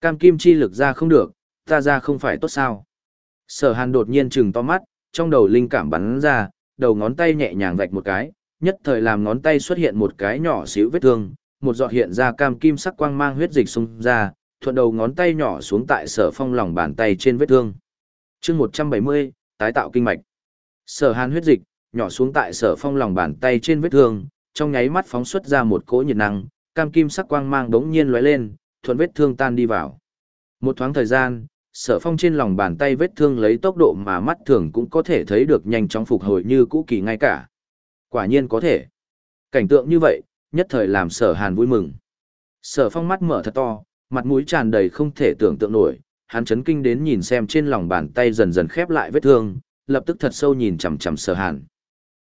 Cam kim chi lực ra không được, ta ra không phải tốt sao. Sở hàn đột nhiên trừng to mắt, trong đầu linh cảm bắn ra, đầu ngón tay nhẹ nhàng vạch một cái, nhất thời làm ngón tay xuất hiện một cái nhỏ xíu vết thương, một giọt hiện ra cam kim sắc quang mang huyết dịch xung ra, thuận đầu ngón tay nhỏ xuống tại sở phong lòng bàn tay trên vết thương. chương 170, tái tạo kinh mạch. Sở hàn huyết dịch, nhỏ xuống tại sở phong lòng bàn tay trên vết thương, trong nháy mắt phóng xuất ra một cỗ nhiệt năng, cam kim sắc quang mang đống nhiên lóe lên, thuận vết thương tan đi vào. Một thoáng thời gian, sở phong trên lòng bàn tay vết thương lấy tốc độ mà mắt thường cũng có thể thấy được nhanh chóng phục hồi như cũ kỳ ngay cả. Quả nhiên có thể. Cảnh tượng như vậy, nhất thời làm sở hàn vui mừng. Sở phong mắt mở thật to, mặt mũi tràn đầy không thể tưởng tượng nổi, hắn chấn kinh đến nhìn xem trên lòng bàn tay dần dần khép lại vết thương, lập tức thật sâu nhìn chằm chằm sở hàn.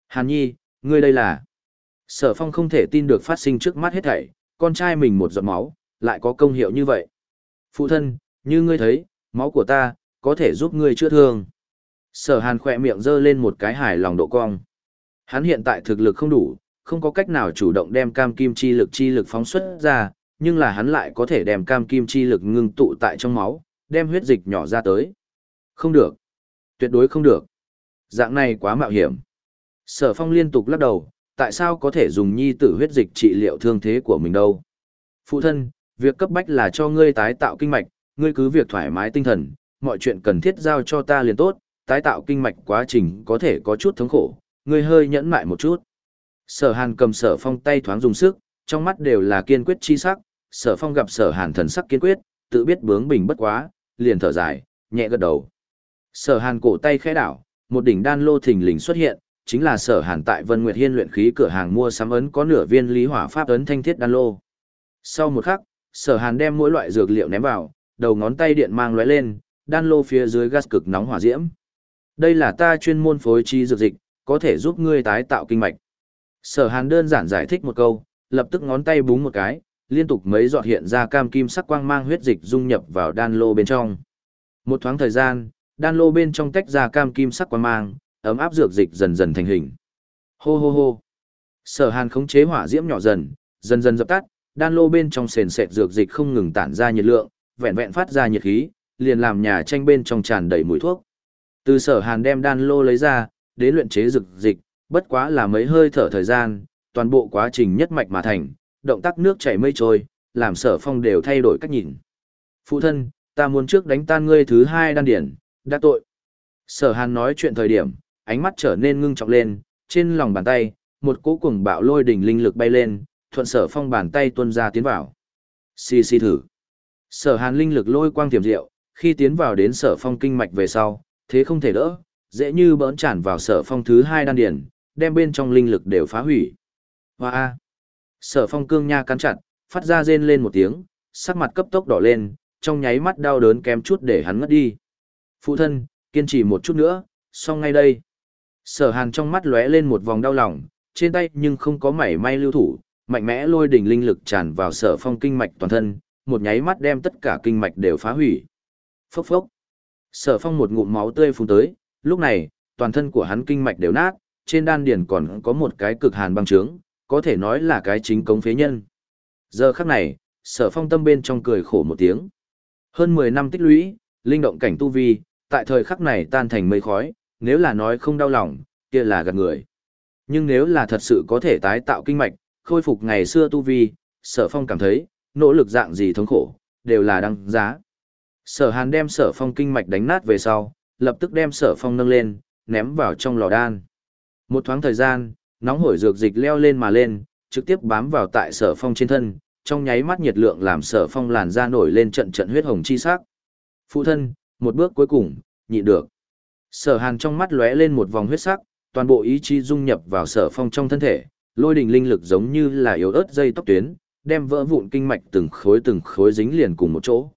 Hàn nhi, ngươi đây là... Sở phong không thể tin được phát sinh trước mắt hết thảy, con trai mình một giọt máu, lại có công hiệu như vậy. Phụ thân, như ngươi thấy, máu của ta, có thể giúp ngươi chữa thương. Sở hàn khỏe miệng giơ lên một cái hài lòng độ cong. Hắn hiện tại thực lực không đủ, không có cách nào chủ động đem cam kim chi lực chi lực phóng xuất ra, nhưng là hắn lại có thể đem cam kim chi lực ngưng tụ tại trong máu, đem huyết dịch nhỏ ra tới. Không được. Tuyệt đối không được. Dạng này quá mạo hiểm. Sở phong liên tục lắc đầu, tại sao có thể dùng nhi tử huyết dịch trị liệu thương thế của mình đâu? Phụ thân, việc cấp bách là cho ngươi tái tạo kinh mạch, ngươi cứ việc thoải mái tinh thần, mọi chuyện cần thiết giao cho ta liền tốt, tái tạo kinh mạch quá trình có thể có chút thống khổ, ngươi hơi nhẫn mại một chút. Sở hàn cầm sở phong tay thoáng dùng sức, trong mắt đều là kiên quyết chi sắc, sở phong gặp sở hàn thần sắc kiên quyết, tự biết bướng bình bất quá, liền thở dài, nhẹ gật đầu. Sở hàn cổ tay khẽ đảo, một đỉnh đan lô thình lình xuất hiện, chính là sở hàn tại Vân Nguyệt Hiên luyện khí cửa hàng mua sắm ấn có nửa viên lý hỏa pháp ấn thanh thiết đan lô. Sau một khắc, sở hàn đem mỗi loại dược liệu ném vào, đầu ngón tay điện mang lóe lên, đan lô phía dưới gas cực nóng hỏa diễm. Đây là ta chuyên môn phối trí dược dịch, có thể giúp ngươi tái tạo kinh mạch. Sở hàn đơn giản giải thích một câu, lập tức ngón tay búng một cái, liên tục mấy giọt hiện ra cam kim sắc quang mang huyết dịch dung nhập vào đan lô bên trong. Một thoáng thời gian, đan lô bên trong tách ra cam kim sắc quang mang, ấm áp dược dịch dần dần thành hình. Hô hô hô. Sở Hàn khống chế hỏa diễm nhỏ dần, dần dần dập tắt, đan lô bên trong sền sệt dược dịch không ngừng tản ra nhiệt lượng, vẹn vẹn phát ra nhiệt khí, liền làm nhà tranh bên trong tràn đầy mùi thuốc. Từ Sở Hàn đem đan lô lấy ra, đến luyện chế dược dịch, bất quá là mấy hơi thở thời gian, toàn bộ quá trình nhất mạch mà thành, động tác nước chảy mây trôi, làm Sở Phong đều thay đổi cách nhìn. Phụ thân, ta muốn trước đánh tan ngươi thứ hai đan điển, đã tội. Sở Hàn nói chuyện thời điểm, ánh mắt trở nên ngưng trọng lên, trên lòng bàn tay, một cỗ cuồng bạo lôi đỉnh linh lực bay lên, thuận sở phong bàn tay tuôn ra tiến vào. Xì xì thử. Sở hàn linh lực lôi quang tiềm diệu, khi tiến vào đến sở phong kinh mạch về sau, thế không thể đỡ, dễ như bỡn tràn vào sở phong thứ hai đan điển, đem bên trong linh lực đều phá hủy. Hoa A. Sở phong cương nha cắn chặt, phát ra rên lên một tiếng, sắc mặt cấp tốc đỏ lên, trong nháy mắt đau đớn kém chút để hắn ngất đi. Phụ thân, kiên trì một chút nữa, xong ngay đây. Sở hàn trong mắt lóe lên một vòng đau lòng, trên tay nhưng không có mảy may lưu thủ, mạnh mẽ lôi đỉnh linh lực tràn vào sở phong kinh mạch toàn thân, một nháy mắt đem tất cả kinh mạch đều phá hủy. Phốc phốc. Sở phong một ngụm máu tươi phun tới, lúc này, toàn thân của hắn kinh mạch đều nát, trên đan điền còn có một cái cực hàn băng trướng, có thể nói là cái chính cống phế nhân. Giờ khắc này, sở phong tâm bên trong cười khổ một tiếng. Hơn 10 năm tích lũy, linh động cảnh tu vi, tại thời khắc này tan thành mây khói, nếu là nói không đau lòng, kia là gạt người. Nhưng nếu là thật sự có thể tái tạo kinh mạch, khôi phục ngày xưa tu vi, sở phong cảm thấy, nỗ lực dạng gì thống khổ, đều là đăng giá. Sở hàn đem sở phong kinh mạch đánh nát về sau, lập tức đem sở phong nâng lên, ném vào trong lò đan. Một thoáng thời gian, nóng hổi dược dịch leo lên mà lên, trực tiếp bám vào tại sở phong trên thân, trong nháy mắt nhiệt lượng làm sở phong làn da nổi lên trận trận huyết hồng chi sắc. Phụ thân, một bước cuối cùng, nhịn được. Sở hàn trong mắt lóe lên một vòng huyết sắc, toàn bộ ý chí dung nhập vào sở phong trong thân thể, lôi đình linh lực giống như là yếu ớt dây tóc tuyến, đem vỡ vụn kinh mạch từng khối từng khối dính liền cùng một chỗ.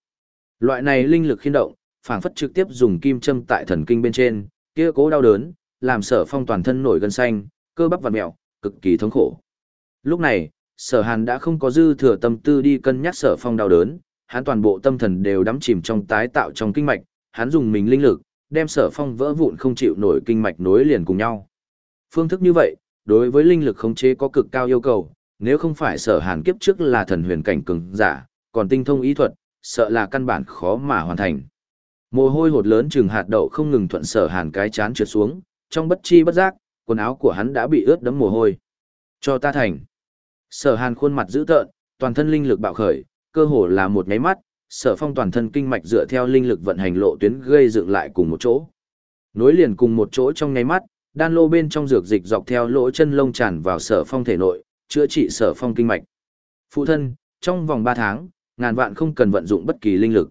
Loại này linh lực khiên động, phảng phất trực tiếp dùng kim châm tại thần kinh bên trên, kia cố đau đớn, làm sở phong toàn thân nổi gân xanh, cơ bắp vặn mèo, cực kỳ thống khổ. Lúc này, sở hàn đã không có dư thừa tâm tư đi cân nhắc sở phong đau đớn, hắn toàn bộ tâm thần đều đắm chìm trong tái tạo trong kinh mạch, hắn dùng mình linh lực, đem sở phong vỡ vụn không chịu nổi kinh mạch nối liền cùng nhau. Phương thức như vậy, đối với linh lực khống chế có cực cao yêu cầu, nếu không phải sở hàn kiếp trước là thần huyền cảnh cường giả, còn tinh thông ý thuật, sợ là căn bản khó mà hoàn thành. Mồ hôi hột lớn chừng hạt đậu không ngừng thuận sở hàn cái chán trượt xuống, trong bất chi bất giác, quần áo của hắn đã bị ướt đẫm mồ hôi. Cho ta thành. Sở hàn khuôn mặt dữ tợn, toàn thân linh lực bạo khởi, cơ hồ là một nháy mắt, sở phong toàn thân kinh mạch dựa theo linh lực vận hành lộ tuyến gây dựng lại cùng một chỗ. Nối liền cùng một chỗ trong nháy mắt, đan lô bên trong dược dịch dọc theo lỗ chân lông tràn vào sở phong thể nội, chữa trị sở phong kinh mạch. Phụ thân, trong vòng 3 tháng, ngàn vạn không cần vận dụng bất kỳ linh lực.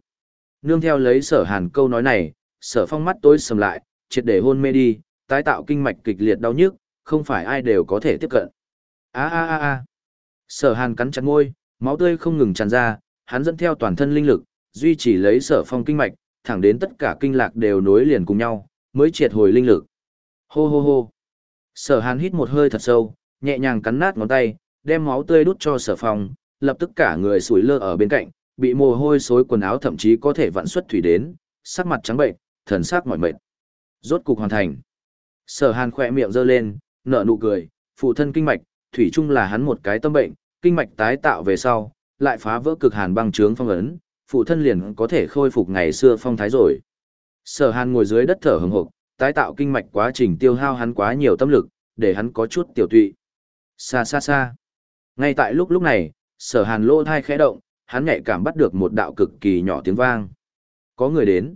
Nương theo lấy sở hàn câu nói này, sở phong mắt tối sầm lại, triệt để hôn mê đi, tái tạo kinh mạch kịch liệt đau nhức, không phải ai đều có thể tiếp cận. A a a a. Sở hàn cắn chặt môi, máu tươi không ngừng tràn ra, hắn dẫn theo toàn thân linh lực, duy trì lấy sở phong kinh mạch, thẳng đến tất cả kinh lạc đều nối liền cùng nhau, mới triệt hồi linh lực. Hô hô hô. Sở hàn hít một hơi thật sâu, nhẹ nhàng cắn nát ngón tay, đem máu tươi đút cho sở phong, lập tức cả người sủi lơ ở bên cạnh, bị mồ hôi xối quần áo thậm chí có thể vặn xuất thủy đến, sắc mặt trắng bệnh, thần sắc mỏi mệt. Rốt cục hoàn thành. Sở Hàn khỏe miệng giơ lên, nở nụ cười, phụ thân kinh mạch, thủy chung là hắn một cái tâm bệnh, kinh mạch tái tạo về sau, lại phá vỡ cực hàn băng trướng phong ấn, phụ thân liền có thể khôi phục ngày xưa phong thái rồi. Sở Hàn ngồi dưới đất thở hừng hực, tái tạo kinh mạch quá trình tiêu hao hắn quá nhiều tâm lực, để hắn có chút tiểu tụy. Xa xa xa. Ngay tại lúc lúc này, Sở Hàn lỗ thai khẽ động, hắn nhạy cảm bắt được một đạo cực kỳ nhỏ tiếng vang. Có người đến.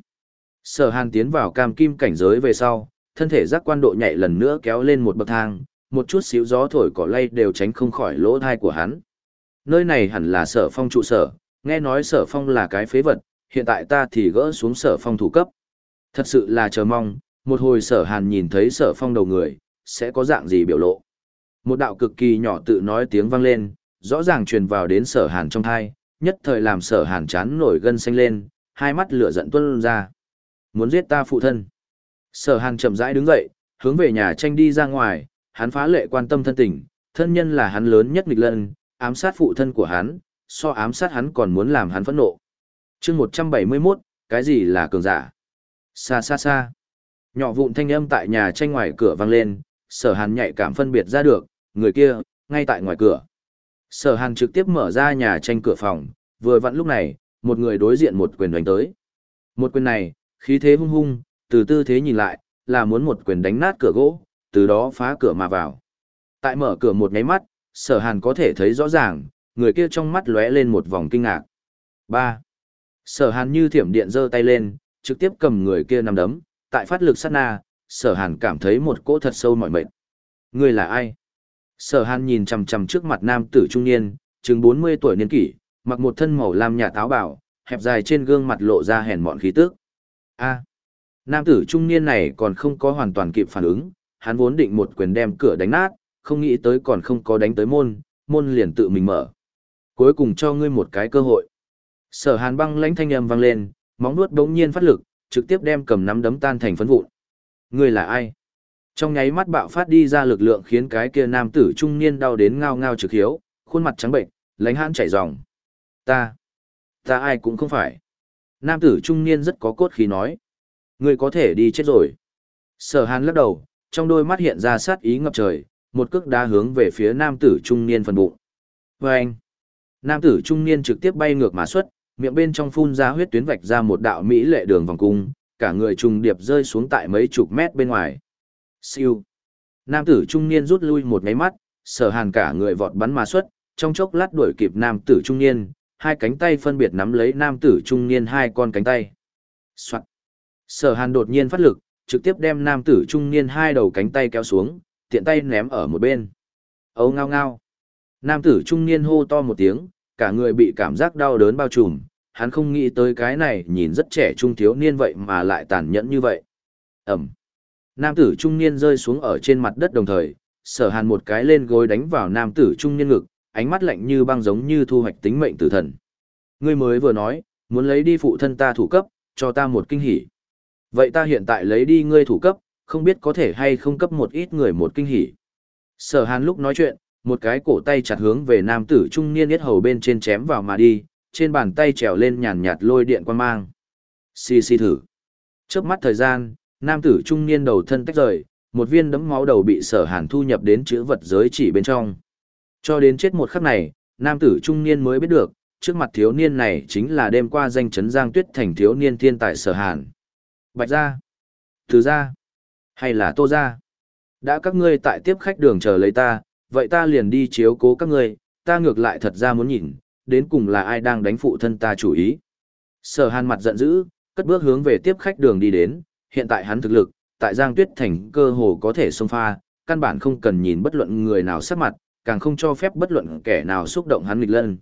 Sở Hàn tiến vào cam kim cảnh giới về sau, thân thể giác quan độ nhạy lần nữa kéo lên một bậc thang, một chút xíu gió thổi cỏ lay đều tránh không khỏi lỗ thai của hắn. Nơi này hẳn là sở phong trụ sở, nghe nói sở phong là cái phế vật, hiện tại ta thì gỡ xuống sở phong thủ cấp. Thật sự là chờ mong, một hồi sở hàn nhìn thấy sở phong đầu người, sẽ có dạng gì biểu lộ. Một đạo cực kỳ nhỏ tự nói tiếng vang lên, rõ ràng truyền vào đến sở hàn trong thai, nhất thời làm sở hàn chán nổi gân xanh lên, hai mắt lửa giận tuôn ra. Muốn giết ta phụ thân. Sở hàn chậm rãi đứng dậy, hướng về nhà tranh đi ra ngoài, hắn phá lệ quan tâm thân tình, thân nhân là hắn lớn nhất nghịch lân, ám sát phụ thân của hắn, so ám sát hắn còn muốn làm hắn phẫn nộ. chương 171, cái gì là cường giả? Xa xa xa. Nhỏ vụn thanh âm tại nhà tranh ngoài cửa vang lên, sở hàn nhạy cảm phân biệt ra được, người kia, ngay tại ngoài cửa. Sở hàn trực tiếp mở ra nhà tranh cửa phòng, vừa vặn lúc này, một người đối diện một quyền đánh tới. Một quyền này, khí thế hung hung, từ tư thế nhìn lại, là muốn một quyền đánh nát cửa gỗ, từ đó phá cửa mà vào. Tại mở cửa một nháy mắt, sở hàn có thể thấy rõ ràng, người kia trong mắt lóe lên một vòng kinh ngạc. 3. Sở hàn như thiểm điện giơ tay lên, trực tiếp cầm người kia nằm đấm, tại phát lực sát na, sở hàn cảm thấy một cỗ thật sâu mỏi mệt. Người là ai? Sở hàn nhìn chằm chằm trước mặt nam tử trung niên, chừng 40 tuổi niên kỷ, mặc một thân màu lam nhà táo bảo, hẹp dài trên gương mặt lộ ra hèn mọn khí tức. A. Nam tử trung niên này còn không có hoàn toàn kịp phản ứng, hắn vốn định một quyền đem cửa đánh nát, không nghĩ tới còn không có đánh tới môn, môn liền tự mình mở. Cuối cùng cho ngươi một cái cơ hội. Sở hàn băng lãnh thanh âm vang lên, móng nuốt đống nhiên phát lực, trực tiếp đem cầm nắm đấm tan thành phấn vụn. người là ai? Trong nháy mắt bạo phát đi ra lực lượng khiến cái kia nam tử trung niên đau đến ngao ngao trực hiếu, khuôn mặt trắng bệnh, lánh hãn chảy ròng. Ta, ta ai cũng không phải. Nam tử trung niên rất có cốt khí nói. người có thể đi chết rồi. Sở hàn lắc đầu, trong đôi mắt hiện ra sát ý ngập trời, một cước đá hướng về phía nam tử trung niên phần bụng. Và anh, nam tử trung niên trực tiếp bay ngược mà xuất, miệng bên trong phun ra huyết tuyến vạch ra một đạo mỹ lệ đường vòng cung, cả người trùng điệp rơi xuống tại mấy chục mét bên ngoài. Siêu. Nam tử trung niên rút lui một máy mắt, sở hàn cả người vọt bắn mà xuất, trong chốc lát đuổi kịp nam tử trung niên, hai cánh tay phân biệt nắm lấy nam tử trung niên hai con cánh tay. Soạn. Sở hàn đột nhiên phát lực, trực tiếp đem nam tử trung niên hai đầu cánh tay kéo xuống, tiện tay ném ở một bên. Âu ngao ngao. Nam tử trung niên hô to một tiếng, cả người bị cảm giác đau đớn bao trùm, hắn không nghĩ tới cái này nhìn rất trẻ trung thiếu niên vậy mà lại tàn nhẫn như vậy. Ẩm. Nam tử trung niên rơi xuống ở trên mặt đất đồng thời, sở hàn một cái lên gối đánh vào nam tử trung niên ngực, ánh mắt lạnh như băng giống như thu hoạch tính mệnh tử thần. Ngươi mới vừa nói, muốn lấy đi phụ thân ta thủ cấp, cho ta một kinh hỉ. Vậy ta hiện tại lấy đi ngươi thủ cấp, không biết có thể hay không cấp một ít người một kinh hỉ. Sở hàn lúc nói chuyện, một cái cổ tay chặt hướng về nam tử trung niên yết hầu bên trên chém vào mà đi, trên bàn tay trèo lên nhàn nhạt lôi điện quan mang. Xì xì thử. Chớp mắt thời gian, nam tử trung niên đầu thân tách rời, một viên đấm máu đầu bị sở hàn thu nhập đến chữ vật giới chỉ bên trong. Cho đến chết một khắc này, nam tử trung niên mới biết được, trước mặt thiếu niên này chính là đêm qua danh chấn Giang Tuyết thành thiếu niên thiên tài sở hàn. Bạch gia, Từ gia, hay là Tô gia? Đã các ngươi tại tiếp khách đường chờ lấy ta, vậy ta liền đi chiếu cố các ngươi, ta ngược lại thật ra muốn nhìn, đến cùng là ai đang đánh phụ thân ta chủ ý. Sở hàn mặt giận dữ, cất bước hướng về tiếp khách đường đi đến, hiện tại hắn thực lực, tại Giang Tuyết Thành cơ hồ có thể xông pha, căn bản không cần nhìn bất luận người nào sắc mặt, càng không cho phép bất luận kẻ nào xúc động hắn nghịch lân.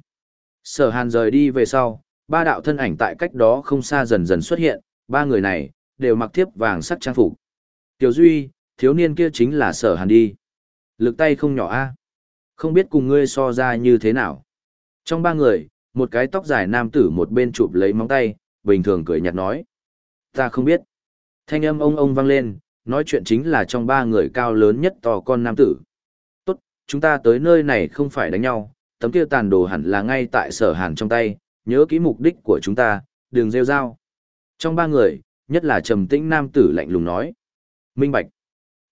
Sở hàn rời đi về sau, ba đạo thân ảnh tại cách đó không xa dần dần xuất hiện, ba người này, đều mặc thiếp vàng sắc trang phục. Tiểu Duy, thiếu niên kia chính là sở hàn đi. Lực tay không nhỏ a Không biết cùng ngươi so ra như thế nào. Trong ba người, một cái tóc dài nam tử một bên chụp lấy móng tay, bình thường cười nhạt nói. Ta không biết. Thanh âm ông ông vang lên, nói chuyện chính là trong ba người cao lớn nhất to con nam tử. Tốt, chúng ta tới nơi này không phải đánh nhau, tấm kia tàn đồ hẳn là ngay tại sở hàn trong tay, nhớ kỹ mục đích của chúng ta, đừng rêu rao. Trong ba người, nhất là trầm tĩnh nam tử lạnh lùng nói. Minh Bạch.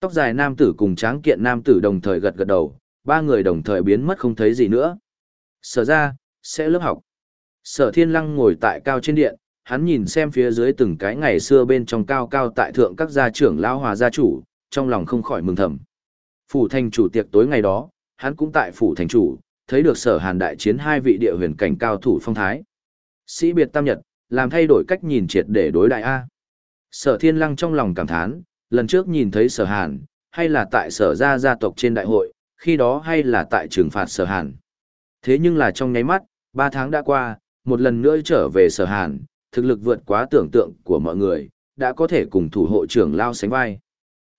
Tóc dài nam tử cùng tráng kiện nam tử đồng thời gật gật đầu, ba người đồng thời biến mất không thấy gì nữa. Sở ra, sẽ lớp học. Sở thiên lăng ngồi tại cao trên điện, hắn nhìn xem phía dưới từng cái ngày xưa bên trong cao cao tại thượng các gia trưởng lao hòa gia chủ, trong lòng không khỏi mừng thầm. Phủ thành chủ tiệc tối ngày đó, hắn cũng tại phủ thành chủ, thấy được sở hàn đại chiến hai vị địa huyền cảnh cao thủ phong thái. Sĩ biệt tam nhật, làm thay đổi cách nhìn triệt để đối đại A. Sở thiên lăng trong lòng cảm thán, lần trước nhìn thấy sở hàn, hay là tại sở gia gia tộc trên đại hội, khi đó hay là tại trừng phạt sở hàn. Thế nhưng là trong nháy mắt, ba tháng đã qua, một lần nữa trở về sở hàn, thực lực vượt quá tưởng tượng của mọi người, đã có thể cùng thủ hộ trưởng lao sánh vai.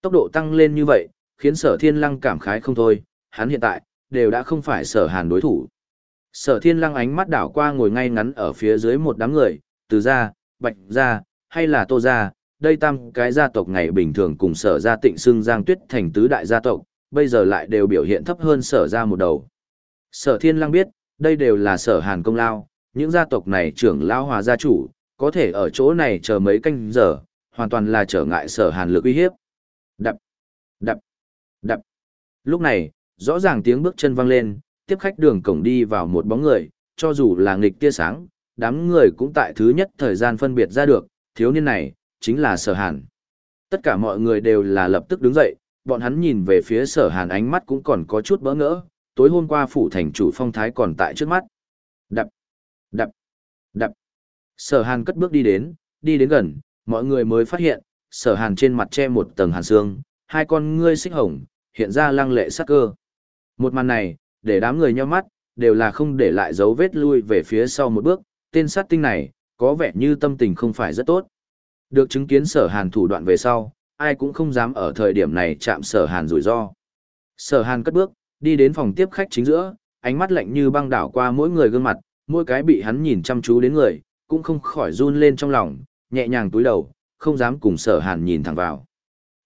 Tốc độ tăng lên như vậy, khiến sở thiên lăng cảm khái không thôi, hắn hiện tại, đều đã không phải sở hàn đối thủ. Sở thiên lăng ánh mắt đảo qua ngồi ngay ngắn ở phía dưới một đám người, từ gia, bạch gia, hay là tô gia, đây tam cái gia tộc ngày bình thường cùng sở gia tịnh xưng giang tuyết thành tứ đại gia tộc, bây giờ lại đều biểu hiện thấp hơn sở gia một đầu. Sở thiên Lang biết, đây đều là sở hàn công lao, những gia tộc này trưởng lao hòa gia chủ, có thể ở chỗ này chờ mấy canh giờ, hoàn toàn là trở ngại sở hàn lực uy hiếp. Đập, đập, đập. Lúc này, rõ ràng tiếng bước chân vang lên, tiếp khách đường cổng đi vào một bóng người, cho dù là nghịch tia sáng, đám người cũng tại thứ nhất thời gian phân biệt ra được, thiếu niên này, chính là sở hàn. Tất cả mọi người đều là lập tức đứng dậy, bọn hắn nhìn về phía sở hàn ánh mắt cũng còn có chút bỡ ngỡ, tối hôm qua phủ thành chủ phong thái còn tại trước mắt. Đập, đập, đập. Sở hàn cất bước đi đến, đi đến gần, mọi người mới phát hiện, sở hàn trên mặt che một tầng hàn xương, hai con ngươi xích hồng, hiện ra lăng lệ sắc cơ. Một màn này, để đám người nheo mắt, đều là không để lại dấu vết lui về phía sau một bước, tên sát tinh này, có vẻ như tâm tình không phải rất tốt. Được chứng kiến sở hàn thủ đoạn về sau, ai cũng không dám ở thời điểm này chạm sở hàn rủi ro. Sở hàn cất bước, đi đến phòng tiếp khách chính giữa, ánh mắt lạnh như băng đảo qua mỗi người gương mặt, mỗi cái bị hắn nhìn chăm chú đến người, cũng không khỏi run lên trong lòng, nhẹ nhàng túi đầu, không dám cùng sở hàn nhìn thẳng vào.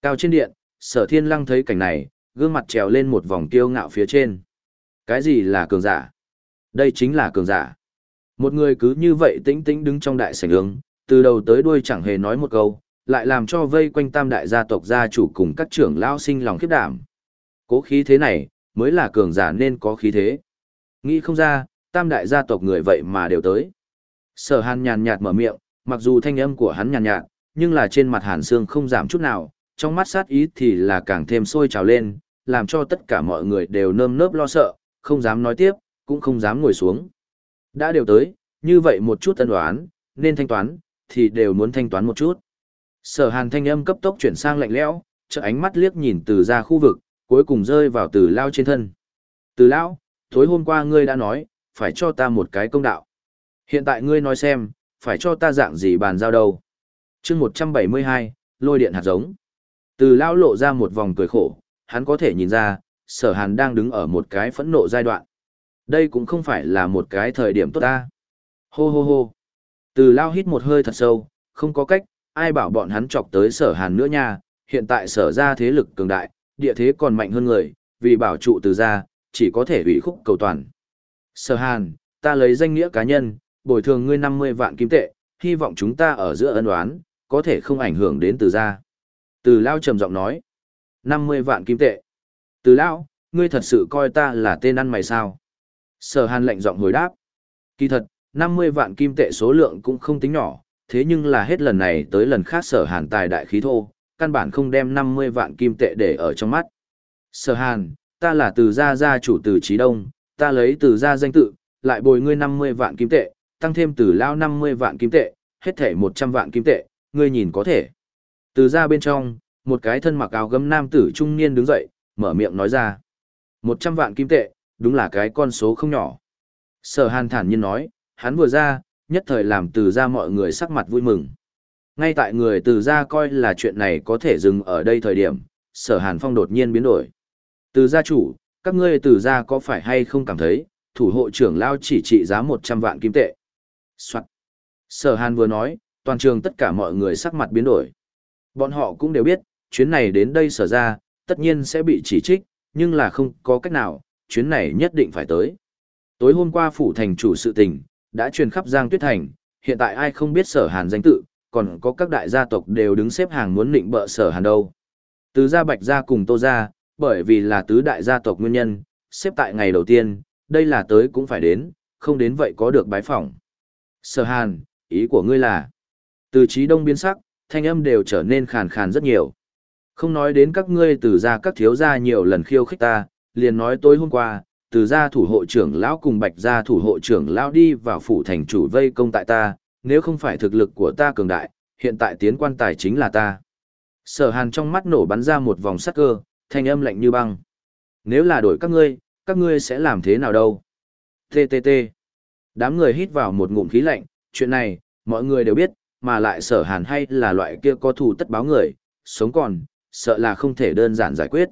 Cao trên điện, sở thiên lăng thấy cảnh này, gương mặt trèo lên một vòng kiêu ngạo phía trên. Cái gì là cường giả? Đây chính là cường giả. Một người cứ như vậy tĩnh tĩnh đứng trong đại sảnh ương, từ đầu tới đuôi chẳng hề nói một câu, lại làm cho vây quanh tam đại gia tộc gia chủ cùng các trưởng lao sinh lòng khiếp đảm. Cố khí thế này, mới là cường giả nên có khí thế. Nghĩ không ra, tam đại gia tộc người vậy mà đều tới. Sở hàn nhàn nhạt mở miệng, mặc dù thanh âm của hắn nhàn nhạt, nhưng là trên mặt hàn xương không giảm chút nào, trong mắt sát ý thì là càng thêm sôi trào lên, làm cho tất cả mọi người đều nơm nớp lo sợ, không dám nói tiếp, cũng không dám ngồi xuống. Đã đều tới, như vậy một chút tân đoán, nên thanh toán, thì đều muốn thanh toán một chút. Sở hàn thanh âm cấp tốc chuyển sang lạnh lẽo, trợ ánh mắt liếc nhìn từ ra khu vực, cuối cùng rơi vào từ lao trên thân. Từ lão, tối hôm qua ngươi đã nói, phải cho ta một cái công đạo. Hiện tại ngươi nói xem, phải cho ta dạng gì bàn giao đâu. chương 172, lôi điện hạt giống. Từ lao lộ ra một vòng cười khổ, hắn có thể nhìn ra, sở hàn đang đứng ở một cái phẫn nộ giai đoạn. Đây cũng không phải là một cái thời điểm tốt ta. Hô hô hô. Từ lao hít một hơi thật sâu, không có cách, ai bảo bọn hắn chọc tới sở hàn nữa nha, hiện tại sở ra thế lực cường đại, địa thế còn mạnh hơn người, vì bảo trụ từ ra, chỉ có thể ủy khúc cầu toàn. Sở hàn, ta lấy danh nghĩa cá nhân, bồi thường ngươi 50 vạn kim tệ, hy vọng chúng ta ở giữa ân oán, có thể không ảnh hưởng đến từ ra. Từ lao trầm giọng nói, 50 vạn kim tệ. Từ lão, ngươi thật sự coi ta là tên ăn mày sao? Sở hàn lệnh giọng hồi đáp. Kỳ thật, 50 vạn kim tệ số lượng cũng không tính nhỏ, thế nhưng là hết lần này tới lần khác sở hàn tài đại khí thô, căn bản không đem 50 vạn kim tệ để ở trong mắt. Sở hàn, ta là từ gia gia chủ từ trí đông, ta lấy từ gia danh tự, lại bồi ngươi 50 vạn kim tệ, tăng thêm từ lao 50 vạn kim tệ, hết thể 100 vạn kim tệ, ngươi nhìn có thể. Từ ra bên trong, một cái thân mặc áo gấm nam tử trung niên đứng dậy, mở miệng nói ra. 100 vạn kim tệ, đúng là cái con số không nhỏ. Sở hàn thản nhiên nói, hắn vừa ra, nhất thời làm từ ra mọi người sắc mặt vui mừng. Ngay tại người từ ra coi là chuyện này có thể dừng ở đây thời điểm, sở hàn phong đột nhiên biến đổi. Từ gia chủ, các ngươi từ gia có phải hay không cảm thấy, thủ hộ trưởng lao chỉ trị giá 100 vạn kim tệ. Soạn. Sở hàn vừa nói, toàn trường tất cả mọi người sắc mặt biến đổi. Bọn họ cũng đều biết, chuyến này đến đây sở ra, tất nhiên sẽ bị chỉ trích, nhưng là không có cách nào, chuyến này nhất định phải tới. Tối hôm qua phủ thành chủ sự tình, đã truyền khắp Giang Tuyết Thành, hiện tại ai không biết sở hàn danh tự, còn có các đại gia tộc đều đứng xếp hàng muốn định bợ sở hàn đâu. Từ gia bạch gia cùng tô gia, bởi vì là tứ đại gia tộc nguyên nhân, xếp tại ngày đầu tiên, đây là tới cũng phải đến, không đến vậy có được bái phỏng. Sở hàn, ý của ngươi là, từ trí đông biến sắc, thanh âm đều trở nên khàn khàn rất nhiều. Không nói đến các ngươi từ gia các thiếu gia nhiều lần khiêu khích ta, liền nói tối hôm qua, từ gia thủ hộ trưởng lão cùng bạch gia thủ hộ trưởng lão đi vào phủ thành chủ vây công tại ta, nếu không phải thực lực của ta cường đại, hiện tại tiến quan tài chính là ta. Sở hàn trong mắt nổ bắn ra một vòng sắc cơ, thanh âm lạnh như băng. Nếu là đổi các ngươi, các ngươi sẽ làm thế nào đâu? TTT. Đám người hít vào một ngụm khí lạnh, chuyện này, mọi người đều biết, mà lại sở hàn hay là loại kia có thù tất báo người, sống còn, sợ là không thể đơn giản giải quyết.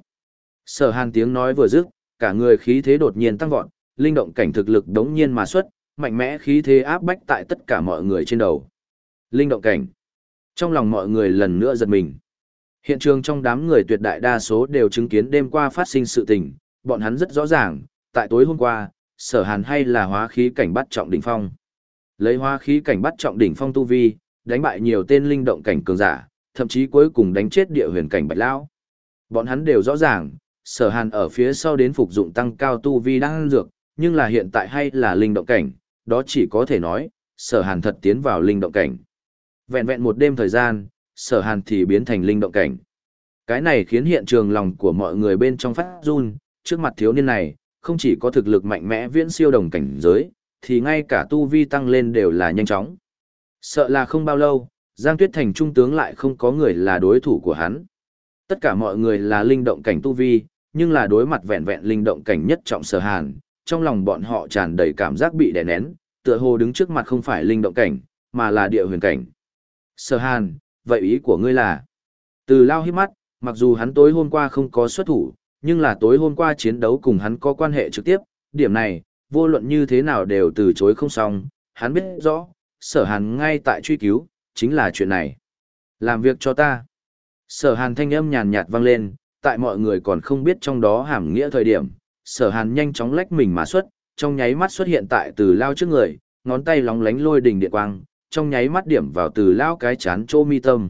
Sở hàn tiếng nói vừa dứt, cả người khí thế đột nhiên tăng vọt, linh động cảnh thực lực đống nhiên mà xuất, mạnh mẽ khí thế áp bách tại tất cả mọi người trên đầu. Linh động cảnh. Trong lòng mọi người lần nữa giật mình. Hiện trường trong đám người tuyệt đại đa số đều chứng kiến đêm qua phát sinh sự tình, bọn hắn rất rõ ràng, tại tối hôm qua, sở hàn hay là hóa khí cảnh bắt trọng đỉnh phong. Lấy hóa khí cảnh bắt trọng đỉnh phong tu vi, đánh bại nhiều tên linh động cảnh cường giả, thậm chí cuối cùng đánh chết địa huyền cảnh bạch lão. Bọn hắn đều rõ ràng, sở hàn ở phía sau đến phục dụng tăng cao tu vi đang ăn dược, nhưng là hiện tại hay là linh động cảnh, đó chỉ có thể nói, sở hàn thật tiến vào linh động cảnh. Vẹn vẹn một đêm thời gian, sở hàn thì biến thành linh động cảnh. Cái này khiến hiện trường lòng của mọi người bên trong phát run, trước mặt thiếu niên này, không chỉ có thực lực mạnh mẽ viễn siêu đồng cảnh giới, thì ngay cả tu vi tăng lên đều là nhanh chóng. Sợ là không bao lâu, Giang Tuyết Thành trung tướng lại không có người là đối thủ của hắn. Tất cả mọi người là linh động cảnh tu vi, nhưng là đối mặt vẹn vẹn linh động cảnh nhất trọng sở hàn, trong lòng bọn họ tràn đầy cảm giác bị đè nén, tựa hồ đứng trước mặt không phải linh động cảnh, mà là địa huyền cảnh. Sở hàn, vậy ý của ngươi là? Từ lao hít mắt, mặc dù hắn tối hôm qua không có xuất thủ, nhưng là tối hôm qua chiến đấu cùng hắn có quan hệ trực tiếp, điểm này, vô luận như thế nào đều từ chối không xong, hắn biết rõ, sở hàn ngay tại truy cứu, chính là chuyện này. Làm việc cho ta. Sở hàn thanh âm nhàn nhạt vang lên, tại mọi người còn không biết trong đó hàm nghĩa thời điểm, sở hàn nhanh chóng lách mình mà xuất, trong nháy mắt xuất hiện tại từ lao trước người, ngón tay lóng lánh lôi đình điện quang, trong nháy mắt điểm vào từ lao cái chán chỗ mi tâm.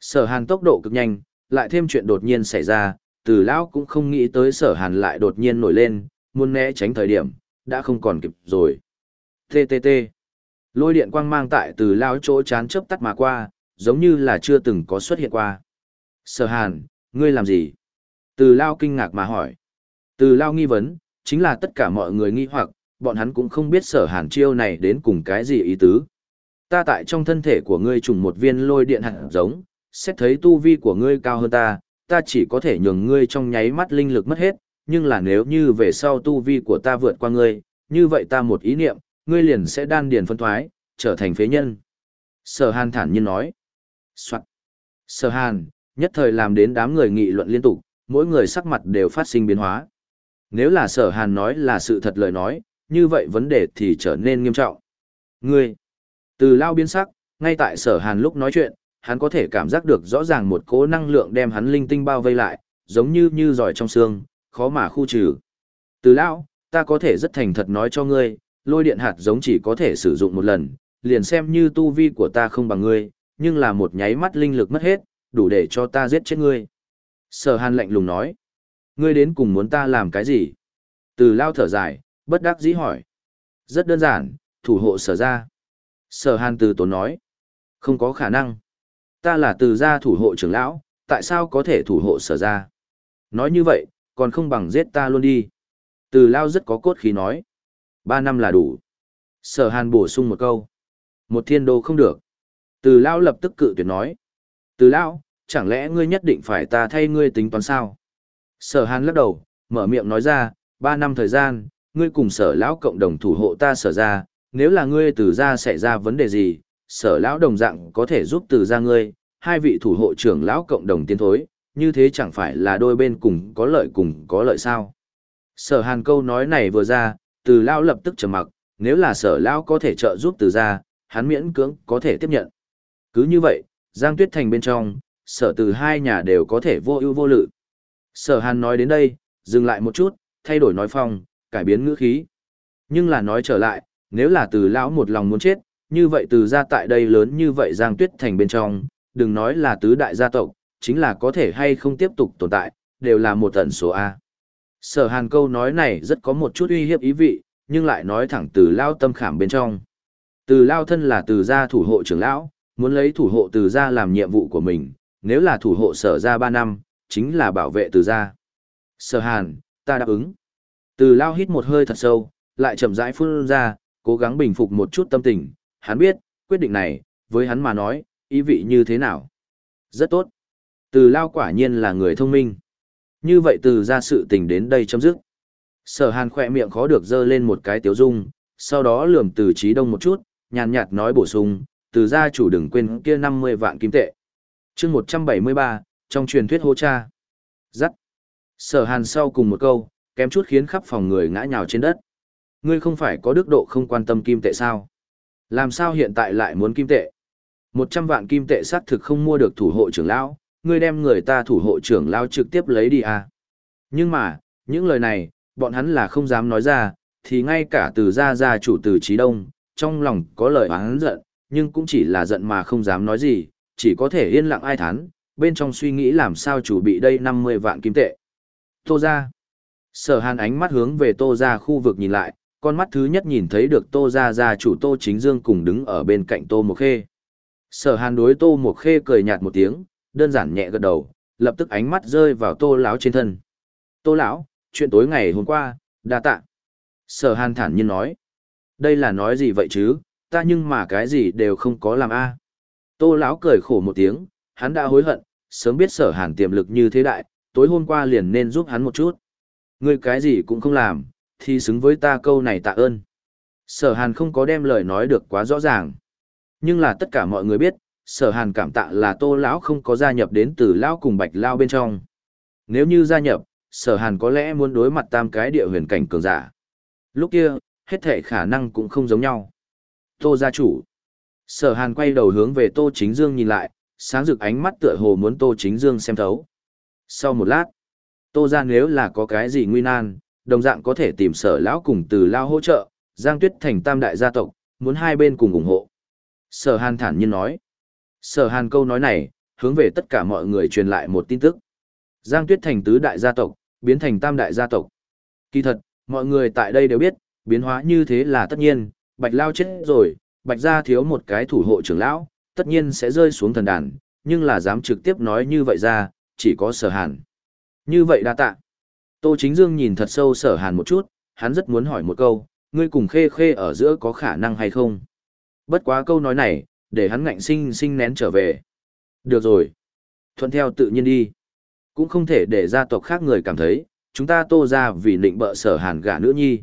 Sở hàn tốc độ cực nhanh, lại thêm chuyện đột nhiên xảy ra, từ lao cũng không nghĩ tới sở hàn lại đột nhiên nổi lên, muốn né tránh thời điểm, đã không còn kịp rồi. TTT. Lôi điện quang mang tại từ lao chỗ chán chớp tắt mà qua, giống như là chưa từng có xuất hiện qua. Sở hàn, ngươi làm gì? Từ lao kinh ngạc mà hỏi. Từ lao nghi vấn, chính là tất cả mọi người nghi hoặc, bọn hắn cũng không biết sở hàn chiêu này đến cùng cái gì ý tứ. Ta tại trong thân thể của ngươi trùng một viên lôi điện hạt giống, xét thấy tu vi của ngươi cao hơn ta, ta chỉ có thể nhường ngươi trong nháy mắt linh lực mất hết, nhưng là nếu như về sau tu vi của ta vượt qua ngươi, như vậy ta một ý niệm, ngươi liền sẽ đan điền phân thoái, trở thành phế nhân. Sở Hàn thản nhiên nói. Soạn. Sở Hàn, nhất thời làm đến đám người nghị luận liên tục, mỗi người sắc mặt đều phát sinh biến hóa. Nếu là sở Hàn nói là sự thật lời nói, như vậy vấn đề thì trở nên nghiêm trọng. Ngươi, từ lao biến sắc, ngay tại sở Hàn lúc nói chuyện, hắn có thể cảm giác được rõ ràng một cỗ năng lượng đem hắn linh tinh bao vây lại, giống như như giỏi trong xương, khó mà khu trừ. Từ lao, ta có thể rất thành thật nói cho ngươi, lôi điện hạt giống chỉ có thể sử dụng một lần, liền xem như tu vi của ta không bằng ngươi, nhưng là một nháy mắt linh lực mất hết, đủ để cho ta giết chết ngươi. Sở hàn lạnh lùng nói, ngươi đến cùng muốn ta làm cái gì? Từ lao thở dài, bất đắc dĩ hỏi. Rất đơn giản, thủ hộ sở ra. Sở hàn từ tốn nói, không có khả năng. Ta là từ gia thủ hộ trưởng lão, tại sao có thể thủ hộ sở ra? Nói như vậy, còn không bằng giết ta luôn đi. Từ lao rất có cốt khí nói. Ba năm là đủ. Sở hàn bổ sung một câu. Một thiên đô không được. Từ lao lập tức cự tuyệt nói. Từ lao, chẳng lẽ ngươi nhất định phải ta thay ngươi tính toán sao? Sở hàn lắc đầu, mở miệng nói ra, ba năm thời gian, ngươi cùng sở lão cộng đồng thủ hộ ta sở ra, nếu là ngươi từ ra xảy ra vấn đề gì, sở lão đồng dạng có thể giúp từ ra ngươi, hai vị thủ hộ trưởng lão cộng đồng tiến thối, như thế chẳng phải là đôi bên cùng có lợi cùng có lợi sao. Sở hàn câu nói này vừa ra, từ lão lập tức trầm mặc, nếu là sở lão có thể trợ giúp từ ra, hắn miễn cưỡng có thể tiếp nhận. Cứ như vậy, Giang Tuyết Thành bên trong, sở từ hai nhà đều có thể vô ưu vô lự. Sở hàn nói đến đây, dừng lại một chút, thay đổi nói phong, cải biến ngữ khí. Nhưng là nói trở lại, nếu là từ lão một lòng muốn chết, như vậy từ gia tại đây lớn như vậy Giang Tuyết Thành bên trong, đừng nói là tứ đại gia tộc, chính là có thể hay không tiếp tục tồn tại, đều là một tận số A. Sở hàn câu nói này rất có một chút uy hiếp ý vị, nhưng lại nói thẳng từ lao tâm khảm bên trong. Từ lao thân là từ gia thủ hộ trưởng lão, muốn lấy thủ hộ từ gia làm nhiệm vụ của mình, nếu là thủ hộ sở gia 3 năm, chính là bảo vệ từ gia. Sở hàn, ta đáp ứng. Từ lao hít một hơi thật sâu, lại chậm rãi phun ra, cố gắng bình phục một chút tâm tình, hắn biết, quyết định này, với hắn mà nói, ý vị như thế nào. Rất tốt. Từ lao quả nhiên là người thông minh. Như vậy từ ra sự tình đến đây chấm dứt. Sở hàn khỏe miệng khó được dơ lên một cái tiếu dung, sau đó lườm từ trí đông một chút, nhàn nhạt nói bổ sung, từ gia chủ đừng quên kia 50 vạn kim tệ chương 173, trong truyền thuyết hô cha. Giắt. Sở hàn sau cùng một câu, kém chút khiến khắp phòng người ngã nhào trên đất. Ngươi không phải có đức độ không quan tâm kim tệ sao? Làm sao hiện tại lại muốn kim tệ? Một trăm vạn kim tệ xác thực không mua được thủ hộ trưởng lão, ngươi đem người ta thủ hộ trưởng lão trực tiếp lấy đi à? Nhưng mà, những lời này, bọn hắn là không dám nói ra, thì ngay cả từ gia gia chủ từ trí đông, trong lòng có lời oán giận, nhưng cũng chỉ là giận mà không dám nói gì, chỉ có thể yên lặng ai thán, bên trong suy nghĩ làm sao chủ bị đây 50 vạn kim tệ. Tô ra. Sở hàn ánh mắt hướng về tô ra khu vực nhìn lại, con mắt thứ nhất nhìn thấy được tô ra ra chủ tô chính dương cùng đứng ở bên cạnh tô một khê. Sở hàn đối tô một khê cười nhạt một tiếng, đơn giản nhẹ gật đầu, lập tức ánh mắt rơi vào tô lão trên thân. Tô lão, chuyện tối ngày hôm qua, đa tạ. Sở hàn thản nhiên nói. Đây là nói gì vậy chứ, ta nhưng mà cái gì đều không có làm a. Tô lão cười khổ một tiếng, hắn đã hối hận, sớm biết sở hàn tiềm lực như thế đại, tối hôm qua liền nên giúp hắn một chút. Ngươi cái gì cũng không làm, thì xứng với ta câu này tạ ơn. Sở hàn không có đem lời nói được quá rõ ràng. Nhưng là tất cả mọi người biết, sở hàn cảm tạ là tô lão không có gia nhập đến từ lão cùng bạch lao bên trong. Nếu như gia nhập, sở hàn có lẽ muốn đối mặt tam cái địa huyền cảnh cường giả. Lúc kia, hết thể khả năng cũng không giống nhau. Tô gia chủ. Sở hàn quay đầu hướng về tô chính dương nhìn lại, sáng rực ánh mắt tựa hồ muốn tô chính dương xem thấu. Sau một lát, tô ra nếu là có cái gì nguy nan, đồng dạng có thể tìm sở lão cùng từ lao hỗ trợ, Giang Tuyết thành tam đại gia tộc, muốn hai bên cùng ủng hộ. Sở Hàn thản nhiên nói. Sở Hàn câu nói này, hướng về tất cả mọi người truyền lại một tin tức. Giang Tuyết thành tứ đại gia tộc, biến thành tam đại gia tộc. Kỳ thật, mọi người tại đây đều biết, biến hóa như thế là tất nhiên, Bạch Lao chết rồi, Bạch gia thiếu một cái thủ hộ trưởng lão, tất nhiên sẽ rơi xuống thần đàn, nhưng là dám trực tiếp nói như vậy ra, chỉ có Sở Hàn. Như vậy đa tạ. Tô Chính Dương nhìn thật sâu sở hàn một chút, hắn rất muốn hỏi một câu, ngươi cùng khê khê ở giữa có khả năng hay không? Bất quá câu nói này, để hắn ngạnh sinh sinh nén trở về. Được rồi. Thuận theo tự nhiên đi. Cũng không thể để gia tộc khác người cảm thấy, chúng ta tô ra vì định bợ sở hàn gả nữ nhi.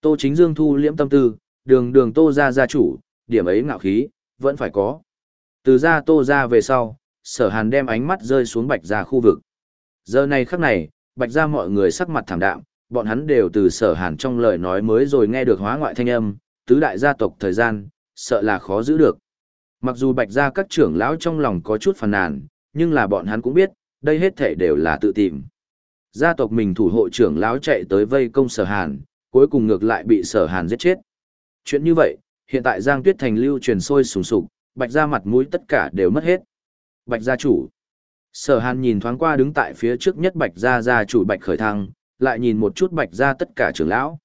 Tô chính dương thu liễm tâm tư, đường đường tô ra gia chủ, điểm ấy ngạo khí, vẫn phải có. Từ ra tô ra về sau, sở hàn đem ánh mắt rơi xuống bạch ra khu vực. Giờ này khắc này, bạch ra mọi người sắc mặt thảm đạm, bọn hắn đều từ sở hàn trong lời nói mới rồi nghe được hóa ngoại thanh âm, tứ đại gia tộc thời gian, sợ là khó giữ được. Mặc dù bạch ra các trưởng lão trong lòng có chút phàn nàn, nhưng là bọn hắn cũng biết, đây hết thể đều là tự tìm. Gia tộc mình thủ hộ trưởng lão chạy tới vây công sở hàn, cuối cùng ngược lại bị sở hàn giết chết. Chuyện như vậy, hiện tại Giang Tuyết Thành lưu truyền sôi sùng sục, bạch ra mặt mũi tất cả đều mất hết. Bạch gia chủ. Sở hàn nhìn thoáng qua đứng tại phía trước nhất bạch gia gia chủ bạch khởi thăng, lại nhìn một chút bạch gia tất cả trưởng lão.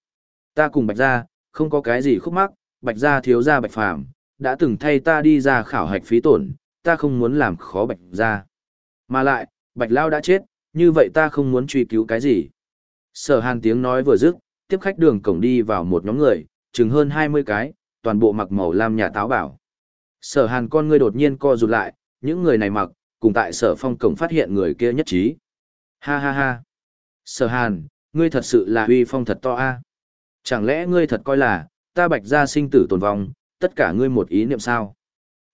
Ta cùng bạch gia, không có cái gì khúc mắc, bạch gia thiếu gia bạch phàm, đã từng thay ta đi ra khảo hạch phí tổn, ta không muốn làm khó bạch gia. Mà lại, bạch lao đã chết, như vậy ta không muốn truy cứu cái gì. Sở hàn tiếng nói vừa dứt, tiếp khách đường cổng đi vào một nhóm người, chừng hơn 20 cái, toàn bộ mặc màu lam nhà táo bảo. Sở hàn con ngươi đột nhiên co rụt lại, những người này mặc, cùng tại sở phong cổng phát hiện người kia nhất trí. Ha ha ha. Sở hàn, ngươi thật sự là uy phong thật to a. Chẳng lẽ ngươi thật coi là, ta bạch ra sinh tử tồn vong, tất cả ngươi một ý niệm sao?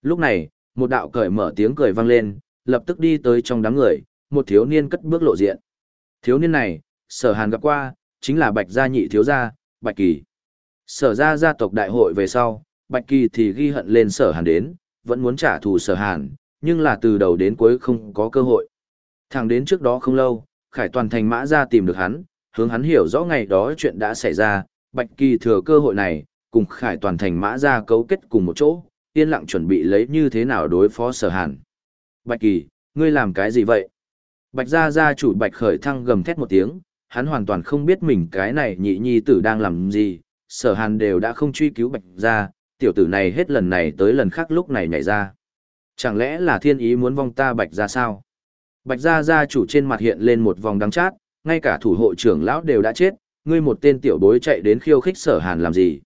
Lúc này, một đạo cởi mở tiếng cười vang lên, lập tức đi tới trong đám người, một thiếu niên cất bước lộ diện. Thiếu niên này, sở hàn gặp qua, chính là bạch gia nhị thiếu gia, bạch kỳ. Sở ra gia tộc đại hội về sau, bạch kỳ thì ghi hận lên sở hàn đến, vẫn muốn trả thù sở hàn, nhưng là từ đầu đến cuối không có cơ hội. Thẳng đến trước đó không lâu, khải toàn thành mã ra tìm được hắn, hướng hắn hiểu rõ ngày đó chuyện đã xảy ra, bạch kỳ thừa cơ hội này, cùng khải toàn thành mã ra cấu kết cùng một chỗ, yên lặng chuẩn bị lấy như thế nào đối phó sở hàn. Bạch kỳ, ngươi làm cái gì vậy? Bạch gia gia chủ bạch khởi thăng gầm thét một tiếng, hắn hoàn toàn không biết mình cái này nhị nhi tử đang làm gì, sở hàn đều đã không truy cứu bạch gia, tiểu tử này hết lần này tới lần khác lúc này nhảy ra. Chẳng lẽ là thiên ý muốn vong ta bạch gia sao? Bạch gia gia chủ trên mặt hiện lên một vòng đắng chát, ngay cả thủ hộ trưởng lão đều đã chết, ngươi một tên tiểu bối chạy đến khiêu khích sở hàn làm gì?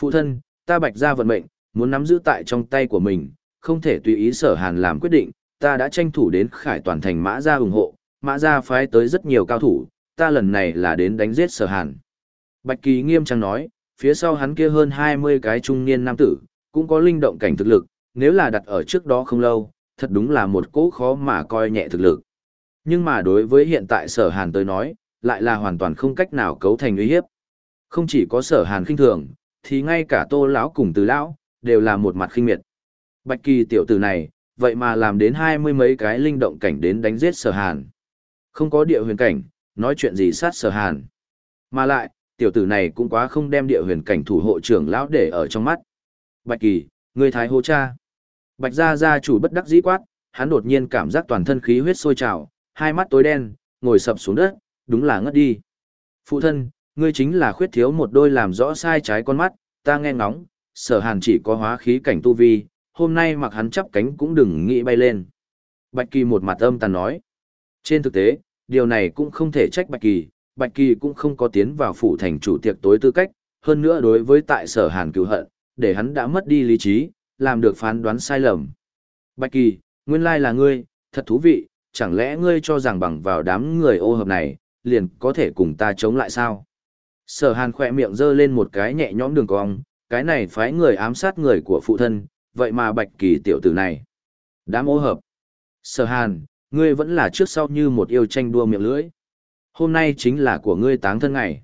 Phụ thân, ta bạch gia vận mệnh, muốn nắm giữ tại trong tay của mình, không thể tùy ý sở hàn làm quyết định, ta đã tranh thủ đến khải toàn thành mã gia ủng hộ, mã gia phái tới rất nhiều cao thủ, ta lần này là đến đánh giết sở hàn. Bạch Kỳ nghiêm trang nói, phía sau hắn kia hơn 20 cái trung niên nam tử, cũng có linh động cảnh thực lực, nếu là đặt ở trước đó không lâu, thật đúng là một cỗ khó mà coi nhẹ thực lực. Nhưng mà đối với hiện tại sở hàn tới nói, lại là hoàn toàn không cách nào cấu thành uy hiếp. Không chỉ có sở hàn khinh thường, thì ngay cả tô lão cùng từ lão, đều là một mặt khinh miệt. Bạch kỳ tiểu tử này, vậy mà làm đến hai mươi mấy cái linh động cảnh đến đánh giết sở hàn. Không có địa huyền cảnh, nói chuyện gì sát sở hàn. Mà lại, tiểu tử này cũng quá không đem địa huyền cảnh thủ hộ trưởng lão để ở trong mắt. Bạch kỳ, người thái hô cha. Bạch gia gia chủ bất đắc dĩ quát, hắn đột nhiên cảm giác toàn thân khí huyết sôi trào, hai mắt tối đen, ngồi sập xuống đất, đúng là ngất đi. Phụ thân, ngươi chính là khuyết thiếu một đôi làm rõ sai trái con mắt, ta nghe ngóng, sở hàn chỉ có hóa khí cảnh tu vi, hôm nay mặc hắn chắp cánh cũng đừng nghĩ bay lên. Bạch Kỳ một mặt âm tàn nói. Trên thực tế, điều này cũng không thể trách Bạch Kỳ, Bạch Kỳ cũng không có tiến vào phủ thành chủ tiệc tối tư cách, hơn nữa đối với tại sở hàn cứu hận, để hắn đã mất đi lý trí, làm được phán đoán sai lầm. Bạch Kỳ, nguyên lai là ngươi, thật thú vị, chẳng lẽ ngươi cho rằng bằng vào đám người ô hợp này, liền có thể cùng ta chống lại sao? Sở hàn khỏe miệng giơ lên một cái nhẹ nhõm đường cong, cái này phái người ám sát người của phụ thân, vậy mà bạch kỳ tiểu tử này. Đám ô hợp. Sở hàn, ngươi vẫn là trước sau như một yêu tranh đua miệng lưỡi. Hôm nay chính là của ngươi táng thân ngày.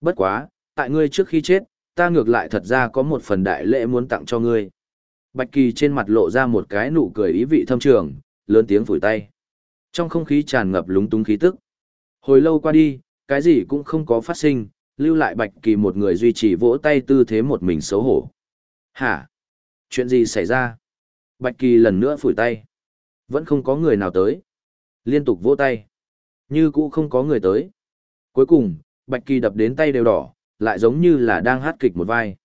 Bất quá, tại ngươi trước khi chết, ta ngược lại thật ra có một phần đại lễ muốn tặng cho ngươi. Bạch kỳ trên mặt lộ ra một cái nụ cười ý vị thâm trường, lớn tiếng phủi tay. Trong không khí tràn ngập lúng túng khí tức. Hồi lâu qua đi, cái gì cũng không có phát sinh, lưu lại bạch kỳ một người duy trì vỗ tay tư thế một mình xấu hổ. Hả? Chuyện gì xảy ra? Bạch kỳ lần nữa phủi tay. Vẫn không có người nào tới. Liên tục vỗ tay. Như cũ không có người tới. Cuối cùng, bạch kỳ đập đến tay đều đỏ, lại giống như là đang hát kịch một vai.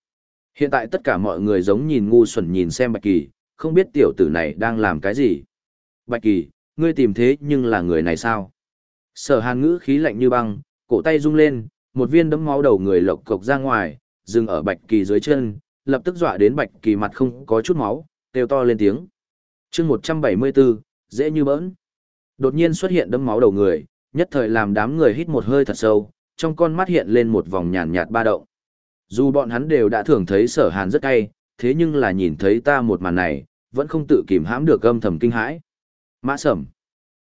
Hiện tại tất cả mọi người giống nhìn ngu xuẩn nhìn xem bạch kỳ, không biết tiểu tử này đang làm cái gì. Bạch kỳ, ngươi tìm thế nhưng là người này sao? Sở hàn ngữ khí lạnh như băng, cổ tay rung lên, một viên đấm máu đầu người lộc cộc ra ngoài, dừng ở bạch kỳ dưới chân, lập tức dọa đến bạch kỳ mặt không có chút máu, kêu to lên tiếng. chương 174, dễ như bỡn. Đột nhiên xuất hiện đấm máu đầu người, nhất thời làm đám người hít một hơi thật sâu, trong con mắt hiện lên một vòng nhàn nhạt ba động. Dù bọn hắn đều đã thường thấy sở hàn rất cay, thế nhưng là nhìn thấy ta một màn này, vẫn không tự kìm hãm được âm thầm kinh hãi. Mã sẩm.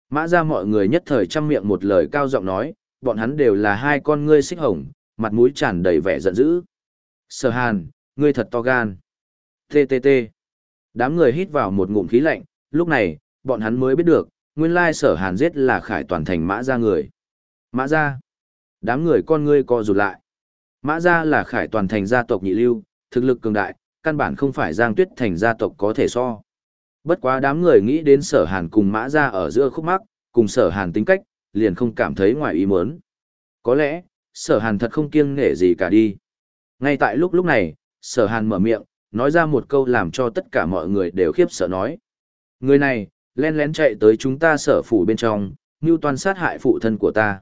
Mã ra mọi người nhất thời chăm miệng một lời cao giọng nói, bọn hắn đều là hai con ngươi xích hồng, mặt mũi tràn đầy vẻ giận dữ. Sở hàn, ngươi thật to gan. TTT. Đám người hít vào một ngụm khí lạnh, lúc này, bọn hắn mới biết được, nguyên lai sở hàn giết là khải toàn thành mã ra người. Mã ra. Đám người con ngươi co rụt lại. Mã ra là khải toàn thành gia tộc nhị lưu, thực lực cường đại, căn bản không phải giang tuyết thành gia tộc có thể so. Bất quá đám người nghĩ đến sở hàn cùng mã ra ở giữa khúc mắc, cùng sở hàn tính cách, liền không cảm thấy ngoài ý muốn. Có lẽ, sở hàn thật không kiêng nể gì cả đi. Ngay tại lúc lúc này, sở hàn mở miệng, nói ra một câu làm cho tất cả mọi người đều khiếp sợ nói. Người này, len lén chạy tới chúng ta sở phủ bên trong, như toàn sát hại phụ thân của ta.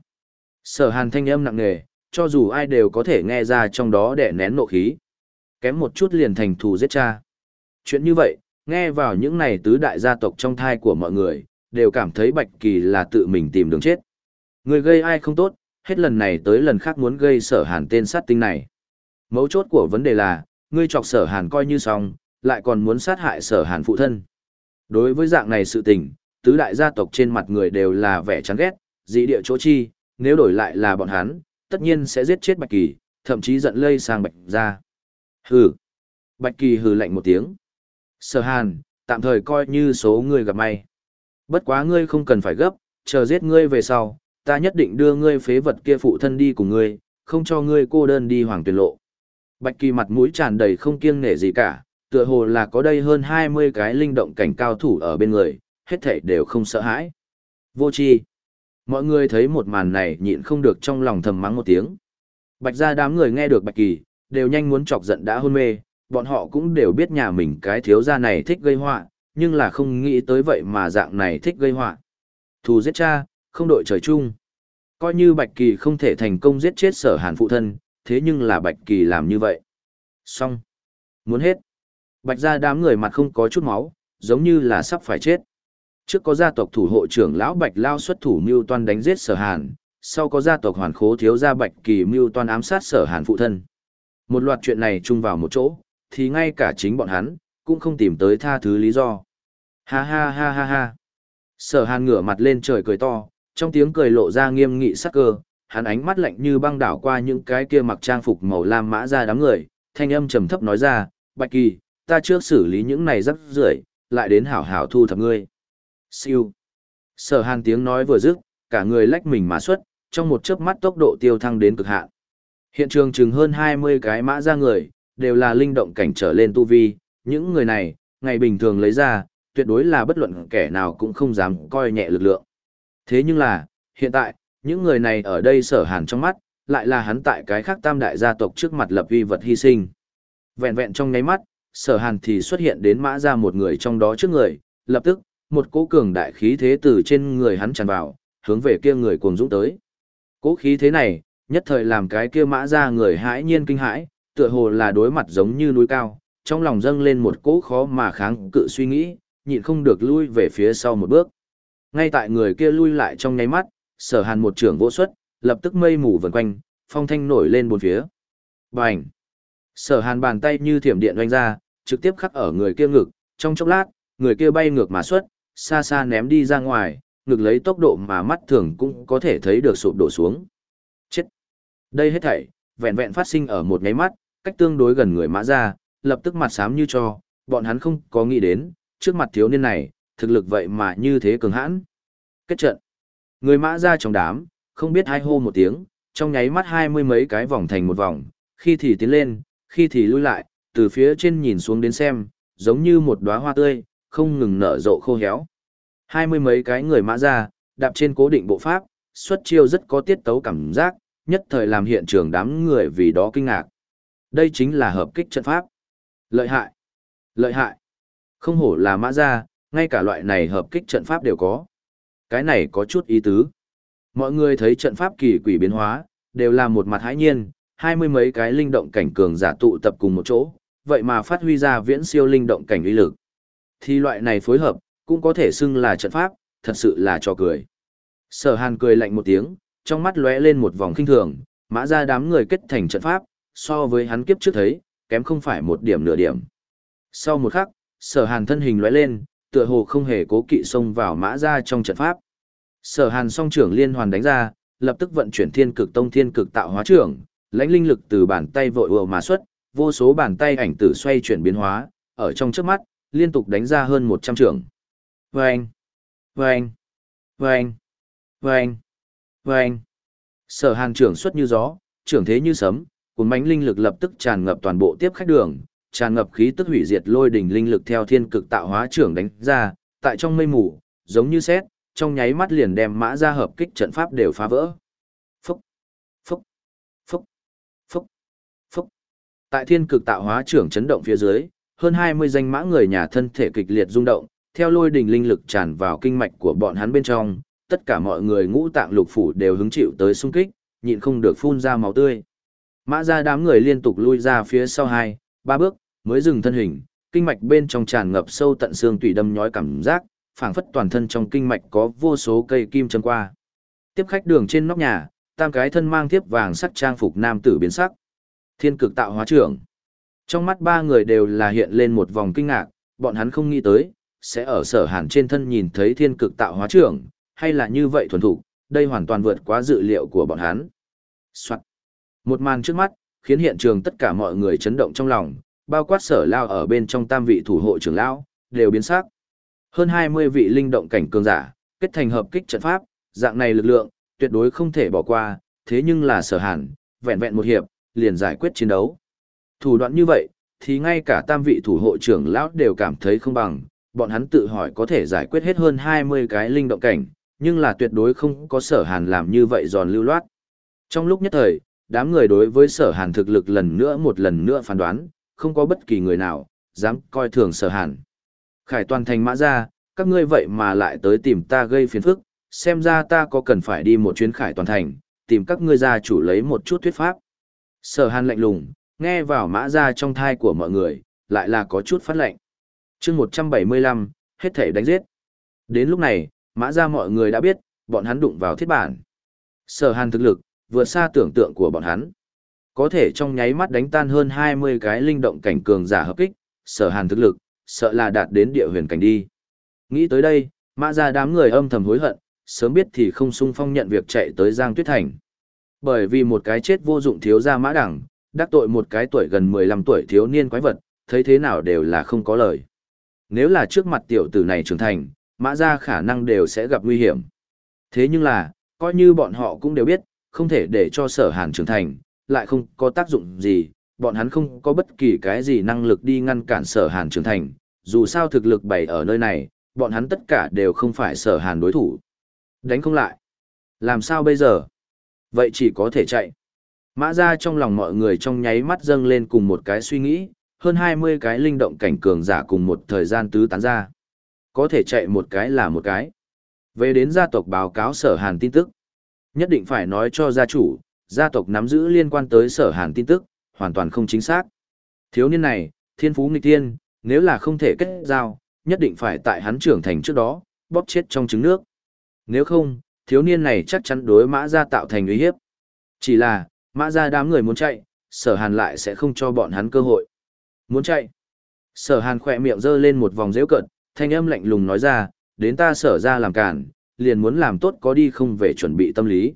Sở hàn thanh âm nặng nề, cho dù ai đều có thể nghe ra trong đó để nén nộ khí. Kém một chút liền thành thù giết cha. Chuyện như vậy, nghe vào những này tứ đại gia tộc trong thai của mọi người, đều cảm thấy Bạch Kỳ là tự mình tìm đường chết. Người gây ai không tốt, hết lần này tới lần khác muốn gây sở hàn tên sát tinh này. Mấu chốt của vấn đề là, ngươi chọc sở hàn coi như xong, lại còn muốn sát hại sở hàn phụ thân. Đối với dạng này sự tình, tứ đại gia tộc trên mặt người đều là vẻ chán ghét, dị địa chỗ chi, nếu đổi lại là bọn hắn, tất nhiên sẽ giết chết Bạch Kỳ, thậm chí giận lây sang Bạch gia. Hừ. Bạch Kỳ hừ lạnh một tiếng. Sở Hàn, tạm thời coi như số người gặp may. Bất quá ngươi không cần phải gấp, chờ giết ngươi về sau, ta nhất định đưa ngươi phế vật kia phụ thân đi cùng ngươi, không cho ngươi cô đơn đi hoàng tuyệt lộ. Bạch Kỳ mặt mũi tràn đầy không kiêng nể gì cả, tựa hồ là có đây hơn 20 cái linh động cảnh cao thủ ở bên người, hết thảy đều không sợ hãi. Vô chi. Mọi người thấy một màn này nhịn không được trong lòng thầm mắng một tiếng. Bạch ra đám người nghe được Bạch Kỳ, đều nhanh muốn chọc giận đã hôn mê, bọn họ cũng đều biết nhà mình cái thiếu gia này thích gây họa, nhưng là không nghĩ tới vậy mà dạng này thích gây họa. Thù giết cha, không đội trời chung. Coi như Bạch Kỳ không thể thành công giết chết sở hàn phụ thân, thế nhưng là Bạch Kỳ làm như vậy. Xong. Muốn hết. Bạch ra đám người mặt không có chút máu, giống như là sắp phải chết. Trước có gia tộc thủ hộ trưởng lão Bạch Lao xuất thủ mưu toan đánh giết sở hàn, sau có gia tộc hoàn khố thiếu gia Bạch Kỳ mưu toan ám sát sở hàn phụ thân. Một loạt chuyện này chung vào một chỗ, thì ngay cả chính bọn hắn, cũng không tìm tới tha thứ lý do. Ha ha ha ha ha. Sở hàn ngửa mặt lên trời cười to, trong tiếng cười lộ ra nghiêm nghị sắc cơ, hắn ánh mắt lạnh như băng đảo qua những cái kia mặc trang phục màu lam mã ra đám người, thanh âm trầm thấp nói ra, Bạch Kỳ, ta trước xử lý những này rắc rưởi, lại đến hảo hảo thu thập ngươi. Siêu. Sở hàn tiếng nói vừa dứt, cả người lách mình mà xuất, trong một chớp mắt tốc độ tiêu thăng đến cực hạn. Hiện trường chừng hơn 20 cái mã ra người, đều là linh động cảnh trở lên tu vi, những người này, ngày bình thường lấy ra, tuyệt đối là bất luận kẻ nào cũng không dám coi nhẹ lực lượng. Thế nhưng là, hiện tại, những người này ở đây sở hàn trong mắt, lại là hắn tại cái khác tam đại gia tộc trước mặt lập vi vật hy sinh. Vẹn vẹn trong nháy mắt, sở hàn thì xuất hiện đến mã ra một người trong đó trước người, lập tức, một cỗ cường đại khí thế từ trên người hắn tràn vào, hướng về kia người cuồng dũng tới. Cỗ khí thế này, nhất thời làm cái kia mã ra người hãi nhiên kinh hãi, tựa hồ là đối mặt giống như núi cao, trong lòng dâng lên một cỗ khó mà kháng cự suy nghĩ, nhịn không được lui về phía sau một bước. Ngay tại người kia lui lại trong nháy mắt, sở hàn một trưởng vỗ xuất, lập tức mây mù vần quanh, phong thanh nổi lên bốn phía. Bành! Sở hàn bàn tay như thiểm điện oanh ra, trực tiếp khắc ở người kia ngực, trong chốc lát, người kia bay ngược mà xuất, xa xa ném đi ra ngoài, ngực lấy tốc độ mà mắt thường cũng có thể thấy được sụp đổ xuống. Chết! Đây hết thảy, vẹn vẹn phát sinh ở một nháy mắt, cách tương đối gần người mã ra, lập tức mặt xám như cho, bọn hắn không có nghĩ đến, trước mặt thiếu niên này, thực lực vậy mà như thế cường hãn. Kết trận. Người mã ra trong đám, không biết hai hô một tiếng, trong nháy mắt hai mươi mấy cái vòng thành một vòng, khi thì tiến lên, khi thì lui lại, từ phía trên nhìn xuống đến xem, giống như một đóa hoa tươi, không ngừng nở rộ khô héo. Hai mươi mấy cái người mã ra, đạp trên cố định bộ pháp, xuất chiêu rất có tiết tấu cảm giác, nhất thời làm hiện trường đám người vì đó kinh ngạc. Đây chính là hợp kích trận pháp. Lợi hại. Lợi hại. Không hổ là mã ra, ngay cả loại này hợp kích trận pháp đều có. Cái này có chút ý tứ. Mọi người thấy trận pháp kỳ quỷ biến hóa, đều là một mặt hãi nhiên, hai mươi mấy cái linh động cảnh cường giả tụ tập cùng một chỗ, vậy mà phát huy ra viễn siêu linh động cảnh uy lực. Thì loại này phối hợp, cũng có thể xưng là trận pháp, thật sự là cho cười. Sở Hàn cười lạnh một tiếng, trong mắt lóe lên một vòng kinh thường, mã ra đám người kết thành trận pháp, so với hắn kiếp trước thấy, kém không phải một điểm nửa điểm. Sau một khắc, sở hàn thân hình lóe lên, tựa hồ không hề cố kỵ xông vào mã ra trong trận pháp. Sở hàn song trưởng liên hoàn đánh ra, lập tức vận chuyển thiên cực tông thiên cực tạo hóa trưởng, lãnh linh lực từ bàn tay vội ùa mà xuất, vô số bàn tay ảnh tử xoay chuyển biến hóa, ở trong trước mắt, liên tục đánh ra hơn 100 trưởng. Vâng! Vâng! Vâng! Vâng! Vâng! Sở hàng trưởng xuất như gió, trưởng thế như sấm, cuốn bánh linh lực lập tức tràn ngập toàn bộ tiếp khách đường, tràn ngập khí tức hủy diệt lôi đỉnh linh lực theo thiên cực tạo hóa trưởng đánh ra, tại trong mây mù, giống như xét, trong nháy mắt liền đem mã ra hợp kích trận pháp đều phá vỡ. Phúc, phúc, phúc, phúc, phúc. Tại thiên cực tạo hóa trưởng chấn động phía dưới, hơn 20 danh mã người nhà thân thể kịch liệt rung động, theo lôi đình linh lực tràn vào kinh mạch của bọn hắn bên trong, tất cả mọi người ngũ tạng lục phủ đều hứng chịu tới xung kích, nhịn không được phun ra máu tươi. Mã ra đám người liên tục lui ra phía sau hai, ba bước, mới dừng thân hình, kinh mạch bên trong tràn ngập sâu tận xương tủy đâm nhói cảm giác, phảng phất toàn thân trong kinh mạch có vô số cây kim châm qua. Tiếp khách đường trên nóc nhà, tam cái thân mang tiếp vàng sắc trang phục nam tử biến sắc. Thiên cực tạo hóa trưởng. Trong mắt ba người đều là hiện lên một vòng kinh ngạc, bọn hắn không nghĩ tới, sẽ ở sở hàn trên thân nhìn thấy thiên cực tạo hóa trưởng, hay là như vậy thuần thủ, đây hoàn toàn vượt quá dự liệu của bọn hắn. Soạn. Một màn trước mắt, khiến hiện trường tất cả mọi người chấn động trong lòng, bao quát sở lao ở bên trong tam vị thủ hộ trưởng lão, đều biến sắc. Hơn 20 vị linh động cảnh cường giả, kết thành hợp kích trận pháp, dạng này lực lượng, tuyệt đối không thể bỏ qua, thế nhưng là sở hàn, vẹn vẹn một hiệp, liền giải quyết chiến đấu. Thủ đoạn như vậy, thì ngay cả tam vị thủ hộ trưởng lão đều cảm thấy không bằng, bọn hắn tự hỏi có thể giải quyết hết hơn 20 cái linh động cảnh, nhưng là tuyệt đối không có sở hàn làm như vậy giòn lưu loát. Trong lúc nhất thời, đám người đối với sở hàn thực lực lần nữa một lần nữa phán đoán, không có bất kỳ người nào, dám coi thường sở hàn. Khải toàn thành mã ra, các ngươi vậy mà lại tới tìm ta gây phiền phức, xem ra ta có cần phải đi một chuyến khải toàn thành, tìm các ngươi ra chủ lấy một chút thuyết pháp. Sở hàn lạnh lùng, nghe vào mã ra trong thai của mọi người, lại là có chút phát lệnh. chương 175, hết thể đánh giết. Đến lúc này, mã ra mọi người đã biết, bọn hắn đụng vào thiết bản. Sở hàn thực lực, vượt xa tưởng tượng của bọn hắn. Có thể trong nháy mắt đánh tan hơn 20 cái linh động cảnh cường giả hợp kích, sở hàn thực lực, sợ là đạt đến địa huyền cảnh đi. Nghĩ tới đây, mã ra đám người âm thầm hối hận, sớm biết thì không sung phong nhận việc chạy tới Giang Tuyết Thành. Bởi vì một cái chết vô dụng thiếu gia mã đẳng, đắc tội một cái tuổi gần 15 tuổi thiếu niên quái vật, thấy thế nào đều là không có lời. Nếu là trước mặt tiểu tử này trưởng thành, mã ra khả năng đều sẽ gặp nguy hiểm. Thế nhưng là, coi như bọn họ cũng đều biết, không thể để cho sở hàn trưởng thành, lại không có tác dụng gì, bọn hắn không có bất kỳ cái gì năng lực đi ngăn cản sở hàn trưởng thành, dù sao thực lực bày ở nơi này, bọn hắn tất cả đều không phải sở hàn đối thủ. Đánh không lại. Làm sao bây giờ? Vậy chỉ có thể chạy. Mã ra trong lòng mọi người trong nháy mắt dâng lên cùng một cái suy nghĩ, hơn 20 cái linh động cảnh cường giả cùng một thời gian tứ tán ra. Có thể chạy một cái là một cái. Về đến gia tộc báo cáo sở hàn tin tức. Nhất định phải nói cho gia chủ, gia tộc nắm giữ liên quan tới sở hàn tin tức, hoàn toàn không chính xác. Thiếu niên này, thiên phú nghịch tiên, nếu là không thể kết giao, nhất định phải tại hắn trưởng thành trước đó, bóp chết trong trứng nước. Nếu không, thiếu niên này chắc chắn đối mã gia tạo thành uy hiếp. Chỉ là, mã gia đám người muốn chạy, sở hàn lại sẽ không cho bọn hắn cơ hội. Muốn chạy. Sở hàn khỏe miệng giơ lên một vòng rêu cợt, thanh âm lạnh lùng nói ra, đến ta sở ra làm cản, liền muốn làm tốt có đi không về chuẩn bị tâm lý.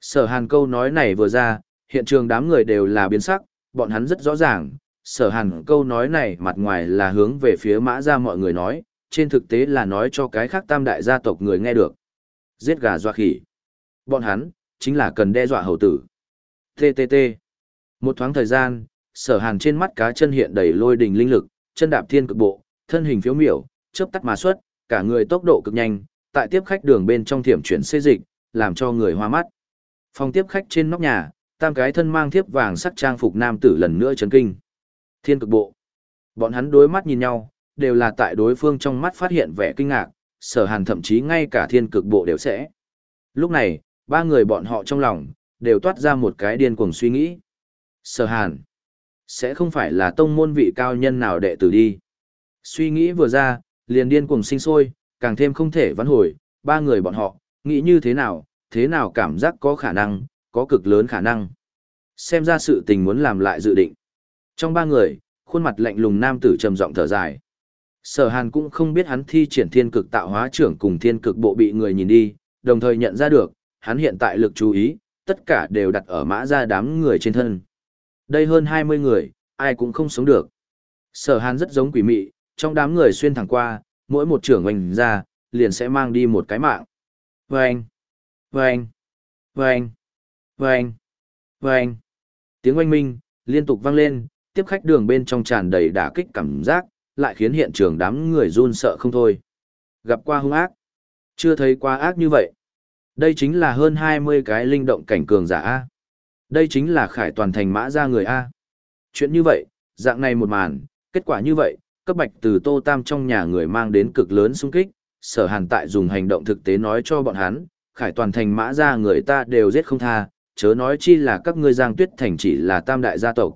Sở hàn câu nói này vừa ra, hiện trường đám người đều là biến sắc, bọn hắn rất rõ ràng, sở hàn câu nói này mặt ngoài là hướng về phía mã ra mọi người nói, trên thực tế là nói cho cái khác tam đại gia tộc người nghe được. Giết gà dọa khỉ. Bọn hắn, chính là cần đe dọa hầu tử. TTT. Một thoáng thời gian, sở hàn trên mắt cá chân hiện đầy lôi đình linh lực, chân đạp thiên cực bộ, thân hình phiếu miểu, chớp tắt mà xuất, cả người tốc độ cực nhanh, tại tiếp khách đường bên trong thiểm chuyển xê dịch, làm cho người hoa mắt. Phòng tiếp khách trên nóc nhà, tam cái thân mang thiếp vàng sắc trang phục nam tử lần nữa chấn kinh. Thiên cực bộ. Bọn hắn đối mắt nhìn nhau, đều là tại đối phương trong mắt phát hiện vẻ kinh ngạc, sở hàn thậm chí ngay cả thiên cực bộ đều sẽ. Lúc này, ba người bọn họ trong lòng, đều toát ra một cái điên cuồng suy nghĩ. Sở hàn, sẽ không phải là tông môn vị cao nhân nào đệ tử đi. Suy nghĩ vừa ra, liền điên cuồng sinh sôi, càng thêm không thể vãn hồi, ba người bọn họ, nghĩ như thế nào, thế nào cảm giác có khả năng, có cực lớn khả năng. Xem ra sự tình muốn làm lại dự định. Trong ba người, khuôn mặt lạnh lùng nam tử trầm giọng thở dài. Sở Hàn cũng không biết hắn thi triển thiên cực tạo hóa trưởng cùng thiên cực bộ bị người nhìn đi, đồng thời nhận ra được, hắn hiện tại lực chú ý, tất cả đều đặt ở mã ra đám người trên thân. Đây hơn 20 người, ai cũng không sống được. Sở Hàn rất giống quỷ mị, trong đám người xuyên thẳng qua, mỗi một trưởng oanh ra, liền sẽ mang đi một cái mạng. vê anh vê anh vê anh vê anh vê anh Tiếng oanh minh, liên tục vang lên, tiếp khách đường bên trong tràn đầy đả kích cảm giác, lại khiến hiện trường đám người run sợ không thôi. Gặp qua hung ác. Chưa thấy quá ác như vậy. Đây chính là hơn 20 cái linh động cảnh cường giả A. Đây chính là khải toàn thành mã ra người A. Chuyện như vậy, dạng này một màn, kết quả như vậy, cấp bạch từ Tô Tam trong nhà người mang đến cực lớn xung kích, sở hàn tại dùng hành động thực tế nói cho bọn hắn, khải toàn thành mã ra người ta đều giết không tha, chớ nói chi là các ngươi giang tuyết thành chỉ là tam đại gia tộc.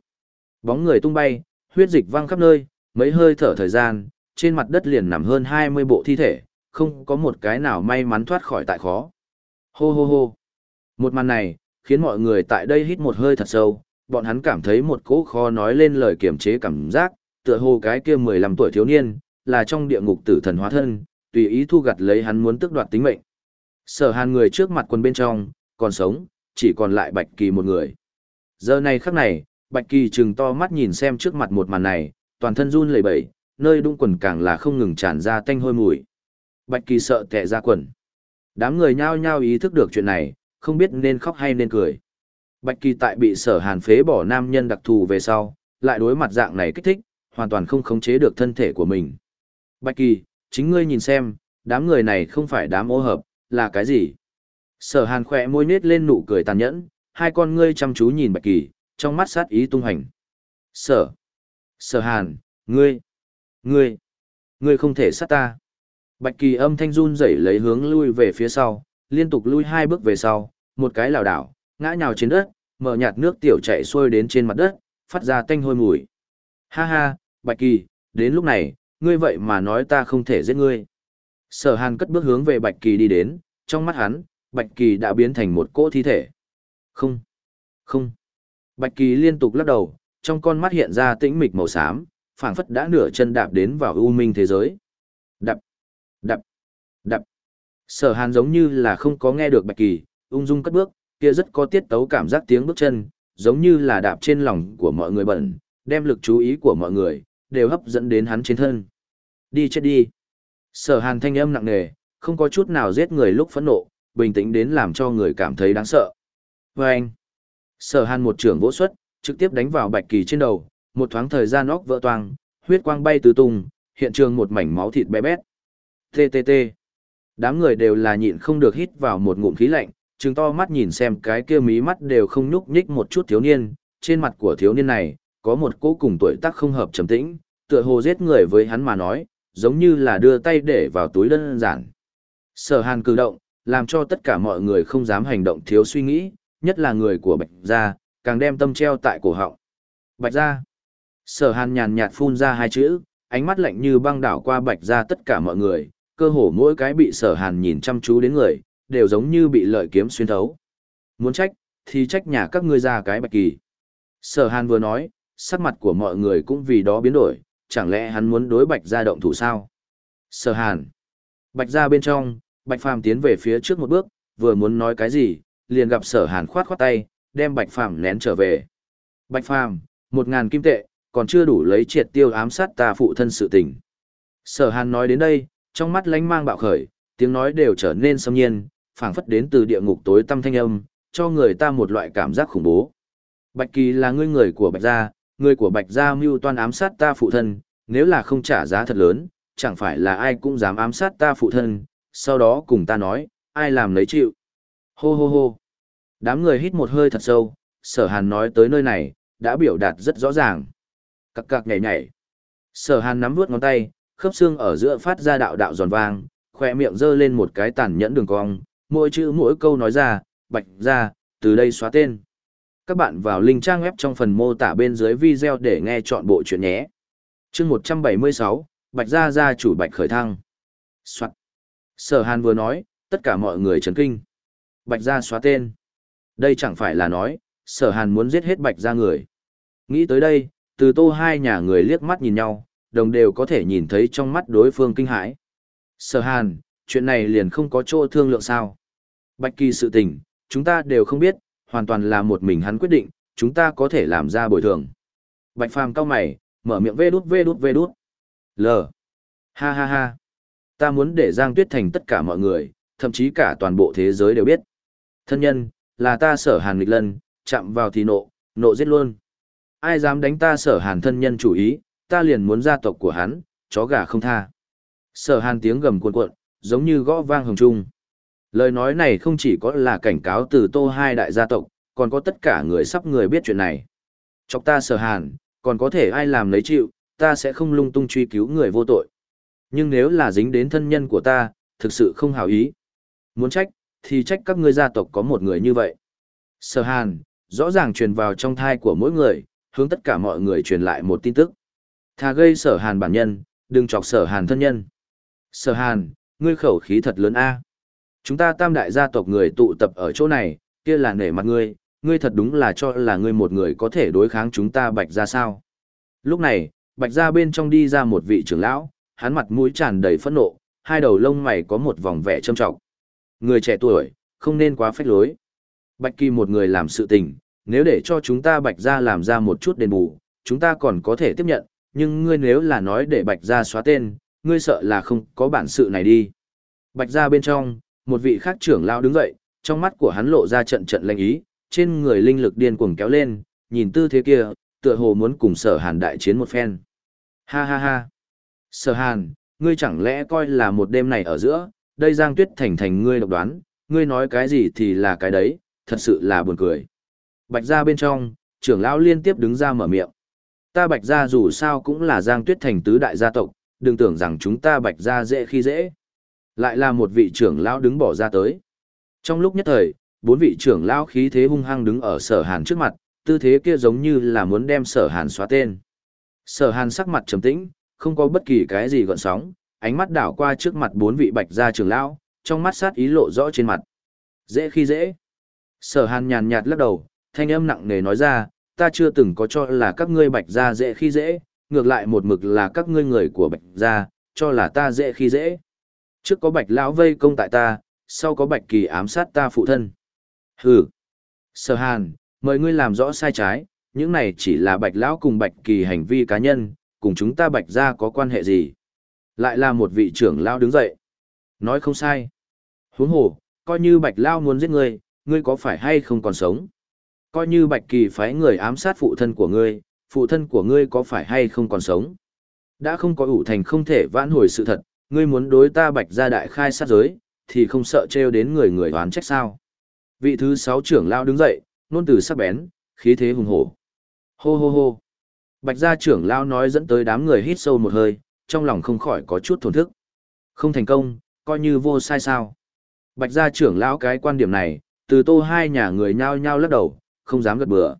Bóng người tung bay, huyết dịch văng khắp nơi, mấy hơi thở thời gian, trên mặt đất liền nằm hơn 20 bộ thi thể, không có một cái nào may mắn thoát khỏi tại khó. Hô hô hô. Một màn này, khiến mọi người tại đây hít một hơi thật sâu, bọn hắn cảm thấy một cỗ khó nói lên lời kiềm chế cảm giác, tựa hồ cái kia 15 tuổi thiếu niên, là trong địa ngục tử thần hóa thân, tùy ý thu gặt lấy hắn muốn tước đoạt tính mệnh. Sở hàn người trước mặt quân bên trong, còn sống, chỉ còn lại Bạch Kỳ một người. Giờ này khắc này, Bạch Kỳ trừng to mắt nhìn xem trước mặt một màn này, toàn thân run lẩy bẩy, nơi đung quần càng là không ngừng tràn ra tanh hôi mùi. Bạch Kỳ sợ tè ra quần. Đám người nhao nhao ý thức được chuyện này, không biết nên khóc hay nên cười. Bạch Kỳ tại bị sở hàn phế bỏ nam nhân đặc thù về sau, lại đối mặt dạng này kích thích, hoàn toàn không khống chế được thân thể của mình. Bạch Kỳ, chính ngươi nhìn xem, đám người này không phải đám ô hợp, là cái gì? Sở hàn khỏe môi nết lên nụ cười tàn nhẫn, hai con ngươi chăm chú nhìn Bạch Kỳ, trong mắt sát ý tung hành. Sở! Sở hàn, ngươi! Ngươi! Ngươi không thể sát ta! Bạch Kỳ âm thanh run rẩy lấy hướng lui về phía sau, liên tục lui hai bước về sau, một cái lảo đảo, ngã nhào trên đất, mở nhạt nước tiểu chảy xuôi đến trên mặt đất, phát ra tanh hôi mùi. Ha ha, Bạch Kỳ, đến lúc này, ngươi vậy mà nói ta không thể giết ngươi. Sở Hàn cất bước hướng về Bạch Kỳ đi đến, trong mắt hắn, Bạch Kỳ đã biến thành một cỗ thi thể. Không, không. Bạch Kỳ liên tục lắc đầu, trong con mắt hiện ra tĩnh mịch màu xám, phảng phất đã nửa chân đạp đến vào u minh thế giới. Đập, đập, đập. Sở Hàn giống như là không có nghe được Bạch Kỳ, ung dung cất bước, kia rất có tiết tấu cảm giác tiếng bước chân, giống như là đạp trên lòng của mọi người bẩn, đem lực chú ý của mọi người, đều hấp dẫn đến hắn trên thân. Đi chết đi. Sở hàn thanh âm nặng nề, không có chút nào giết người lúc phẫn nộ, bình tĩnh đến làm cho người cảm thấy đáng sợ. Và anh. Sở hàn một trưởng vỗ xuất, trực tiếp đánh vào bạch kỳ trên đầu, một thoáng thời gian óc vỡ toang, huyết quang bay tứ tung, hiện trường một mảnh máu thịt bé bét. TTT. Đám người đều là nhịn không được hít vào một ngụm khí lạnh, trừng to mắt nhìn xem cái kia mí mắt đều không nhúc nhích một chút thiếu niên, trên mặt của thiếu niên này, có một cỗ cùng tuổi tác không hợp trầm tĩnh, tựa hồ giết người với hắn mà nói, giống như là đưa tay để vào túi đơn giản. Sở hàn cử động, làm cho tất cả mọi người không dám hành động thiếu suy nghĩ, nhất là người của Bạch Gia, càng đem tâm treo tại cổ họng. Bạch Gia. Sở hàn nhàn nhạt phun ra hai chữ, ánh mắt lạnh như băng đảo qua Bạch Gia tất cả mọi người, cơ hồ mỗi cái bị sở hàn nhìn chăm chú đến người, đều giống như bị lợi kiếm xuyên thấu. Muốn trách, thì trách nhà các ngươi ra cái bạch kỳ. Sở hàn vừa nói, sắc mặt của mọi người cũng vì đó biến đổi, chẳng lẽ hắn muốn đối bạch gia động thủ sao? Sở hàn. Bạch gia bên trong, bạch phàm tiến về phía trước một bước, vừa muốn nói cái gì, liền gặp sở hàn khoát khoát tay, đem bạch phàm nén trở về. Bạch phàm, một ngàn kim tệ, còn chưa đủ lấy triệt tiêu ám sát ta phụ thân sự tình. Sở hàn nói đến đây, trong mắt lánh mang bạo khởi, tiếng nói đều trở nên xâm nhiên, phảng phất đến từ địa ngục tối tăm thanh âm, cho người ta một loại cảm giác khủng bố. Bạch Kỳ là ngươi người của Bạch Gia, người của Bạch Gia mưu toan ám sát ta phụ thân, nếu là không trả giá thật lớn, chẳng phải là ai cũng dám ám sát ta phụ thân, sau đó cùng ta nói, ai làm lấy chịu. Hô hô hô. Đám người hít một hơi thật sâu, sở hàn nói tới nơi này, đã biểu đạt rất rõ ràng. Cặc cặc nhảy nhảy. Sở hàn nắm vuốt ngón tay, khớp xương ở giữa phát ra đạo đạo giòn vang, khoe miệng giơ lên một cái tàn nhẫn đường cong, mỗi chữ mỗi câu nói ra, bạch ra, từ đây xóa tên. Các bạn vào link trang web trong phần mô tả bên dưới video để nghe chọn bộ chuyện nhé. chương 176, Bạch Gia Gia chủ Bạch Khởi Thăng. Soạn. Sở Hàn vừa nói, tất cả mọi người chấn kinh. Bạch Gia xóa tên. Đây chẳng phải là nói, Sở Hàn muốn giết hết Bạch Gia người. Nghĩ tới đây, từ tô hai nhà người liếc mắt nhìn nhau, đồng đều có thể nhìn thấy trong mắt đối phương kinh hãi. Sở Hàn, chuyện này liền không có chỗ thương lượng sao. Bạch kỳ sự tình, chúng ta đều không biết, hoàn toàn là một mình hắn quyết định, chúng ta có thể làm ra bồi thường. Bạch phàm cao mày, mở miệng vê đút vê đút vê đút. L. Ha ha ha. Ta muốn để Giang Tuyết Thành tất cả mọi người, thậm chí cả toàn bộ thế giới đều biết. Thân nhân, là ta sở hàn nghịch lân, chạm vào thì nộ, nộ giết luôn. Ai dám đánh ta sở hàn thân nhân chủ ý, ta liền muốn gia tộc của hắn, chó gà không tha. Sở hàn tiếng gầm cuộn cuộn, giống như gõ vang hồng trung. Lời nói này không chỉ có là cảnh cáo từ tô hai đại gia tộc, còn có tất cả người sắp người biết chuyện này. Chọc ta sở hàn, còn có thể ai làm lấy chịu, ta sẽ không lung tung truy cứu người vô tội. Nhưng nếu là dính đến thân nhân của ta, thực sự không hảo ý. Muốn trách, thì trách các ngươi gia tộc có một người như vậy. Sở Hàn, rõ ràng truyền vào trong thai của mỗi người, hướng tất cả mọi người truyền lại một tin tức. Thà gây Sở Hàn bản nhân, đừng chọc Sở Hàn thân nhân. Sở Hàn, ngươi khẩu khí thật lớn a. Chúng ta tam đại gia tộc người tụ tập ở chỗ này, kia là nể mặt ngươi, ngươi thật đúng là cho là ngươi một người có thể đối kháng chúng ta bạch ra sao. Lúc này, bạch ra bên trong đi ra một vị trưởng lão, hắn mặt mũi tràn đầy phẫn nộ, hai đầu lông mày có một vòng vẻ trâm trọng. Người trẻ tuổi, không nên quá phách lối. Bạch kỳ một người làm sự tình, nếu để cho chúng ta bạch ra làm ra một chút đền bù, chúng ta còn có thể tiếp nhận, nhưng ngươi nếu là nói để bạch ra xóa tên, ngươi sợ là không có bản sự này đi. Bạch ra bên trong, một vị khác trưởng lão đứng dậy, trong mắt của hắn lộ ra trận trận lanh ý, trên người linh lực điên cuồng kéo lên, nhìn tư thế kia, tựa hồ muốn cùng sở hàn đại chiến một phen. Ha ha ha. Sở hàn, ngươi chẳng lẽ coi là một đêm này ở giữa, đây giang tuyết thành thành ngươi độc đoán, ngươi nói cái gì thì là cái đấy, thật sự là buồn cười. Bạch gia bên trong, trưởng lão liên tiếp đứng ra mở miệng. Ta bạch gia dù sao cũng là giang tuyết thành tứ đại gia tộc, đừng tưởng rằng chúng ta bạch gia dễ khi dễ. Lại là một vị trưởng lão đứng bỏ ra tới. Trong lúc nhất thời, bốn vị trưởng lão khí thế hung hăng đứng ở sở hàn trước mặt, tư thế kia giống như là muốn đem sở hàn xóa tên. Sở hàn sắc mặt trầm tĩnh, không có bất kỳ cái gì gọn sóng, ánh mắt đảo qua trước mặt bốn vị bạch gia trưởng lão, trong mắt sát ý lộ rõ trên mặt. Dễ khi dễ. Sở hàn nhàn nhạt lắc đầu, thanh âm nặng nề nói ra, ta chưa từng có cho là các ngươi bạch gia dễ khi dễ, ngược lại một mực là các ngươi người của bạch gia, cho là ta dễ khi dễ. Trước có bạch lão vây công tại ta, sau có bạch kỳ ám sát ta phụ thân. Hừ. Sở hàn, mời ngươi làm rõ sai trái, những này chỉ là bạch lão cùng bạch kỳ hành vi cá nhân, cùng chúng ta bạch gia có quan hệ gì. Lại là một vị trưởng lao đứng dậy. Nói không sai. Huống hồ, coi như bạch lao muốn giết ngươi, ngươi có phải hay không còn sống. Coi như bạch kỳ phái người ám sát phụ thân của ngươi, phụ thân của ngươi có phải hay không còn sống. Đã không có ủ thành không thể vãn hồi sự thật, ngươi muốn đối ta bạch gia đại khai sát giới, thì không sợ trêu đến người người đoán trách sao. Vị thứ sáu trưởng lao đứng dậy, nôn từ sắc bén, khí thế hùng hổ. Hô hô hô. Bạch gia trưởng lao nói dẫn tới đám người hít sâu một hơi, trong lòng không khỏi có chút thổn thức. Không thành công, coi như vô sai sao. Bạch gia trưởng lão cái quan điểm này, từ tô hai nhà người nhao nhao lắc đầu, không dám gật bừa.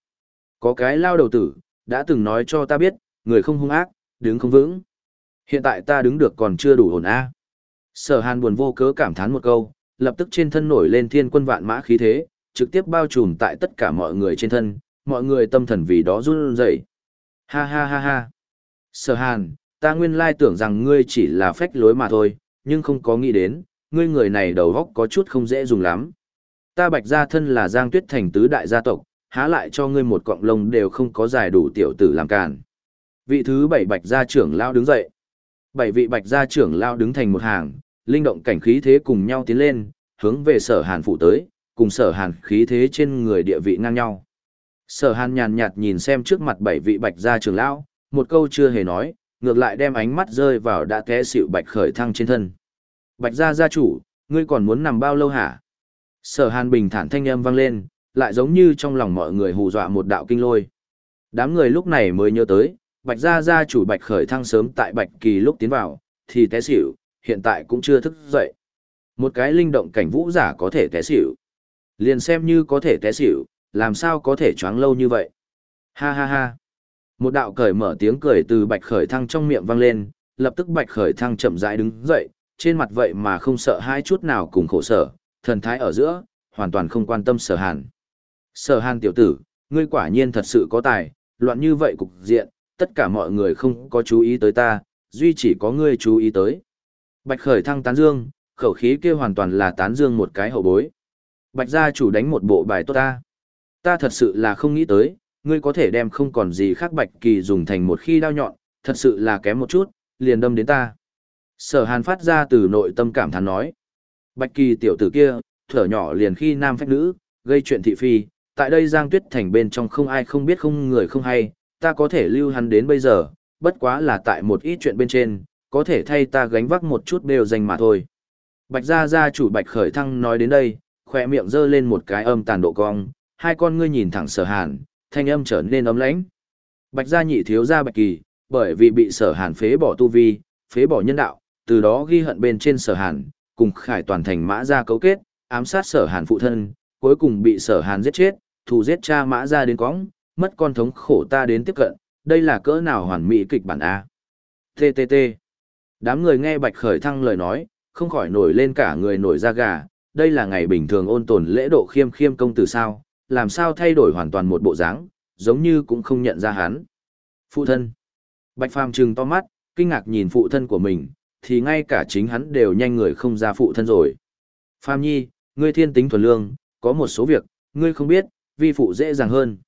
Có cái lao đầu tử, đã từng nói cho ta biết, người không hung ác, đứng không vững. Hiện tại ta đứng được còn chưa đủ ổn a. Sở Hàn buồn vô cớ cảm thán một câu, lập tức trên thân nổi lên thiên quân vạn mã khí thế, trực tiếp bao trùm tại tất cả mọi người trên thân, mọi người tâm thần vì đó run rẩy. Ha ha ha ha. Sở Hàn, ta nguyên lai tưởng rằng ngươi chỉ là phách lối mà thôi, nhưng không có nghĩ đến, ngươi người này đầu óc có chút không dễ dùng lắm. Ta bạch gia thân là Giang Tuyết Thành tứ đại gia tộc, há lại cho ngươi một cọng lông đều không có giải đủ tiểu tử làm càn. Vị thứ bảy bạch gia trưởng lao đứng dậy. Bảy vị bạch gia trưởng lao đứng thành một hàng, linh động cảnh khí thế cùng nhau tiến lên, hướng về sở hàn phụ tới, cùng sở hàn khí thế trên người địa vị ngang nhau. Sở hàn nhàn nhạt nhìn xem trước mặt bảy vị bạch gia trưởng lão, một câu chưa hề nói, ngược lại đem ánh mắt rơi vào đã té xịu bạch khởi thăng trên thân. Bạch gia gia chủ, ngươi còn muốn nằm bao lâu hả? Sở hàn bình thản thanh âm vang lên, lại giống như trong lòng mọi người hù dọa một đạo kinh lôi. Đám người lúc này mới nhớ tới, bạch gia gia chủ bạch khởi thăng sớm tại bạch kỳ lúc tiến vào, thì té xỉu, hiện tại cũng chưa thức dậy. Một cái linh động cảnh vũ giả có thể té xỉu. Liền xem như có thể té xỉu, làm sao có thể choáng lâu như vậy. Ha ha ha. Một đạo cởi mở tiếng cười từ bạch khởi thăng trong miệng vang lên, lập tức bạch khởi thăng chậm rãi đứng dậy, trên mặt vậy mà không sợ hai chút nào cùng khổ sở, thần thái ở giữa, hoàn toàn không quan tâm sở hàn. Sở hàn tiểu tử, ngươi quả nhiên thật sự có tài, loạn như vậy cục diện, tất cả mọi người không có chú ý tới ta, duy chỉ có ngươi chú ý tới. Bạch khởi thăng tán dương, khẩu khí kia hoàn toàn là tán dương một cái hậu bối. Bạch gia chủ đánh một bộ bài tốt ta. Ta thật sự là không nghĩ tới, ngươi có thể đem không còn gì khác bạch kỳ dùng thành một khi đao nhọn, thật sự là kém một chút, liền đâm đến ta. Sở hàn phát ra từ nội tâm cảm thán nói. Bạch kỳ tiểu tử kia, thở nhỏ liền khi nam phách nữ, gây chuyện thị phi, tại đây giang tuyết thành bên trong không ai không biết không người không hay, ta có thể lưu hắn đến bây giờ, bất quá là tại một ít chuyện bên trên, có thể thay ta gánh vác một chút đều danh mà thôi. Bạch gia gia chủ Bạch Khởi Thăng nói đến đây, khỏe miệng giơ lên một cái âm tàn độ cong, hai con ngươi nhìn thẳng sở hàn, thanh âm trở nên ấm lãnh. Bạch gia nhị thiếu gia Bạch Kỳ, bởi vì bị sở hàn phế bỏ tu vi, phế bỏ nhân đạo, từ đó ghi hận bên trên sở hàn, cùng khải toàn thành mã gia cấu kết, ám sát sở hàn phụ thân, cuối cùng bị sở hàn giết chết, thù giết cha mã gia đến cõng, mất con thống khổ ta đến tiếp cận, đây là cỡ nào hoàn mỹ kịch bản A. TTT. Đám người nghe Bạch Khởi Thăng lời nói, không khỏi nổi lên cả người nổi da gà, đây là ngày bình thường ôn tồn lễ độ khiêm khiêm công tử sao, làm sao thay đổi hoàn toàn một bộ dáng, giống như cũng không nhận ra hắn. Phụ thân. Bạch Phàm trừng to mắt, kinh ngạc nhìn phụ thân của mình, thì ngay cả chính hắn đều nhanh người không ra phụ thân rồi. Phàm Nhi, ngươi thiên tính thuần lương, có một số việc, ngươi không biết, vi phụ dễ dàng hơn.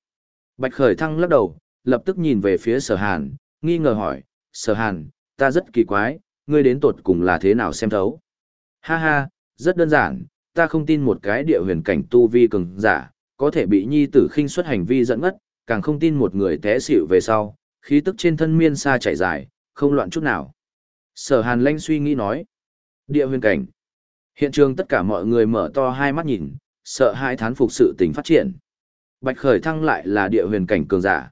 Bạch Khởi Thăng lắc đầu, lập tức nhìn về phía Sở Hàn, nghi ngờ hỏi, Sở Hàn, ta rất kỳ quái, ngươi đến tột cùng là thế nào xem thấu. Ha ha, rất đơn giản, ta không tin một cái địa huyền cảnh tu vi cường giả, có thể bị nhi tử khinh xuất hành vi dẫn ngất, càng không tin một người té xỉu về sau, khí tức trên thân miên xa chảy dài, không loạn chút nào. Sở hàn lanh suy nghĩ nói, địa huyền cảnh. Hiện trường tất cả mọi người mở to hai mắt nhìn, sợ hai thán phục sự tình phát triển. Bạch khởi thăng lại là địa huyền cảnh cường giả.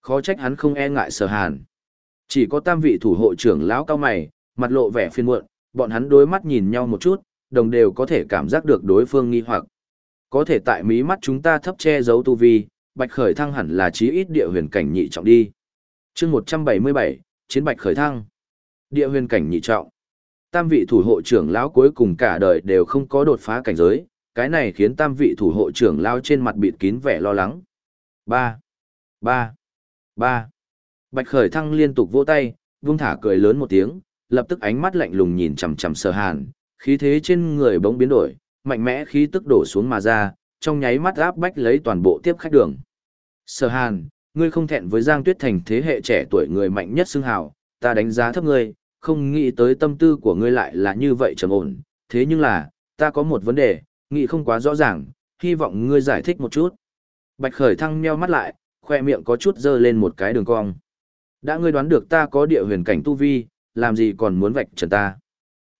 Khó trách hắn không e ngại sở hàn. Chỉ có tam vị thủ hộ trưởng lão cao mày, mặt lộ vẻ phiền muộn, bọn hắn đối mắt nhìn nhau một chút, đồng đều có thể cảm giác được đối phương nghi hoặc. Có thể tại mí mắt chúng ta thấp che giấu tu vi, bạch khởi thăng hẳn là chí ít địa huyền cảnh nhị trọng đi. chương 177, chiến bạch khởi thăng. Địa huyền cảnh nhị trọng. Tam vị thủ hộ trưởng lão cuối cùng cả đời đều không có đột phá cảnh giới, cái này khiến tam vị thủ hộ trưởng lão trên mặt bịt kín vẻ lo lắng. 3. 3. 3. Bạch khởi thăng liên tục vỗ tay, vung thả cười lớn một tiếng, lập tức ánh mắt lạnh lùng nhìn chằm chằm sở hàn, khí thế trên người bỗng biến đổi, mạnh mẽ khí tức đổ xuống mà ra, trong nháy mắt áp bách lấy toàn bộ tiếp khách đường. Sở hàn, ngươi không thẹn với Giang Tuyết Thành thế hệ trẻ tuổi người mạnh nhất xưng hào, ta đánh giá thấp ngươi, không nghĩ tới tâm tư của ngươi lại là như vậy trầm ổn, thế nhưng là, ta có một vấn đề, nghĩ không quá rõ ràng, hy vọng ngươi giải thích một chút. Bạch Khởi Thăng meo mắt lại, khoe miệng có chút dơ lên một cái đường cong. Đã ngươi đoán được ta có địa huyền cảnh tu vi, làm gì còn muốn vạch trần ta.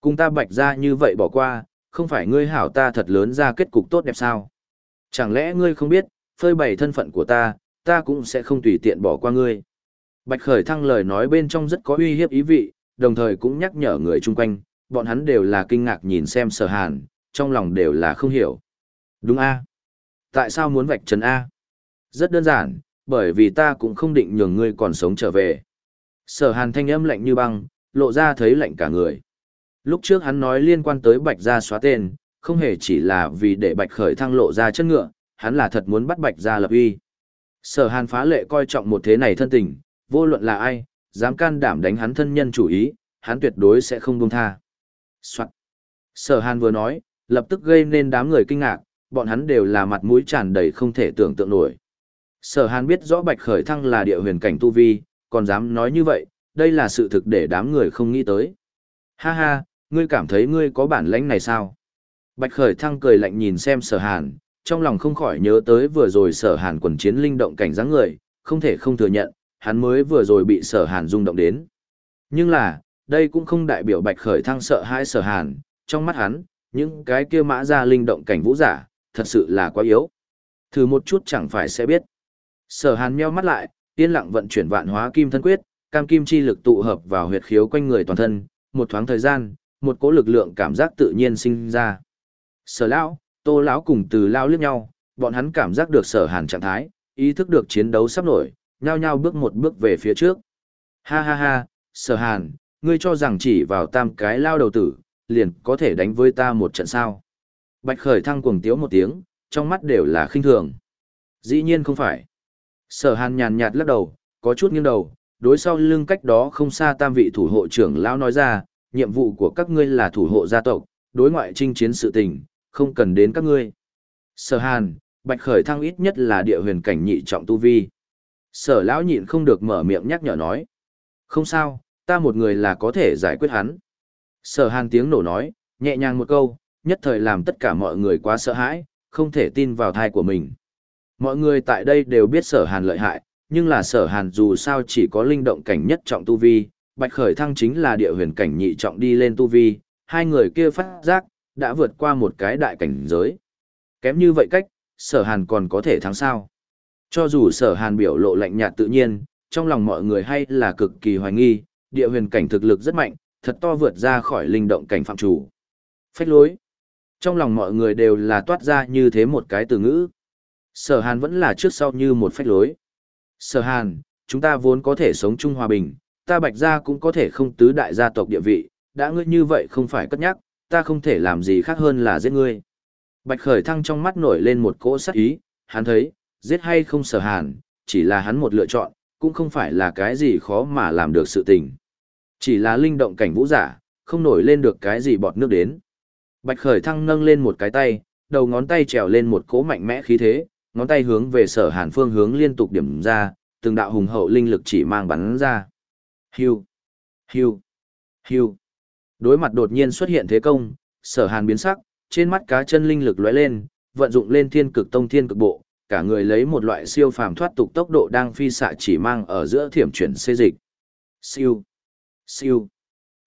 Cùng ta bạch ra như vậy bỏ qua, không phải ngươi hảo ta thật lớn ra kết cục tốt đẹp sao. Chẳng lẽ ngươi không biết, phơi bày thân phận của ta, ta cũng sẽ không tùy tiện bỏ qua ngươi. Bạch Khởi Thăng lời nói bên trong rất có uy hiếp ý vị, đồng thời cũng nhắc nhở người chung quanh, bọn hắn đều là kinh ngạc nhìn xem sở hàn, trong lòng đều là không hiểu. Đúng a Tại sao muốn vạch trần A? Rất đơn giản, bởi vì ta cũng không định nhường ngươi còn sống trở về. Sở hàn thanh âm lạnh như băng, lộ ra thấy lạnh cả người. Lúc trước hắn nói liên quan tới Bạch Gia xóa tên, không hề chỉ là vì để Bạch Khởi thăng lộ ra chân ngựa, hắn là thật muốn bắt Bạch Gia lập uy. Sở Hàn phá lệ coi trọng một thế này thân tình, vô luận là ai, dám can đảm đánh hắn thân nhân chủ ý, hắn tuyệt đối sẽ không buông tha. Soạn. Sở Hàn vừa nói, lập tức gây nên đám người kinh ngạc, bọn hắn đều là mặt mũi tràn đầy không thể tưởng tượng nổi. Sở Hàn biết rõ Bạch Khởi Thăng là địa huyền cảnh tu vi, còn dám nói như vậy, đây là sự thực để đám người không nghĩ tới. Ha ha, ngươi cảm thấy ngươi có bản lãnh này sao? Bạch Khởi Thăng cười lạnh nhìn xem sở hàn, trong lòng không khỏi nhớ tới vừa rồi sở hàn quần chiến linh động cảnh dáng người, không thể không thừa nhận, hắn mới vừa rồi bị sở hàn rung động đến. Nhưng là, đây cũng không đại biểu Bạch Khởi Thăng sợ hãi sở hàn, trong mắt hắn, những cái kia mã ra linh động cảnh vũ giả, thật sự là quá yếu. Thử một chút chẳng phải sẽ biết. Sở hàn meo mắt lại, yên lặng vận chuyển vạn hóa kim thân quyết, cam kim chi lực tụ hợp vào huyệt khiếu quanh người toàn thân, một thoáng thời gian, một cỗ lực lượng cảm giác tự nhiên sinh ra. Sở lão, Tô lão cùng Từ lão liếc nhau, bọn hắn cảm giác được Sở Hàn trạng thái, ý thức được chiến đấu sắp nổi, nhao nhao bước một bước về phía trước. Ha ha ha, Sở Hàn, ngươi cho rằng chỉ vào tam cái lao đầu tử, liền có thể đánh với ta một trận sao? Bạch Khởi thăng cuồng tiếu một tiếng, trong mắt đều là khinh thường. Dĩ nhiên không phải. Sở Hàn nhàn nhạt lắc đầu, có chút nghiêng đầu, đối sau lưng cách đó không xa tam vị thủ hộ trưởng lão nói ra, nhiệm vụ của các ngươi là thủ hộ gia tộc, đối ngoại chinh chiến sự tình, không cần đến các ngươi. Sở Hàn, Bạch Khởi thăng ít nhất là địa huyền cảnh nhị trọng tu vi. Sở lão nhịn không được mở miệng nhắc nhở nói. Không sao, ta một người là có thể giải quyết hắn. Sở Hàn tiếng nổ nói, nhẹ nhàng một câu, nhất thời làm tất cả mọi người quá sợ hãi, không thể tin vào thai của mình. Mọi người tại đây đều biết sở Hàn lợi hại, nhưng là sở hàn dù sao chỉ có linh động cảnh nhất trọng tu vi, bạch khởi thăng chính là địa huyền cảnh nhị trọng đi lên tu vi, hai người kia phát giác, đã vượt qua một cái đại cảnh giới. Kém như vậy cách, sở hàn còn có thể thắng sao. Cho dù sở hàn biểu lộ lạnh nhạt tự nhiên, trong lòng mọi người hay là cực kỳ hoài nghi, địa huyền cảnh thực lực rất mạnh, thật to vượt ra khỏi linh động cảnh phạm chủ. Phách lối. Trong lòng mọi người đều là toát ra như thế một cái từ ngữ. Sở Hàn vẫn là trước sau như một phách lối. Sở Hàn, chúng ta vốn có thể sống chung hòa bình, ta bạch gia cũng có thể không tứ đại gia tộc địa vị, đã ngươi như vậy không phải cất nhắc, ta không thể làm gì khác hơn là giết ngươi. Bạch khởi thăng trong mắt nổi lên một cỗ sắc ý, hắn thấy, giết hay không sở hàn, chỉ là hắn một lựa chọn, cũng không phải là cái gì khó mà làm được sự tình. Chỉ là linh động cảnh vũ giả, không nổi lên được cái gì bọt nước đến. Bạch khởi thăng nâng lên một cái tay, đầu ngón tay trèo lên một cỗ mạnh mẽ khí thế, ngón tay hướng về sở hàn phương hướng liên tục điểm ra, từng đạo hùng hậu linh lực chỉ mang bắn ra. Hiu, hiu, hiu. Đối mặt đột nhiên xuất hiện thế công, sở hàn biến sắc, trên mắt cá chân linh lực lóe lên, vận dụng lên thiên cực tông thiên cực bộ, cả người lấy một loại siêu phàm thoát tục tốc độ đang phi xạ chỉ mang ở giữa thiểm chuyển xê dịch. Siêu, siêu,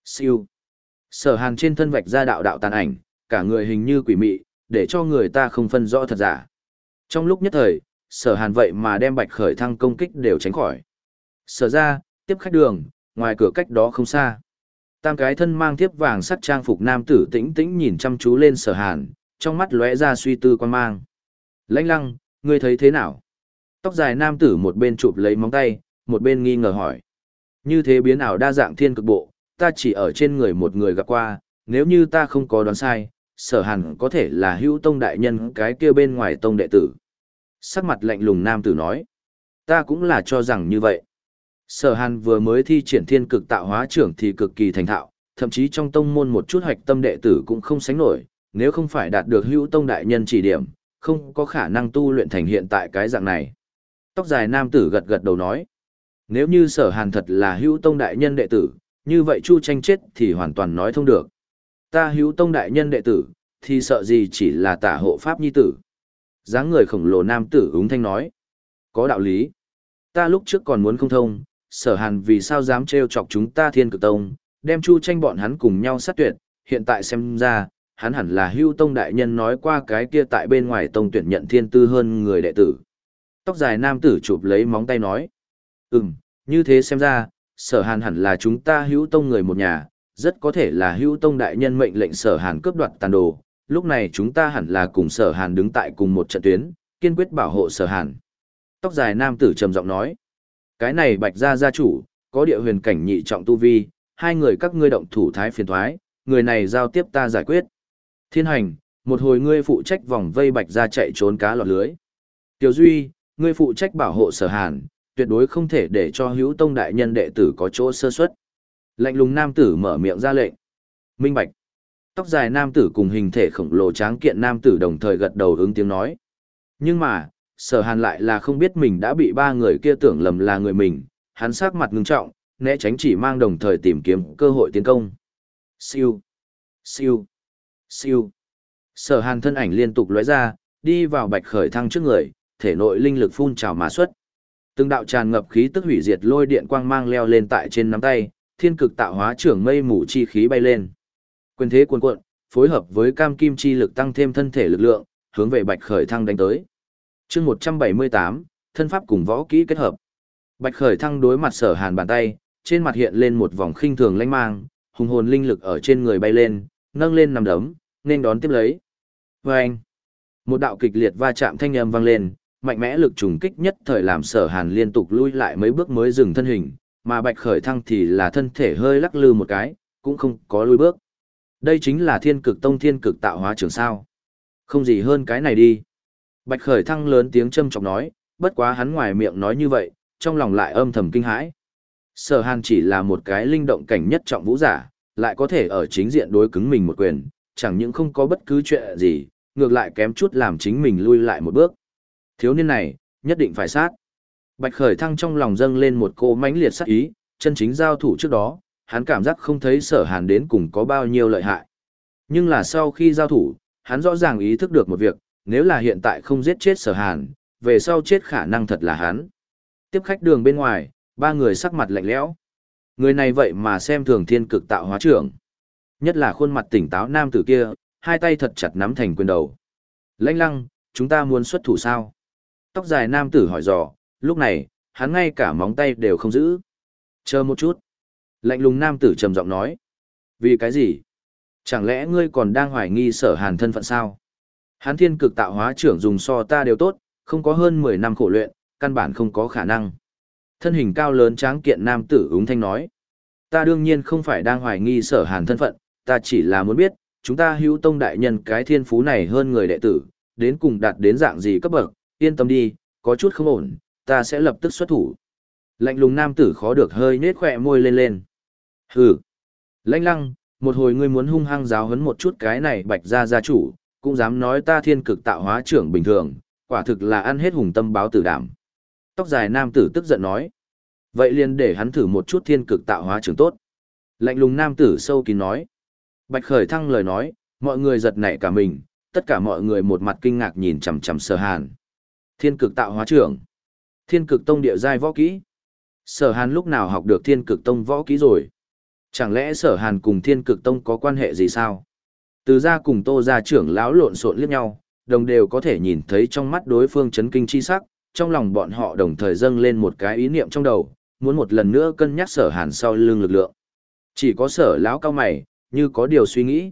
siêu. Sở hàn trên thân vạch ra đạo đạo tàn ảnh, cả người hình như quỷ mị, để cho người ta không phân rõ thật giả. Trong lúc nhất thời, sở hàn vậy mà đem bạch khởi thăng công kích đều tránh khỏi. Sở ra, tiếp khách đường, ngoài cửa cách đó không xa. Tam cái thân mang thiếp vàng sắt trang phục nam tử tĩnh tĩnh nhìn chăm chú lên sở hàn, trong mắt lóe ra suy tư quan mang. Lãnh lăng, ngươi thấy thế nào? Tóc dài nam tử một bên chụp lấy móng tay, một bên nghi ngờ hỏi. Như thế biến ảo đa dạng thiên cực bộ, ta chỉ ở trên người một người gặp qua, nếu như ta không có đoán sai, sở hàn có thể là hữu tông đại nhân cái kia bên ngoài tông đệ tử. Sắc mặt lạnh lùng nam tử nói. Ta cũng là cho rằng như vậy. Sở Hàn vừa mới thi triển thiên cực tạo hóa trưởng thì cực kỳ thành thạo, thậm chí trong tông môn một chút hoạch tâm đệ tử cũng không sánh nổi, nếu không phải đạt được hữu tông đại nhân chỉ điểm, không có khả năng tu luyện thành hiện tại cái dạng này. Tóc dài nam tử gật gật đầu nói, nếu như sở hàn thật là hữu tông đại nhân đệ tử, như vậy chu tranh chết thì hoàn toàn nói thông được. Ta hữu tông đại nhân đệ tử, thì sợ gì chỉ là tả hộ pháp nhi tử. dáng người khổng lồ nam tử úng thanh nói, có đạo lý. Ta lúc trước còn muốn không thông, sở hàn vì sao dám trêu chọc chúng ta thiên cực tông, đem chu tranh bọn hắn cùng nhau sát tuyệt, hiện tại xem ra, hắn hẳn là hưu tông đại nhân nói qua cái kia tại bên ngoài tông tuyển nhận thiên tư hơn người đệ tử. Tóc dài nam tử chụp lấy móng tay nói, ừm, như thế xem ra, sở hàn hẳn là chúng ta hữu tông người một nhà, rất có thể là hữu tông đại nhân mệnh lệnh sở hàn cướp đoạt tàn đồ, lúc này chúng ta hẳn là cùng sở hàn đứng tại cùng một trận tuyến, kiên quyết bảo hộ sở hàn. Tóc dài nam tử trầm giọng nói, cái này bạch gia gia chủ, có địa huyền cảnh nhị trọng tu vi, hai người các ngươi động thủ thái phiền thoái, người này giao tiếp ta giải quyết. Thiên hành, một hồi ngươi phụ trách vòng vây bạch gia chạy trốn cá lọt lưới. Tiểu Duy, ngươi phụ trách bảo hộ sở hàn, tuyệt đối không thể để cho hữu tông đại nhân đệ tử có chỗ sơ suất. Lạnh lùng nam tử mở miệng ra lệnh. Minh bạch. Tóc dài nam tử cùng hình thể khổng lồ tráng kiện nam tử đồng thời gật đầu ứng tiếng nói. Nhưng mà, sở hàn lại là không biết mình đã bị ba người kia tưởng lầm là người mình, hắn sắc mặt ngưng trọng, né tránh chỉ mang đồng thời tìm kiếm cơ hội tiến công. Siêu, siêu, siêu. Sở hàn thân ảnh liên tục lóe ra, đi vào bạch khởi thăng trước người, thể nội linh lực phun trào mà xuất. Từng đạo tràn ngập khí tức hủy diệt lôi điện quang mang leo lên tại trên nắm tay, thiên cực tạo hóa trưởng mây mù chi khí bay lên. Quyền thế cuồn cuộn, phối hợp với cam kim chi lực tăng thêm thân thể lực lượng, hướng về bạch khởi thăng đánh tới chương một trăm bảy mươi tám, thân pháp cùng võ kỹ kết hợp. Bạch khởi thăng đối mặt sở hàn bàn tay, trên mặt hiện lên một vòng khinh thường lanh mang, hùng hồn linh lực ở trên người bay lên, nâng lên nằm đấm, nên đón tiếp lấy. Vê anh một đạo kịch liệt va chạm thanh âm vang lên, mạnh mẽ lực trùng kích nhất thời làm sở hàn liên tục lui lại mấy bước mới dừng thân hình, mà bạch khởi thăng thì là thân thể hơi lắc lư một cái, cũng không có lui bước. Đây chính là thiên cực tông thiên cực tạo hóa trường sao. Không gì hơn cái này đi. Bạch Khởi Thăng lớn tiếng châm chọc nói, bất quá hắn ngoài miệng nói như vậy, trong lòng lại âm thầm kinh hãi. Sở Hàn chỉ là một cái linh động cảnh nhất trọng vũ giả, lại có thể ở chính diện đối cứng mình một quyền, chẳng những không có bất cứ chuyện gì, ngược lại kém chút làm chính mình lui lại một bước. Thiếu niên này, nhất định phải sát. Bạch Khởi Thăng trong lòng dâng lên một cô mãnh liệt sát ý, chân chính giao thủ trước đó, hắn cảm giác không thấy sở hàn đến cùng có bao nhiêu lợi hại. Nhưng là sau khi giao thủ, hắn rõ ràng ý thức được một việc, nếu là hiện tại không giết chết sở hàn, về sau chết khả năng thật là hắn. Tiếp khách đường bên ngoài, ba người sắc mặt lạnh lẽo. Người này vậy mà xem thường thiên cực tạo hóa trưởng. Nhất là khuôn mặt tỉnh táo nam tử kia, hai tay thật chặt nắm thành quyền đầu. Lãnh lăng, chúng ta muốn xuất thủ sao? Tóc dài nam tử hỏi dò, lúc này, hắn ngay cả móng tay đều không giữ. Chờ một chút. Lạnh lùng nam tử trầm giọng nói. Vì cái gì? Chẳng lẽ ngươi còn đang hoài nghi sở hàn thân phận sao? Hắn thiên cực tạo hóa trưởng dùng so ta đều tốt, không có hơn 10 năm khổ luyện, căn bản không có khả năng. Thân hình cao lớn tráng kiện nam tử úng thanh nói. Ta đương nhiên không phải đang hoài nghi sở hàn thân phận, ta chỉ là muốn biết, chúng ta hữu tông đại nhân cái thiên phú này hơn người đệ tử, đến cùng đạt đến dạng gì cấp bậc, yên tâm đi, có chút không ổn, ta sẽ lập tức xuất thủ. Lạnh lùng nam tử khó được hơi nết khỏe môi lên lên. Hừ. Lãnh lăng, một hồi ngươi muốn hung hăng giáo hấn một chút cái này bạch gia gia chủ, cũng dám nói ta thiên cực tạo hóa trưởng bình thường, quả thực là ăn hết hùng tâm báo tử đảm. Tóc dài nam tử tức giận nói. Vậy liền để hắn thử một chút thiên cực tạo hóa trưởng tốt. Lạnh lùng nam tử sâu kín nói. Bạch khởi thăng lời nói, mọi người giật nảy cả mình, tất cả mọi người một mặt kinh ngạc nhìn chằm chằm sở hàn. Thiên cực tạo hóa trưởng. Thiên cực tông địa giai võ kỹ. Sở hàn lúc nào học được thiên cực tông võ kỹ rồi? Chẳng lẽ sở hàn cùng thiên cực tông có quan hệ gì sao? Từ gia cùng tô gia trưởng lão lộn xộn liếc nhau, đồng đều có thể nhìn thấy trong mắt đối phương chấn kinh chi sắc, trong lòng bọn họ đồng thời dâng lên một cái ý niệm trong đầu, muốn một lần nữa cân nhắc sở hàn sau lưng lực lượng. Chỉ có sở lão cao mày, như có điều suy nghĩ.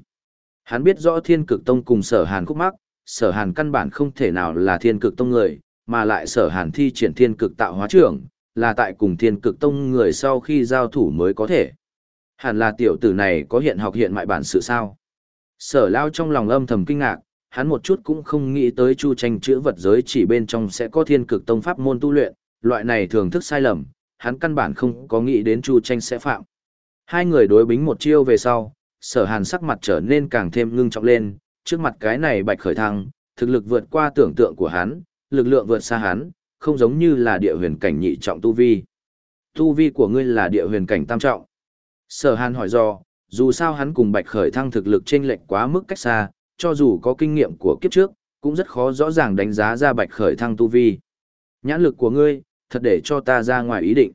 Hắn biết rõ thiên cực tông cùng sở hàn khúc mắc, sở hàn căn bản không thể nào là thiên cực tông người, mà lại sở hàn thi triển thiên cực tạo hóa trưởng, là tại cùng thiên cực tông người sau khi giao thủ mới có thể. Hẳn là tiểu tử này có hiện học hiện mại bản sự sao. Sở lao trong lòng âm thầm kinh ngạc, hắn một chút cũng không nghĩ tới chu tranh chữ vật giới chỉ bên trong sẽ có thiên cực tông pháp môn tu luyện, loại này thường thức sai lầm, hắn căn bản không có nghĩ đến chu tranh sẽ phạm. Hai người đối bính một chiêu về sau, sở hàn sắc mặt trở nên càng thêm ngưng trọng lên, trước mặt cái này bạch khởi thăng, thực lực vượt qua tưởng tượng của hắn, lực lượng vượt xa hắn, không giống như là địa huyền cảnh nhị trọng tu vi. Tu vi của ngươi là địa huyền cảnh tam trọng. Sở hàn hỏi do, dù sao hắn cùng bạch khởi thăng thực lực chênh lệch quá mức cách xa, cho dù có kinh nghiệm của kiếp trước, cũng rất khó rõ ràng đánh giá ra bạch khởi thăng tu vi. Nhãn lực của ngươi, thật để cho ta ra ngoài ý định.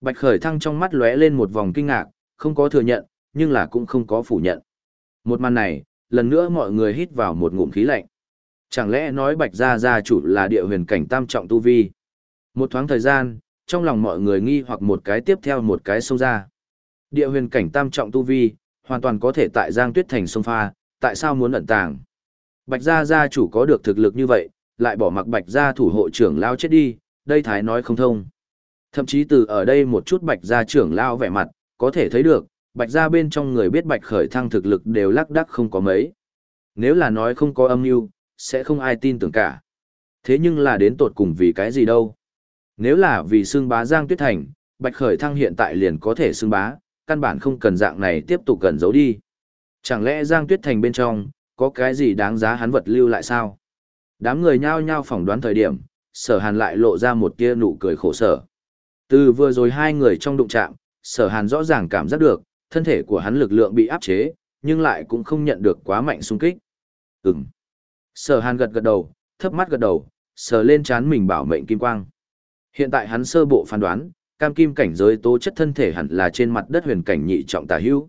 Bạch khởi thăng trong mắt lóe lên một vòng kinh ngạc, không có thừa nhận, nhưng là cũng không có phủ nhận. Một màn này, lần nữa mọi người hít vào một ngụm khí lạnh. Chẳng lẽ nói bạch gia gia chủ là địa huyền cảnh tam trọng tu vi? Một thoáng thời gian, trong lòng mọi người nghi hoặc một cái tiếp theo một cái xông ra. Địa huyền cảnh tam trọng tu vi, hoàn toàn có thể tại Giang Tuyết Thành sông pha, tại sao muốn ẩn tàng? Bạch gia gia chủ có được thực lực như vậy, lại bỏ mặc bạch gia thủ hộ trưởng lao chết đi, đây thái nói không thông. Thậm chí từ ở đây một chút bạch gia trưởng lao vẻ mặt, có thể thấy được, bạch gia bên trong người biết bạch khởi thăng thực lực đều lắc đắc không có mấy. Nếu là nói không có âm mưu, sẽ không ai tin tưởng cả. Thế nhưng là đến tột cùng vì cái gì đâu? Nếu là vì xương bá Giang Tuyết Thành, bạch khởi thăng hiện tại liền có thể xương bá, căn bản không cần dạng này tiếp tục gần giấu đi. Chẳng lẽ Giang Tuyết Thành bên trong, có cái gì đáng giá hắn vật lưu lại sao? Đám người nhao nhao phỏng đoán thời điểm, sở hàn lại lộ ra một tia nụ cười khổ sở. Từ vừa rồi hai người trong đụng chạm, sở hàn rõ ràng cảm giác được, thân thể của hắn lực lượng bị áp chế, nhưng lại cũng không nhận được quá mạnh xung kích. Ừm. Sở hàn gật gật đầu, thấp mắt gật đầu, sờ lên chán mình bảo mệnh kim quang. Hiện tại hắn sơ bộ phán đoán, cam kim cảnh giới tố chất thân thể hẳn là trên mặt đất huyền cảnh nhị trọng tả hữu.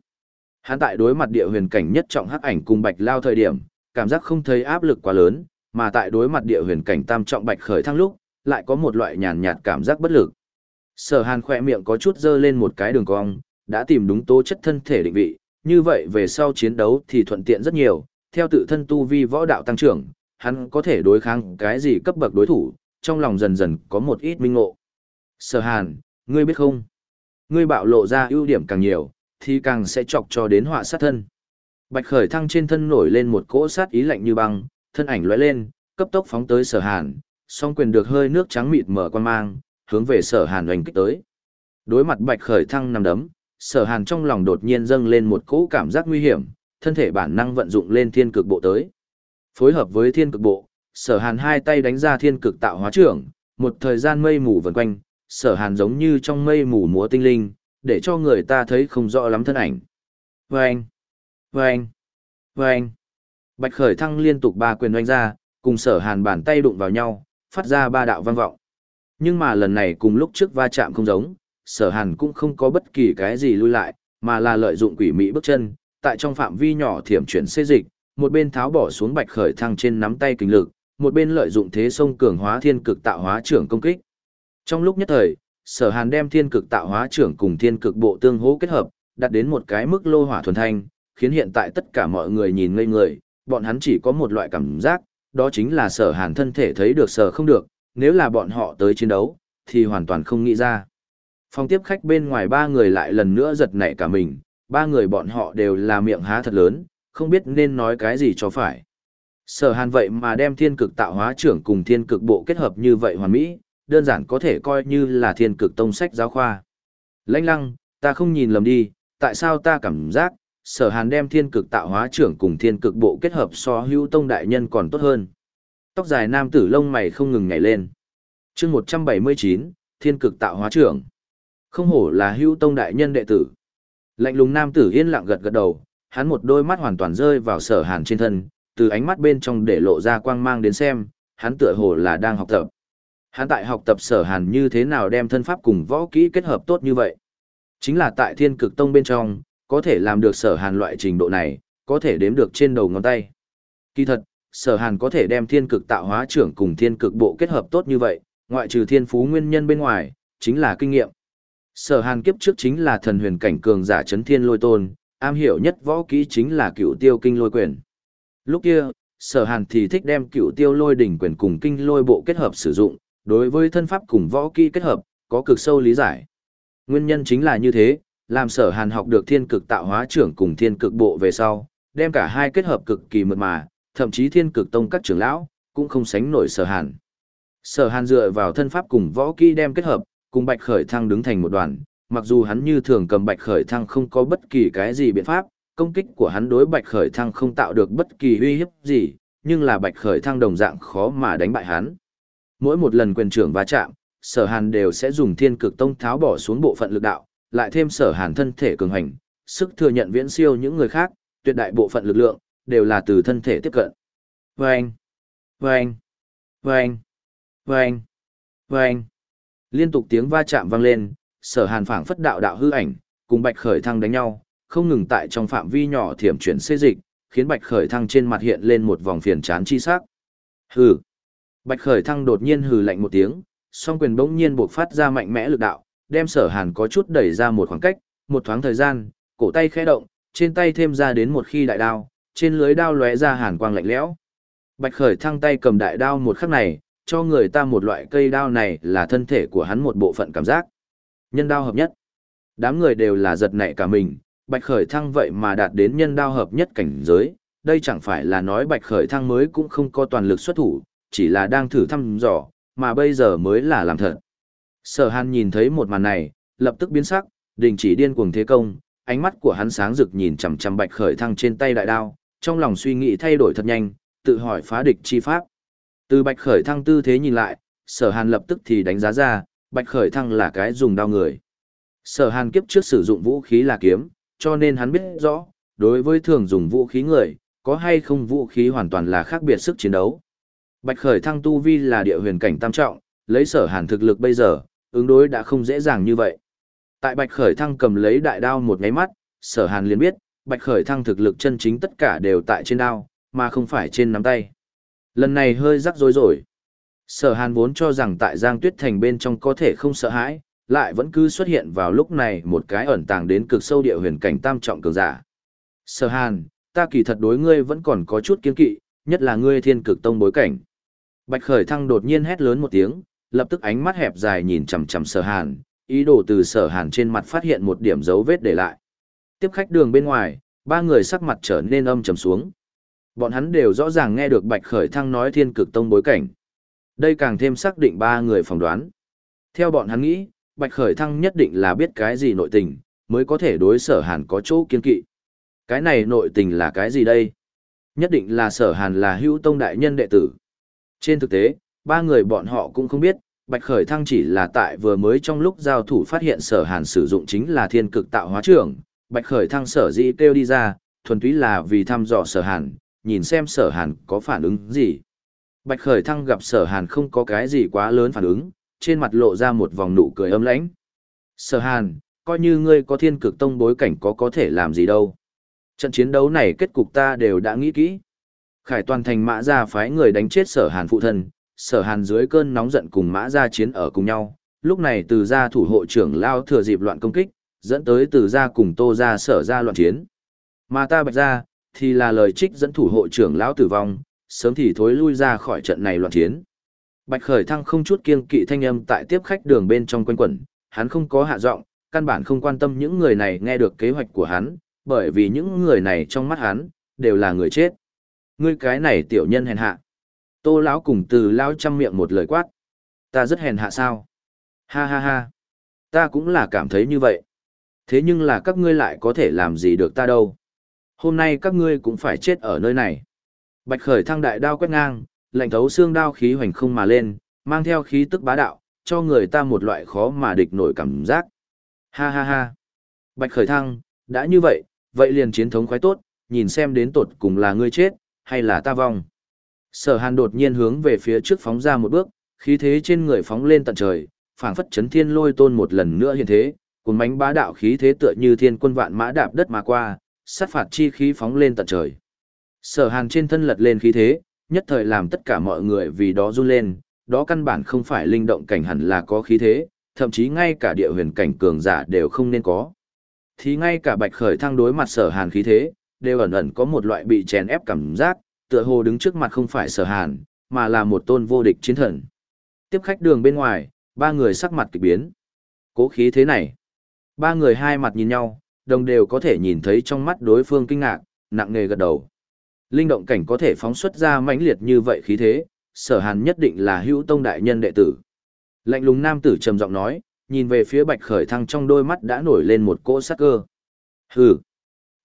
Hắn tại đối mặt địa huyền cảnh nhất trọng hắc ảnh cùng bạch lao thời điểm, cảm giác không thấy áp lực quá lớn, mà tại đối mặt địa huyền cảnh tam trọng bạch khởi thăng lúc, lại có một loại nhàn nhạt cảm giác bất lực. Sở Hàn khỏe miệng có chút dơ lên một cái đường cong, đã tìm đúng tố chất thân thể định vị, như vậy về sau chiến đấu thì thuận tiện rất nhiều, theo tự thân tu vi võ đạo tăng trưởng, hắn có thể đối kháng cái gì cấp bậc đối thủ, trong lòng dần dần có một ít minh ngộ. Sở Hàn, ngươi biết không? Ngươi bạo lộ ra ưu điểm càng nhiều, thì càng sẽ chọc cho đến họa sát thân. Bạch khởi thăng trên thân nổi lên một cỗ sát ý lạnh như băng, thân ảnh lóe lên, cấp tốc phóng tới sở hàn, song quyền được hơi nước trắng mịt mở quan mang, hướng về sở hàn oanh kích tới. Đối mặt bạch khởi thăng nằm đấm, sở hàn trong lòng đột nhiên dâng lên một cỗ cảm giác nguy hiểm, thân thể bản năng vận dụng lên thiên cực bộ tới. Phối hợp với thiên cực bộ, sở hàn hai tay đánh ra thiên cực tạo hóa trưởng, một thời gian mây mù vần quanh, sở hàn giống như trong mây mù múa tinh linh, để cho người ta thấy không rõ lắm thân ảnh. Vâng! Vâng! Vâng! Bạch khởi thăng liên tục ba quyền oanh ra, cùng sở hàn bàn tay đụng vào nhau, phát ra ba đạo vang vọng. Nhưng mà lần này cùng lúc trước va chạm không giống, sở hàn cũng không có bất kỳ cái gì lui lại, mà là lợi dụng quỷ mỹ bước chân, tại trong phạm vi nhỏ thiểm chuyển xê dịch, một bên tháo bỏ xuống bạch khởi thăng trên nắm tay kinh lực, một bên lợi dụng thế sông cường hóa thiên cực tạo hóa trưởng công kích. Trong lúc nhất thời, sở hàn đem thiên cực tạo hóa trưởng cùng thiên cực bộ tương hỗ kết hợp, đạt đến một cái mức lô hỏa thuần thanh, khiến hiện tại tất cả mọi người nhìn ngây người, bọn hắn chỉ có một loại cảm giác, đó chính là sở hàn thân thể thấy được sở không được, nếu là bọn họ tới chiến đấu, thì hoàn toàn không nghĩ ra. Phòng tiếp khách bên ngoài ba người lại lần nữa giật nảy cả mình, ba người bọn họ đều là miệng há thật lớn, không biết nên nói cái gì cho phải. Sở hàn vậy mà đem thiên cực tạo hóa trưởng cùng thiên cực bộ kết hợp như vậy hoàn mỹ, đơn giản có thể coi như là thiên cực tông sách giáo khoa. Lãnh lăng, ta không nhìn lầm đi, tại sao ta cảm giác, sở hàn đem thiên cực tạo hóa trưởng cùng thiên cực bộ kết hợp so hữu tông đại nhân còn tốt hơn. Tóc dài nam tử lông mày không ngừng nhảy lên. chương 179, thiên cực tạo hóa trưởng. Không hổ là hữu tông đại nhân đệ tử. Lạnh lùng nam tử yên lặng gật gật đầu, hắn một đôi mắt hoàn toàn rơi vào sở hàn trên thân, từ ánh mắt bên trong để lộ ra quang mang đến xem, hắn tựa hồ là đang học tập. Hắn tại học tập sở hàn như thế nào đem thân pháp cùng võ kỹ kết hợp tốt như vậy. Chính là tại thiên cực tông bên trong, có thể làm được sở hàn loại trình độ này, có thể đếm được trên đầu ngón tay. Kỳ thật, sở hàn có thể đem thiên cực tạo hóa trưởng cùng thiên cực bộ kết hợp tốt như vậy, ngoại trừ thiên phú nguyên nhân bên ngoài, chính là kinh nghiệm. Sở hàn kiếp trước chính là thần huyền cảnh cường giả chấn thiên lôi tôn, am hiểu nhất võ kỹ chính là cựu tiêu kinh lôi quyền. Lúc kia, sở hàn thì thích đem cựu tiêu lôi đỉnh quyền cùng kinh lôi bộ kết hợp sử dụng, đối với thân pháp cùng võ kỹ kết hợp, có cực sâu lý giải. Nguyên nhân chính là như thế, làm sở hàn học được thiên cực tạo hóa trưởng cùng thiên cực bộ về sau, đem cả hai kết hợp cực kỳ mượt mà, thậm chí thiên cực tông các trưởng lão, cũng không sánh nổi sở hàn. Sở hàn dựa vào thân pháp cùng võ kỹ đem kết hợp, cùng bạch khởi thăng đứng thành một đoàn, mặc dù hắn như thường cầm bạch khởi thăng không có bất kỳ cái gì biện pháp, công kích của hắn đối bạch khởi thăng không tạo được bất kỳ uy hiếp gì, nhưng là bạch khởi thăng đồng dạng khó mà đánh bại hắn. Mỗi một lần quyền trưởng va chạm, sở hàn đều sẽ dùng thiên cực tông tháo bỏ xuống bộ phận lực đạo, lại thêm sở hàn thân thể cường hành, sức thừa nhận viễn siêu những người khác, tuyệt đại bộ phận lực lượng, đều là từ thân thể tiếp cận. Vâng! Vâng! Vâng! Vâng! Vâng! Liên tục tiếng va chạm vang lên, sở hàn phảng phất đạo đạo hư ảnh, cùng bạch khởi thăng đánh nhau, không ngừng tại trong phạm vi nhỏ thiểm chuyển xê dịch, khiến bạch khởi thăng trên mặt hiện lên một vòng phiền chán chi sắc. Hừ! Bạch khởi thăng đột nhiên hừ lạnh một tiếng, song quyền bỗng nhiên bộc phát ra mạnh mẽ lực đạo, đem sở hàn có chút đẩy ra một khoảng cách, một thoáng thời gian, cổ tay khẽ động, trên tay thêm ra đến một khi đại đao, trên lưới đao lóe ra hàn quang lạnh lẽo. Bạch khởi thăng tay cầm đại đao một khắc này, cho người ta một loại cây đao này là thân thể của hắn một bộ phận cảm giác. Nhân đao hợp nhất. Đám người đều là giật nảy cả mình, bạch khởi thăng vậy mà đạt đến nhân đao hợp nhất cảnh giới, đây chẳng phải là nói bạch khởi thăng mới cũng không có toàn lực xuất thủ, chỉ là đang thử thăm dò, mà bây giờ mới là làm thật. Sở hàn nhìn thấy một màn này, lập tức biến sắc, đình chỉ điên cuồng thế công, ánh mắt của hắn sáng rực nhìn chằm chằm bạch khởi thăng trên tay đại đao, trong lòng suy nghĩ thay đổi thật nhanh, tự hỏi phá địch chi pháp. Từ bạch khởi thăng tư thế nhìn lại, sở hàn lập tức thì đánh giá ra, bạch khởi thăng là cái dùng đao người. Sở hàn kiếp trước sử dụng vũ khí là kiếm, cho nên hắn biết rõ, đối với thường dùng vũ khí người, có hay không vũ khí hoàn toàn là khác biệt sức chiến đấu. Bạch khởi thăng tu vi là địa huyền cảnh tam trọng, lấy sở hàn thực lực bây giờ, ứng đối đã không dễ dàng như vậy. Tại bạch khởi thăng cầm lấy đại đao một ngáy mắt, sở hàn liền biết, bạch khởi thăng thực lực chân chính tất cả đều tại trên đao, mà không phải trên nắm tay. Lần này hơi rắc rối rồi. Sở hàn vốn cho rằng tại Giang Tuyết Thành bên trong có thể không sợ hãi, lại vẫn cứ xuất hiện vào lúc này một cái ẩn tàng đến cực sâu địa huyền cảnh tam trọng cường giả. Sở hàn, ta kỳ thật đối ngươi vẫn còn có chút kiên kỵ, nhất là ngươi thiên cực tông bối cảnh. Bạch khởi thăng đột nhiên hét lớn một tiếng, lập tức ánh mắt hẹp dài nhìn chằm chằm sở hàn, ý đồ từ sở hàn trên mặt phát hiện một điểm dấu vết để lại. Tiếp khách đường bên ngoài, ba người sắc mặt trở nên âm trầm xuống. Bọn hắn đều rõ ràng nghe được Bạch Khởi Thăng nói thiên cực tông bối cảnh. Đây càng thêm xác định ba người phỏng đoán. Theo bọn hắn nghĩ, Bạch Khởi Thăng nhất định là biết cái gì nội tình, mới có thể đối sở hàn có chỗ kiên kỵ. Cái này nội tình là cái gì đây? Nhất định là sở hàn là hữu tông đại nhân đệ tử. Trên thực tế, ba người bọn họ cũng không biết, Bạch Khởi Thăng chỉ là tại vừa mới trong lúc giao thủ phát hiện sở hàn sử dụng chính là thiên cực tạo hóa trưởng. Bạch Khởi Thăng sở dĩ kêu đi ra, thuần túy là vì thăm dò sở hàn, nhìn xem sở hàn có phản ứng gì. Bạch Khởi Thăng gặp sở hàn không có cái gì quá lớn phản ứng, trên mặt lộ ra một vòng nụ cười âm lãnh. Sở hàn, coi như ngươi có thiên cực tông bối cảnh có có thể làm gì đâu. Trận chiến đấu này kết cục ta đều đã nghĩ kỹ. Khải toàn thành mã ra phái người đánh chết sở hàn phụ thân, sở hàn dưới cơn nóng giận cùng mã ra chiến ở cùng nhau, lúc này từ gia thủ hộ trưởng lao thừa dịp loạn công kích, dẫn tới từ gia cùng tô gia sở gia loạn chiến. Mà ta bạch gia thì là lời trích dẫn thủ hộ trưởng lão tử vong, sớm thì thối lui ra khỏi trận này loạn chiến. Bạch Khởi Thăng không chút kiêng kỵ thanh âm tại tiếp khách đường bên trong quanh quẩn, hắn không có hạ giọng, căn bản không quan tâm những người này nghe được kế hoạch của hắn, bởi vì những người này trong mắt hắn đều là người chết. Ngươi cái này tiểu nhân hèn hạ. Tô lão cùng Từ lão chăm miệng một lời quát. Ta rất hèn hạ sao? Ha ha ha. Ta cũng là cảm thấy như vậy. Thế nhưng là các ngươi lại có thể làm gì được ta đâu. Hôm nay các ngươi cũng phải chết ở nơi này. Bạch khởi thăng đại đao quét ngang, lạnh thấu xương đao khí hoành không mà lên, mang theo khí tức bá đạo, cho người ta một loại khó mà địch nổi cảm giác. Ha ha ha. Bạch khởi thăng, đã như vậy, vậy liền chiến thống khoái tốt, nhìn xem đến tột cùng là ngươi chết, hay là ta vong. Sở hàn đột nhiên hướng về phía trước phóng ra một bước, khí thế trên người phóng lên tận trời, phảng phất chấn thiên lôi tôn một lần nữa hiện thế, cuốn mánh bá đạo khí thế tựa như thiên quân vạn mã đạp đất mà qua, sát phạt chi khí phóng lên tận trời. Sở hàn trên thân lật lên khí thế, nhất thời làm tất cả mọi người vì đó run lên, đó căn bản không phải linh động cảnh hẳn là có khí thế, thậm chí ngay cả địa huyền cảnh cường giả đều không nên có. Thì ngay cả bạch khởi thăng đối mặt sở hàn khí thế, đều ẩn ẩn có một loại bị chèn ép cảm giác, tựa hồ đứng trước mặt không phải sở hàn, mà là một tôn vô địch chiến thần. Tiếp khách đường bên ngoài, ba người sắc mặt kịch biến. Cố khí thế này. Ba người hai mặt nhìn nhau, đồng đều có thể nhìn thấy trong mắt đối phương kinh ngạc, nặng nề gật đầu. Linh động cảnh có thể phóng xuất ra mãnh liệt như vậy khí thế, sở hàn nhất định là hữu tông đại nhân đệ tử. Lạnh lùng nam tử trầm giọng nói, nhìn về phía bạch khởi thăng trong đôi mắt đã nổi lên một cỗ sắc cơ. Hừ,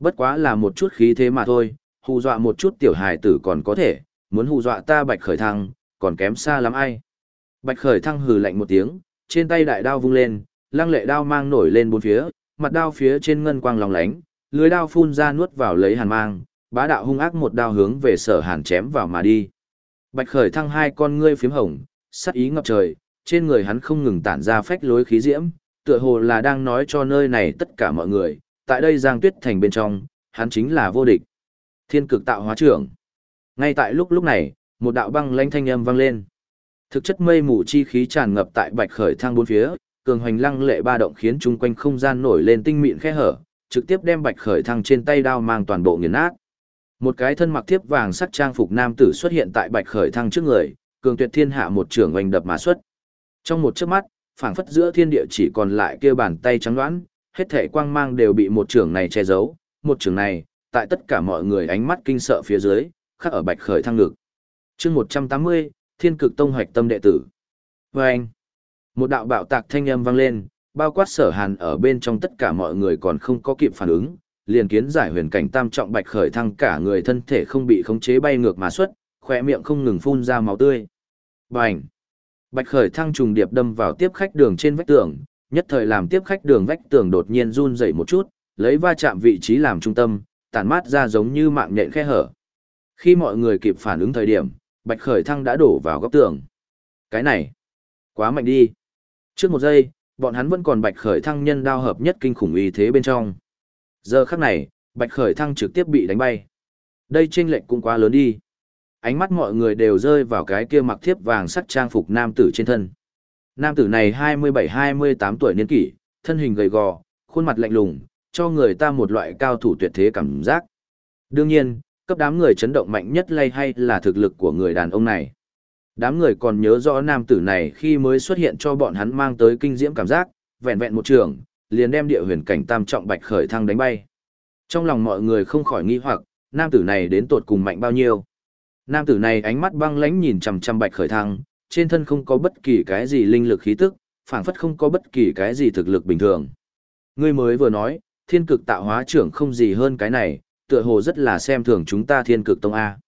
bất quá là một chút khí thế mà thôi, hù dọa một chút tiểu hài tử còn có thể, muốn hù dọa ta bạch khởi thăng, còn kém xa lắm ai. Bạch khởi thăng hừ lạnh một tiếng, trên tay đại đao vung lên, lăng lệ đao mang nổi lên bốn phía, mặt đao phía trên ngân quang lòng lánh, lưới đao phun ra nuốt vào lấy hàn mang, bá đạo hung ác một đao hướng về sở hàn chém vào mà đi. Bạch khởi thăng hai con ngươi phím hồng, sắc ý ngập trời, trên người hắn không ngừng tản ra phách lối khí diễm, tựa hồ là đang nói cho nơi này tất cả mọi người, tại đây giang tuyết thành bên trong, hắn chính là vô địch. Thiên cực tạo hóa trưởng. Ngay tại lúc lúc này, một đạo băng lanh thanh âm vang lên. Thực chất mây mù chi khí tràn ngập tại bạch khởi thang bốn phía, cường hoành lăng lệ ba động khiến chung quanh không gian nổi lên tinh mịn khe hở, trực tiếp đem bạch khởi thang trên tay đao mang toàn bộ nghiền nát. Một cái thân mặc thiếp vàng sắc trang phục nam tử xuất hiện tại bạch khởi thang trước người, cường tuyệt thiên hạ một trưởng oanh đập mà xuất. Trong một chớp mắt, phảng phất giữa thiên địa chỉ còn lại kia bàn tay trắng loãng, hết thể quang mang đều bị một trường này che giấu, một trường này, tại tất cả mọi người ánh mắt kinh sợ phía dưới, khắc ở bạch khởi thăng ngực. chương 180, Thiên cực tông hoạch tâm đệ tử. Và anh, một đạo bạo tạc thanh âm vang lên, bao quát sở hàn ở bên trong tất cả mọi người còn không có kịp phản ứng, liền kiến giải huyền cảnh tam trọng bạch khởi thăng cả người thân thể không bị khống chế bay ngược mà xuất, khỏe miệng không ngừng phun ra máu tươi. Bành! Bạch khởi thăng trùng điệp đâm vào tiếp khách đường trên vách tường, nhất thời làm tiếp khách đường vách tường đột nhiên run dậy một chút, lấy va chạm vị trí làm trung tâm, tản mát ra giống như mạng nhện khe hở. Khi mọi người kịp phản ứng thời điểm, bạch khởi thăng đã đổ vào góc tường. Cái này, quá mạnh đi. Trước một giây, bọn hắn vẫn còn bạch khởi thăng nhân đao hợp nhất kinh khủng uy thế bên trong. Giờ khắc này, bạch khởi thăng trực tiếp bị đánh bay. Đây chênh lệch cũng quá lớn đi. Ánh mắt mọi người đều rơi vào cái kia mặc thiếp vàng sắc trang phục nam tử trên thân. Nam tử này 27-28 tuổi niên kỷ, thân hình gầy gò, khuôn mặt lạnh lùng, cho người ta một loại cao thủ tuyệt thế cảm giác. Đương nhiên, cấp đám người chấn động mạnh nhất lay hay là thực lực của người đàn ông này. Đám người còn nhớ rõ nam tử này khi mới xuất hiện cho bọn hắn mang tới kinh diễm cảm giác, vẹn vẹn một trường, liền đem địa huyền cảnh tam trọng bạch khởi thăng đánh bay. Trong lòng mọi người không khỏi nghi hoặc, nam tử này đến tột cùng mạnh bao nhiêu. Nam tử này ánh mắt băng lãnh nhìn chằm chằm bạch khởi thăng, trên thân không có bất kỳ cái gì linh lực khí tức, phảng phất không có bất kỳ cái gì thực lực bình thường. Ngươi mới vừa nói, thiên cực tạo hóa trưởng không gì hơn cái này, tựa hồ rất là xem thường chúng ta thiên cực tông A.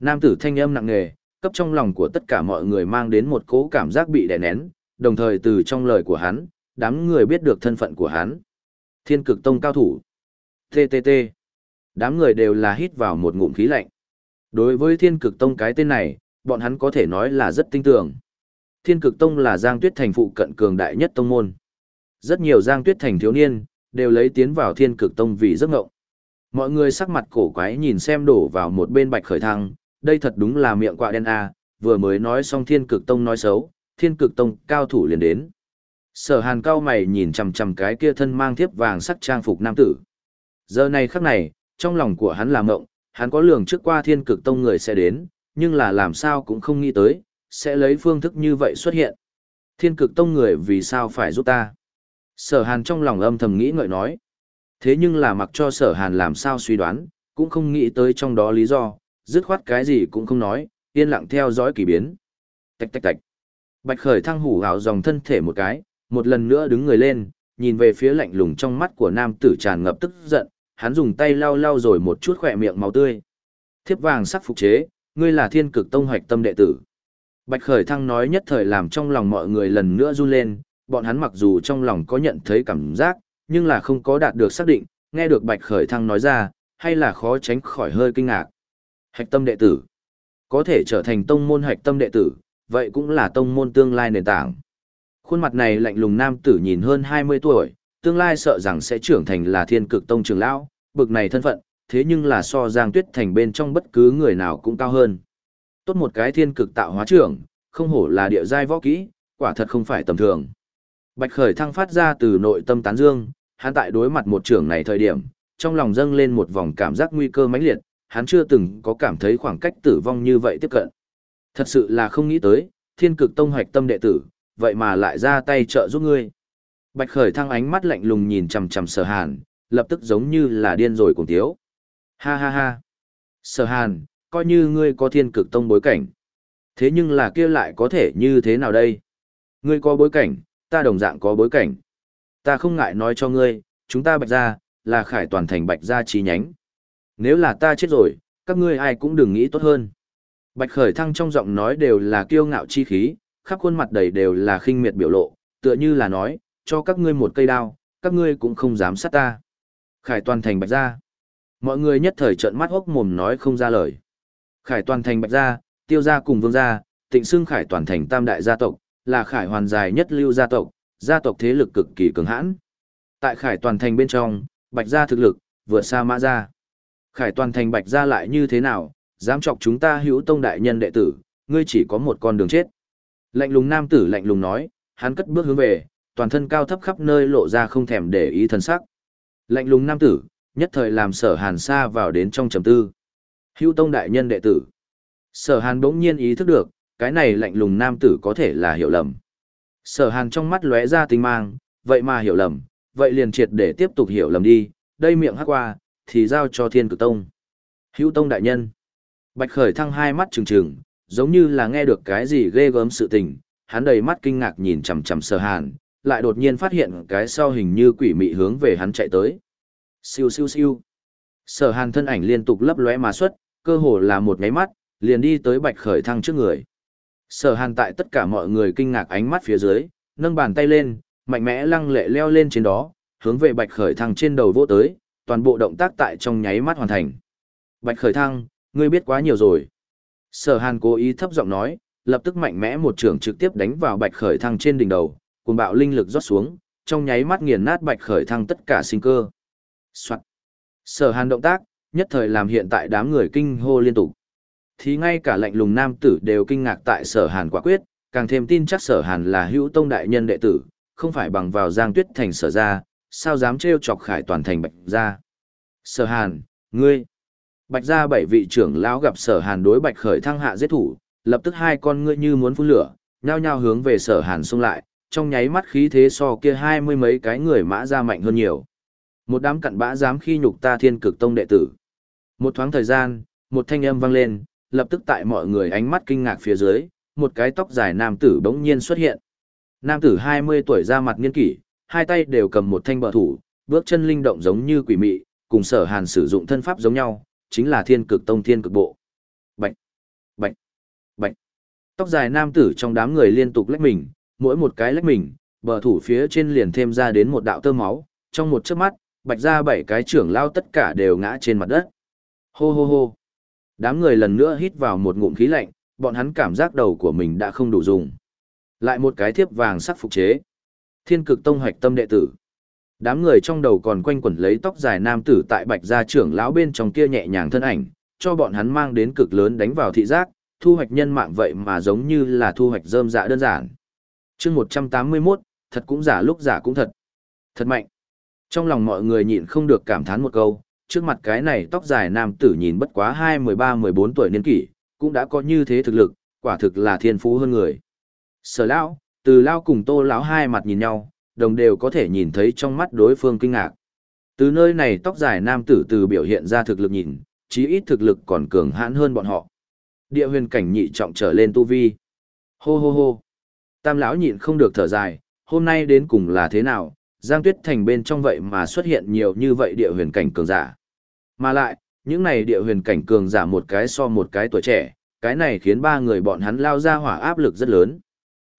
Nam tử thanh âm nặng nề, cấp trong lòng của tất cả mọi người mang đến một cố cảm giác bị đè nén, đồng thời từ trong lời của hắn, đám người biết được thân phận của hắn. Thiên cực tông cao thủ. TTT. Đám người đều là hít vào một ngụm khí lạnh. Đối với thiên cực tông cái tên này, bọn hắn có thể nói là rất tinh tưởng. Thiên cực tông là giang tuyết thành phụ cận cường đại nhất tông môn. Rất nhiều giang tuyết thành thiếu niên, đều lấy tiến vào thiên cực tông vì giấc ngộng. Mọi người sắc mặt cổ quái nhìn xem đổ vào một bên bạch khởi thăng, đây thật đúng là miệng quạ đen a, vừa mới nói xong thiên cực tông nói xấu, thiên cực tông cao thủ liền đến. Sở hàn cao mày nhìn chằm chằm cái kia thân mang thiếp vàng sắc trang phục nam tử. Giờ này khắc này, trong lòng của hắn là mộng, hắn có lường trước qua thiên cực tông người sẽ đến, nhưng là làm sao cũng không nghĩ tới, sẽ lấy phương thức như vậy xuất hiện. Thiên cực tông người vì sao phải giúp ta? Sở hàn trong lòng âm thầm nghĩ ngợi nói. Thế nhưng là mặc cho sở hàn làm sao suy đoán, cũng không nghĩ tới trong đó lý do, dứt khoát cái gì cũng không nói, yên lặng theo dõi kỳ biến. Tạch tạch tạch. Bạch khởi thăng hủ hào dòng thân thể một cái, một lần nữa đứng người lên, nhìn về phía lạnh lùng trong mắt của nam tử tràn ngập tức giận, hắn dùng tay lau lau rồi một chút khỏe miệng máu tươi. Thiếp vàng sắc phục chế, ngươi là thiên cực tông hoạch tâm đệ tử. Bạch khởi thăng nói nhất thời làm trong lòng mọi người lần nữa run lên, bọn hắn mặc dù trong lòng có nhận thấy cảm giác, nhưng là không có đạt được xác định, nghe được bạch khởi thăng nói ra, hay là khó tránh khỏi hơi kinh ngạc. Hạch tâm đệ tử. Có thể trở thành tông môn hạch tâm đệ tử, vậy cũng là tông môn tương lai nền tảng. Khuôn mặt này lạnh lùng nam tử nhìn hơn 20 tuổi, tương lai sợ rằng sẽ trưởng thành là thiên cực tông trưởng lão, bực này thân phận, thế nhưng là so Giang Tuyết Thành bên trong bất cứ người nào cũng cao hơn. Tốt một cái thiên cực tạo hóa trưởng, không hổ là địa giai võ kỹ, quả thật không phải tầm thường. Bạch Khởi thăng phát ra từ nội tâm tán dương, hắn tại đối mặt một trưởng này thời điểm, trong lòng dâng lên một vòng cảm giác nguy cơ mãnh liệt, hắn chưa từng có cảm thấy khoảng cách tử vong như vậy tiếp cận. Thật sự là không nghĩ tới, thiên cực tông hoạch tâm đệ tử, vậy mà lại ra tay trợ giúp ngươi. Bạch khởi thăng ánh mắt lạnh lùng nhìn chằm chằm sở hàn, lập tức giống như là điên rồi cùng thiếu. Ha ha ha. Sở hàn, coi như ngươi có thiên cực tông bối cảnh. Thế nhưng là kia lại có thể như thế nào đây? Ngươi có bối cảnh, ta đồng dạng có bối cảnh. Ta không ngại nói cho ngươi, chúng ta bạch ra, là khải toàn thành bạch gia chi nhánh. Nếu là ta chết rồi, các ngươi ai cũng đừng nghĩ tốt hơn. Bạch khởi thăng trong giọng nói đều là kiêu ngạo chi khí, khắp khuôn mặt đầy đều là khinh miệt biểu lộ, tựa như là nói, cho các ngươi một cây đao, các ngươi cũng không dám sát ta. Khải toàn thành bạch gia. Mọi người nhất thời trợn mắt hốc mồm nói không ra lời. Khải toàn thành bạch gia, tiêu gia cùng vương gia, tịnh xưng khải toàn thành tam đại gia tộc, là khải hoàn dài nhất lưu gia tộc, gia tộc thế lực cực kỳ cường hãn. Tại khải toàn thành bên trong, bạch gia thực lực, vượt xa mã gia. Khải toàn thành bạch gia lại như thế nào, dám chọc chúng ta hữu tông đại nhân đệ tử, ngươi chỉ có một con đường chết. Lạnh lùng nam tử lạnh lùng nói, hắn cất bước hướng về, toàn thân cao thấp khắp nơi lộ ra không thèm để ý thần sắc. Lạnh lùng nam tử, nhất thời làm sở hàn xa vào đến trong trầm tư. Hữu tông đại nhân đệ tử. Sở hàn bỗng nhiên ý thức được, cái này lạnh lùng nam tử có thể là hiểu lầm. Sở hàn trong mắt lóe ra tinh mang, vậy mà hiểu lầm, vậy liền triệt để tiếp tục hiểu lầm đi, đây miệng hắc qua, thì giao cho thiên cực tông. Hữu tông đại nhân. Bạch khởi thăng hai mắt trừng trừng, giống như là nghe được cái gì ghê gớm sự tình, hắn đầy mắt kinh ngạc nhìn chằm chằm sở hàn, lại đột nhiên phát hiện cái sau hình như quỷ mị hướng về hắn chạy tới. Siêu siêu siêu. Sở hàn thân ảnh liên tục lấp lóe mà xuất, cơ hồ là một nháy mắt, liền đi tới bạch khởi thăng trước người. Sở hàn tại tất cả mọi người kinh ngạc ánh mắt phía dưới, nâng bàn tay lên, mạnh mẽ lăng lệ leo lên trên đó, hướng về bạch khởi thăng trên đầu vỗ tới, toàn bộ động tác tại trong nháy mắt hoàn thành. Bạch khởi thăng, ngươi biết quá nhiều rồi. Sở hàn cố ý thấp giọng nói, lập tức mạnh mẽ một trường trực tiếp đánh vào bạch khởi thăng trên đỉnh đầu, cùng bạo linh lực rót xuống, trong nháy mắt nghiền nát bạch khởi thăng tất cả sinh cơ. Soạn. Sở hàn động tác, nhất thời làm hiện tại đám người kinh hô liên tục. Thì ngay cả lạnh lùng nam tử đều kinh ngạc tại sở hàn quả quyết, càng thêm tin chắc sở hàn là hữu tông đại nhân đệ tử, không phải bằng vào giang tuyết thành sở ra, sao dám trêu chọc khải toàn thành bạch ra. Sở hàn, ngươi. Bạch gia bảy vị trưởng lão gặp sở hàn đối bạch khởi thăng hạ giết thủ, lập tức hai con ngươi như muốn phun lửa, nhao nhao hướng về sở hàn xông lại, trong nháy mắt khí thế so kia hai mươi mấy cái người mã ra mạnh hơn nhiều. Một đám cặn bã dám khi nhục ta thiên cực tông đệ tử. Một thoáng thời gian, một thanh âm vang lên, lập tức tại mọi người ánh mắt kinh ngạc phía dưới, một cái tóc dài nam tử bỗng nhiên xuất hiện. Nam tử hai mươi tuổi ra mặt nghiên kỷ, hai tay đều cầm một thanh bờ thủ, bước chân linh động giống như quỷ mị, cùng sở hàn sử dụng thân pháp giống nhau, chính là thiên cực tông thiên cực bộ. Bạch, bạch, bạch. Tóc dài nam tử trong đám người liên tục lách mình, mỗi một cái lách mình, bờ thủ phía trên liền thêm ra đến một đạo tơ máu, trong một chớp mắt, bạch ra bảy cái trưởng lao tất cả đều ngã trên mặt đất. Hô hô hô. Đám người lần nữa hít vào một ngụm khí lạnh, bọn hắn cảm giác đầu của mình đã không đủ dùng. Lại một cái thiếp vàng sắc phục chế. Thiên cực tông hoạch tâm đệ tử. Đám người trong đầu còn quanh quẩn lấy tóc dài nam tử tại bạch gia trưởng lão bên trong kia nhẹ nhàng thân ảnh, cho bọn hắn mang đến cực lớn đánh vào thị giác, thu hoạch nhân mạng vậy mà giống như là thu hoạch rơm dạ đơn giản. chương 181, thật cũng giả lúc giả cũng thật. Thật mạnh. Trong lòng mọi người nhịn không được cảm thán một câu, trước mặt cái này tóc dài nam tử nhìn bất quá hai mười ba mười bốn tuổi niên kỷ, cũng đã có như thế thực lực, quả thực là thiên phú hơn người. Sở lão, từ lão cùng tô lão hai mặt nhìn nhau, đồng đều có thể nhìn thấy trong mắt đối phương kinh ngạc. Từ nơi này tóc dài nam tử từ biểu hiện ra thực lực nhìn, chí ít thực lực còn cường hãn hơn bọn họ. Địa huyền cảnh nhị trọng trở lên tu vi. Hô hô hô. Tam lão nhịn không được thở dài, hôm nay đến cùng là thế nào, Giang Tuyết Thành bên trong vậy mà xuất hiện nhiều như vậy địa huyền cảnh cường giả. Mà lại, những này địa huyền cảnh cường giả một cái so một cái tuổi trẻ, cái này khiến ba người bọn hắn lao ra hỏa áp lực rất lớn.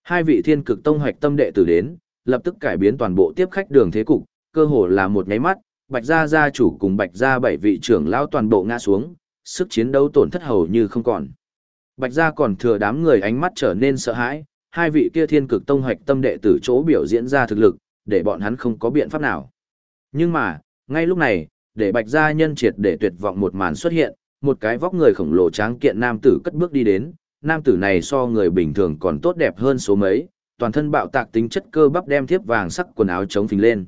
Hai vị thiên cực tông hoạch tâm đệ tử đến, lập tức cải biến toàn bộ tiếp khách đường thế cục, cơ hồ là một nháy mắt, Bạch gia gia chủ cùng Bạch gia bảy vị trưởng lão toàn bộ ngã xuống, sức chiến đấu tổn thất hầu như không còn. Bạch gia còn thừa đám người ánh mắt trở nên sợ hãi, hai vị kia thiên cực tông hoạch tâm đệ tử chỗ biểu diễn ra thực lực, để bọn hắn không có biện pháp nào. Nhưng mà, ngay lúc này, để Bạch gia nhân triệt để tuyệt vọng một màn xuất hiện, một cái vóc người khổng lồ tráng kiện nam tử cất bước đi đến, nam tử này so người bình thường còn tốt đẹp hơn số mấy, toàn thân bạo tạc tính chất cơ bắp đem thiếp vàng sắc quần áo chống phình lên.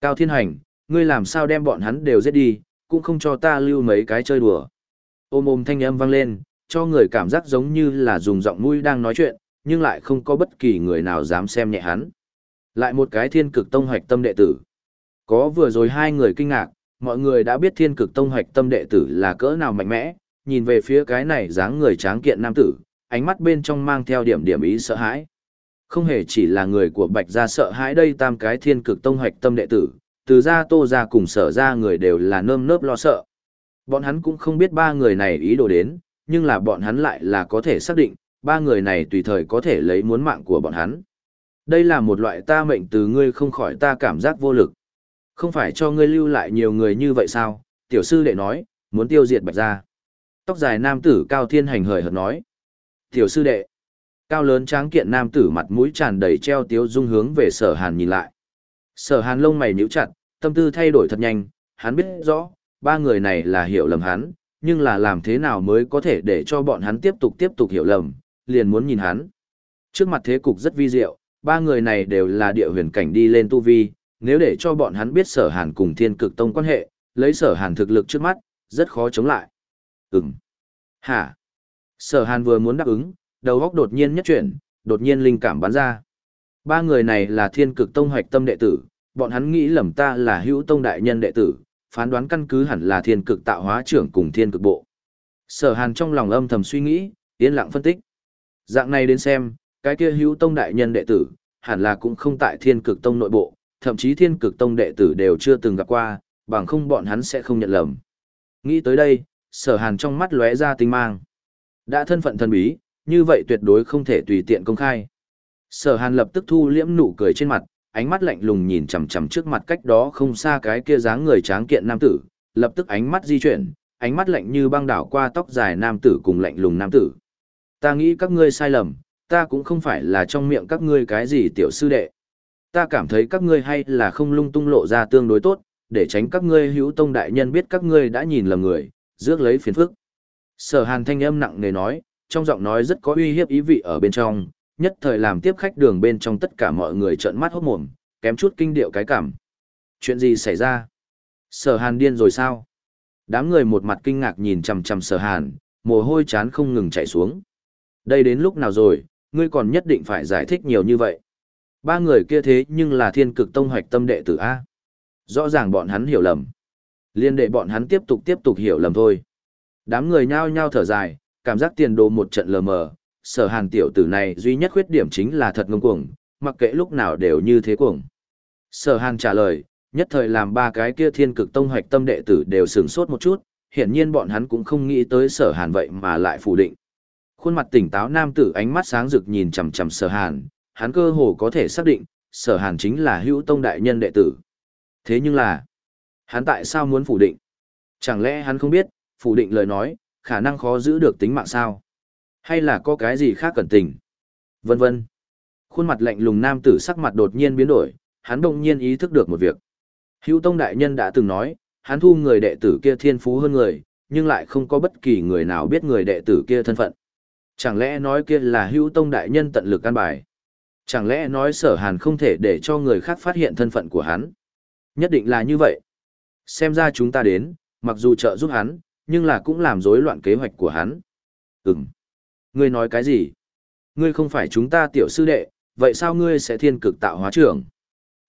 Cao Thiên Hành, ngươi làm sao đem bọn hắn đều giết đi, cũng không cho ta lưu mấy cái chơi đùa. Ôm ôm thanh âm vang lên, cho người cảm giác giống như là dùng giọng mũi đang nói chuyện, nhưng lại không có bất kỳ người nào dám xem nhẹ hắn. Lại một cái thiên cực tông hoạch tâm đệ tử. Có vừa rồi hai người kinh ngạc, mọi người đã biết thiên cực tông hoạch tâm đệ tử là cỡ nào mạnh mẽ, nhìn về phía cái này dáng người tráng kiện nam tử, ánh mắt bên trong mang theo điểm điểm ý sợ hãi. Không hề chỉ là người của Bạch gia sợ hãi đây tam cái thiên cực tông hoạch tâm đệ tử, từ gia tô gia cùng sở gia người đều là nơm nớp lo sợ. Bọn hắn cũng không biết ba người này ý đồ đến, nhưng là bọn hắn lại là có thể xác định, ba người này tùy thời có thể lấy muốn mạng của bọn hắn. Đây là một loại ta mệnh từ ngươi không khỏi ta cảm giác vô lực. Không phải cho ngươi lưu lại nhiều người như vậy sao? Tiểu sư đệ nói, muốn tiêu diệt bạch gia. Tóc dài nam tử cao thiên hành hời hợt nói. Tiểu sư đệ. Cao lớn tráng kiện nam tử mặt mũi tràn đầy treo tiếu dung hướng về sở hàn nhìn lại. Sở hàn lông mày nhíu chặt, tâm tư thay đổi thật nhanh, hắn biết rõ, ba người này là hiểu lầm hắn, nhưng là làm thế nào mới có thể để cho bọn hắn tiếp tục tiếp tục hiểu lầm, liền muốn nhìn hắn. Trước mặt thế cục rất vi diệu, ba người này đều là địa huyền cảnh đi lên tu vi, nếu để cho bọn hắn biết sở hàn cùng thiên cực tông quan hệ, lấy sở hàn thực lực trước mắt, rất khó chống lại. Ừm. Hả? Sở hàn vừa muốn đáp ứng, đầu góc đột nhiên nhất chuyển, đột nhiên linh cảm bắn ra. Ba người này là thiên cực tông hoạch tâm đệ tử, bọn hắn nghĩ lầm ta là hữu tông đại nhân đệ tử, phán đoán căn cứ hẳn là thiên cực tạo hóa trưởng cùng thiên cực bộ. Sở hàn trong lòng âm thầm suy nghĩ, yên lặng phân tích. Dạng này đến xem, cái kia hữu tông đại nhân đệ tử, hẳn là cũng không tại thiên cực tông nội bộ, thậm chí thiên cực tông đệ tử đều chưa từng gặp qua, bằng không bọn hắn sẽ không nhận lầm. Nghĩ tới đây, sở hàn trong mắt lóe ra tinh mang. Đã thân phận thần bí, như vậy tuyệt đối không thể tùy tiện công khai. Sở hàn lập tức thu liễm nụ cười trên mặt, ánh mắt lạnh lùng nhìn chằm chằm trước mặt cách đó không xa cái kia dáng người tráng kiện nam tử, lập tức ánh mắt di chuyển, ánh mắt lạnh như băng đảo qua tóc dài nam tử cùng lạnh lùng nam tử. Ta nghĩ các ngươi sai lầm, ta cũng không phải là trong miệng các ngươi cái gì tiểu sư đệ. Ta cảm thấy các ngươi hay là không lung tung lộ ra tương đối tốt, để tránh các ngươi hữu tông đại nhân biết các ngươi đã nhìn lầm người, rước lấy phiền phức. Sở hàn thanh âm nặng nề nói, trong giọng nói rất có uy hiếp ý vị ở bên trong, nhất thời làm tiếp khách đường bên trong tất cả mọi người trợn mắt hốt mồm, kém chút kinh điệu cái cảm. Chuyện gì xảy ra? Sở hàn điên rồi sao? Đám người một mặt kinh ngạc nhìn chằm chằm sở hàn, mồ hôi chán không ngừng chảy xuống. Đây đến lúc nào rồi, ngươi còn nhất định phải giải thích nhiều như vậy. Ba người kia thế nhưng là thiên cực tông hoạch tâm đệ tử A. Rõ ràng bọn hắn hiểu lầm. Liên đệ bọn hắn tiếp tục tiếp tục hiểu lầm thôi. Đám người nhao nhao thở dài, cảm giác tiền đồ một trận lờ mờ, sở hàn tiểu tử này duy nhất khuyết điểm chính là thật ngông cuồng, mặc kệ lúc nào đều như thế cuồng. Sở hàn trả lời, nhất thời làm ba cái kia thiên cực tông hoạch tâm đệ tử đều sửng sốt một chút, hiển nhiên bọn hắn cũng không nghĩ tới sở hàn vậy mà lại phủ định. Khuôn mặt tỉnh táo nam tử ánh mắt sáng rực nhìn chằm chằm sở hàn, hắn cơ hồ có thể xác định, sở hàn chính là hữu tông đại nhân đệ tử. Thế nhưng là, hắn tại sao muốn phủ định? Chẳng lẽ hắn không biết, phủ định lời nói, khả năng khó giữ được tính mạng sao? Hay là có cái gì khác cẩn tình? Vân vân. Khuôn mặt lạnh lùng nam tử sắc mặt đột nhiên biến đổi, hắn đột nhiên ý thức được một việc. Hữu Tông Đại Nhân đã từng nói, hắn thu người đệ tử kia thiên phú hơn người, nhưng lại không có bất kỳ người nào biết người đệ tử kia thân phận. Chẳng lẽ nói kia là Hữu Tông Đại Nhân tận lực căn bài? Chẳng lẽ nói sở hàn không thể để cho người khác phát hiện thân phận của hắn? Nhất định là như vậy. Xem ra chúng ta đến, mặc dù trợ giúp hắn, nhưng là cũng làm rối loạn kế hoạch của hắn. Ừm. Ngươi nói cái gì? Ngươi không phải chúng ta tiểu sư đệ, vậy sao ngươi sẽ thiên cực tạo hóa trưởng?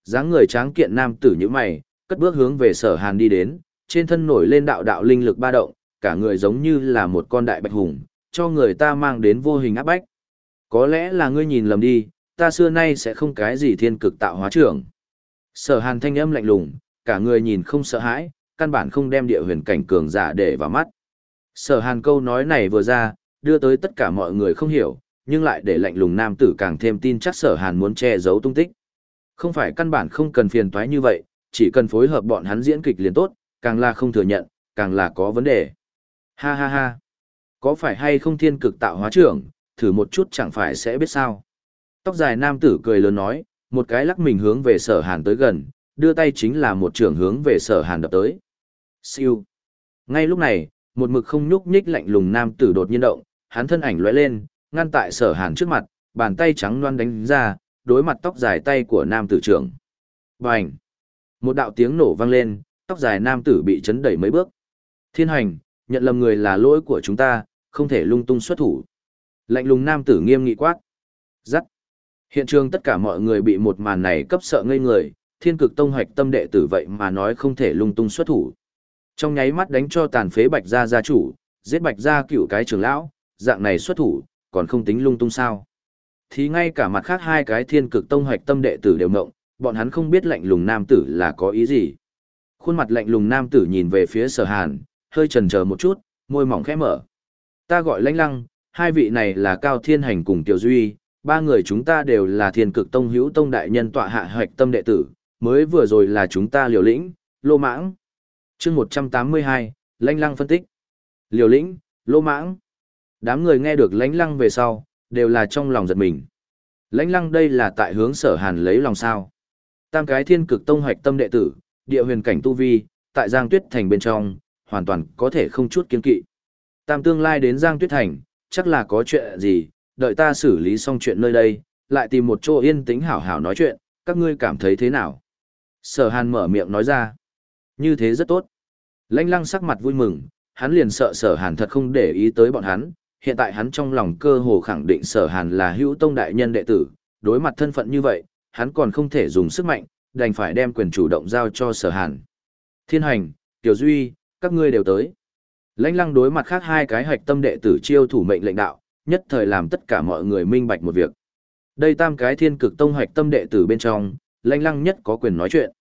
dáng người tráng kiện nam tử như mày, cất bước hướng về sở hàn đi đến, trên thân nổi lên đạo đạo linh lực ba động, cả người giống như là một con đại bạch hùng, cho người ta mang đến vô hình áp bách. Có lẽ là ngươi nhìn lầm đi, ta xưa nay sẽ không cái gì thiên cực tạo hóa trưởng. Sở hàn thanh âm lạnh lùng, cả người nhìn không sợ hãi, căn bản không đem địa huyền cảnh cường giả để vào mắt. Sở hàn câu nói này vừa ra, đưa tới tất cả mọi người không hiểu, nhưng lại để lạnh lùng nam tử càng thêm tin chắc sở hàn muốn che giấu tung tích. Không phải căn bản không cần phiền toái như vậy, chỉ cần phối hợp bọn hắn diễn kịch liền tốt, càng là không thừa nhận, càng là có vấn đề. Ha ha ha. Có phải hay không thiên cực tạo hóa trưởng, thử một chút chẳng phải sẽ biết sao. Tóc dài nam tử cười lớn nói, một cái lắc mình hướng về sở hàn tới gần, đưa tay chính là một trưởng hướng về sở hàn đập tới. Siêu. Ngay lúc này, một mực không nhúc nhích lạnh lùng nam tử đột nhiên động, hắn thân ảnh lóe lên, ngăn tại sở hàn trước mặt, bàn tay trắng loan đánh ra, đối mặt tóc dài tay của nam tử trưởng. Bành! Một đạo tiếng nổ vang lên, tóc dài nam tử bị chấn đẩy mấy bước. Thiên hành, nhận lầm người là lỗi của chúng ta, không thể lung tung xuất thủ. Lạnh lùng nam tử nghiêm nghị quát. giắt. Hiện trường tất cả mọi người bị một màn này cấp sợ ngây người, thiên cực tông hoạch tâm đệ tử vậy mà nói không thể lung tung xuất thủ. Trong nháy mắt đánh cho tàn phế bạch gia gia chủ, giết bạch gia cựu cái trưởng lão, dạng này xuất thủ, còn không tính lung tung sao. Thì ngay cả mặt khác hai cái thiên cực tông hoạch tâm đệ tử đều mộng, bọn hắn không biết lạnh lùng nam tử là có ý gì. Khuôn mặt lạnh lùng nam tử nhìn về phía sở hàn, hơi chần chờ một chút, môi mỏng khẽ mở. Ta gọi lãnh lăng, hai vị này là Cao Thiên Hành cùng Tiểu Duy, ba người chúng ta đều là thiên cực tông hữu tông đại nhân tọa hạ hoạch tâm đệ tử, mới vừa rồi là chúng ta liều lĩnh, lô mãng. chương 182, lãnh lăng phân tích. Liều lĩnh, lô mãng. Đám người nghe được lãnh lăng về sau, đều là trong lòng giật mình. Lãnh lăng đây là tại hướng sở hàn lấy lòng sao. Tam cái thiên cực tông hoạch tâm đệ tử, địa huyền cảnh tu vi, tại Giang Tuyết Thành bên trong, hoàn toàn có thể không chút kiên kỵ. Tam tương lai đến Giang Tuyết Thành, chắc là có chuyện gì, đợi ta xử lý xong chuyện nơi đây, lại tìm một chỗ yên tĩnh hảo hảo nói chuyện, các ngươi cảm thấy thế nào? Sở hàn mở miệng nói ra. Như thế rất tốt. Lãnh lăng sắc mặt vui mừng, hắn liền sợ sở hàn thật không để ý tới bọn hắn, hiện tại hắn trong lòng cơ hồ khẳng định sở hàn là hữu tông đại nhân đệ tử, đối mặt thân phận như vậy, hắn còn không thể dùng sức mạnh, đành phải đem quyền chủ động giao cho sở hàn. Thiên hành, Tiểu Duy, các ngươi đều tới. Lãnh lăng đối mặt khác hai cái hạch tâm đệ tử chiêu thủ mệnh lệnh đạo, nhất thời làm tất cả mọi người minh bạch một việc. Đây tam cái thiên cực tông hạch tâm đệ tử bên trong, lãnh lăng nhất có quyền nói chuyện.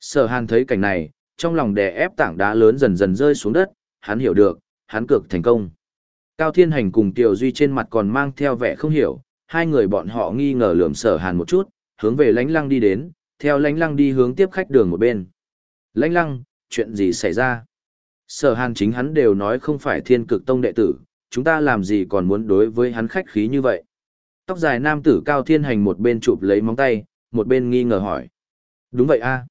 Sở hàn thấy cảnh này, trong lòng đè ép tảng đá lớn dần dần rơi xuống đất, hắn hiểu được, hắn cực thành công. Cao Thiên Hành cùng Tiểu Duy trên mặt còn mang theo vẻ không hiểu, hai người bọn họ nghi ngờ lườm sở hàn một chút, hướng về lánh lăng đi đến, theo lánh lăng đi hướng tiếp khách đường một bên. Lánh lăng, chuyện gì xảy ra? Sở hàn chính hắn đều nói không phải thiên cực tông đệ tử, chúng ta làm gì còn muốn đối với hắn khách khí như vậy? Tóc dài nam tử Cao Thiên Hành một bên chụp lấy móng tay, một bên nghi ngờ hỏi. Đúng vậy a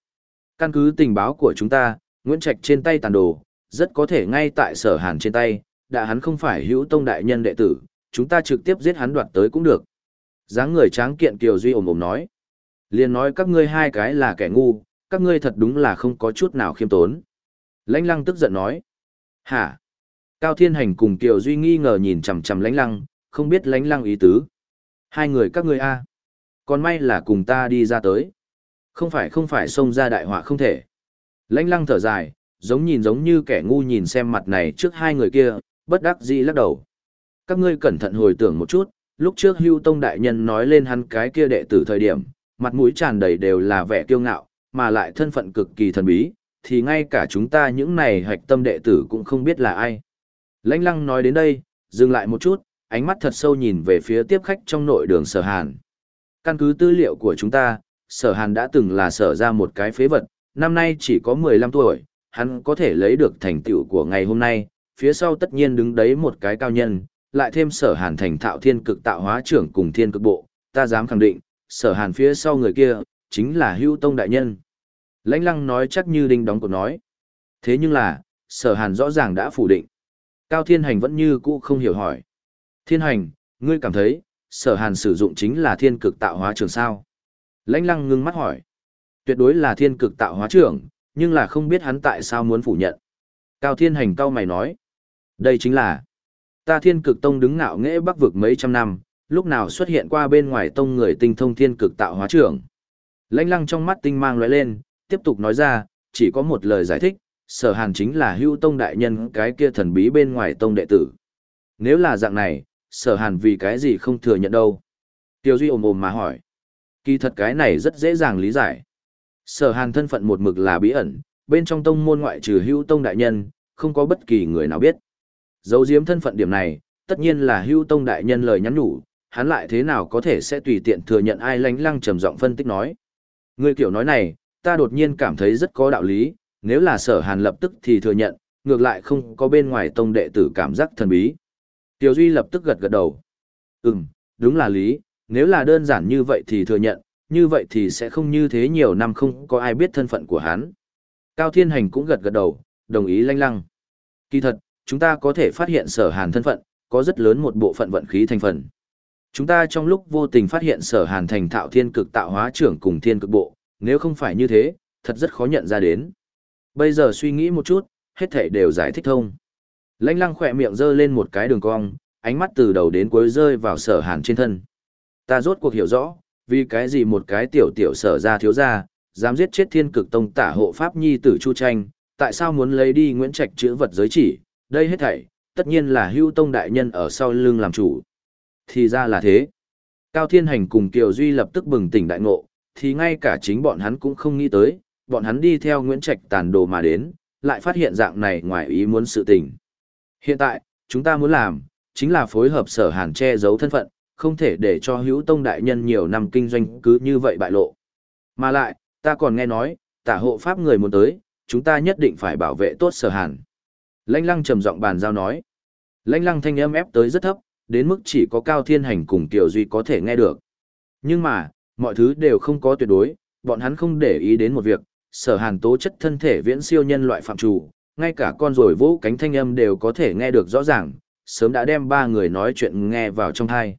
Căn cứ tình báo của chúng ta, Nguyễn Trạch trên tay tàn đồ, rất có thể ngay tại sở hàn trên tay, đã hắn không phải hữu tông đại nhân đệ tử, chúng ta trực tiếp giết hắn đoạt tới cũng được. dáng người tráng kiện Kiều Duy ồm ồm nói. liền nói các ngươi hai cái là kẻ ngu, các ngươi thật đúng là không có chút nào khiêm tốn. Lãnh lăng tức giận nói. Hả? Cao Thiên Hành cùng Kiều Duy nghi ngờ nhìn chằm chằm lãnh lăng, không biết lãnh lăng ý tứ. Hai người các ngươi a Còn may là cùng ta đi ra tới. Không phải không phải xông ra đại họa không thể. Lãnh lăng thở dài, giống nhìn giống như kẻ ngu nhìn xem mặt này trước hai người kia, bất đắc dĩ lắc đầu. Các ngươi cẩn thận hồi tưởng một chút, lúc trước hưu tông đại nhân nói lên hắn cái kia đệ tử thời điểm, mặt mũi tràn đầy đều là vẻ kiêu ngạo, mà lại thân phận cực kỳ thần bí, thì ngay cả chúng ta những này hạch tâm đệ tử cũng không biết là ai. Lãnh lăng nói đến đây, dừng lại một chút, ánh mắt thật sâu nhìn về phía tiếp khách trong nội đường sở hàn. Căn cứ tư liệu của chúng ta, sở hàn đã từng là sở ra một cái phế vật, năm nay chỉ có 15 tuổi, hắn có thể lấy được thành tựu của ngày hôm nay, phía sau tất nhiên đứng đấy một cái cao nhân, lại thêm sở hàn thành thạo thiên cực tạo hóa trưởng cùng thiên cực bộ, ta dám khẳng định, sở hàn phía sau người kia, chính là hưu tông đại nhân. Lãnh lăng nói chắc như đinh đóng cột nói. Thế nhưng là, sở hàn rõ ràng đã phủ định. Cao thiên hành vẫn như cũ không hiểu hỏi. Thiên hành, ngươi cảm thấy, sở hàn sử dụng chính là thiên cực tạo hóa trường sao. Lãnh lăng ngưng mắt hỏi. Tuyệt đối là thiên cực tạo hóa Trường, nhưng là không biết hắn tại sao muốn phủ nhận. Cao thiên hành cao mày nói. Đây chính là, ta thiên cực tông đứng ngạo nghễ bắc vực mấy trăm năm, lúc nào xuất hiện qua bên ngoài tông người tinh thông thiên cực tạo hóa Trường. Lãnh lăng trong mắt tinh mang lóe lên, tiếp tục nói ra, chỉ có một lời giải thích, sở hàn chính là hưu tông đại nhân cái kia thần bí bên ngoài tông đệ tử. Nếu là dạng này, sở hàn vì cái gì không thừa nhận đâu? Tiêu Duy ồm ồm mà hỏi. Kỳ thật cái này rất dễ dàng lý giải. Sở hàn thân phận một mực là bí ẩn, bên trong tông môn ngoại trừ hưu tông đại nhân, không có bất kỳ người nào biết. Giấu giếm thân phận điểm này, tất nhiên là hưu tông đại nhân lời nhắn nhủ, hắn lại thế nào có thể sẽ tùy tiện thừa nhận ai lánh lăng trầm giọng phân tích nói. Người kiểu nói này, ta đột nhiên cảm thấy rất có đạo lý, nếu là sở hàn lập tức thì thừa nhận, ngược lại không có bên ngoài tông đệ tử cảm giác thần bí. Tiểu Duy lập tức gật gật đầu. Ừm, đúng là lý, nếu là đơn giản như vậy thì thừa nhận, như vậy thì sẽ không như thế nhiều năm không có ai biết thân phận của hắn. Cao Thiên Hành cũng gật gật đầu, đồng ý lanh lăng. Kỳ thật, chúng ta có thể phát hiện sở hàn thân phận, có rất lớn một bộ phận vận khí thành phần. Chúng ta trong lúc vô tình phát hiện sở hàn thành thạo thiên cực tạo hóa trưởng cùng thiên cực bộ, nếu không phải như thế, thật rất khó nhận ra đến. Bây giờ suy nghĩ một chút, hết thể đều giải thích thông. Lãnh lăng khỏe miệng giơ lên một cái đường cong, ánh mắt từ đầu đến cuối rơi vào sở hàn trên thân. Ta rốt cuộc hiểu rõ, vì cái gì một cái tiểu tiểu sở ra thiếu ra, dám giết chết thiên cực tông tả hộ pháp nhi tử Chu Tranh, tại sao muốn lấy đi Nguyễn Trạch chữ vật giới chỉ, đây hết thảy, tất nhiên là hưu tông đại nhân ở sau lưng làm chủ. Thì ra là thế. Cao Thiên Hành cùng Kiều Duy lập tức bừng tỉnh đại ngộ, thì ngay cả chính bọn hắn cũng không nghĩ tới, bọn hắn đi theo Nguyễn Trạch tàn đồ mà đến, lại phát hiện dạng này ngoài ý muốn sự tình. Hiện tại, chúng ta muốn làm, chính là phối hợp sở hàn che giấu thân phận, không thể để cho hữu tông đại nhân nhiều năm kinh doanh cứ như vậy bại lộ. Mà lại, ta còn nghe nói, tả hộ pháp người muốn tới, chúng ta nhất định phải bảo vệ tốt sở hàn. Lanh lăng trầm giọng bàn giao nói. Lanh lăng thanh âm ép tới rất thấp, đến mức chỉ có cao thiên hành cùng tiểu duy có thể nghe được. Nhưng mà, mọi thứ đều không có tuyệt đối, bọn hắn không để ý đến một việc, sở hàn tố chất thân thể viễn siêu nhân loại phạm chủ, ngay cả con rồi vỗ cánh thanh âm đều có thể nghe được rõ ràng, sớm đã đem ba người nói chuyện nghe vào trong thai.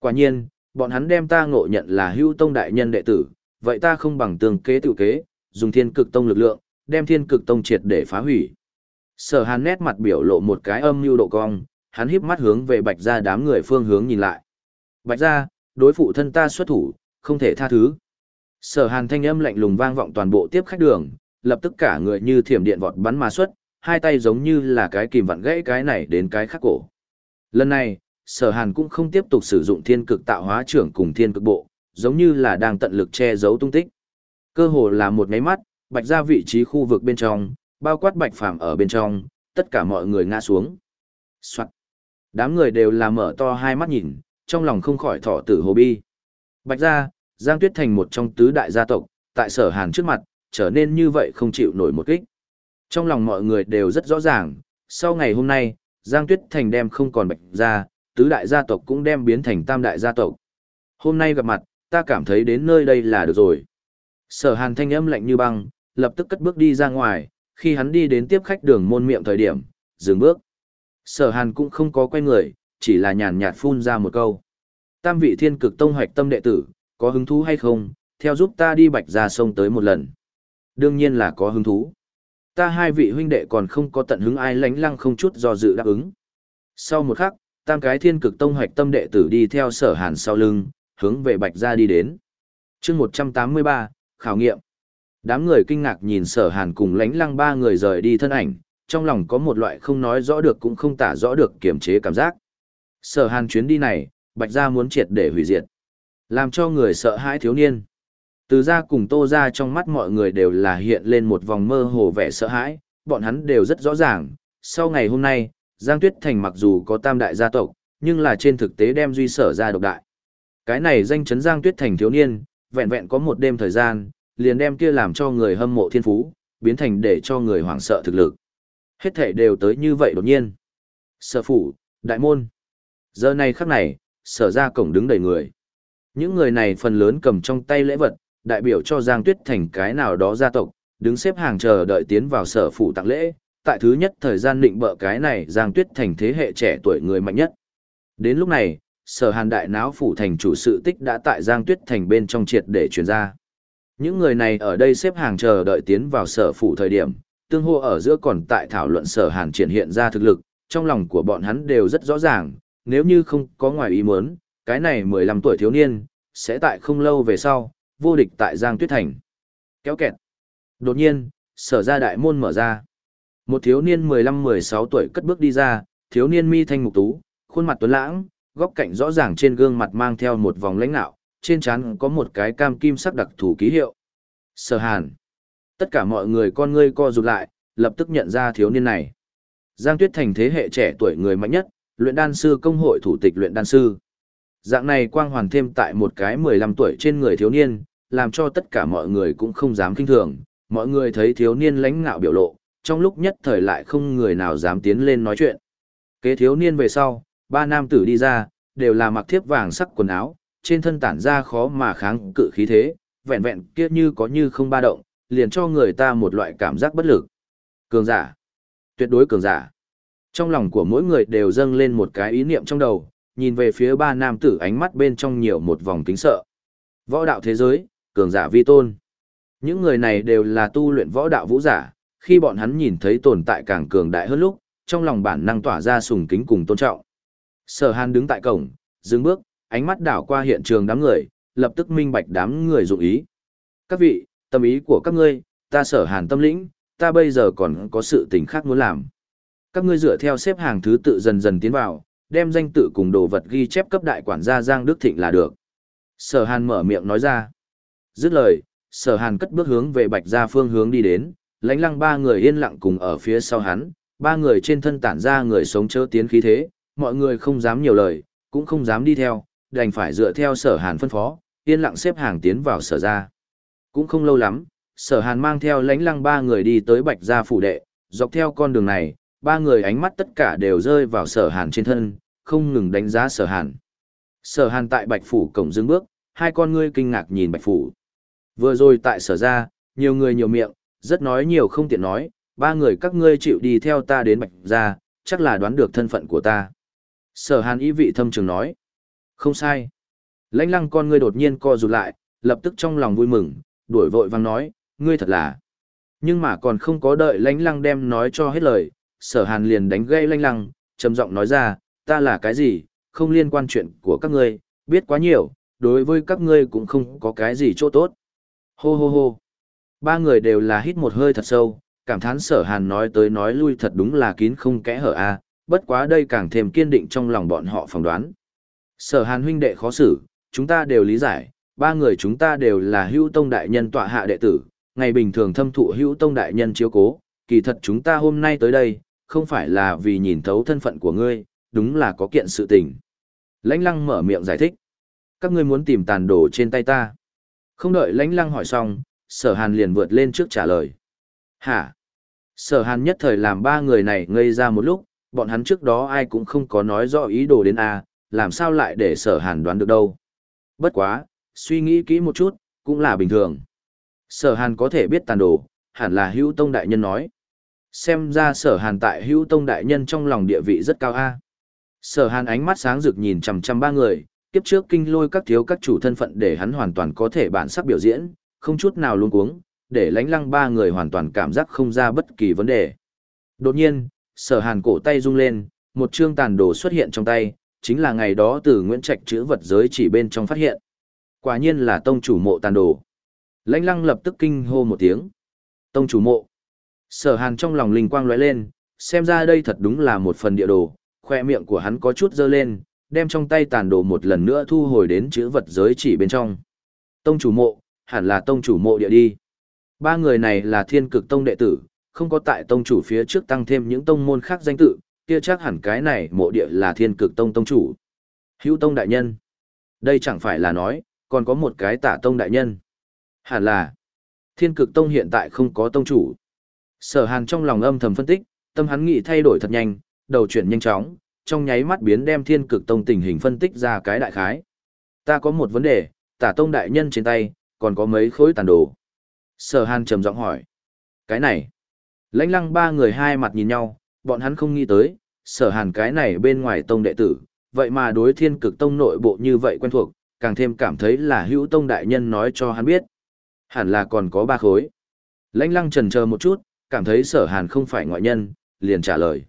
Quả nhiên, bọn hắn đem ta ngộ nhận là hưu tông đại nhân đệ tử, vậy ta không bằng tường kế tự kế, dùng thiên cực tông lực lượng, đem thiên cực tông triệt để phá hủy. Sở hàn nét mặt biểu lộ một cái âm mưu độ cong, hắn híp mắt hướng về bạch ra đám người phương hướng nhìn lại. Bạch ra, đối phụ thân ta xuất thủ, không thể tha thứ. Sở hàn thanh âm lạnh lùng vang vọng toàn bộ tiếp khách đường, lập tức cả người như thiểm điện vọt bắn mà xuất, hai tay giống như là cái kìm vặn gãy cái này đến cái khác cổ. Lần này, sở hàn cũng không tiếp tục sử dụng thiên cực tạo hóa trưởng cùng thiên cực bộ, giống như là đang tận lực che giấu tung tích. Cơ hồ là một máy mắt, bạch ra vị trí khu vực bên trong, bao quát bạch phàm ở bên trong, tất cả mọi người ngã xuống. Soạn. Đám người đều là mở to hai mắt nhìn, trong lòng không khỏi thọ tử hồ bi. Bạch ra, Giang Tuyết thành một trong tứ đại gia tộc, tại sở hàn trước mặt, trở nên như vậy không chịu nổi một kích. Trong lòng mọi người đều rất rõ ràng, sau ngày hôm nay, Giang Tuyết thành đem không còn bạch ra, tứ đại gia tộc cũng đem biến thành tam đại gia tộc. Hôm nay gặp mặt, ta cảm thấy đến nơi đây là được rồi. Sở hàn thanh âm lạnh như băng, lập tức cất bước đi ra ngoài, khi hắn đi đến tiếp khách đường môn miệng thời điểm, dừng bước. Sở hàn cũng không có quay người, chỉ là nhàn nhạt phun ra một câu. Tam vị thiên cực tông hoạch tâm đệ tử, có hứng thú hay không, theo giúp ta đi bạch ra sông tới một lần. Đương nhiên là có hứng thú. Ta hai vị huynh đệ còn không có tận hứng ai lánh lăng không chút do dự đáp ứng. Sau một khắc, tam cái thiên cực tông hoạch tâm đệ tử đi theo sở hàn sau lưng, hướng về bạch ra đi đến. chương 183, khảo nghiệm. Đám người kinh ngạc nhìn sở hàn cùng lánh lăng ba người rời đi thân ảnh, trong lòng có một loại không nói rõ được cũng không tả rõ được kiềm chế cảm giác. Sở hàn chuyến đi này, bạch ra muốn triệt để hủy diệt. Làm cho người sợ hãi thiếu niên. Từ ra cùng tô ra trong mắt mọi người đều là hiện lên một vòng mơ hồ vẻ sợ hãi, bọn hắn đều rất rõ ràng. Sau ngày hôm nay, Giang Tuyết Thành mặc dù có tam đại gia tộc, nhưng là trên thực tế đem duy sở ra độc đại. Cái này danh chấn Giang Tuyết Thành thiếu niên, vẹn vẹn có một đêm thời gian, liền đem kia làm cho người hâm mộ thiên phú, biến thành để cho người hoảng sợ thực lực. Hết thể đều tới như vậy đột nhiên. Sở phủ, đại môn. Giờ này khắc này, sở ra cổng đứng đầy người. Những người này phần lớn cầm trong tay lễ vật, đại biểu cho Giang Tuyết Thành cái nào đó gia tộc, đứng xếp hàng chờ đợi tiến vào sở phủ tặng lễ, tại thứ nhất thời gian định bợ cái này Giang Tuyết Thành thế hệ trẻ tuổi người mạnh nhất. Đến lúc này, sở hàn đại náo phủ thành chủ sự tích đã tại Giang Tuyết thành bên trong triệt để truyền ra. Những người này ở đây xếp hàng chờ đợi tiến vào sở phủ thời điểm, tương hô ở giữa còn tại thảo luận sở hàn triển hiện ra thực lực, trong lòng của bọn hắn đều rất rõ ràng, nếu như không có ngoài ý muốn, cái này 15 tuổi thiếu niên, sẽ tại không lâu về sau, vô địch tại Giang Tuyết Thành. Kéo kẹt. Đột nhiên, sở ra đại môn mở ra. Một thiếu niên 15-16 tuổi cất bước đi ra, thiếu niên mi thanh mục tú, khuôn mặt tuấn lãng, góc cạnh rõ ràng trên gương mặt mang theo một vòng lãnh nạo, trên trán có một cái cam kim sắc đặc thù ký hiệu. Sở Hàn. Tất cả mọi người con ngươi co rụt lại, lập tức nhận ra thiếu niên này. Giang Tuyết Thành thế hệ trẻ tuổi người mạnh nhất, luyện đan sư công hội thủ tịch luyện đan sư. Dạng này quang hoàn thêm tại một cái 15 tuổi trên người thiếu niên, làm cho tất cả mọi người cũng không dám kinh thường, mọi người thấy thiếu niên lãnh ngạo biểu lộ, trong lúc nhất thời lại không người nào dám tiến lên nói chuyện. Kế thiếu niên về sau, ba nam tử đi ra, đều là mặc thiếp vàng sắc quần áo, trên thân tản ra khó mà kháng cự khí thế, vẹn vẹn kia như có như không ba động, liền cho người ta một loại cảm giác bất lực. Cường giả. Tuyệt đối cường giả. Trong lòng của mỗi người đều dâng lên một cái ý niệm trong đầu, nhìn về phía ba nam tử ánh mắt bên trong nhiều một vòng kính sợ. Võ đạo thế giới, cường giả vi tôn. Những người này đều là tu luyện võ đạo vũ giả, khi bọn hắn nhìn thấy tồn tại càng cường đại hơn lúc, trong lòng bản năng tỏa ra sùng kính cùng tôn trọng. Sở Hàn đứng tại cổng, dừng bước, ánh mắt đảo qua hiện trường đám người, lập tức minh bạch đám người dụng ý. Các vị, tâm ý của các ngươi, ta Sở Hàn tâm lĩnh, ta bây giờ còn có sự tình khác muốn làm. Các ngươi dựa theo xếp hàng thứ tự dần dần tiến vào, đem danh tự cùng đồ vật ghi chép cấp đại quản gia Giang Đức Thịnh là được. Sở Hàn mở miệng nói ra. Dứt lời, Sở Hàn cất bước hướng về Bạch Gia phương hướng đi đến, lãnh lăng ba người yên lặng cùng ở phía sau hắn, ba người trên thân tản ra người sống chớ tiến khí thế, mọi người không dám nhiều lời, cũng không dám đi theo, đành phải dựa theo Sở Hàn phân phó, yên lặng xếp hàng tiến vào sở gia. Cũng không lâu lắm, Sở Hàn mang theo lãnh lăng ba người đi tới Bạch Gia phủ đệ, dọc theo con đường này, ba người ánh mắt tất cả đều rơi vào sở hàn trên thân, không ngừng đánh giá sở hàn. Sở hàn tại bạch phủ cổng dưng bước, hai con ngươi kinh ngạc nhìn bạch phủ. Vừa rồi tại sở ra, nhiều người nhiều miệng, rất nói nhiều không tiện nói, ba người các ngươi chịu đi theo ta đến bạch ra, chắc là đoán được thân phận của ta. Sở hàn ý vị thâm trường nói. Không sai. Lãnh lăng con ngươi đột nhiên co rụt lại, lập tức trong lòng vui mừng, đuổi vội vang nói, ngươi thật là. Nhưng mà còn không có đợi lãnh lăng đem nói cho hết lời, sở hàn liền đánh gây lanh lăng, trầm giọng nói ra, ta là cái gì, không liên quan chuyện của các ngươi, biết quá nhiều, đối với các ngươi cũng không có cái gì chỗ tốt. Hô hô hô. Ba người đều là hít một hơi thật sâu, cảm thán sở hàn nói tới nói lui thật đúng là kín không kẽ hở a bất quá đây càng thêm kiên định trong lòng bọn họ phỏng đoán. Sở hàn huynh đệ khó xử, chúng ta đều lý giải, ba người chúng ta đều là hữu tông đại nhân tọa hạ đệ tử, ngày bình thường thâm thụ hữu tông đại nhân chiếu cố, kỳ thật chúng ta hôm nay tới đây, không phải là vì nhìn thấu thân phận của ngươi, đúng là có kiện sự tình. Lãnh lăng mở miệng giải thích. Các ngươi muốn tìm tàn đồ trên tay ta. Không đợi lãnh lăng hỏi xong, sở hàn liền vượt lên trước trả lời. Hả? Sở hàn nhất thời làm ba người này ngây ra một lúc, bọn hắn trước đó ai cũng không có nói rõ ý đồ đến A, làm sao lại để sở hàn đoán được đâu. Bất quá, suy nghĩ kỹ một chút, cũng là bình thường. Sở hàn có thể biết tàn đồ, hẳn là hữu tông đại nhân nói xem ra sở hàn tại hữu tông đại nhân trong lòng địa vị rất cao a. Sở hàn ánh mắt sáng rực nhìn chằm chằm ba người, kiếp trước kinh lôi các thiếu các chủ thân phận để hắn hoàn toàn có thể bản sắc biểu diễn, không chút nào luôn cuống, để lánh lăng ba người hoàn toàn cảm giác không ra bất kỳ vấn đề. Đột nhiên, sở hàn cổ tay rung lên, một chương tàn đồ xuất hiện trong tay, chính là ngày đó từ nguyễn trạch chữ vật giới chỉ bên trong phát hiện. Quả nhiên là tông chủ mộ tàn đồ. Lãnh lăng lập tức kinh hô một tiếng. Tông chủ mộ. Sở hàn trong lòng linh quang lóe lên, xem ra đây thật đúng là một phần địa đồ, khoe miệng của hắn có chút dơ lên, đem trong tay tàn đồ một lần nữa thu hồi đến chữ vật giới chỉ bên trong. Tông chủ mộ, hẳn là tông chủ mộ địa đi. Ba người này là thiên cực tông đệ tử, không có tại tông chủ phía trước tăng thêm những tông môn khác danh tự, kia chắc hẳn cái này mộ địa là thiên cực tông tông chủ. Hữu tông đại nhân. Đây chẳng phải là nói, còn có một cái tả tông đại nhân. Hẳn là, thiên cực tông hiện tại không có tông chủ. Sở Hàn trong lòng âm thầm phân tích, tâm hắn nghĩ thay đổi thật nhanh, đầu chuyển nhanh chóng, trong nháy mắt biến đem Thiên Cực Tông tình hình phân tích ra cái đại khái. Ta có một vấn đề, Tả Tông đại nhân trên tay, còn có mấy khối tàn đồ. Sở Hàn trầm giọng hỏi. Cái này. Lãnh lăng ba người hai mặt nhìn nhau, bọn hắn không nghĩ tới, Sở Hàn cái này bên ngoài tông đệ tử, vậy mà đối thiên cực tông nội bộ như vậy quen thuộc, càng thêm cảm thấy là hữu tông đại nhân nói cho hắn biết. Hẳn là còn có ba khối. Lãnh lăng trần chờ một chút, cảm thấy sở hàn không phải ngoại nhân, liền trả lời.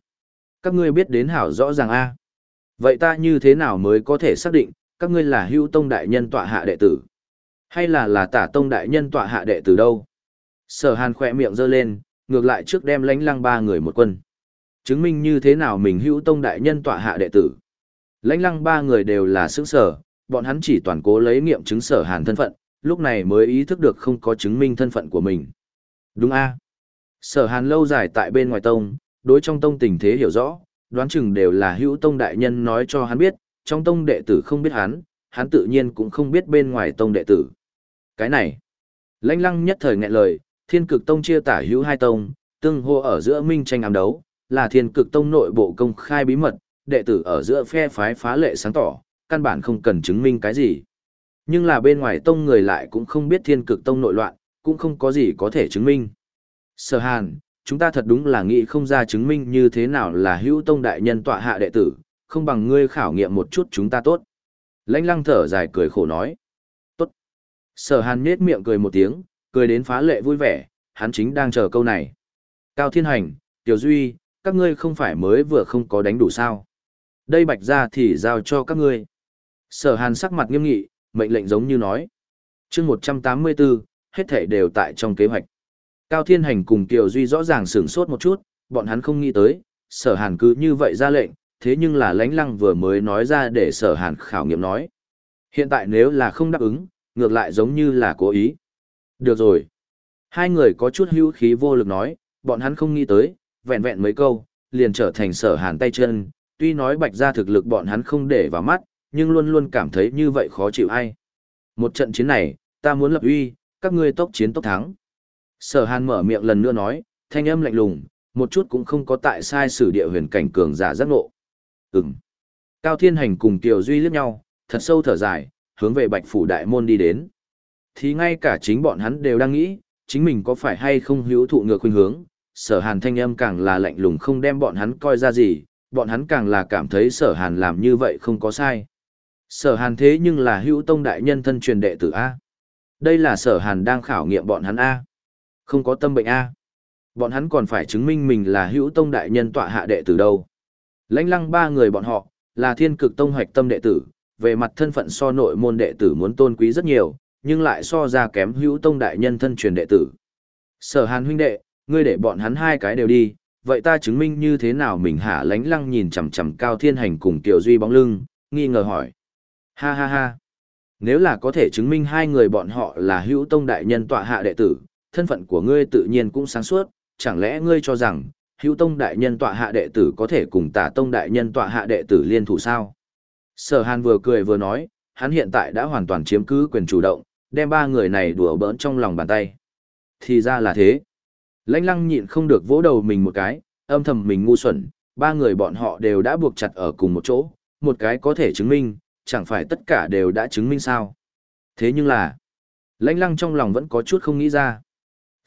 Các ngươi biết đến hảo rõ ràng a Vậy ta như thế nào mới có thể xác định, các ngươi là Hưu tông đại nhân tọa hạ đệ tử? Hay là là tả tông đại nhân tọa hạ đệ tử đâu? Sở hàn khỏe miệng giơ lên, ngược lại trước đem lãnh lăng ba người một quân. Chứng minh như thế nào mình hữu tông đại nhân tọa hạ đệ tử? Lãnh lăng ba người đều là xứng sở, bọn hắn chỉ toàn cố lấy nghiệm chứng sở hàn thân phận, lúc này mới ý thức được không có chứng minh thân phận của mình. Đúng a Sở hàn lâu dài tại bên ngoài tông, đối trong tông tình thế hiểu rõ, đoán chừng đều là hữu tông đại nhân nói cho hắn biết, trong tông đệ tử không biết hắn, hắn tự nhiên cũng không biết bên ngoài tông đệ tử. Cái này, lãnh lăng nhất thời nghẹn lời, thiên cực tông chia tả hữu hai tông, tương hô ở giữa minh tranh ám đấu, là thiên cực tông nội bộ công khai bí mật, đệ tử ở giữa phe phái phá lệ sáng tỏ, căn bản không cần chứng minh cái gì. Nhưng là bên ngoài tông người lại cũng không biết thiên cực tông nội loạn, cũng không có gì có thể chứng minh. Sở hàn, chúng ta thật đúng là nghĩ không ra chứng minh như thế nào là hữu tông đại nhân tọa hạ đệ tử, không bằng ngươi khảo nghiệm một chút chúng ta tốt. Lãnh lăng thở dài cười khổ nói. Tốt. Sở hàn nết miệng cười một tiếng, cười đến phá lệ vui vẻ, hắn chính đang chờ câu này. Cao Thiên Hành, Tiểu Duy, các ngươi không phải mới vừa không có đánh đủ sao. Đây bạch ra thì giao cho các ngươi. Sở hàn sắc mặt nghiêm nghị, mệnh lệnh giống như nói. chương 184, hết thể đều tại trong kế hoạch. Cao Thiên Hành cùng Kiều Duy rõ ràng sửng sốt một chút, bọn hắn không nghĩ tới, sở hàn cứ như vậy ra lệnh, thế nhưng là lãnh lăng vừa mới nói ra để sở hàn khảo nghiệm nói. Hiện tại nếu là không đáp ứng, ngược lại giống như là cố ý. Được rồi. Hai người có chút hữu khí vô lực nói, bọn hắn không nghĩ tới, vẹn vẹn mấy câu, liền trở thành sở hàn tay chân, tuy nói bạch ra thực lực bọn hắn không để vào mắt, nhưng luôn luôn cảm thấy như vậy khó chịu ai. Một trận chiến này, ta muốn lập uy, các ngươi tốc chiến tốc thắng. Sở hàn mở miệng lần nữa nói, thanh âm lạnh lùng, một chút cũng không có tại sai sử địa huyền cảnh cường giả giác ngộ. Ừm. Cao Thiên Hành cùng Tiểu Duy liếc nhau, thật sâu thở dài, hướng về Bạch Phủ Đại Môn đi đến. Thì ngay cả chính bọn hắn đều đang nghĩ, chính mình có phải hay không hữu thụ ngược khuynh hướng, sở hàn thanh âm càng là lạnh lùng không đem bọn hắn coi ra gì, bọn hắn càng là cảm thấy sở hàn làm như vậy không có sai. Sở hàn thế nhưng là hữu tông đại nhân thân truyền đệ tử A. Đây là sở hàn đang khảo nghiệm bọn hắn A. Không có tâm bệnh A. Bọn hắn còn phải chứng minh mình là hữu tông đại nhân tọa hạ đệ tử đâu. Lãnh lăng ba người bọn họ, là thiên cực tông hoạch tâm đệ tử, về mặt thân phận so nội môn đệ tử muốn tôn quý rất nhiều, nhưng lại so ra kém hữu tông đại nhân thân truyền đệ tử. Sở hàn huynh đệ, ngươi để bọn hắn hai cái đều đi, vậy ta chứng minh như thế nào mình hả lánh lăng nhìn chằm chằm cao thiên hành cùng tiểu duy bóng lưng, nghi ngờ hỏi. Ha ha ha. Nếu là có thể chứng minh hai người bọn họ là hữu tông đại nhân tọa hạ đệ tử, thân phận của ngươi tự nhiên cũng sáng suốt, chẳng lẽ ngươi cho rằng, hữu tông đại nhân tọa hạ đệ tử có thể cùng tả tông đại nhân tọa hạ đệ tử liên thủ sao? Sở hàn vừa cười vừa nói, hắn hiện tại đã hoàn toàn chiếm cứ quyền chủ động, đem ba người này đùa bỡn trong lòng bàn tay. Thì ra là thế. Lãnh lăng nhịn không được vỗ đầu mình một cái, âm thầm mình ngu xuẩn, ba người bọn họ đều đã buộc chặt ở cùng một chỗ, một cái có thể chứng minh, chẳng phải tất cả đều đã chứng minh sao. Thế nhưng là, lãnh lăng trong lòng vẫn có chút không nghĩ ra.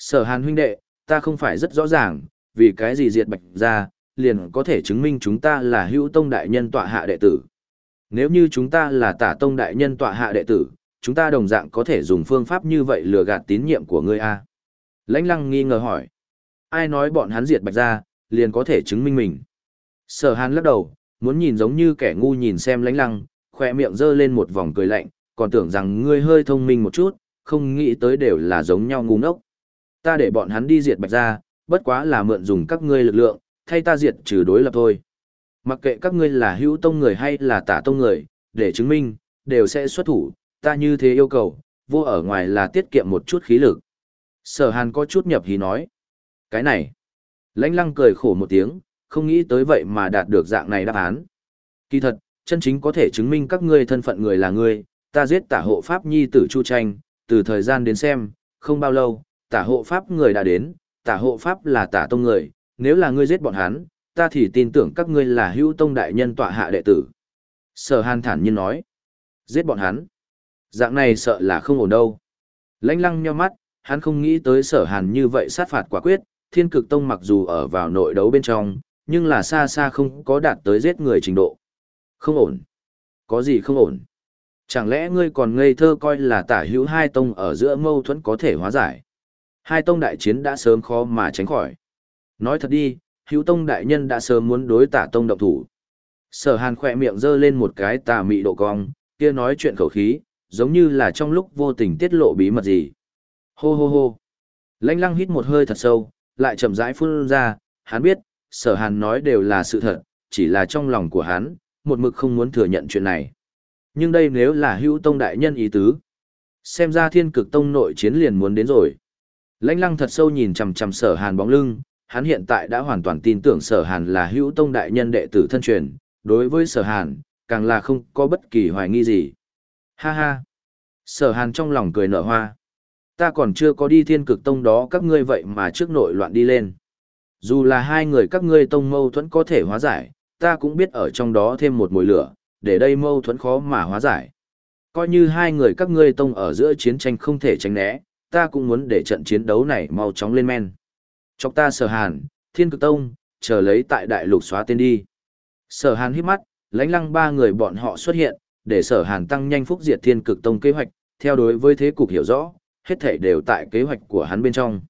Sở hàn huynh đệ, ta không phải rất rõ ràng, vì cái gì diệt bạch ra, liền có thể chứng minh chúng ta là hữu tông đại nhân tọa hạ đệ tử. Nếu như chúng ta là tả tông đại nhân tọa hạ đệ tử, chúng ta đồng dạng có thể dùng phương pháp như vậy lừa gạt tín nhiệm của ngươi a. Lãnh lăng nghi ngờ hỏi. Ai nói bọn hắn diệt bạch ra liền có thể chứng minh mình? Sở hàn lắc đầu muốn nhìn giống như kẻ ngu nhìn xem lãnh lăng khoe miệng g ơ lên một vòng cười lạnh còn tưởng rằng ngươi hơi thông minh một chút không nghĩ tới đều là giống nhau ngu ngốc ta để bọn hắn đi diệt bạch ra bất quá là mượn dùng các ngươi lực lượng thay ta diệt trừ đối lập thôi mặc kệ các ngươi là hữu tông người hay là tả tông người để chứng minh đều sẽ xuất thủ ta như thế yêu cầu, vô ở ngoài là tiết kiệm một chút khí lực. Sở hàn có chút nhập hí nói. Cái này. Lãnh lăng cười khổ một tiếng, không nghĩ tới vậy mà đạt được dạng này đáp án. Kỳ thật, chân chính có thể chứng minh các ngươi thân phận người là ngươi, ta giết tả hộ pháp nhi tử Chu Tranh, từ thời gian đến xem, không bao lâu, tả hộ pháp người đã đến, tả hộ pháp là tả tông người, nếu là ngươi giết bọn hắn, ta thì tin tưởng các ngươi là hữu tông đại nhân tọa hạ đệ tử. Sở hàn thản nhiên nói, giết bọn hắn. Dạng này sợ là không ổn đâu. Lánh lăng nheo mắt, hắn không nghĩ tới sở hàn như vậy sát phạt quả quyết, thiên cực tông mặc dù ở vào nội đấu bên trong, nhưng là xa xa không có đạt tới giết người trình độ. Không ổn. có gì không ổn? Chẳng lẽ ngươi còn ngây thơ coi là tả hữu hai tông ở giữa mâu thuẫn có thể hóa giải? Hai tông đại chiến đã sớm khó mà tránh khỏi. Nói thật đi, hữu tông đại nhân đã sớm muốn đối tả tông động thủ. Sở hàn khỏe miệng giơ lên một cái tà mị độ cong, kia nói chuyện khẩu khí, giống như là trong lúc vô tình tiết lộ bí mật gì. Hô hô hô. Lãnh lăng hít một hơi thật sâu, lại chậm rãi phun ra, hắn biết, sở hàn nói đều là sự thật, chỉ là trong lòng của hắn, một mực không muốn thừa nhận chuyện này. Nhưng đây nếu là hữu tông đại nhân ý tứ. Xem ra thiên cực tông nội chiến liền muốn đến rồi. Lãnh lăng thật sâu nhìn chằm chằm sở hàn bóng lưng, hắn hiện tại đã hoàn toàn tin tưởng sở hàn là hữu tông đại nhân đệ tử thân truyền, đối với sở hàn, càng là không có bất kỳ hoài nghi gì. Ha ha! Sở hàn trong lòng cười nở hoa. Ta còn chưa có đi thiên cực tông đó các ngươi vậy mà trước nội loạn đi lên. Dù là hai người các ngươi tông mâu thuẫn có thể hóa giải, ta cũng biết ở trong đó thêm một mùi lửa, để đây mâu thuẫn khó mà hóa giải. Coi như hai người các ngươi tông ở giữa chiến tranh không thể tránh né, ta cũng muốn để trận chiến đấu này mau chóng lên men. Chọc ta sở hàn, thiên cực tông, chờ lấy tại đại lục xóa tên đi. Sở hàn hít mắt, lãnh lăng ba người bọn họ xuất hiện, để sở hàn tăng nhanh phúc diệt thiên cực tông kế hoạch, theo đối với thế cục hiểu rõ, hết thảy đều tại kế hoạch của hắn bên trong.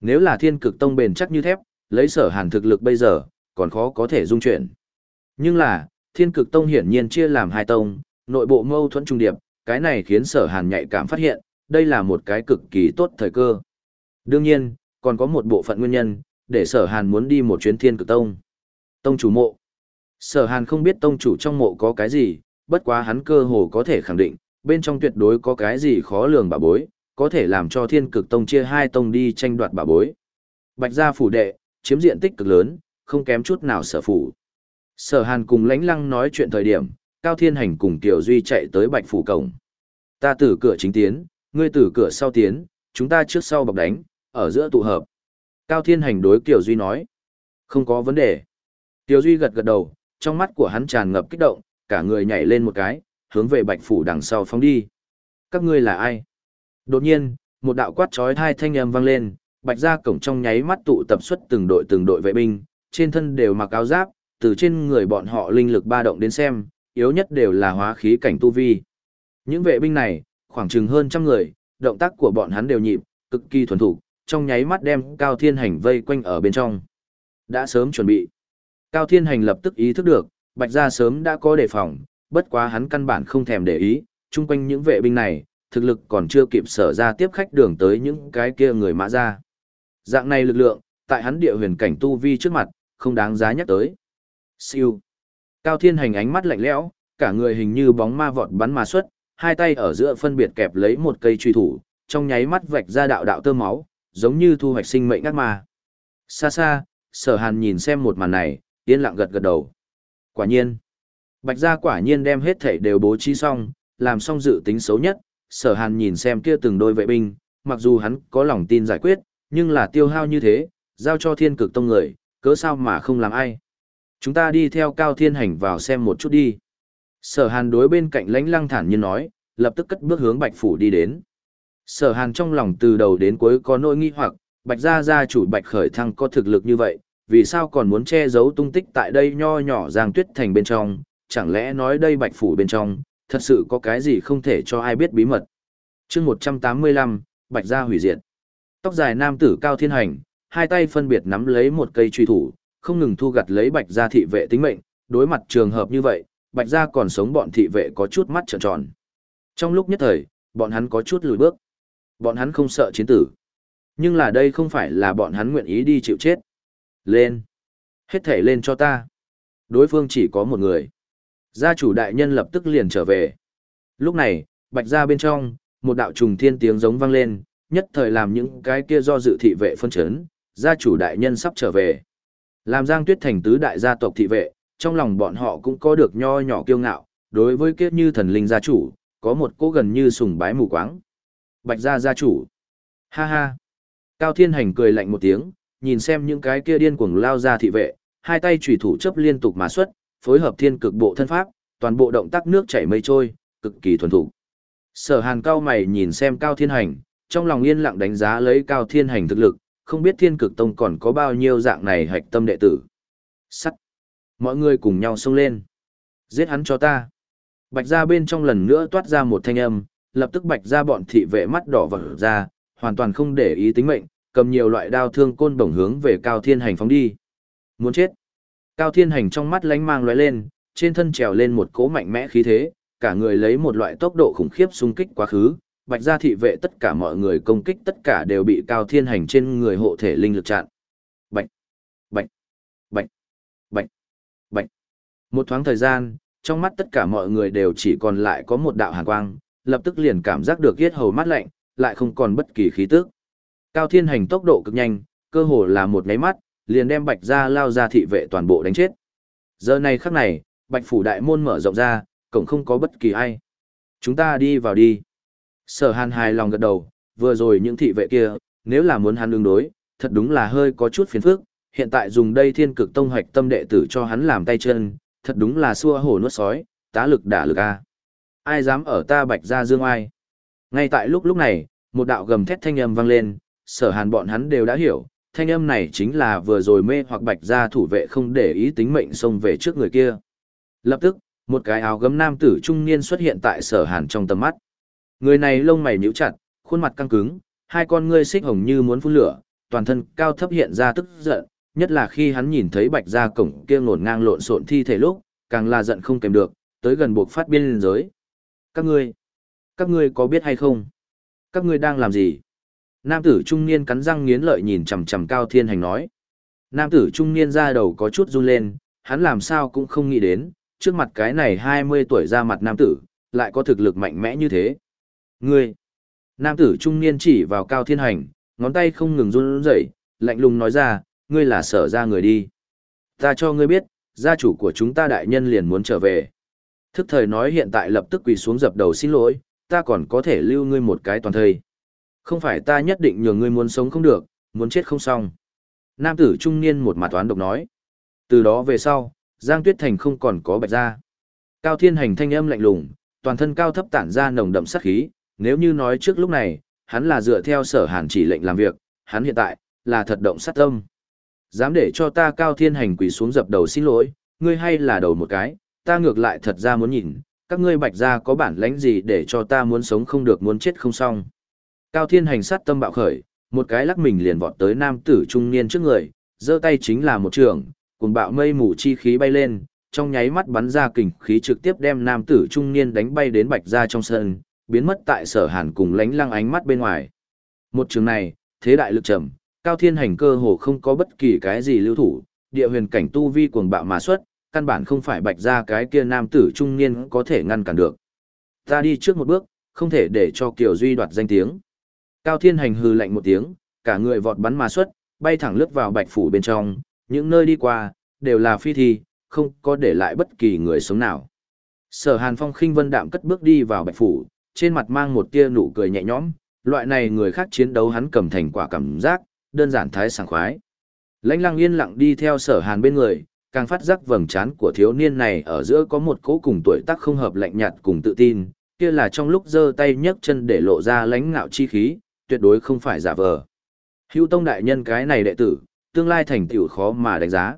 Nếu là thiên cực tông bền chắc như thép, lấy sở hàn thực lực bây giờ, còn khó có thể dung chuyển. Nhưng là, thiên cực tông hiển nhiên chia làm hai tông, nội bộ mâu thuẫn trung điệp, cái này khiến sở hàn nhạy cảm phát hiện, đây là một cái cực kỳ tốt thời cơ. Đương nhiên, còn có một bộ phận nguyên nhân, để sở hàn muốn đi một chuyến thiên cực tông. Tông chủ mộ. Sở hàn không biết tông chủ trong mộ có cái gì, bất quá hắn cơ hồ có thể khẳng định, bên trong tuyệt đối có cái gì khó lường bà bối, có thể làm cho thiên cực tông chia hai tông đi tranh đoạt bà bối. Bạch gia phủ đệ, chiếm diện tích cực lớn, không kém chút nào sở phủ. Sở hàn cùng lãnh lăng nói chuyện thời điểm, Cao Thiên Hành cùng Tiểu Duy chạy tới bạch phủ cổng. Ta từ cửa chính tiến, ngươi từ cửa sau tiến, chúng ta trước sau bọc đánh, ở giữa tụ hợp. Cao Thiên Hành đối Tiểu Duy nói. Không có vấn đề. Tiểu Duy gật gật đầu, trong mắt của hắn tràn ngập kích động, cả người nhảy lên một cái, hướng về bạch phủ đằng sau phóng đi. Các ngươi là ai? Đột nhiên, một đạo quát trói thai thanh âm vang lên, bạch ra cổng trong nháy mắt tụ tập xuất từng đội từng đội vệ binh, trên thân đều mặc áo giáp, từ trên người bọn họ linh lực ba động đến xem, yếu nhất đều là hóa khí cảnh tu vi. Những vệ binh này, khoảng chừng hơn trăm người, động tác của bọn hắn đều nhịp, cực kỳ thuần thủ, trong nháy mắt đem Cao Thiên Hành vây quanh ở bên trong. Đã sớm chuẩn bị. Cao Thiên Hành lập tức ý thức được, Bạch Gia sớm đã có đề phòng, bất quá hắn căn bản không thèm để ý, chung quanh những vệ binh này, thực lực còn chưa kịp sở ra tiếp khách đường tới những cái kia người mã ra. Dạng này lực lượng, tại hắn địa huyền cảnh tu vi trước mặt, không đáng giá nhắc tới. Siêu. Cao Thiên Hành ánh mắt lạnh lẽo, cả người hình như bóng ma vọt bắn mà xuất, hai tay ở giữa phân biệt kẹp lấy một cây truy thủ, trong nháy mắt vạch ra đạo đạo tơ máu, giống như thu hoạch sinh mệnh ác ma. Xa xa, Sở Hàn nhìn xem một màn này, yên lặng gật gật đầu. Quả nhiên, Bạch Gia quả nhiên đem hết thảy đều bố trí xong, làm xong dự tính xấu nhất, Sở Hàn nhìn xem kia từng đôi vệ binh, mặc dù hắn có lòng tin giải quyết, nhưng là tiêu hao như thế, giao cho Thiên Cực Tông người, cớ sao mà không làm ai. Chúng ta đi theo Cao Thiên Hành vào xem một chút đi. Sở Hàn đối bên cạnh lãnh lăng thản nhiên nói, lập tức cất bước hướng Bạch Phủ đi đến. Sở Hàn trong lòng từ đầu đến cuối có nỗi nghi hoặc, Bạch Gia Gia chủ Bạch Khởi Thăng có thực lực như vậy, vì sao còn muốn che giấu tung tích tại đây nho nhỏ Giang Tuyết Thành bên trong, chẳng lẽ nói đây Bạch Phủ bên trong, thật sự có cái gì không thể cho ai biết bí mật. chương 185, Bạch Gia hủy diệt. Tóc dài nam tử Cao Thiên Hành, hai tay phân biệt nắm lấy một cây truy thủ, không ngừng thu gặt lấy bạch gia thị vệ tính mệnh, đối mặt trường hợp như vậy, bạch gia còn sống bọn thị vệ có chút mắt trợn tròn. Trong lúc nhất thời, bọn hắn có chút lùi bước. Bọn hắn không sợ chiến tử. Nhưng là đây không phải là bọn hắn nguyện ý đi chịu chết. Lên. Hết thể lên cho ta. Đối phương chỉ có một người. Gia chủ đại nhân lập tức liền trở về. Lúc này, bạch gia bên trong, một đạo trùng thiên tiếng giống vang lên, nhất thời làm những cái kia do dự thị vệ phân chấn, gia chủ đại nhân sắp trở về. Làm Giang Tuyết Thành tứ đại gia tộc thị vệ, trong lòng bọn họ cũng có được nho nhỏ kiêu ngạo, đối với kiếp như thần linh gia chủ, có một cố gần như sùng bái mù quáng. Bạch gia gia chủ. Ha ha. Cao Thiên Hành cười lạnh một tiếng, nhìn xem những cái kia điên cuồng lao ra thị vệ, hai tay chủy thủ chấp liên tục mà xuất, phối hợp thiên cực bộ thân pháp, toàn bộ động tác nước chảy mây trôi, cực kỳ thuần thủ. Sở Hàn cao mày nhìn xem Cao Thiên Hành, trong lòng yên lặng đánh giá lấy Cao Thiên Hành thực lực, không biết thiên cực tông còn có bao nhiêu dạng này hạch tâm đệ tử. Sắt. Mọi người cùng nhau xông lên. Giết hắn cho ta. Bạch ra bên trong lần nữa toát ra một thanh âm, lập tức bạch ra bọn thị vệ mắt đỏ vỡ ra, hoàn toàn không để ý tính mệnh, cầm nhiều loại đao thương côn bổng hướng về Cao Thiên Hành phóng đi. Muốn chết. Cao Thiên Hành trong mắt lánh mang lóe lên, trên thân trèo lên một cỗ mạnh mẽ khí thế, cả người lấy một loại tốc độ khủng khiếp xung kích quá khứ, bạch gia thị vệ tất cả mọi người công kích tất cả đều bị Cao Thiên Hành trên người hộ thể linh lực chặn. Bạch, bạch, bạch, bạch, bạch. Một thoáng thời gian, trong mắt tất cả mọi người đều chỉ còn lại có một đạo hàn quang, lập tức liền cảm giác được yết hầu mát lạnh, lại không còn bất kỳ khí tức. Cao Thiên Hành tốc độ cực nhanh, cơ hồ là một nháy mắt, liền đem Bạch gia lao ra thị vệ toàn bộ đánh chết. Giờ này khắc này, Bạch phủ đại môn mở rộng ra, cổng không có bất kỳ ai. Chúng ta đi vào đi. Sở Hàn hài lòng gật đầu, vừa rồi những thị vệ kia, nếu là muốn hắn ứng đối, thật đúng là hơi có chút phiền phức, hiện tại dùng đây thiên cực tông hoạch tâm đệ tử cho hắn làm tay chân, thật đúng là xua hổ nuốt sói, tá lực đả lực a. Ai dám ở ta bạch gia dương ai? Ngay tại lúc lúc này, một đạo gầm thét thanh âm vang lên, sở hàn bọn hắn đều đã hiểu, thanh âm này chính là vừa rồi mê hoặc bạch gia thủ vệ không để ý tính mệnh xông về trước người kia. Lập tức, một cái áo gấm nam tử trung niên xuất hiện tại sở hàn trong tầm mắt. Người này lông mày nhíu chặt, khuôn mặt căng cứng, hai con ngươi xích hồng như muốn phun lửa, toàn thân cao thấp hiện ra tức giận, nhất là khi hắn nhìn thấy bạch gia cổng kia ngổn ngang lộn xộn thi thể lúc, càng là giận không kèm được, tới gần buộc phát biên giới. Các ngươi, các ngươi có biết hay không? Các ngươi đang làm gì? Nam tử trung niên cắn răng nghiến lợi nhìn chằm chằm Cao Thiên Hành nói. Nam tử trung niên ra đầu có chút run lên, hắn làm sao cũng không nghĩ đến, trước mặt cái này 20 tuổi ra mặt nam tử, lại có thực lực mạnh mẽ như thế. Ngươi! Nam tử trung niên chỉ vào Cao Thiên Hành, ngón tay không ngừng run rẩy, lạnh lùng nói ra, ngươi là sở ra người đi. Ta cho ngươi biết, gia chủ của chúng ta đại nhân liền muốn trở về. Thức thời nói hiện tại lập tức quỳ xuống dập đầu xin lỗi, ta còn có thể lưu ngươi một cái toàn thời. Không phải ta nhất định nhường ngươi muốn sống không được, muốn chết không xong. Nam tử trung niên một mặt toán độc nói. Từ đó về sau, Giang Tuyết Thành không còn có bạch ra. Cao Thiên Hành thanh âm lạnh lùng, toàn thân cao thấp tản ra nồng đậm sát khí, nếu như nói trước lúc này, hắn là dựa theo sở hàn chỉ lệnh làm việc, hắn hiện tại, là thật động sát tâm. Dám để cho ta Cao Thiên Hành quỳ xuống dập đầu xin lỗi, ngươi hay là đầu một cái, ta ngược lại thật ra muốn nhìn, các ngươi bạch ra có bản lãnh gì để cho ta muốn sống không được muốn chết không xong. Cao Thiên Hành sát tâm bạo khởi, một cái lắc mình liền vọt tới nam tử trung niên trước người, giơ tay chính là một trường, cùng bạo mây mù chi khí bay lên, trong nháy mắt bắn ra kình khí trực tiếp đem nam tử trung niên đánh bay đến bạch ra trong sân, biến mất tại sở hàn cùng lánh lăng ánh mắt bên ngoài. Một trường này, thế đại lực trầm, cao thiên hành cơ hồ không có bất kỳ cái gì lưu thủ, địa huyền cảnh tu vi cuồng bạo mà xuất, căn bản không phải bạch ra cái kia nam tử trung niên có thể ngăn cản được. Ta đi trước một bước, không thể để cho Kiều Duy đoạt danh tiếng. Cao thiên hành hừ lạnh một tiếng, cả người vọt bắn mà xuất, bay thẳng lướt vào bạch phủ bên trong, những nơi đi qua, đều là phi thi, không có để lại bất kỳ người sống nào. Sở Hàn Phong khinh vân đạm cất bước đi vào bạch phủ, trên mặt mang một tia nụ cười nhẹ nhõm, loại này người khác chiến đấu hắn cầm thành quả cảm giác, đơn giản thái sảng khoái. Lãnh lăng yên lặng đi theo sở hàn bên người, càng phát giác vầng trán của thiếu niên này ở giữa có một cỗ cùng tuổi tác không hợp lạnh nhạt cùng tự tin, kia là trong lúc giơ tay nhấc chân để lộ ra lãnh ngạo chi khí, tuyệt đối không phải giả vờ. Hưu tông đại nhân cái này đệ tử, tương lai thành tựu khó mà đánh giá.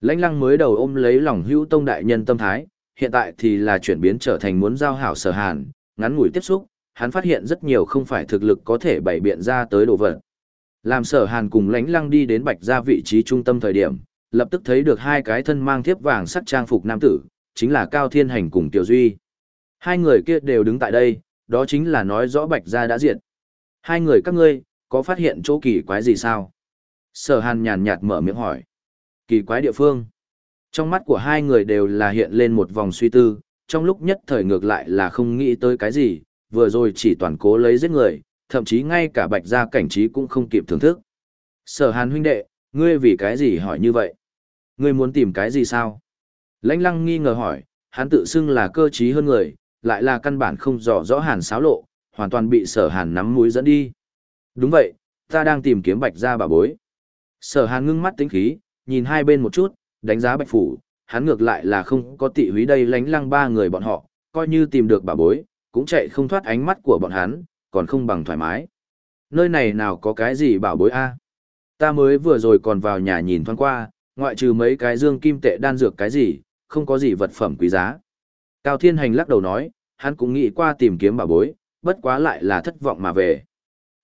Lãnh lăng mới đầu ôm lấy lòng Hưu tông đại nhân tâm thái, hiện tại thì là chuyển biến trở thành muốn giao hảo sở hàn, ngắn ngủi tiếp xúc, hắn phát hiện rất nhiều không phải thực lực có thể bày biện ra tới đồ vật. Làm sở hàn cùng lánh lăng đi đến bạch ra vị trí trung tâm thời điểm, lập tức thấy được hai cái thân mang thiếp vàng sắc trang phục nam tử, chính là Cao Thiên Hành cùng Tiểu Duy. Hai người kia đều đứng tại đây, đó chính là nói rõ bạch ra đã diệt. Hai người các ngươi, có phát hiện chỗ kỳ quái gì sao? Sở hàn nhàn nhạt mở miệng hỏi. Kỳ quái địa phương. Trong mắt của hai người đều là hiện lên một vòng suy tư, trong lúc nhất thời ngược lại là không nghĩ tới cái gì, vừa rồi chỉ toàn cố lấy giết người, thậm chí ngay cả bạch gia cảnh trí cũng không kịp thưởng thức. Sở hàn huynh đệ, ngươi vì cái gì hỏi như vậy? Ngươi muốn tìm cái gì sao? Lãnh lăng nghi ngờ hỏi, hắn tự xưng là cơ trí hơn người, lại là căn bản không rõ rõ hàn xáo lộ, hoàn toàn bị sở hàn nắm mũi dẫn đi. Đúng vậy, ta đang tìm kiếm bạch gia bà bối. Sở hàn ngưng mắt tính khí, nhìn hai bên một chút, đánh giá bạch phủ, hắn ngược lại là không có tị húy đây lánh lăng ba người bọn họ, coi như tìm được bà bối, cũng chạy không thoát ánh mắt của bọn hắn, còn không bằng thoải mái. Nơi này nào có cái gì bảo bối a? Ta mới vừa rồi còn vào nhà nhìn thoáng qua, ngoại trừ mấy cái dương kim tệ đan dược cái gì, không có gì vật phẩm quý giá. Cao Thiên Hành lắc đầu nói, hắn cũng nghĩ qua tìm kiếm bảo bối, bất quá lại là thất vọng mà về.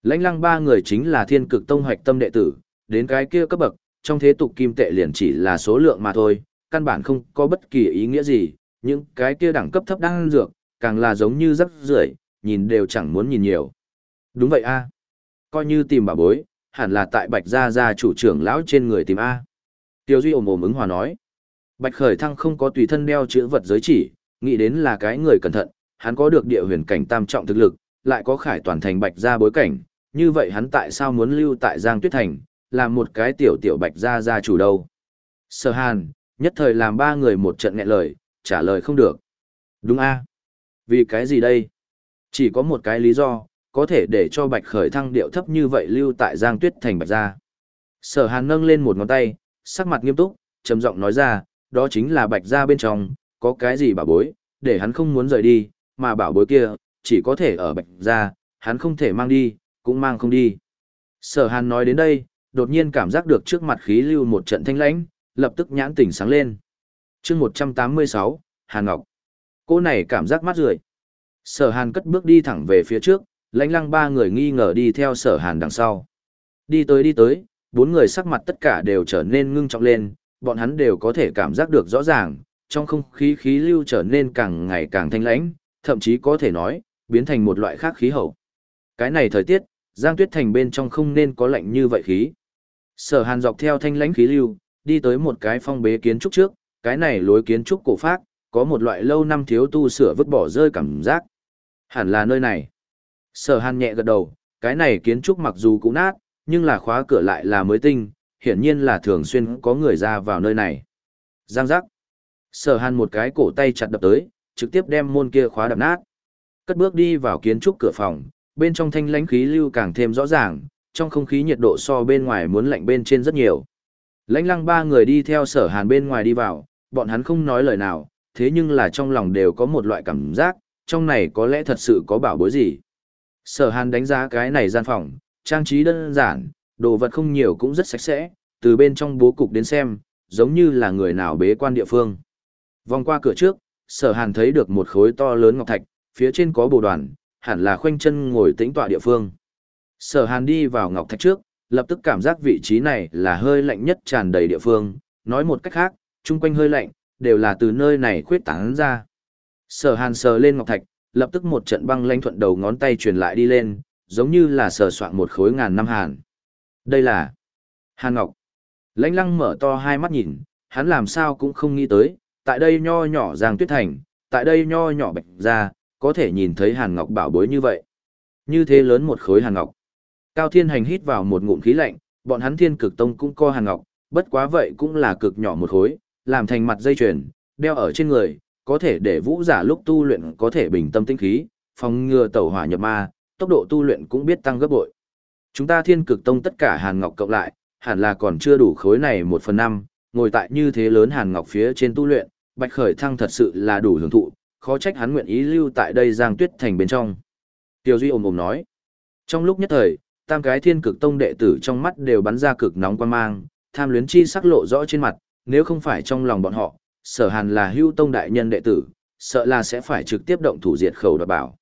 Lãnh lăng ba người chính là thiên cực tông hoạch tâm đệ tử, đến cái kia cấp bậc, trong thế tục kim tệ liền chỉ là số lượng mà thôi, căn bản không có bất kỳ ý nghĩa gì, những cái kia đẳng cấp thấp đang dược, càng là giống như rắc rưởi, nhìn đều chẳng muốn nhìn nhiều. Đúng vậy a Coi như tìm bà bối, hẳn là tại Bạch Gia Gia chủ trưởng lão trên người tìm A. Tiêu Duy ồm ồm ứng hòa nói. Bạch Khởi Thăng không có tùy thân đeo chữ vật giới chỉ, nghĩ đến là cái người cẩn thận, hắn có được địa huyền cảnh tam trọng thực lực, lại có khải toàn thành Bạch Gia bối cảnh, như vậy hắn tại sao muốn lưu tại Giang Tuyết Thành, làm một cái tiểu tiểu Bạch Gia Gia chủ đâu. Sở Hàn, nhất thời làm ba người một trận nghẹn lời, trả lời không được. Đúng a Vì cái gì đây? Chỉ có một cái lý do, có thể để cho bạch khởi thăng điệu thấp như vậy lưu tại giang tuyết thành bạch gia. Sở hàn nâng lên một ngón tay sắc mặt nghiêm túc trầm giọng nói ra đó chính là bạch gia bên trong có cái gì bảo bối để hắn không muốn rời đi mà bảo bối kia chỉ có thể ở bạch gia hắn không thể mang đi cũng mang không đi. Sở hàn nói đến đây đột nhiên cảm giác được trước mặt khí lưu một trận thanh lãnh lập tức nhãn tỉnh sáng lên. Chương một trăm tám mươi sáu hàn ngọc. Cô này cảm giác mát rượi sở hàn cất bước đi thẳng về phía trước lãnh lăng ba người nghi ngờ đi theo sở hàn đằng sau. Đi tới đi tới, bốn người sắc mặt tất cả đều trở nên ngưng trọng lên, bọn hắn đều có thể cảm giác được rõ ràng, trong không khí khí lưu trở nên càng ngày càng thanh lãnh, thậm chí có thể nói, biến thành một loại khác khí hậu. Cái này thời tiết, Giang Tuyết Thành bên trong không nên có lạnh như vậy khí. Sở Hàn dọc theo thanh lãnh khí lưu, đi tới một cái phong bế kiến trúc trước, cái này lối kiến trúc cổ phác, có một loại lâu năm thiếu tu sửa vứt bỏ rơi cảm giác. Hẳn là nơi này. Sở hàn nhẹ gật đầu, cái này kiến trúc mặc dù cũ nát, nhưng là khóa cửa lại là mới tinh, hiển nhiên là thường xuyên có người ra vào nơi này. Giang giác. Sở hàn một cái cổ tay chặt đập tới, trực tiếp đem môn kia khóa đập nát. Cất bước đi vào kiến trúc cửa phòng, bên trong thanh lãnh khí lưu càng thêm rõ ràng, trong không khí nhiệt độ so bên ngoài muốn lạnh bên trên rất nhiều. Lãnh lăng ba người đi theo sở hàn bên ngoài đi vào, bọn hắn không nói lời nào, thế nhưng là trong lòng đều có một loại cảm giác, trong này có lẽ thật sự có bảo bối gì. Sở hàn đánh giá cái này gian phòng, trang trí đơn giản, đồ vật không nhiều cũng rất sạch sẽ, từ bên trong bố cục đến xem, giống như là người nào bế quan địa phương. Vòng qua cửa trước, sở hàn thấy được một khối to lớn ngọc thạch, phía trên có bồ đoàn, hẳn là khoanh chân ngồi tĩnh tọa địa phương. Sở hàn đi vào ngọc thạch trước, lập tức cảm giác vị trí này là hơi lạnh nhất tràn đầy địa phương, nói một cách khác, chung quanh hơi lạnh, đều là từ nơi này khuyết tán ra. Sở hàn sờ lên ngọc thạch, lập tức một trận băng lanh thuận đầu ngón tay truyền lại đi lên, giống như là sờ soạn một khối ngàn năm hàn. Đây là Hàn Ngọc. Lãnh lăng mở to hai mắt nhìn, hắn làm sao cũng không nghĩ tới, tại đây nho nhỏ Giang Tuyết Thành, tại đây nho nhỏ bạch ra, có thể nhìn thấy Hàn Ngọc bảo bối như vậy. Như thế lớn một khối Hàn Ngọc. Cao Thiên Hành hít vào một ngụm khí lạnh, bọn hắn Thiên Cực Tông cũng co Hàn Ngọc, bất quá vậy cũng là cực nhỏ một khối, làm thành mặt dây chuyền, đeo ở trên người, có thể để vũ giả lúc tu luyện có thể bình tâm tinh khí, phòng ngừa tẩu hỏa nhập ma, tốc độ tu luyện cũng biết tăng gấp bội. Chúng ta thiên cực tông tất cả hàn ngọc cộng lại, hẳn là còn chưa đủ khối này một phần năm, ngồi tại như thế lớn hàn ngọc phía trên tu luyện, bạch khởi thăng thật sự là đủ hưởng thụ, khó trách hắn nguyện ý lưu tại đây giang tuyết thành bên trong. Tiêu Duy ồm ồm nói. Trong lúc nhất thời, tam cái thiên cực tông đệ tử trong mắt đều bắn ra cực nóng quan mang, tham luyến chi sắc lộ rõ trên mặt, nếu không phải trong lòng bọn họ, sở hàn là hưu tông đại nhân đệ tử, sợ là sẽ phải trực tiếp động thủ diệt khẩu đoạt bảo.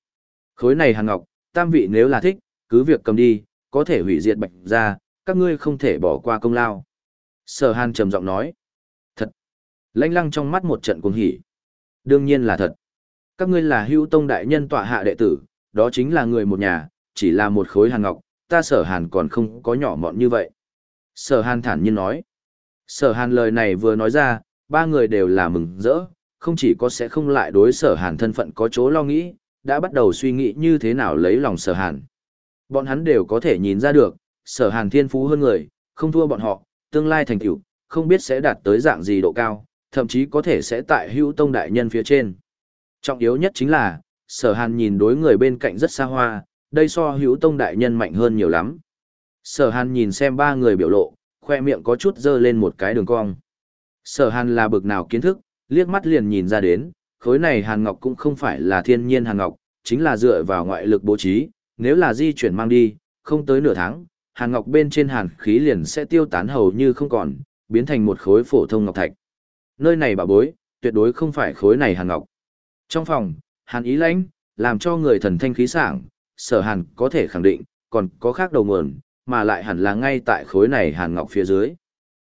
Khối này hàn ngọc, tam vị nếu là thích, cứ việc cầm đi, có thể hủy diệt bạch ra, các ngươi không thể bỏ qua công lao. Sở hàn trầm giọng nói. Thật. Lãnh lăng trong mắt một trận cuồng hỉ. Đương nhiên là thật. Các ngươi là hưu tông đại nhân tọa hạ đệ tử, đó chính là người một nhà, chỉ là một khối hàn ngọc, ta sở hàn còn không có nhỏ mọn như vậy. Sở hàn thản nhiên nói. Sở hàn lời này vừa nói ra, ba người đều là mừng rỡ, không chỉ có sẽ không lại đối sở hàn thân phận có chỗ lo nghĩ, đã bắt đầu suy nghĩ như thế nào lấy lòng sở hàn. Bọn hắn đều có thể nhìn ra được, sở hàn thiên phú hơn người, không thua bọn họ, tương lai thành tựu không biết sẽ đạt tới dạng gì độ cao, thậm chí có thể sẽ tại hữu tông đại nhân phía trên. Trọng yếu nhất chính là, sở hàn nhìn đối người bên cạnh rất xa hoa, đây so hữu tông đại nhân mạnh hơn nhiều lắm. Sở hàn nhìn xem ba người biểu lộ, khoe miệng có chút dơ lên một cái đường cong. Sở hàn là bực nào kiến thức, liếc mắt liền nhìn ra đến, khối này hàn ngọc cũng không phải là thiên nhiên hàn ngọc, chính là dựa vào ngoại lực bố trí, nếu là di chuyển mang đi, không tới nửa tháng, hàn ngọc bên trên hàn khí liền sẽ tiêu tán hầu như không còn, biến thành một khối phổ thông ngọc thạch. Nơi này bà bối, tuyệt đối không phải khối này hàn ngọc. Trong phòng, hàn ý lãnh, làm cho người thần thanh khí sảng, sở hàn có thể khẳng định, còn có khác đầu nguồn, mà lại hẳn là ngay tại khối này hàn ngọc phía dưới.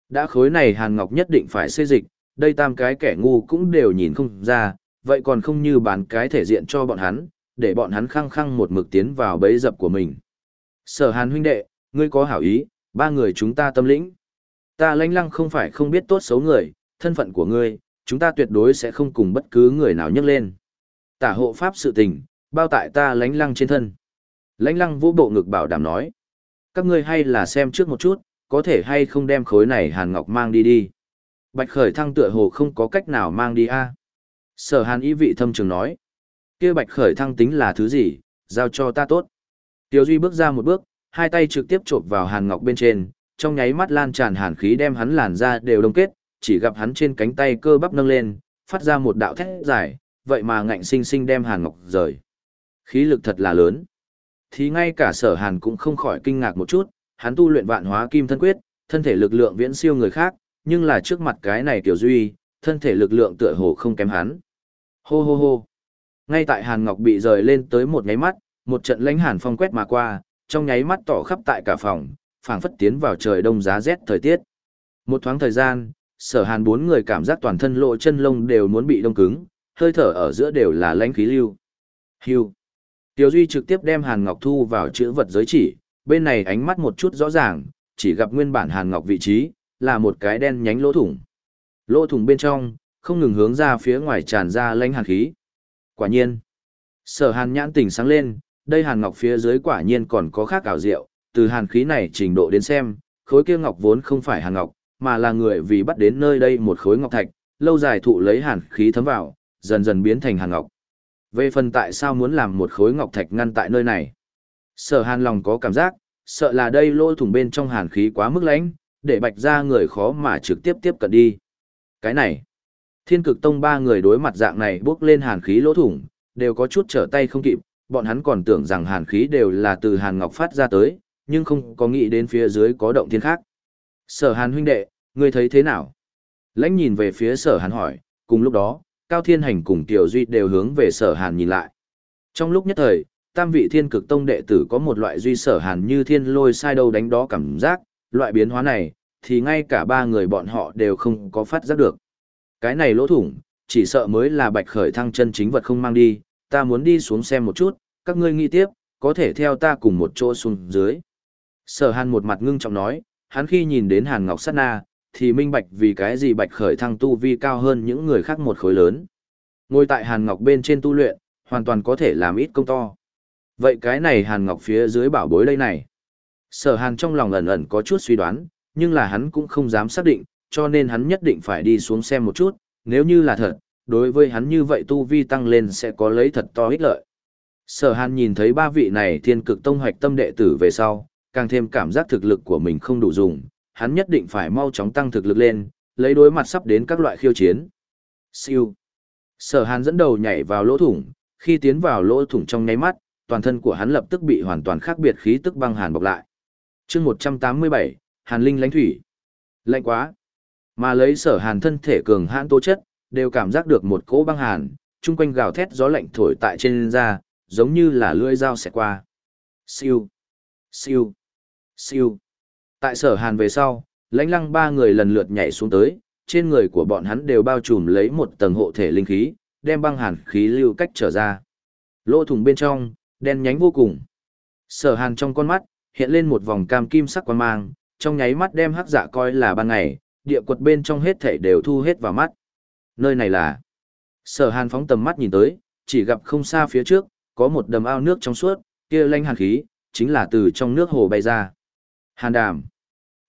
Đã khối này hàn ngọc nhất định phải xê dịch, đây tam cái kẻ ngu cũng đều nhìn không ra, vậy còn không như bán cái thể diện cho bọn hắn, để bọn hắn khăng khăng một mực tiến vào bẫy dập của mình. Sở hàn huynh đệ, ngươi có hảo ý, ba người chúng ta tâm lĩnh. Ta lãnh lăng không phải không biết tốt xấu người, thân phận của ngươi, chúng ta tuyệt đối sẽ không cùng bất cứ người nào nhắc lên. Tả hộ pháp sự tình, bao tại ta lãnh lăng trên thân. Lãnh lăng vũ bộ ngực bảo đảm nói. Các ngươi hay là xem trước một chút, có thể hay không đem khối này hàn ngọc mang đi đi. Bạch khởi thăng tựa hồ không có cách nào mang đi a. Sở hàn ý vị thâm trường nói. kia bạch khởi thăng tính là thứ gì, giao cho ta tốt. Tiểu Duy bước ra một bước, hai tay trực tiếp chộp vào hàn ngọc bên trên, trong nháy mắt lan tràn hàn khí đem hắn làn ra đều đông kết, chỉ gặp hắn trên cánh tay cơ bắp nâng lên, phát ra một đạo thét dài, vậy mà ngạnh sinh sinh đem hàn ngọc rời. Khí lực thật là lớn. Thì ngay cả sở hàn cũng không khỏi kinh ngạc một chút, hắn tu luyện vạn hóa kim thân quyết, thân thể lực lượng viễn siêu người khác, nhưng là trước mặt cái này tiểu duy, thân thể lực lượng tựa hồ không kém hắn. Hô hô hô. Ngay tại Hàn Ngọc bị rời lên tới một nháy mắt, một trận lãnh hàn phong quét mà qua, trong nháy mắt tỏ khắp tại cả phòng, phảng phất tiến vào trời đông giá rét thời tiết. Một thoáng thời gian, sở hàn bốn người cảm giác toàn thân lộ chân lông đều muốn bị đông cứng, hơi thở ở giữa đều là lãnh khí lưu. Hưu. Tiểu Duy trực tiếp đem Hàn Ngọc thu vào chữ vật giới chỉ, bên này ánh mắt một chút rõ ràng, chỉ gặp nguyên bản Hàn Ngọc vị trí, là một cái đen nhánh lỗ thủng. Lỗ thủng bên trong, không ngừng hướng ra phía ngoài tràn ra lãnh hàn khí. Quả nhiên, sở hàn nhãn tỉnh sáng lên, đây hàn ngọc phía dưới quả nhiên còn có khác ảo diệu, từ hàn khí này trình độ đến xem, khối kia ngọc vốn không phải hàn ngọc, mà là người vì bắt đến nơi đây một khối ngọc thạch, lâu dài thụ lấy hàn khí thấm vào, dần dần biến thành hàn ngọc. Về phần tại sao muốn làm một khối ngọc thạch ngăn tại nơi này? Sở hàn lòng có cảm giác, sợ là đây lỗ thủng bên trong hàn khí quá mức lãnh, để bạch ra người khó mà trực tiếp tiếp cận đi. Cái này, thiên cực tông ba người đối mặt dạng này bước lên hàn khí lỗ thủng, đều có chút trở tay không kịp, bọn hắn còn tưởng rằng hàn khí đều là từ hàn ngọc phát ra tới, nhưng không có nghĩ đến phía dưới có động thiên khác. Sở hàn huynh đệ, ngươi thấy thế nào? Lãnh nhìn về phía sở hàn hỏi, cùng lúc đó, Cao Thiên Hành cùng Tiểu Duy đều hướng về sở hàn nhìn lại. Trong lúc nhất thời, tam vị thiên cực tông đệ tử có một loại duy sở hàn như thiên lôi sai đâu đánh đó cảm giác, loại biến hóa này, thì ngay cả ba người bọn họ đều không có phát giác được. Cái này lỗ thủng, chỉ sợ mới là bạch khởi thăng chân chính vật không mang đi, ta muốn đi xuống xem một chút, các ngươi nghĩ tiếp, có thể theo ta cùng một chỗ xuống dưới. Sở hàn một mặt ngưng trọng nói, hắn khi nhìn đến hàn ngọc sát na, thì minh bạch vì cái gì bạch khởi thăng tu vi cao hơn những người khác một khối lớn. Ngồi tại hàn ngọc bên trên tu luyện, hoàn toàn có thể làm ít công to. Vậy cái này hàn ngọc phía dưới bảo bối đây này. Sở hàn trong lòng ẩn ẩn có chút suy đoán, nhưng là hắn cũng không dám xác định, cho nên hắn nhất định phải đi xuống xem một chút, nếu như là thật, đối với hắn như vậy tu vi tăng lên sẽ có lấy thật to ích lợi. Sở hàn nhìn thấy ba vị này thiên cực tông hoạch tâm đệ tử về sau, càng thêm cảm giác thực lực của mình không đủ dùng, hắn nhất định phải mau chóng tăng thực lực lên, lấy đối mặt sắp đến các loại khiêu chiến. Siêu. Sở hàn dẫn đầu nhảy vào lỗ thủng, khi tiến vào lỗ thủng trong nháy mắt, toàn thân của hắn lập tức bị hoàn toàn khác biệt khí tức băng hàn bọc lại. Chương một trăm tám mươi bảy, hàn linh lãnh thủy. Lạnh quá. Mà lấy sở hàn thân thể cường hãn tố chất, đều cảm giác được một cỗ băng hàn, chung quanh gào thét gió lạnh thổi tại trên da, giống như là lưỡi dao xẹt qua. Siêu. Siêu. Siêu. Tại sở hàn về sau, lãnh lăng ba người lần lượt nhảy xuống tới, trên người của bọn hắn đều bao trùm lấy một tầng hộ thể linh khí, đem băng hàn khí lưu cách trở ra. Lỗ thủng bên trong đen nhánh vô cùng sở hàn trong con mắt hiện lên một vòng cam kim sắc quan mang, trong nháy mắt đem hắc dạ coi là ban ngày, địa quật bên trong hết thảy đều thu hết vào mắt. Nơi này là... Sở hàn phóng tầm mắt nhìn tới, chỉ gặp không xa phía trước, có một đầm ao nước trong suốt, kia lanh hàn khí, chính là từ trong nước hồ bay ra. Hàn đàm.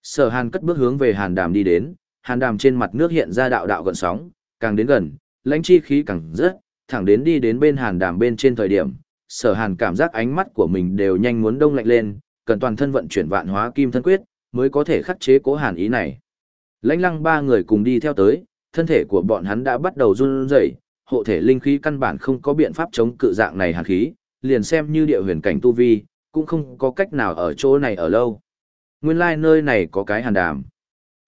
Sở hàn cất bước hướng về hàn đàm đi đến, hàn đàm trên mặt nước hiện ra đạo đạo gần sóng, càng đến gần, lãnh chi khí càng rất, thẳng đến đi đến bên hàn đàm bên trên thời điểm, sở hàn cảm giác ánh mắt của mình đều nhanh muốn đông lạnh lên, cần toàn thân vận chuyển vạn hóa kim thân quyết, mới có thể khắc chế cố hàn ý này. Lãnh lăng ba người cùng đi theo tới, thân thể của bọn hắn đã bắt đầu run rẩy, hộ thể linh khí căn bản không có biện pháp chống cự dạng này hàn khí, liền xem như địa huyền cảnh tu vi, cũng không có cách nào ở chỗ này ở lâu. Nguyên lai like nơi này có cái hàn đàm.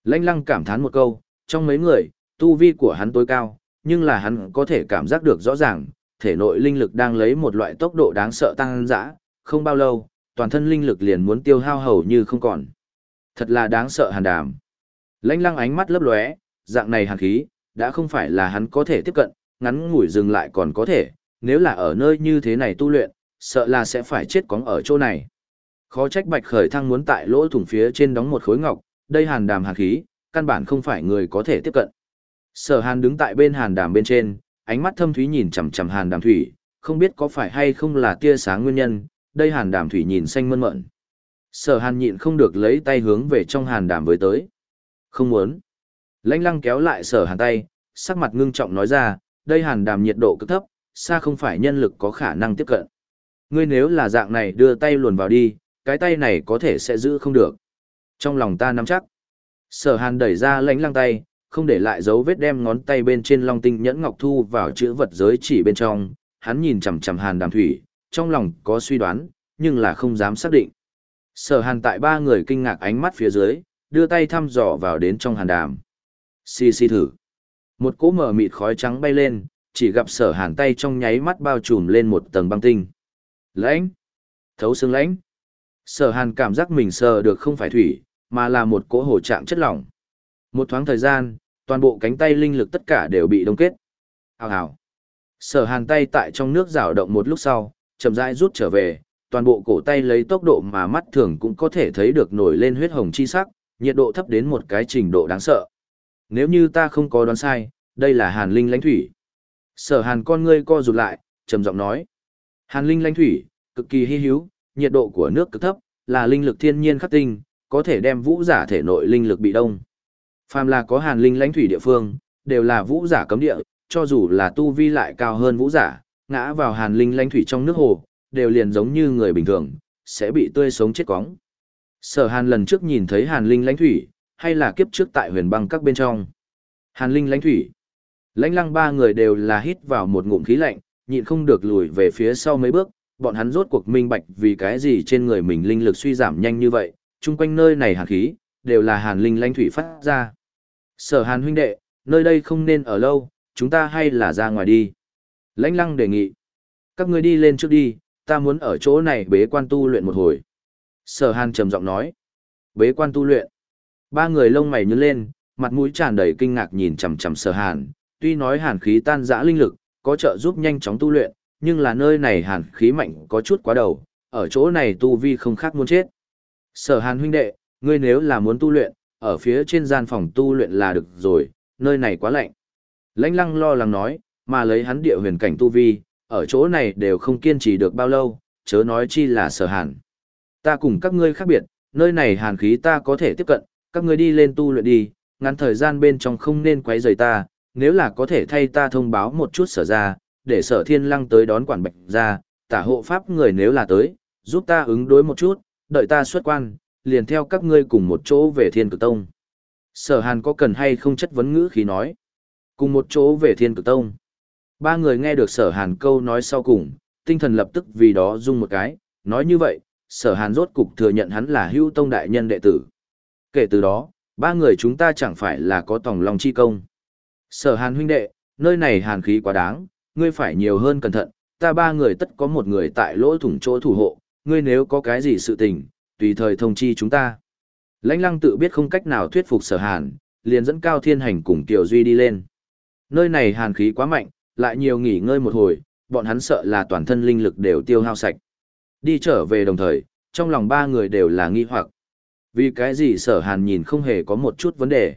Lãnh lăng cảm thán một câu, trong mấy người, tu vi của hắn tối cao, nhưng là hắn có thể cảm giác được rõ ràng, thể nội linh lực đang lấy một loại tốc độ đáng sợ tăng dã, không bao lâu, toàn thân linh lực liền muốn tiêu hao hầu như không còn. Thật là đáng sợ hàn đàm. Lãnh lăng ánh mắt lấp lóe, dạng này hàn khí, đã không phải là hắn có thể tiếp cận, ngắn ngủi dừng lại còn có thể, nếu là ở nơi như thế này tu luyện, sợ là sẽ phải chết cóng ở chỗ này. Khó trách bạch khởi thăng muốn tại lỗ thủng phía trên đóng một khối ngọc, đây hàn đàm hàn khí, căn bản không phải người có thể tiếp cận. Sở hàn đứng tại bên hàn đàm bên trên, ánh mắt thâm thúy nhìn chằm chằm hàn đàm thủy, không biết có phải hay không là tia sáng nguyên nhân, đây hàn đàm thủy nhìn xanh mơn mởn. Sở hàn nhịn không được lấy tay hướng về trong hàn đàm với tới. Không muốn. Lãnh lăng kéo lại sở hàn tay, sắc mặt ngưng trọng nói ra, đây hàn đàm nhiệt độ cực thấp, xa không phải nhân lực có khả năng tiếp cận. Ngươi nếu là dạng này đưa tay luồn vào đi, cái tay này có thể sẽ giữ không được. Trong lòng ta nắm chắc. Sở hàn đẩy ra lãnh lăng tay, không để lại dấu vết đem ngón tay bên trên long tinh nhẫn ngọc thu vào chữ vật giới chỉ bên trong, hắn nhìn chằm chằm hàn đàm thủy, trong lòng có suy đoán, nhưng là không dám xác định. Sở hàn tại ba người kinh ngạc ánh mắt phía dưới, đưa tay thăm dò vào đến trong hàn đàm. Xì xì thử. Một cỗ mở mịt khói trắng bay lên, chỉ gặp sở hàn tay trong nháy mắt bao trùm lên một tầng băng tinh. Lãnh. Thấu xương lãnh. Sở hàn cảm giác mình sờ được không phải thủy, mà là một cỗ hồ trạng chất lỏng. Một thoáng thời gian, toàn bộ cánh tay linh lực tất cả đều bị đông kết. Hào hào. Sở hàn tay tại trong nước rào động một lúc sau, chậm rãi rút trở về, toàn bộ cổ tay lấy tốc độ mà mắt thường cũng có thể thấy được nổi lên huyết hồng chi sắc, nhiệt độ thấp đến một cái trình độ đáng sợ. Nếu như ta không có đoán sai, đây là hàn linh lãnh thủy. Sở hàn con ngươi co rụt lại, trầm giọng nói. Hàn linh lãnh thủy, cực kỳ hy hữu, nhiệt độ của nước cực thấp, là linh lực thiên nhiên khắc tinh, có thể đem vũ giả thể nội linh lực bị đông. Phàm là có hàn linh lãnh thủy địa phương, đều là vũ giả cấm địa, cho dù là tu vi lại cao hơn vũ giả, ngã vào hàn linh lãnh thủy trong nước hồ, đều liền giống như người bình thường, sẽ bị tươi sống chết quóng. Sở hàn lần trước nhìn thấy hàn linh lãnh thủy, hay là kiếp trước tại huyền băng các bên trong. Hàn linh lãnh thủy. Lãnh lăng ba người đều là hít vào một ngụm khí lạnh, nhịn không được lùi về phía sau mấy bước, bọn hắn rốt cuộc minh bạch vì cái gì trên người mình linh lực suy giảm nhanh như vậy, chung quanh nơi này hàn khí, đều là hàn linh lãnh thủy phát ra. Sở hàn huynh đệ, nơi đây không nên ở lâu, chúng ta hay là ra ngoài đi. Lãnh lăng đề nghị. Các ngươi đi lên trước đi, ta muốn ở chỗ này bế quan tu luyện một hồi. Sở hàn trầm giọng nói. Bế quan tu luyện. Ba người lông mày nhướng lên, mặt mũi tràn đầy kinh ngạc nhìn chằm chằm sở hàn. Tuy nói hàn khí tan dã linh lực, có trợ giúp nhanh chóng tu luyện, nhưng là nơi này hàn khí mạnh có chút quá đầu, ở chỗ này tu vi không khác muốn chết. Sở hàn huynh đệ, ngươi nếu là muốn tu luyện, ở phía trên gian phòng tu luyện là được rồi, nơi này quá lạnh. Lãnh lăng lo lắng nói, mà lấy hắn địa huyền cảnh tu vi, ở chỗ này đều không kiên trì được bao lâu, chớ nói chi là sở hàn. Ta cùng các ngươi khác biệt, nơi này hàn khí ta có thể tiếp cận, các ngươi đi lên tu luyện đi, ngắn thời gian bên trong không nên quấy rầy ta, nếu là có thể thay ta thông báo một chút sở ra, để sở thiên lăng tới đón quản bạch ra, tả hộ pháp người nếu là tới, giúp ta ứng đối một chút, đợi ta xuất quan, liền theo các ngươi cùng một chỗ về thiên cực tông. Sở hàn có cần hay không chất vấn ngữ khí nói. Cùng một chỗ về thiên cực tông. Ba người nghe được sở hàn câu nói sau cùng, tinh thần lập tức vì đó rung một cái, nói như vậy, sở hàn rốt cục thừa nhận hắn là hưu tông đại nhân đệ tử. Kể từ đó, ba người chúng ta chẳng phải là có tòng lòng chi công. Sở hàn huynh đệ, nơi này hàn khí quá đáng, ngươi phải nhiều hơn cẩn thận, ta ba người tất có một người tại lỗ thủng chỗ thủ hộ, ngươi nếu có cái gì sự tình, tùy thời thông chi chúng ta. Lãnh lăng tự biết không cách nào thuyết phục sở hàn, liền dẫn Cao Thiên Hành cùng Tiểu Duy đi lên. Nơi này hàn khí quá mạnh, lại nhiều nghỉ ngơi một hồi, bọn hắn sợ là toàn thân linh lực đều tiêu hao sạch. Đi trở về đồng thời, trong lòng ba người đều là nghi hoặc. Vì cái gì sở hàn nhìn không hề có một chút vấn đề.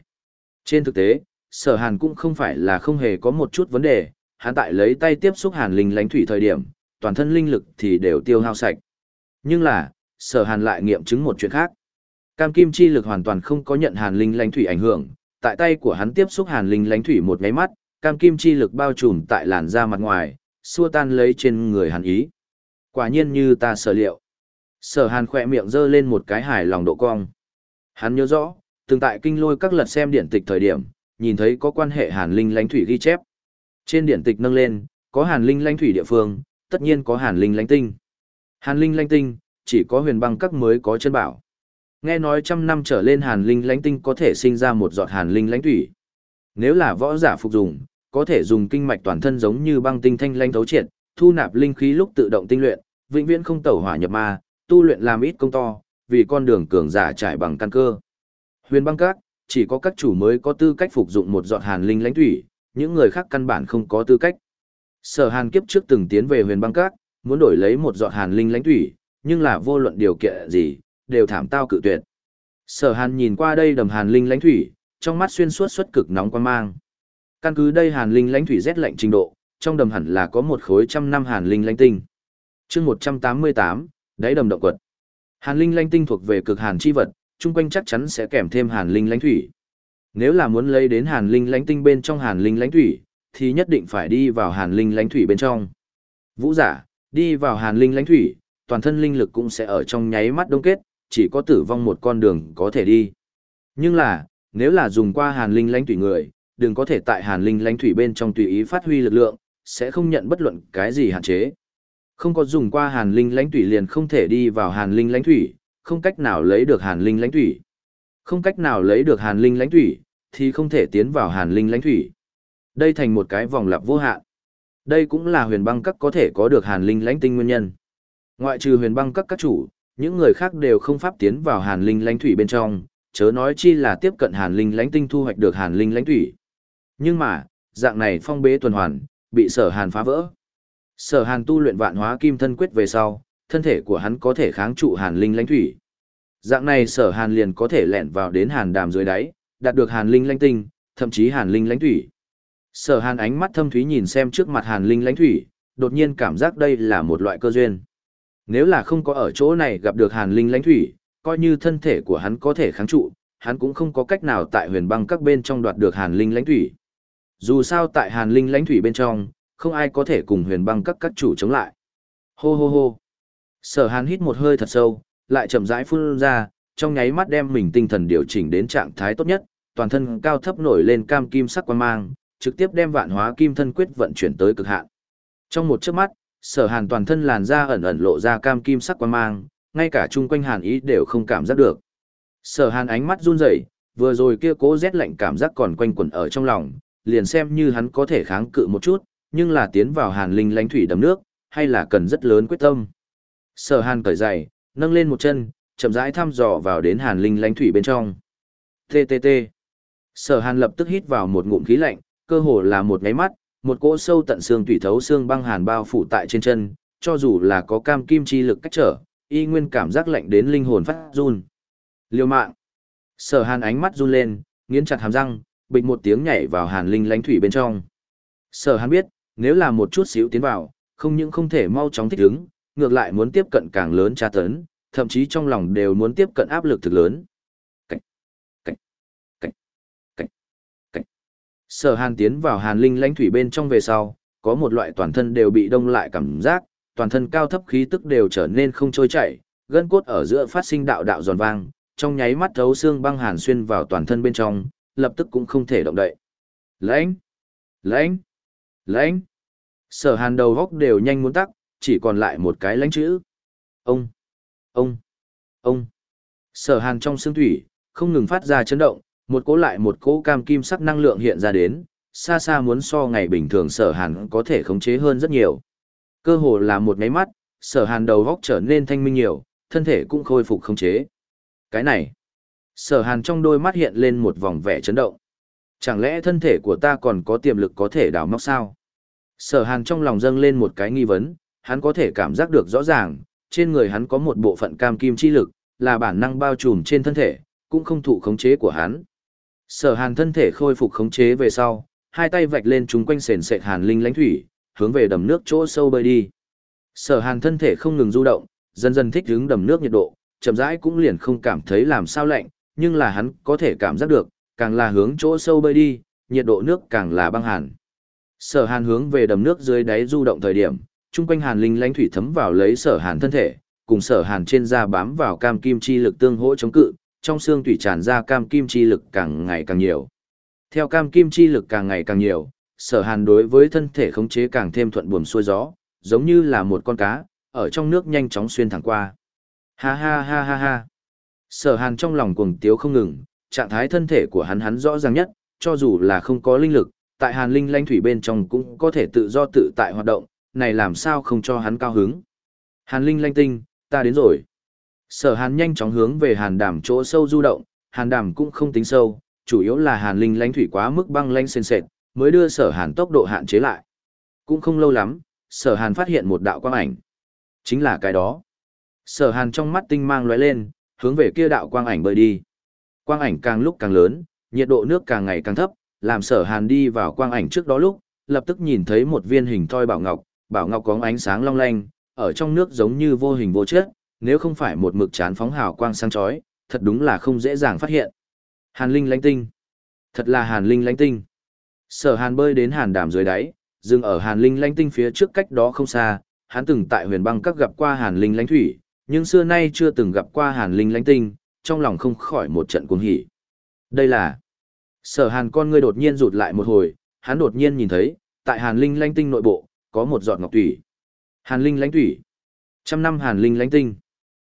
Trên thực tế, sở hàn cũng không phải là không hề có một chút vấn đề, hắn tại lấy tay tiếp xúc hàn linh lánh thủy thời điểm, toàn thân linh lực thì đều tiêu hao sạch. Nhưng là, sở hàn lại nghiệm chứng một chuyện khác. Cam kim chi lực hoàn toàn không có nhận hàn linh lánh thủy ảnh hưởng, tại tay của hắn tiếp xúc hàn linh lánh thủy một nháy mắt, cam kim chi lực bao trùm tại làn da mặt ngoài, xua tan lấy trên người hàn ý. Quả nhiên như ta sở liệu. Sở hàn khỏe miệng giơ lên một cái hài lòng độ cong. Hắn nhớ rõ, từng tại kinh lôi các lật xem điển tịch thời điểm, nhìn thấy có quan hệ hàn linh lánh thủy ghi chép. Trên điển tịch nâng lên, có hàn linh lánh thủy địa phương, tất nhiên có hàn linh lánh tinh. Hàn linh lánh tinh, chỉ có huyền băng các mới có chân bảo. Nghe nói trăm năm trở lên hàn linh lánh tinh có thể sinh ra một giọt hàn linh lánh thủy. Nếu là võ giả phục dùng, có thể dùng kinh mạch toàn thân giống như băng tinh thanh lanh thấu triệt, thu nạp linh khí lúc tự động tinh luyện, vĩnh viễn không tẩu hỏa nhập ma, tu luyện làm ít công to, vì con đường cường giả trải bằng căn cơ. Huyền băng các, chỉ có các chủ mới có tư cách phục dụng một giọt hàn linh lãnh thủy, những người khác căn bản không có tư cách. Sở Hàn kiếp trước từng tiến về huyền băng các, muốn đổi lấy một giọt hàn linh lãnh thủy, nhưng là vô luận điều kiện gì, đều thảm tao cự tuyệt. Sở Hàn nhìn qua đây đầm hàn linh lãnh thủy, trong mắt xuyên suốt xuất cực nóng quan mang. Căn cứ đây hàn linh lãnh thủy rét lạnh trình độ, trong đầm hẳn là có một khối trăm năm hàn linh lãnh tinh. Chương 188, đáy đầm động quật. Hàn linh lãnh tinh thuộc về cực hàn chi vật, chung quanh chắc chắn sẽ kèm thêm hàn linh lãnh thủy. Nếu là muốn lấy đến hàn linh lãnh tinh bên trong hàn linh lãnh thủy, thì nhất định phải đi vào hàn linh lãnh thủy bên trong. Vũ giả, đi vào hàn linh lãnh thủy, toàn thân linh lực cũng sẽ ở trong nháy mắt đông kết, chỉ có tử vong một con đường có thể đi. Nhưng là, nếu là dùng qua hàn linh lãnh thủy người, đừng có thể tại hàn linh lãnh thủy bên trong tùy ý phát huy lực lượng, sẽ không nhận bất luận cái gì hạn chế. Không có dùng qua hàn linh lãnh thủy liền không thể đi vào hàn linh lãnh thủy, không cách nào lấy được hàn linh lãnh thủy. Không cách nào lấy được hàn linh lãnh thủy, thì không thể tiến vào hàn linh lãnh thủy. Đây thành một cái vòng lặp vô hạn. Đây cũng là huyền băng các có thể có được hàn linh lãnh tinh nguyên nhân. Ngoại trừ huyền băng các các chủ, những người khác đều không pháp tiến vào hàn linh lãnh thủy bên trong, chớ nói chi là tiếp cận hàn linh lãnh tinh thu hoạch được hàn linh lãnh thủy. Nhưng mà, dạng này phong bế tuần hoàn, bị sở hàn phá vỡ. Sở hàn tu luyện vạn hóa kim thân quyết về sau, thân thể của hắn có thể kháng trụ hàn linh lãnh thủy. Dạng này sở hàn liền có thể lẻn vào đến hàn đàm dưới đáy, đạt được hàn linh lãnh tinh, thậm chí hàn linh lãnh thủy. Sở hàn ánh mắt thâm thúy nhìn xem trước mặt hàn linh lãnh thủy, đột nhiên cảm giác đây là một loại cơ duyên. Nếu là không có ở chỗ này gặp được hàn linh lãnh thủy, coi như thân thể của hắn có thể kháng trụ, hắn cũng không có cách nào tại huyền băng các bên trong đoạt được hàn linh lãnh thủy. Dù sao tại hàn linh lãnh thủy bên trong, không ai có thể cùng huyền băng các các chủ chống lại. Hô hô hô. Sở hàn hít một hơi thật sâu, lại chậm rãi phun ra, trong nháy mắt đem mình tinh thần điều chỉnh đến trạng thái tốt nhất, toàn thân cao thấp nổi lên cam kim sắc quan mang, trực tiếp đem vạn hóa kim thân quyết vận chuyển tới cực hạn. Trong một chớp mắt, sở hàn toàn thân làn da ẩn ẩn lộ ra cam kim sắc quan mang, ngay cả chung quanh hàn ý đều không cảm giác được. Sở hàn ánh mắt run rẩy, vừa rồi kia cố rét lạnh cảm giác còn quanh quẩn ở trong lòng, liền xem như hắn có thể kháng cự một chút, nhưng là tiến vào hàn linh lãnh thủy đầm nước, hay là cần rất lớn quyết tâm. Sở hàn cởi giày, nâng lên một chân, chậm rãi thăm dò vào đến hàn linh lãnh thủy bên trong. TTT. Sở hàn lập tức hít vào một ngụm khí lạnh, cơ hồ là một ngáy mắt, một cỗ sâu tận xương tủy thấu xương băng hàn bao phủ tại trên chân, cho dù là có cam kim chi lực cách trở, y nguyên cảm giác lạnh đến linh hồn phát run. Liêu mạng. Sở hàn ánh mắt run lên, nghiến chặt hàm răng, bịch một tiếng nhảy vào hàn linh lãnh thủy bên trong. Sở hàn biết, nếu là một chút xíu tiến vào, không những không thể mau chóng thích ứng, ngược lại muốn tiếp cận càng lớn tra tấn, thậm chí trong lòng đều muốn tiếp cận áp lực thực lớn. Cảnh, cảnh, cảnh, cảnh, cảnh. Sở hàn tiến vào hàn linh lãnh thủy bên trong về sau, có một loại toàn thân đều bị đông lại cảm giác, toàn thân cao thấp khí tức đều trở nên không trôi chảy, gân cốt ở giữa phát sinh đạo đạo giòn vang, trong nháy mắt thấu xương băng hàn xuyên vào toàn thân bên trong, lập tức cũng không thể động đậy. Lãnh! Lãnh! Lãnh! Sở hàn đầu góc đều nhanh muốn tắc, chỉ còn lại một cái lãnh chữ. Ông! Ông! Ông! Sở hàn trong xương thủy, không ngừng phát ra chấn động, một cỗ lại một cỗ cam kim sắc năng lượng hiện ra đến, xa xa muốn so ngày bình thường sở hàn có thể khống chế hơn rất nhiều. Cơ hồ là một nháy mắt, sở hàn đầu góc trở nên thanh minh nhiều, thân thể cũng khôi phục khống chế. Cái này, sở hàn trong đôi mắt hiện lên một vòng vẻ chấn động. Chẳng lẽ thân thể của ta còn có tiềm lực có thể đào móc sao? Sở hàn trong lòng dâng lên một cái nghi vấn, hắn có thể cảm giác được rõ ràng, trên người hắn có một bộ phận cam kim chi lực, là bản năng bao trùm trên thân thể, cũng không thụ khống chế của hắn. Sở hàn thân thể khôi phục khống chế về sau, hai tay vạch lên chúng quanh sền sệt hàn linh lãnh thủy, hướng về đầm nước chỗ sâu bơi đi. Sở hàn thân thể không ngừng du động, dần dần thích ứng đầm nước nhiệt độ, chậm rãi cũng liền không cảm thấy làm sao lạnh, nhưng là hắn có thể cảm giác được, càng là hướng chỗ sâu bơi đi, nhiệt độ nước càng là băng hàn. Sở hàn hướng về đầm nước dưới đáy du động thời điểm, chung quanh hàn linh lãnh thủy thấm vào lấy sở hàn thân thể, cùng sở hàn trên da bám vào cam kim chi lực tương hỗ chống cự, trong xương thủy tràn ra cam kim chi lực càng ngày càng nhiều. Theo cam kim chi lực càng ngày càng nhiều, sở hàn đối với thân thể khống chế càng thêm thuận buồm xuôi gió, giống như là một con cá, ở trong nước nhanh chóng xuyên thẳng qua. Ha ha ha ha ha. Sở hàn trong lòng cuồng tiếu không ngừng, trạng thái thân thể của hắn hắn rõ ràng nhất, cho dù là không có linh lực, tại hàn linh lãnh thủy bên trong cũng có thể tự do tự tại hoạt động, này làm sao không cho hắn cao hứng. Hàn linh lanh tinh, ta đến rồi. Sở hàn nhanh chóng hướng về hàn đàm chỗ sâu du động, hàn đàm cũng không tính sâu, chủ yếu là hàn linh lãnh thủy quá mức băng lanh sền sệt, mới đưa sở hàn tốc độ hạn chế lại. Cũng không lâu lắm, sở hàn phát hiện một đạo quang ảnh. Chính là cái đó. Sở hàn trong mắt tinh mang lóe lên, hướng về kia đạo quang ảnh bơi đi. Quang ảnh càng lúc càng lớn, nhiệt độ nước càng ngày càng thấp, làm sở hàn đi vào quang ảnh trước đó lúc, lập tức nhìn thấy một viên hình thoi bảo ngọc, bảo ngọc có ánh sáng long lanh, ở trong nước giống như vô hình vô chất, nếu không phải một mực chán phóng hào quang sáng chói, thật đúng là không dễ dàng phát hiện. Hàn linh lánh tinh. Thật là hàn linh lánh tinh. Sở hàn bơi đến hàn đàm dưới đáy, dừng ở hàn linh lánh tinh phía trước cách đó không xa, hắn từng tại huyền băng các gặp qua hàn linh lánh thủy, nhưng xưa nay chưa từng gặp qua hàn linh lánh tinh, trong lòng không khỏi một trận cuồng hỉ. Đây là Sở hàn con ngươi đột nhiên rụt lại một hồi, hắn đột nhiên nhìn thấy, tại hàn linh lánh tinh nội bộ, có một giọt ngọc thủy. Hàn linh lánh thủy. Trăm năm hàn linh lánh tinh.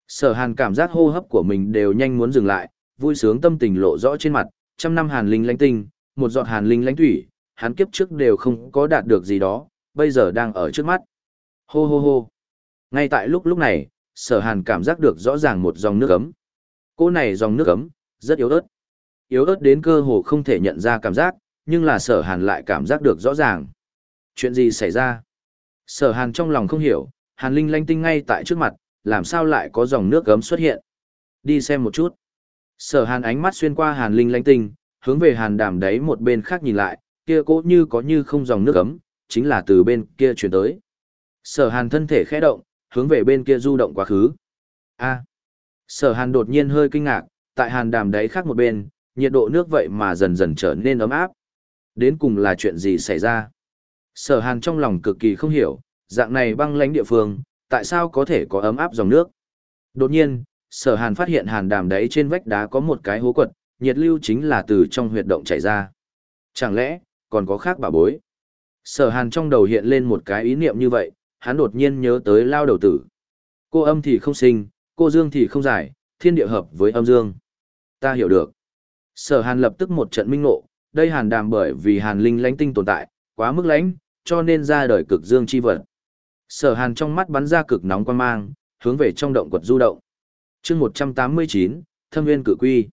Sở hàn cảm giác hô hấp của mình đều nhanh muốn dừng lại, vui sướng tâm tình lộ rõ trên mặt, trăm năm hàn linh lánh tinh, một giọt hàn linh lánh thủy, hắn kiếp trước đều không có đạt được gì đó, bây giờ đang ở trước mắt. Hô hô hô. Ngay tại lúc lúc này, sở hàn cảm giác được rõ ràng một dòng nước ấm. Cô này dòng nước ấm, rất yếu ớt. Yếu ớt đến cơ hồ không thể nhận ra cảm giác, nhưng là sở hàn lại cảm giác được rõ ràng. Chuyện gì xảy ra? Sở hàn trong lòng không hiểu, hàn linh lanh tinh ngay tại trước mặt, làm sao lại có dòng nước gấm xuất hiện? Đi xem một chút. Sở hàn ánh mắt xuyên qua hàn linh lánh tinh, hướng về hàn đàm đấy một bên khác nhìn lại, kia cố như có như không dòng nước gấm, chính là từ bên kia chuyển tới. Sở hàn thân thể khẽ động, hướng về bên kia du động quá khứ. A. Sở hàn đột nhiên hơi kinh ngạc, tại hàn đàm đấy khác một bên, nhiệt độ nước vậy mà dần dần trở nên ấm áp. Đến cùng là chuyện gì xảy ra? Sở hàn trong lòng cực kỳ không hiểu, dạng này băng lãnh địa phương, tại sao có thể có ấm áp dòng nước? Đột nhiên, sở hàn phát hiện hàn đàm đấy trên vách đá có một cái hố quật, nhiệt lưu chính là từ trong huyệt động chảy ra. Chẳng lẽ, còn có khác bà bối? Sở hàn trong đầu hiện lên một cái ý niệm như vậy, hắn đột nhiên nhớ tới lao đầu tử. Cô âm thì không sinh, cô dương thì không giải, thiên địa hợp với âm dương. Ta hiểu được. Sở hàn lập tức một trận minh ngộ, đây hàn đàm bởi vì hàn linh lãnh tinh tồn tại, quá mức lãnh, cho nên ra đời cực dương chi vật. Sở hàn trong mắt bắn ra cực nóng quan mang, hướng về trong động quật du động. chương 189, thâm nguyên cử quy.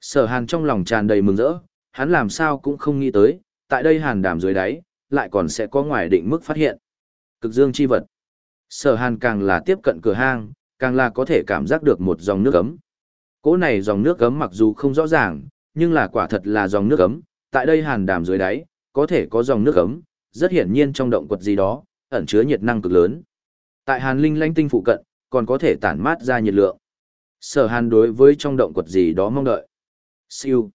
Sở hàn trong lòng tràn đầy mừng rỡ, hắn làm sao cũng không nghĩ tới, tại đây hàn đàm dưới đáy, lại còn sẽ có ngoài định mức phát hiện. Cực dương chi vật. Sở hàn càng là tiếp cận cửa hang, càng là có thể cảm giác được một dòng nước ấm. Cỗ này dòng nước ấm mặc dù không rõ ràng, nhưng là quả thật là dòng nước ấm, tại đây hàn đàm dưới đáy, có thể có dòng nước ấm, rất hiển nhiên trong động quật gì đó, ẩn chứa nhiệt năng cực lớn. Tại hàn linh lãnh tinh phụ cận, còn có thể tản mát ra nhiệt lượng. Sở hàn đối với trong động quật gì đó mong đợi. Siêu.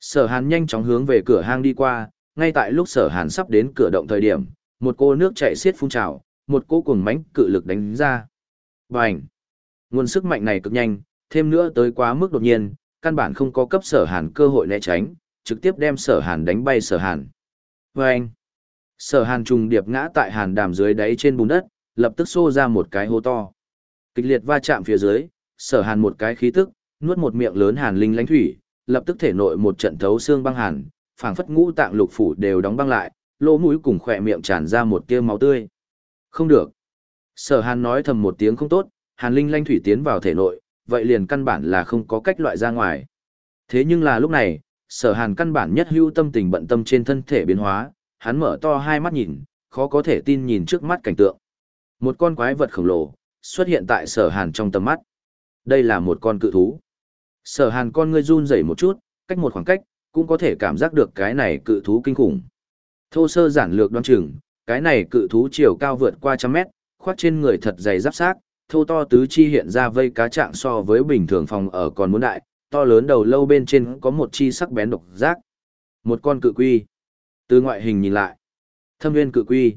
Sở hàn nhanh chóng hướng về cửa hang đi qua, ngay tại lúc sở hàn sắp đến cửa động thời điểm, một cô nước chảy xiết phun trào, một cô cuồng mãnh cự lực đánh ra. Bành! Nguồn sức mạnh này cực nhanh, thêm nữa tới quá mức đột nhiên, căn bản không có cấp sở hàn cơ hội né tránh, trực tiếp đem sở hàn đánh bay sở hàn. Bành! Sở hàn trùng điệp ngã tại hàn đàm dưới đáy trên bùn đất, lập tức xô ra một cái hố to. Kịch liệt va chạm phía dưới, sở hàn một cái khí tức, nuốt một miệng lớn hàn linh Lánh thủy, lập tức thể nội một trận thấu xương băng hàn, phảng phất ngũ tạng lục phủ đều đóng băng lại, lỗ mũi cùng khỏe miệng tràn ra một tia máu tươi. Không được. Sở hàn nói thầm một tiếng không tốt, hàn linh lanh thủy tiến vào thể nội, vậy liền căn bản là không có cách loại ra ngoài. Thế nhưng là lúc này, sở hàn căn bản nhất hưu tâm tình bận tâm trên thân thể biến hóa, hắn mở to hai mắt nhìn, khó có thể tin nhìn trước mắt cảnh tượng. Một con quái vật khổng lồ, xuất hiện tại sở hàn trong tầm mắt. Đây là một con cự thú. Sở hàn con ngươi run rẩy một chút, cách một khoảng cách, cũng có thể cảm giác được cái này cự thú kinh khủng. Thô sơ giản lược đoán chừng, cái này cự thú chiều cao vượt qua trăm mét, khoác trên người thật dày giáp xác, thô to tứ chi hiện ra vây cá trạng so với bình thường phòng ở còn muốn đại, to lớn đầu lâu bên trên có một chi sắc bén độc giác. Một con cự quy. Từ ngoại hình nhìn lại, thâm viên cự quy.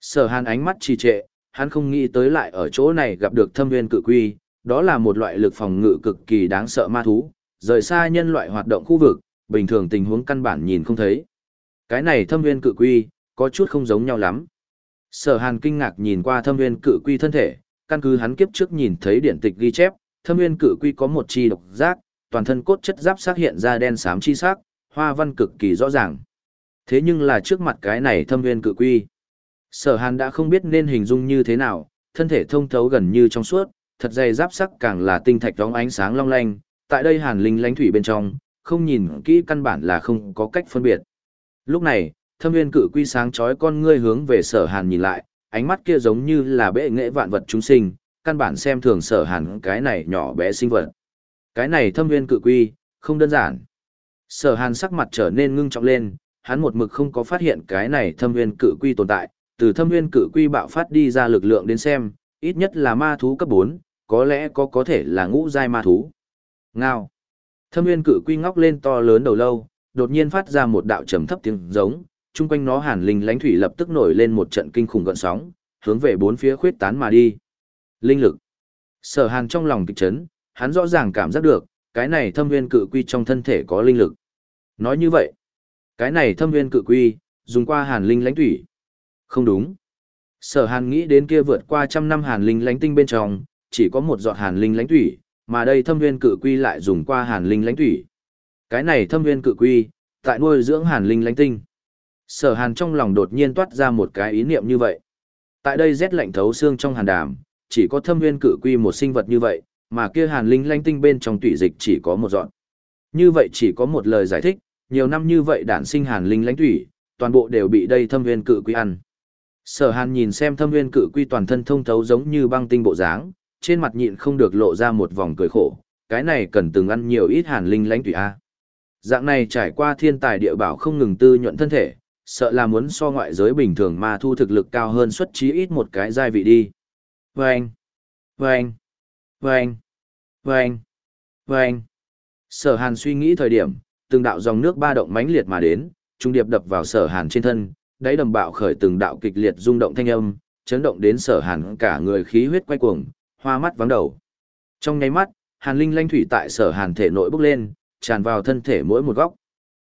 Sở hàn ánh mắt trì trệ, hắn không nghĩ tới lại ở chỗ này gặp được thâm viên cự quy, đó là một loại lực phòng ngự cực kỳ đáng sợ ma thú, rời xa nhân loại hoạt động khu vực, bình thường tình huống căn bản nhìn không thấy. Cái này thâm viên cự quy, có chút không giống nhau lắm. Sở hàn kinh ngạc nhìn qua thâm viên cự quy thân thể, căn cứ hắn kiếp trước nhìn thấy điện tịch ghi chép, thâm viên cự quy có một chi độc giác, toàn thân cốt chất giáp xác hiện ra đen xám chi sắc, hoa văn cực kỳ rõ ràng. Thế nhưng là trước mặt cái này thâm viên cự quy. Sở hàn đã không biết nên hình dung như thế nào, thân thể thông thấu gần như trong suốt, thật dày giáp sắc càng là tinh thạch đóng ánh sáng long lanh, tại đây hàn linh lánh thủy bên trong, không nhìn kỹ căn bản là không có cách phân biệt. Lúc này, thâm viên cự quy sáng chói con ngươi hướng về sở hàn nhìn lại, ánh mắt kia giống như là bệ nghệ vạn vật chúng sinh, căn bản xem thường sở hàn cái này nhỏ bé sinh vật. Cái này thâm viên cự quy, không đơn giản. Sở hàn sắc mặt trở nên ngưng trọng lên, hắn một mực không có phát hiện cái này thâm Nguyên cự quy tồn tại, từ thâm Nguyên cự quy bạo phát đi ra lực lượng đến xem, ít nhất là ma thú cấp 4, có lẽ có có thể là ngũ giai ma thú. Ngao. Thâm Nguyên cự quy ngóc lên to lớn đầu lâu, đột nhiên phát ra một đạo trầm thấp tiếng giống, chung quanh nó hàn linh lánh thủy lập tức nổi lên một trận kinh khủng gợn sóng, hướng về bốn phía khuyết tán mà đi. Linh lực. Sở hàn trong lòng kịch chấn, hắn rõ ràng cảm giác được, cái này thâm Nguyên cự quy trong thân thể có linh lực. Nói như vậy, cái này thâm viên cự quy, dùng qua hàn linh lãnh thủy. Không đúng. Sở hàn nghĩ đến kia vượt qua trăm năm hàn linh lãnh tinh bên trong, chỉ có một giọt hàn linh lãnh thủy, mà đây thâm viên cự quy lại dùng qua hàn linh lãnh thủy. Cái này thâm viên cự quy, tại nuôi dưỡng hàn linh lãnh tinh. Sở hàn trong lòng đột nhiên toát ra một cái ý niệm như vậy. Tại đây rét lạnh thấu xương trong hàn đàm, chỉ có thâm viên cự quy một sinh vật như vậy, mà kia hàn linh lãnh tinh bên trong tủy dịch chỉ có một dọn. Như vậy chỉ có một lời giải thích, nhiều năm như vậy đản sinh hàn linh lãnh thủy, toàn bộ đều bị đây thâm viên cự quy ăn. Sở hàn nhìn xem thâm viên cự quy toàn thân thông thấu giống như băng tinh bộ dáng, trên mặt nhịn không được lộ ra một vòng cười khổ, cái này cần từng ăn nhiều ít hàn linh lãnh thủy a. Dạng này trải qua thiên tài địa bảo không ngừng tư nhuận thân thể, sợ là muốn so ngoại giới bình thường mà thu thực lực cao hơn xuất chí ít một cái giai vị đi. Vâng! Vâng! Vâng! Vâng! Vâng! Sở hàn suy nghĩ thời điểm, từng đạo dòng nước ba động mãnh liệt mà đến, trung điệp đập vào sở hàn trên thân, đáy đầm bạo khởi từng đạo kịch liệt rung động thanh âm, chấn động đến sở hàn cả người khí huyết quay cuồng, hoa mắt vắng đầu. Trong nháy mắt, hàn linh lanh thủy tại sở hàn thể nội bốc lên, tràn vào thân thể mỗi một góc.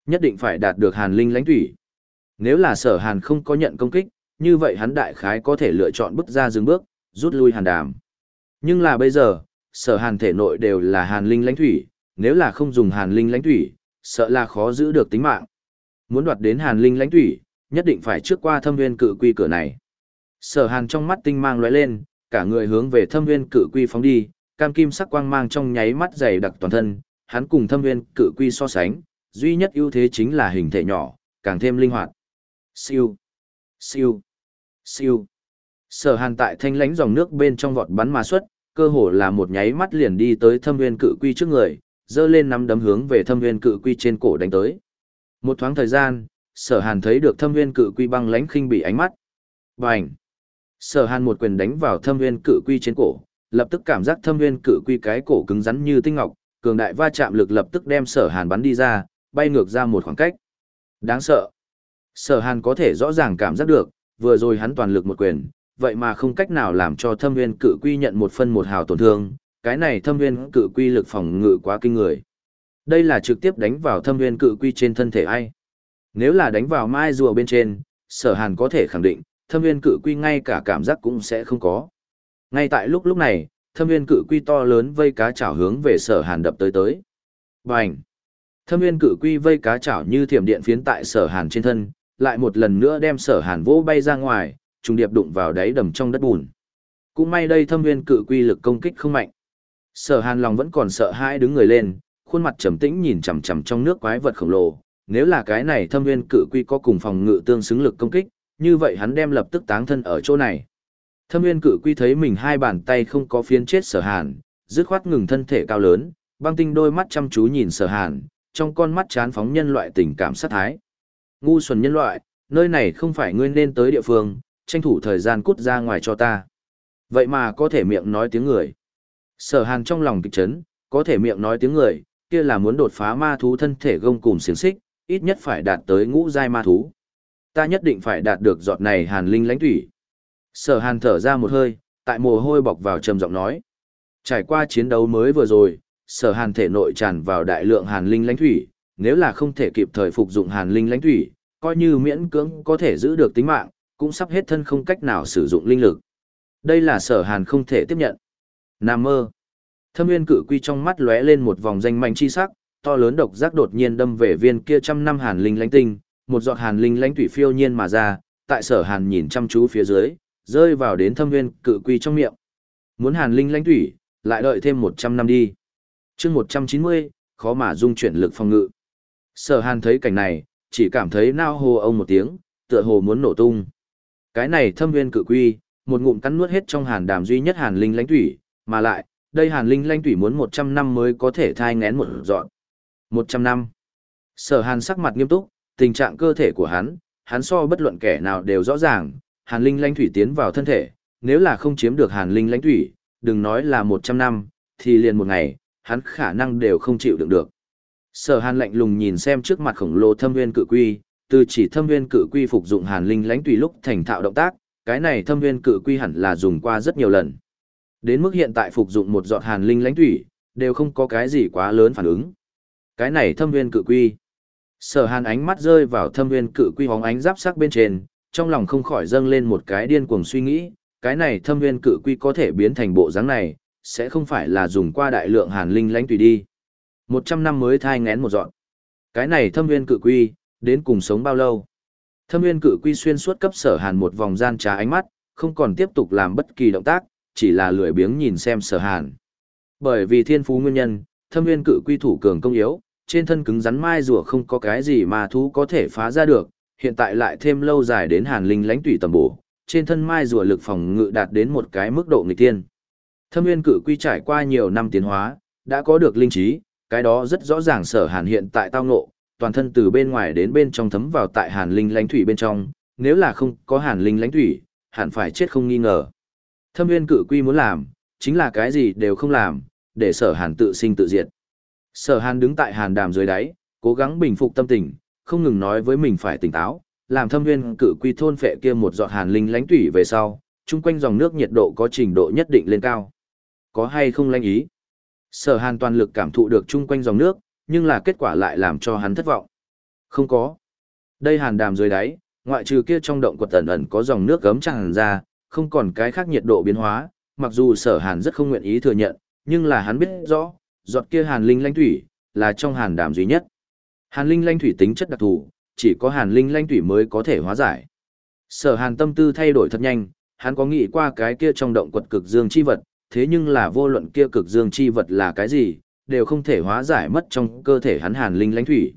Nhất định phải đạt được hàn linh lãnh thủy. Nếu là sở hàn không có nhận công kích, như vậy hắn đại khái có thể lựa chọn bước ra dừng bước, rút lui hàn đàm. Nhưng là bây giờ, sở hàn thể nội đều là hàn linh lãnh thủy, nếu là không dùng hàn linh lãnh thủy, sợ là khó giữ được tính mạng. Muốn đoạt đến hàn linh lãnh thủy, nhất định phải trước qua thâm viên cự quy cửa này. Sở hàn trong mắt tinh mang lóe lên, cả người hướng về thâm viên cự quy phóng đi, cam kim sắc quang mang trong nháy mắt dày đặc toàn thân, hắn cùng thâm viên cự quy so sánh, duy nhất ưu thế chính là hình thể nhỏ, càng thêm linh hoạt. Siêu, siêu, siêu. Sở hàn tại thanh lánh dòng nước bên trong vọt bắn mà xuất, cơ hồ là một nháy mắt liền đi tới thâm viên cự quy trước người, dơ lên nắm đấm hướng về thâm viên cự quy trên cổ đánh tới. Một thoáng thời gian, sở hàn thấy được thâm viên cự quy băng lánh khinh bị ánh mắt. Bành! Sở hàn một quyền đánh vào thâm viên cự quy trên cổ, lập tức cảm giác thâm viên cự quy cái cổ cứng rắn như tinh ngọc, cường đại va chạm lực lập tức đem sở hàn bắn đi ra, bay ngược ra một khoảng cách. Đáng sợ. Sở hàn có thể rõ ràng cảm giác được, vừa rồi hắn toàn lực một quyền, vậy mà không cách nào làm cho thâm viên cự quy nhận một phân một hào tổn thương, cái này thâm viên cự quy lực phòng ngự quá kinh người. Đây là trực tiếp đánh vào thâm viên cự quy trên thân thể ai. Nếu là đánh vào mai rùa bên trên, sở hàn có thể khẳng định, thâm viên cự quy ngay cả cảm giác cũng sẽ không có. Ngay tại lúc lúc này, thâm viên cự quy to lớn vây cá chảo hướng về sở hàn đập tới tới. Bành! Thâm viên cự quy vây cá chảo như thiểm điện phiến tại sở hàn trên thân, lại một lần nữa đem sở hàn vỗ bay ra ngoài, trùng điệp đụng vào đáy đầm trong đất bùn. Cũng may đây thâm viên cự quy lực công kích không mạnh. Sở hàn lòng vẫn còn sợ hãi đứng người lên, khuôn mặt trầm tĩnh nhìn chằm chằm trong nước quái vật khổng lồ. Nếu là cái này thâm Nguyên cự quy có cùng phòng ngự tương xứng lực công kích, như vậy hắn đem lập tức táng thân ở chỗ này. Thâm Nguyên cự quy thấy mình hai bàn tay không có phiến chết sở hàn, dứt khoát ngừng thân thể cao lớn, băng tinh đôi mắt chăm chú nhìn sở hàn, trong con mắt chán phóng nhân loại tình cảm sát thái. Ngu xuẩn nhân loại, nơi này không phải ngươi nên tới địa phương, tranh thủ thời gian cút ra ngoài cho ta. Vậy mà có thể miệng nói tiếng người. Sở hàn trong lòng kịch chấn, có thể miệng nói tiếng người, kia là muốn đột phá ma thú thân thể gông cùng xiềng xích, ít nhất phải đạt tới ngũ giai ma thú. Ta nhất định phải đạt được giọt này hàn linh lãnh thủy. Sở hàn thở ra một hơi, tại mồ hôi bọc vào trầm giọng nói. Trải qua chiến đấu mới vừa rồi, sở hàn thể nội tràn vào đại lượng hàn linh lãnh thủy, nếu là không thể kịp thời phục dụng hàn linh lãnh thủy, coi như miễn cưỡng có thể giữ được tính mạng, cũng sắp hết thân không cách nào sử dụng linh lực. Đây là sở hàn không thể tiếp nhận. Nam mơ. Thâm nguyên cự quy trong mắt lóe lên một vòng danh mạnh chi sắc, to lớn độc giác đột nhiên đâm về viên kia trăm năm hàn linh lãnh tinh, một giọt hàn linh lãnh thủy phiêu nhiên mà ra, tại sở hàn nhìn chăm chú phía dưới, rơi vào đến thâm Nguyên cự quy trong miệng. Muốn hàn linh lãnh thủy, lại đợi thêm 100 năm đi. chương 190, khó mà dung chuyển lực phòng ngự. Sở hàn thấy cảnh này, chỉ cảm thấy nao hồ ông một tiếng, tựa hồ muốn nổ tung. Cái này thâm Nguyên cự quy, một ngụm cắn nuốt hết trong hàn đàm duy nhất hàn linh lãnh thủy, mà lại, đây hàn linh lanh thủy muốn 100 năm mới có thể thai ngén một dọn. 100 năm. Sở hàn sắc mặt nghiêm túc, tình trạng cơ thể của hắn, hắn so bất luận kẻ nào đều rõ ràng, hàn linh lanh thủy tiến vào thân thể, nếu là không chiếm được hàn linh lanh thủy, đừng nói là 100 năm, thì liền một ngày, hắn khả năng đều không chịu đựng được. Sở hàn lạnh lùng nhìn xem trước mặt khổng lồ thâm nguyên cự quy, từ chỉ thâm nguyên cự quy phục dụng hàn linh lãnh tùy lúc thành thạo động tác, cái này thâm nguyên cự quy hẳn là dùng qua rất nhiều lần. Đến mức hiện tại phục dụng một giọt hàn linh lãnh thủy, đều không có cái gì quá lớn phản ứng. Cái này thâm nguyên cự quy. Sở hàn ánh mắt rơi vào thâm nguyên cự quy hóng ánh giáp sắc bên trên, trong lòng không khỏi dâng lên một cái điên cuồng suy nghĩ, cái này thâm nguyên cự quy có thể biến thành bộ dáng này, sẽ không phải là dùng qua đại lượng hàn linh lãnh tùy đi. Một trăm năm mới thai ngén một dọn. Cái này thâm nguyên cự quy, đến cùng sống bao lâu? Thâm nguyên cự quy xuyên suốt cấp sở hàn một vòng gian trá ánh mắt, không còn tiếp tục làm bất kỳ động tác, chỉ là lười biếng nhìn xem sở hàn. Bởi vì thiên phú nguyên nhân, thâm nguyên cự quy thủ cường công yếu, trên thân cứng rắn mai rùa không có cái gì mà thú có thể phá ra được, hiện tại lại thêm lâu dài đến hàn linh lãnh tủy tầm bổ, trên thân mai rùa lực phòng ngự đạt đến một cái mức độ nghịch tiên. Thâm nguyên cự quy trải qua nhiều năm tiến hóa, đã có được linh trí, cái đó rất rõ ràng sở hàn hiện tại tao ngộ, toàn thân từ bên ngoài đến bên trong thấm vào tại hàn linh lãnh thủy bên trong, nếu là không có hàn linh lãnh thủy, hẳn phải chết không nghi ngờ. Thâm viên cự quy muốn làm, chính là cái gì đều không làm, để sở hàn tự sinh tự diệt. Sở hàn đứng tại hàn đàm dưới đáy, cố gắng bình phục tâm tình, không ngừng nói với mình phải tỉnh táo, làm thâm viên cự quy thôn phệ kia một giọt hàn linh lãnh thủy về sau, chung quanh dòng nước nhiệt độ có trình độ nhất định lên cao. Có hay không lanh ý? Sở hàn toàn lực cảm thụ được chung quanh dòng nước, nhưng là kết quả lại làm cho hắn thất vọng. Không có. Đây hàn đàm dưới đáy, ngoại trừ kia trong động quật tẩn ẩn có dòng nước gấm tràn ra, không còn cái khác nhiệt độ biến hóa, mặc dù sở hàn rất không nguyện ý thừa nhận, nhưng là hắn biết rõ, giọt kia hàn linh lanh thủy, là trong hàn đàm duy nhất. Hàn linh lanh thủy tính chất đặc thù, chỉ có hàn linh lanh thủy mới có thể hóa giải. Sở hàn tâm tư thay đổi thật nhanh, hắn có nghĩ qua cái kia trong động quật cực dương chi vật, thế nhưng là vô luận kia cực dương chi vật là cái gì, đều không thể hóa giải mất trong cơ thể hắn hàn linh lãnh thủy.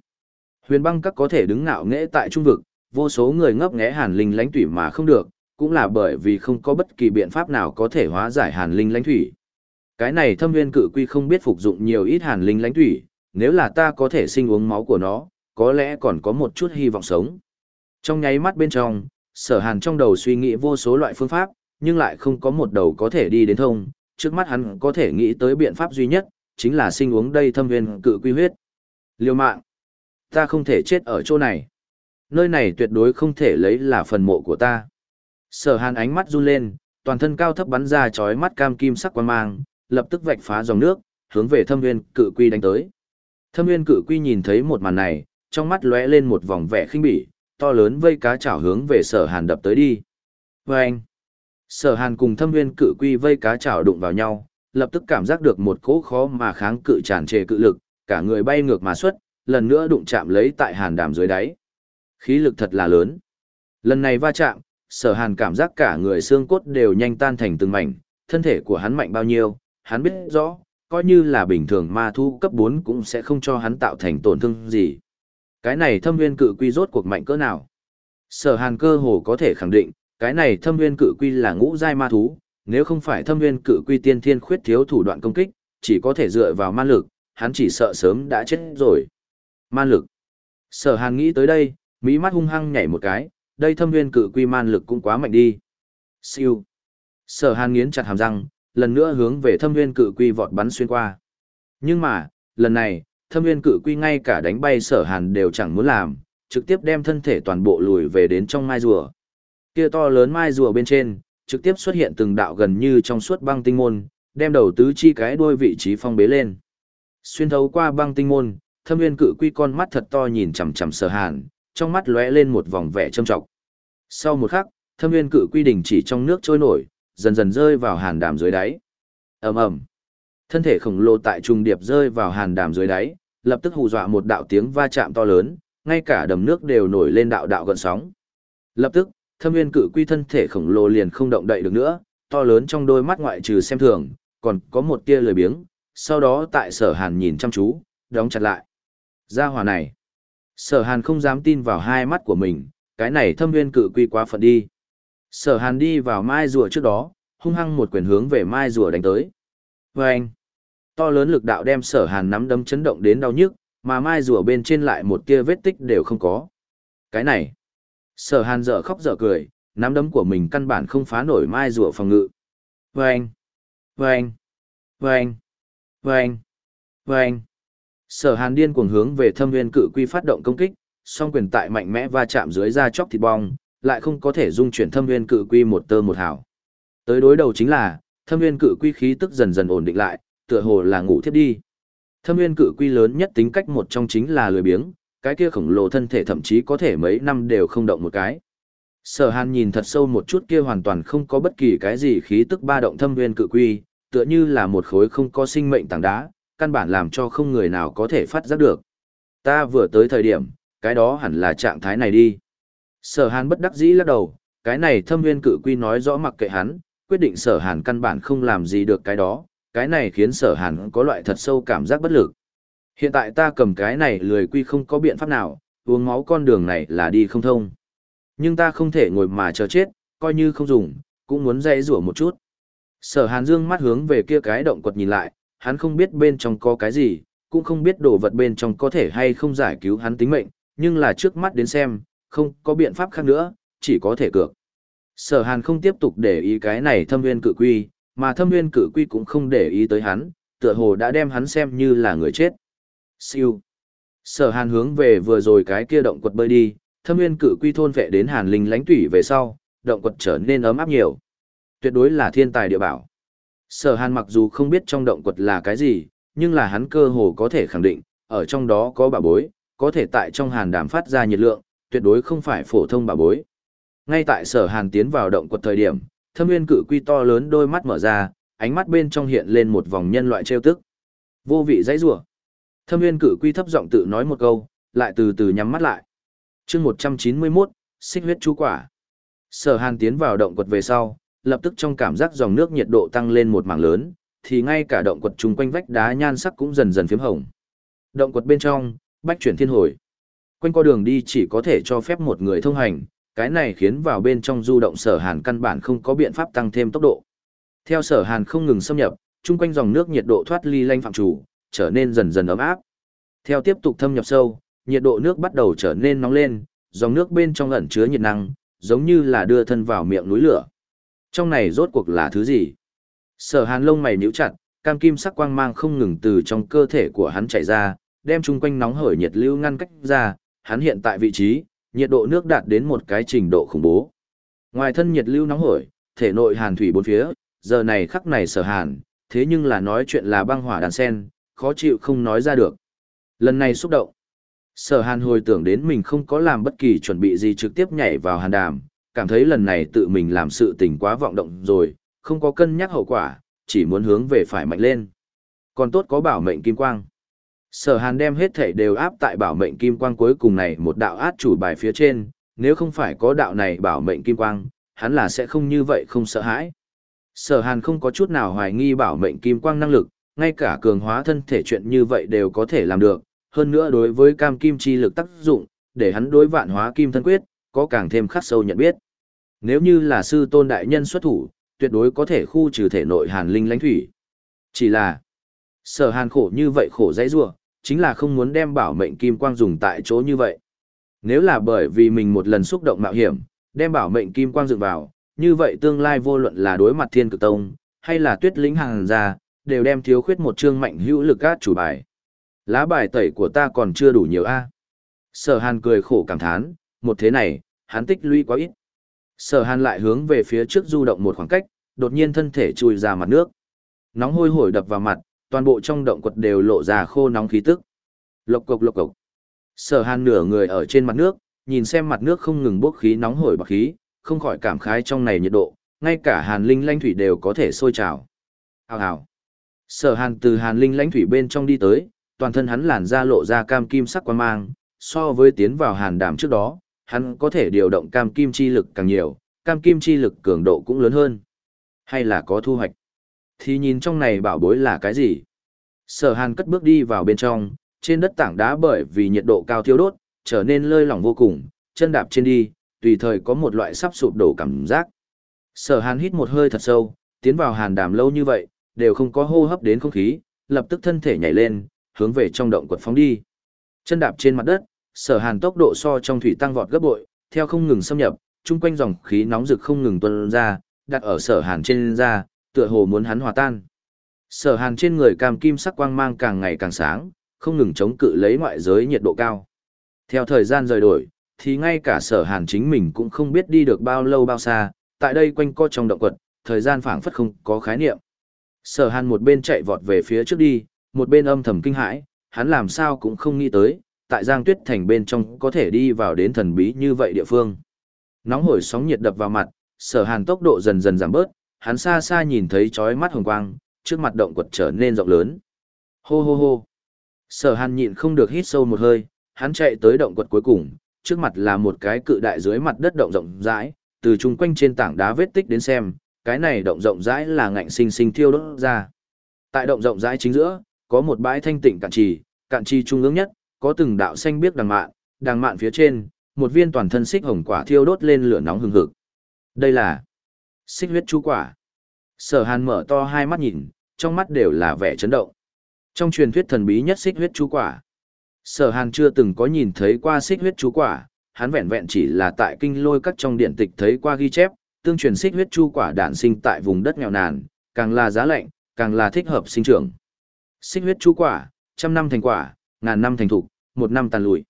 Huyền băng các có thể đứng ngạo nghễ tại trung vực, vô số người ngấp nghé hàn linh lãnh thủy mà không được, cũng là bởi vì không có bất kỳ biện pháp nào có thể hóa giải hàn linh lãnh thủy. Cái này thâm viên cự quy không biết phục dụng nhiều ít hàn linh lãnh thủy, nếu là ta có thể sinh uống máu của nó, có lẽ còn có một chút hy vọng sống. Trong nháy mắt bên trong, sở hàn trong đầu suy nghĩ vô số loại phương pháp, nhưng lại không có một đầu có thể đi đến thông, trước mắt hắn có thể nghĩ tới biện pháp duy nhất, chính là sinh uống đây thâm viên cự quy huyết. Liêu mạng, ta không thể chết ở chỗ này. Nơi này tuyệt đối không thể lấy là phần mộ của ta. Sở hàn ánh mắt run lên, toàn thân cao thấp bắn ra chói mắt cam kim sắc quan mang, lập tức vạch phá dòng nước, hướng về thâm viên cự quy đánh tới. Thâm viên cự quy nhìn thấy một màn này, trong mắt lóe lên một vòng vẻ khinh bỉ, to lớn vây cá chảo hướng về sở hàn đập tới đi. Vâng! sở hàn cùng thâm viên cự quy vây cá chảo đụng vào nhau, lập tức cảm giác được một cỗ khó mà kháng cự tràn trề cự lực, cả người bay ngược mà xuất, lần nữa đụng chạm lấy tại hàn đàm dưới đáy. Khí lực thật là lớn. Lần này va chạm, sở hàn cảm giác cả người xương cốt đều nhanh tan thành từng mảnh, thân thể của hắn mạnh bao nhiêu, hắn biết rõ, coi như là bình thường ma thu cấp bốn cũng sẽ không cho hắn tạo thành tổn thương gì. Cái này thâm nguyên cự quy rốt cuộc mạnh cỡ nào? Sở hàn cơ hồ có thể khẳng định, cái này thâm nguyên cự quy là ngũ giai ma thú, nếu không phải thâm nguyên cự quy tiên thiên khuyết thiếu thủ đoạn công kích, chỉ có thể dựa vào ma lực, hắn chỉ sợ sớm đã chết rồi. Ma lực. Sở hàn nghĩ tới đây, mỹ mắt hung hăng nhảy một cái, đây thâm nguyên cự quy man lực cũng quá mạnh đi. Siêu. Sở hàn nghiến chặt hàm răng, lần nữa hướng về thâm nguyên cự quy vọt bắn xuyên qua. Nhưng mà, lần này, thâm nguyên cự quy ngay cả đánh bay sở hàn đều chẳng muốn làm, trực tiếp đem thân thể toàn bộ lùi về đến trong mai rùa. Kia to lớn mai rùa bên trên, trực tiếp xuất hiện từng đạo gần như trong suốt băng tinh môn, đem đầu tứ chi cái đuôi vị trí phong bế lên. Xuyên thấu qua băng tinh môn, Thâm Nguyên Cự Quy con mắt thật to nhìn chằm chằm Sở Hàn, trong mắt lóe lên một vòng vẻ trâm trọng. Sau một khắc, Thâm Nguyên Cự Quy đình chỉ trong nước trôi nổi, dần dần rơi vào hàn đàm dưới đáy. Ầm ầm. Thân thể khổng lồ tại trùng điệp rơi vào hàn đàm dưới đáy, lập tức hù dọa một đạo tiếng va chạm to lớn, ngay cả đầm nước đều nổi lên đạo đạo gợn sóng. Lập tức, thâm Nguyên cự quy thân thể khổng lồ liền không động đậy được nữa, to lớn trong đôi mắt ngoại trừ xem thường, còn có một tia lười biếng, sau đó tại sở hàn nhìn chăm chú, đóng chặt lại. Gia hỏa này, sở hàn không dám tin vào hai mắt của mình, cái này thâm viên cự quy quá phận đi. Sở hàn đi vào mai rùa trước đó, hung hăng một quyền hướng về mai rùa đánh tới. Và anh, to lớn lực đạo đem sở hàn nắm đấm chấn động đến đau nhức, mà mai rùa bên trên lại một tia vết tích đều không có. Cái này, sở hàn dở khóc dở cười, nắm đấm của mình căn bản không phá nổi mai rùa phòng ngự. Vâng, vâng, anh, vâng, anh. Sở hàn điên cuồng hướng về thâm viên cự quy phát động công kích, song quyền tại mạnh mẽ va chạm dưới da chóc thịt bong, lại không có thể dung chuyển thâm viên cự quy một tơ một hào. Tới đối đầu chính là, thâm viên cự quy khí tức dần dần ổn định lại, tựa hồ là ngủ thiếp đi. Thâm viên cự quy lớn nhất tính cách một trong chính là lười biếng, cái kia khổng lồ thân thể thậm chí có thể mấy năm đều không động một cái. Sở Hàn nhìn thật sâu một chút kia hoàn toàn không có bất kỳ cái gì khí tức ba động thâm viên cự quy, tựa như là một khối không có sinh mệnh tảng đá, căn bản làm cho không người nào có thể phát giác được. Ta vừa tới thời điểm, cái đó hẳn là trạng thái này đi. Sở Hàn bất đắc dĩ lắc đầu, cái này thâm viên cự quy nói rõ mặc kệ hắn, quyết định sở Hàn căn bản không làm gì được cái đó, cái này khiến sở Hàn có loại thật sâu cảm giác bất lực. Hiện tại ta cầm cái này lười quy không có biện pháp nào, uống máu con đường này là đi không thông. Nhưng ta không thể ngồi mà chờ chết, coi như không dùng, cũng muốn dây rủa một chút. Sở Hàn Dương mắt hướng về kia cái động quật nhìn lại, hắn không biết bên trong có cái gì, cũng không biết đồ vật bên trong có thể hay không giải cứu hắn tính mệnh, nhưng là trước mắt đến xem, không có biện pháp khác nữa, chỉ có thể cược. Sở Hàn không tiếp tục để ý cái này thâm nguyên cự quy, mà thâm nguyên cự quy cũng không để ý tới hắn, tựa hồ đã đem hắn xem như là người chết. Siêu. Sở Hàn hướng về vừa rồi cái kia động quật bơi đi, thâm nguyên cự quy thôn vệ đến Hàn Linh lãnh tủy về sau, động quật trở nên ấm áp nhiều. Tuyệt đối là thiên tài địa bảo. Sở Hàn mặc dù không biết trong động quật là cái gì, nhưng là hắn cơ hồ có thể khẳng định, ở trong đó có bà bối, có thể tại trong hàn đàm phát ra nhiệt lượng, tuyệt đối không phải phổ thông bà bối. Ngay tại sở hàn tiến vào động quật thời điểm, thâm nguyên cự quy to lớn đôi mắt mở ra, ánh mắt bên trong hiện lên một vòng nhân loại trêu tức. Vô vị dãy rủa. Thâm nguyên cự quy thấp giọng tự nói một câu, lại từ từ nhắm mắt lại. chương 191, xích huyết chú quả. Sở hàn tiến vào động quật về sau, lập tức trong cảm giác dòng nước nhiệt độ tăng lên một mảng lớn, thì ngay cả động quật chung quanh vách đá nhan sắc cũng dần dần phiếm hồng. Động quật bên trong, bách chuyển thiên hồi. Quanh co đường đi chỉ có thể cho phép một người thông hành, cái này khiến vào bên trong du động sở hàn căn bản không có biện pháp tăng thêm tốc độ. Theo sở hàn không ngừng xâm nhập, chung quanh dòng nước nhiệt độ thoát ly lanh phạm chủ, trở nên dần dần ấm áp. Theo tiếp tục thâm nhập sâu, nhiệt độ nước bắt đầu trở nên nóng lên, dòng nước bên trong ẩn chứa nhiệt năng, giống như là đưa thân vào miệng núi lửa. Trong này rốt cuộc là thứ gì? Sở hàn lông mày nhíu chặt, cam kim sắc quang mang không ngừng từ trong cơ thể của hắn chảy ra, đem chung quanh nóng hởi nhiệt lưu ngăn cách ra, hắn hiện tại vị trí, nhiệt độ nước đạt đến một cái trình độ khủng bố. Ngoài thân nhiệt lưu nóng hổi, thể nội hàn thủy bốn phía, giờ này khắc này sở hàn, thế nhưng là nói chuyện là băng hỏa đàn sen, khó chịu không nói ra được. Lần này xúc động. Sở hàn hồi tưởng đến mình không có làm bất kỳ chuẩn bị gì trực tiếp nhảy vào hàn đàm, cảm thấy lần này tự mình làm sự tình quá vọng động rồi, không có cân nhắc hậu quả, chỉ muốn hướng về phải mạnh lên. Còn tốt có bảo mệnh kim quang. Sở hàn đem hết thể đều áp tại bảo mệnh kim quang cuối cùng này một đạo át chủ bài phía trên, nếu không phải có đạo này bảo mệnh kim quang, hắn là sẽ không như vậy không sợ hãi. Sở hàn không có chút nào hoài nghi bảo mệnh kim quang năng lực, ngay cả cường hóa thân thể chuyện như vậy đều có thể làm được, hơn nữa đối với cam kim chi lực tác dụng, để hắn đối vạn hóa kim thân quyết, có càng thêm khắc sâu nhận biết. Nếu như là sư tôn đại nhân xuất thủ, tuyệt đối có thể khu trừ thể nội hàn linh lãnh thủy. Chỉ là, sở hàn khổ như vậy khổ dãy rua, chính là không muốn đem bảo mệnh kim quang dùng tại chỗ như vậy. Nếu là bởi vì mình một lần xúc động mạo hiểm, đem bảo mệnh kim quang dựng vào, như vậy tương lai vô luận là đối mặt thiên cực tông, hay là tuyết lĩnh hàng ra, đều đem thiếu khuyết một chương mạnh hữu lực át chủ bài. Lá bài tẩy của ta còn chưa đủ nhiều a. Sở hàn cười khổ cảm thán, một thế này, hắn tích lũy quá ít. Sở hàn lại hướng về phía trước du động một khoảng cách, đột nhiên thân thể chui ra mặt nước. Nóng hôi hổi đập vào mặt, toàn bộ trong động quật đều lộ ra khô nóng khí tức. Lộc cộc lộc cộc. Sở hàn nửa người ở trên mặt nước, nhìn xem mặt nước không ngừng bốc khí nóng hổi bạc khí, không khỏi cảm khái trong này nhiệt độ, ngay cả hàn linh Lãnh thủy đều có thể sôi trào. Hào hào. Sở hàn từ hàn linh lãnh thủy bên trong đi tới, toàn thân hắn làn da lộ ra cam kim sắc quan mang, so với tiến vào hàn đàm trước đó, hắn có thể điều động cam kim chi lực càng nhiều, cam kim chi lực cường độ cũng lớn hơn. Hay là có thu hoạch? Thì nhìn trong này bảo bối là cái gì? Sở hàn cất bước đi vào bên trong, trên đất tảng đá bởi vì nhiệt độ cao thiêu đốt, trở nên lơi lỏng vô cùng, chân đạp trên đi, tùy thời có một loại sắp sụp đổ cảm giác. Sở hàn hít một hơi thật sâu, tiến vào hàn đàm lâu như vậy, đều không có hô hấp đến không khí, lập tức thân thể nhảy lên, hướng về trong động quật phóng đi. Chân đạp trên mặt đất, sở hàn tốc độ so trong thủy tăng vọt gấp bội, theo không ngừng xâm nhập, chung quanh dòng khí nóng rực không ngừng tuôn ra, đặt ở sở hàn trên da, tựa hồ muốn hắn hòa tan. Sở hàn trên người cam kim sắc quang mang càng ngày càng sáng, không ngừng chống cự lấy ngoại giới nhiệt độ cao. Theo thời gian rời đổi, thì ngay cả sở hàn chính mình cũng không biết đi được bao lâu bao xa, tại đây quanh co trong động quật, thời gian phảng phất không có khái niệm. Sở hàn một bên chạy vọt về phía trước đi, một bên âm thầm kinh hãi, hắn làm sao cũng không nghĩ tới, tại Giang Tuyết Thành bên trong có thể đi vào đến thần bí như vậy địa phương. Nóng hổi sóng nhiệt đập vào mặt, sở hàn tốc độ dần dần giảm bớt, hắn xa xa nhìn thấy chói mắt hồng quang, trước mặt động quật trở nên rộng lớn. Hô hô hô. Sở hàn nhịn không được hít sâu một hơi, hắn chạy tới động quật cuối cùng, trước mặt là một cái cự đại dưới mặt đất động rộng rãi, từ chung quanh trên tảng đá vết tích đến xem, cái này động rộng rãi là ngạnh sinh sinh thiêu đốt ra. Tại động rộng rãi chính giữa, có một bãi thanh tịnh cạn trì, cạn trì trung ương nhất, có từng đạo xanh biếc đằng mạn, đằng mạn phía trên, một viên toàn thân xích hồng quả thiêu đốt lên lửa nóng hừng hực. Đây là xích huyết chu quả. Sở Hàn mở to hai mắt nhìn, trong mắt đều là vẻ chấn động. Trong truyền thuyết thần bí nhất xích huyết chu quả, Sở Hàn chưa từng có nhìn thấy qua xích huyết chu quả, hắn vẹn vẹn chỉ là tại kinh lôi các trong điện tịch thấy qua ghi chép, tương truyền xích huyết chu quả đản sinh tại vùng đất nghèo nàn, càng là giá lạnh, càng là thích hợp sinh trưởng. Xích huyết chu quả, trăm năm thành quả, ngàn năm thành thục, một năm tàn lụi.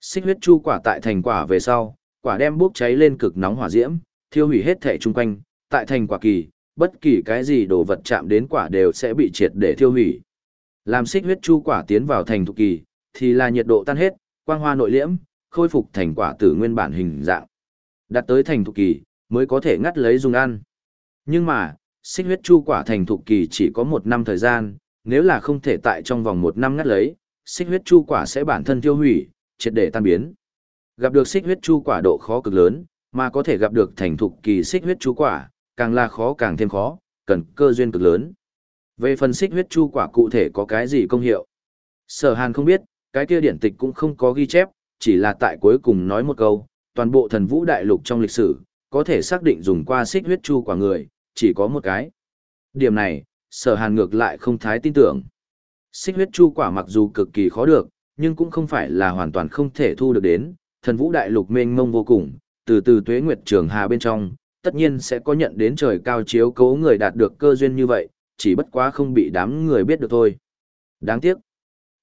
Xích huyết chu quả tại thành quả về sau, quả đem bốc cháy lên cực nóng hỏa diễm, thiêu hủy hết thể chung quanh, tại thành quả kỳ, bất kỳ cái gì đồ vật chạm đến quả đều sẽ bị triệt để thiêu hủy. Làm xích huyết chu quả tiến vào thành thục kỳ, thì là nhiệt độ tan hết, quang hoa nội liễm, khôi phục thành quả từ nguyên bản hình dạng. Đạt tới thành thục kỳ, mới có thể ngắt lấy dùng ăn. Nhưng mà, xích huyết chu quả thành thục kỳ chỉ có một năm thời gian, nếu là không thể tại trong vòng một năm ngắt lấy, xích huyết chu quả sẽ bản thân tiêu hủy, triệt để tan biến. Gặp được xích huyết chu quả độ khó cực lớn, mà có thể gặp được thành thục kỳ xích huyết chu quả, càng là khó càng thêm khó, cần cơ duyên cực lớn. Về phần xích huyết chu quả cụ thể có cái gì công hiệu? Sở Hàn không biết, cái kia điển tịch cũng không có ghi chép, chỉ là tại cuối cùng nói một câu, toàn bộ thần vũ đại lục trong lịch sử, có thể xác định dùng qua xích huyết chu quả người, chỉ có một cái. Điểm này, sở hàn ngược lại không thái tin tưởng. Xích huyết chu quả mặc dù cực kỳ khó được, nhưng cũng không phải là hoàn toàn không thể thu được đến, thần vũ đại lục mênh mông vô cùng, từ từ tuế nguyệt trường hà bên trong, tất nhiên sẽ có nhận đến trời cao chiếu cố người đạt được cơ duyên như vậy, chỉ bất quá không bị đám người biết được thôi. Đáng tiếc.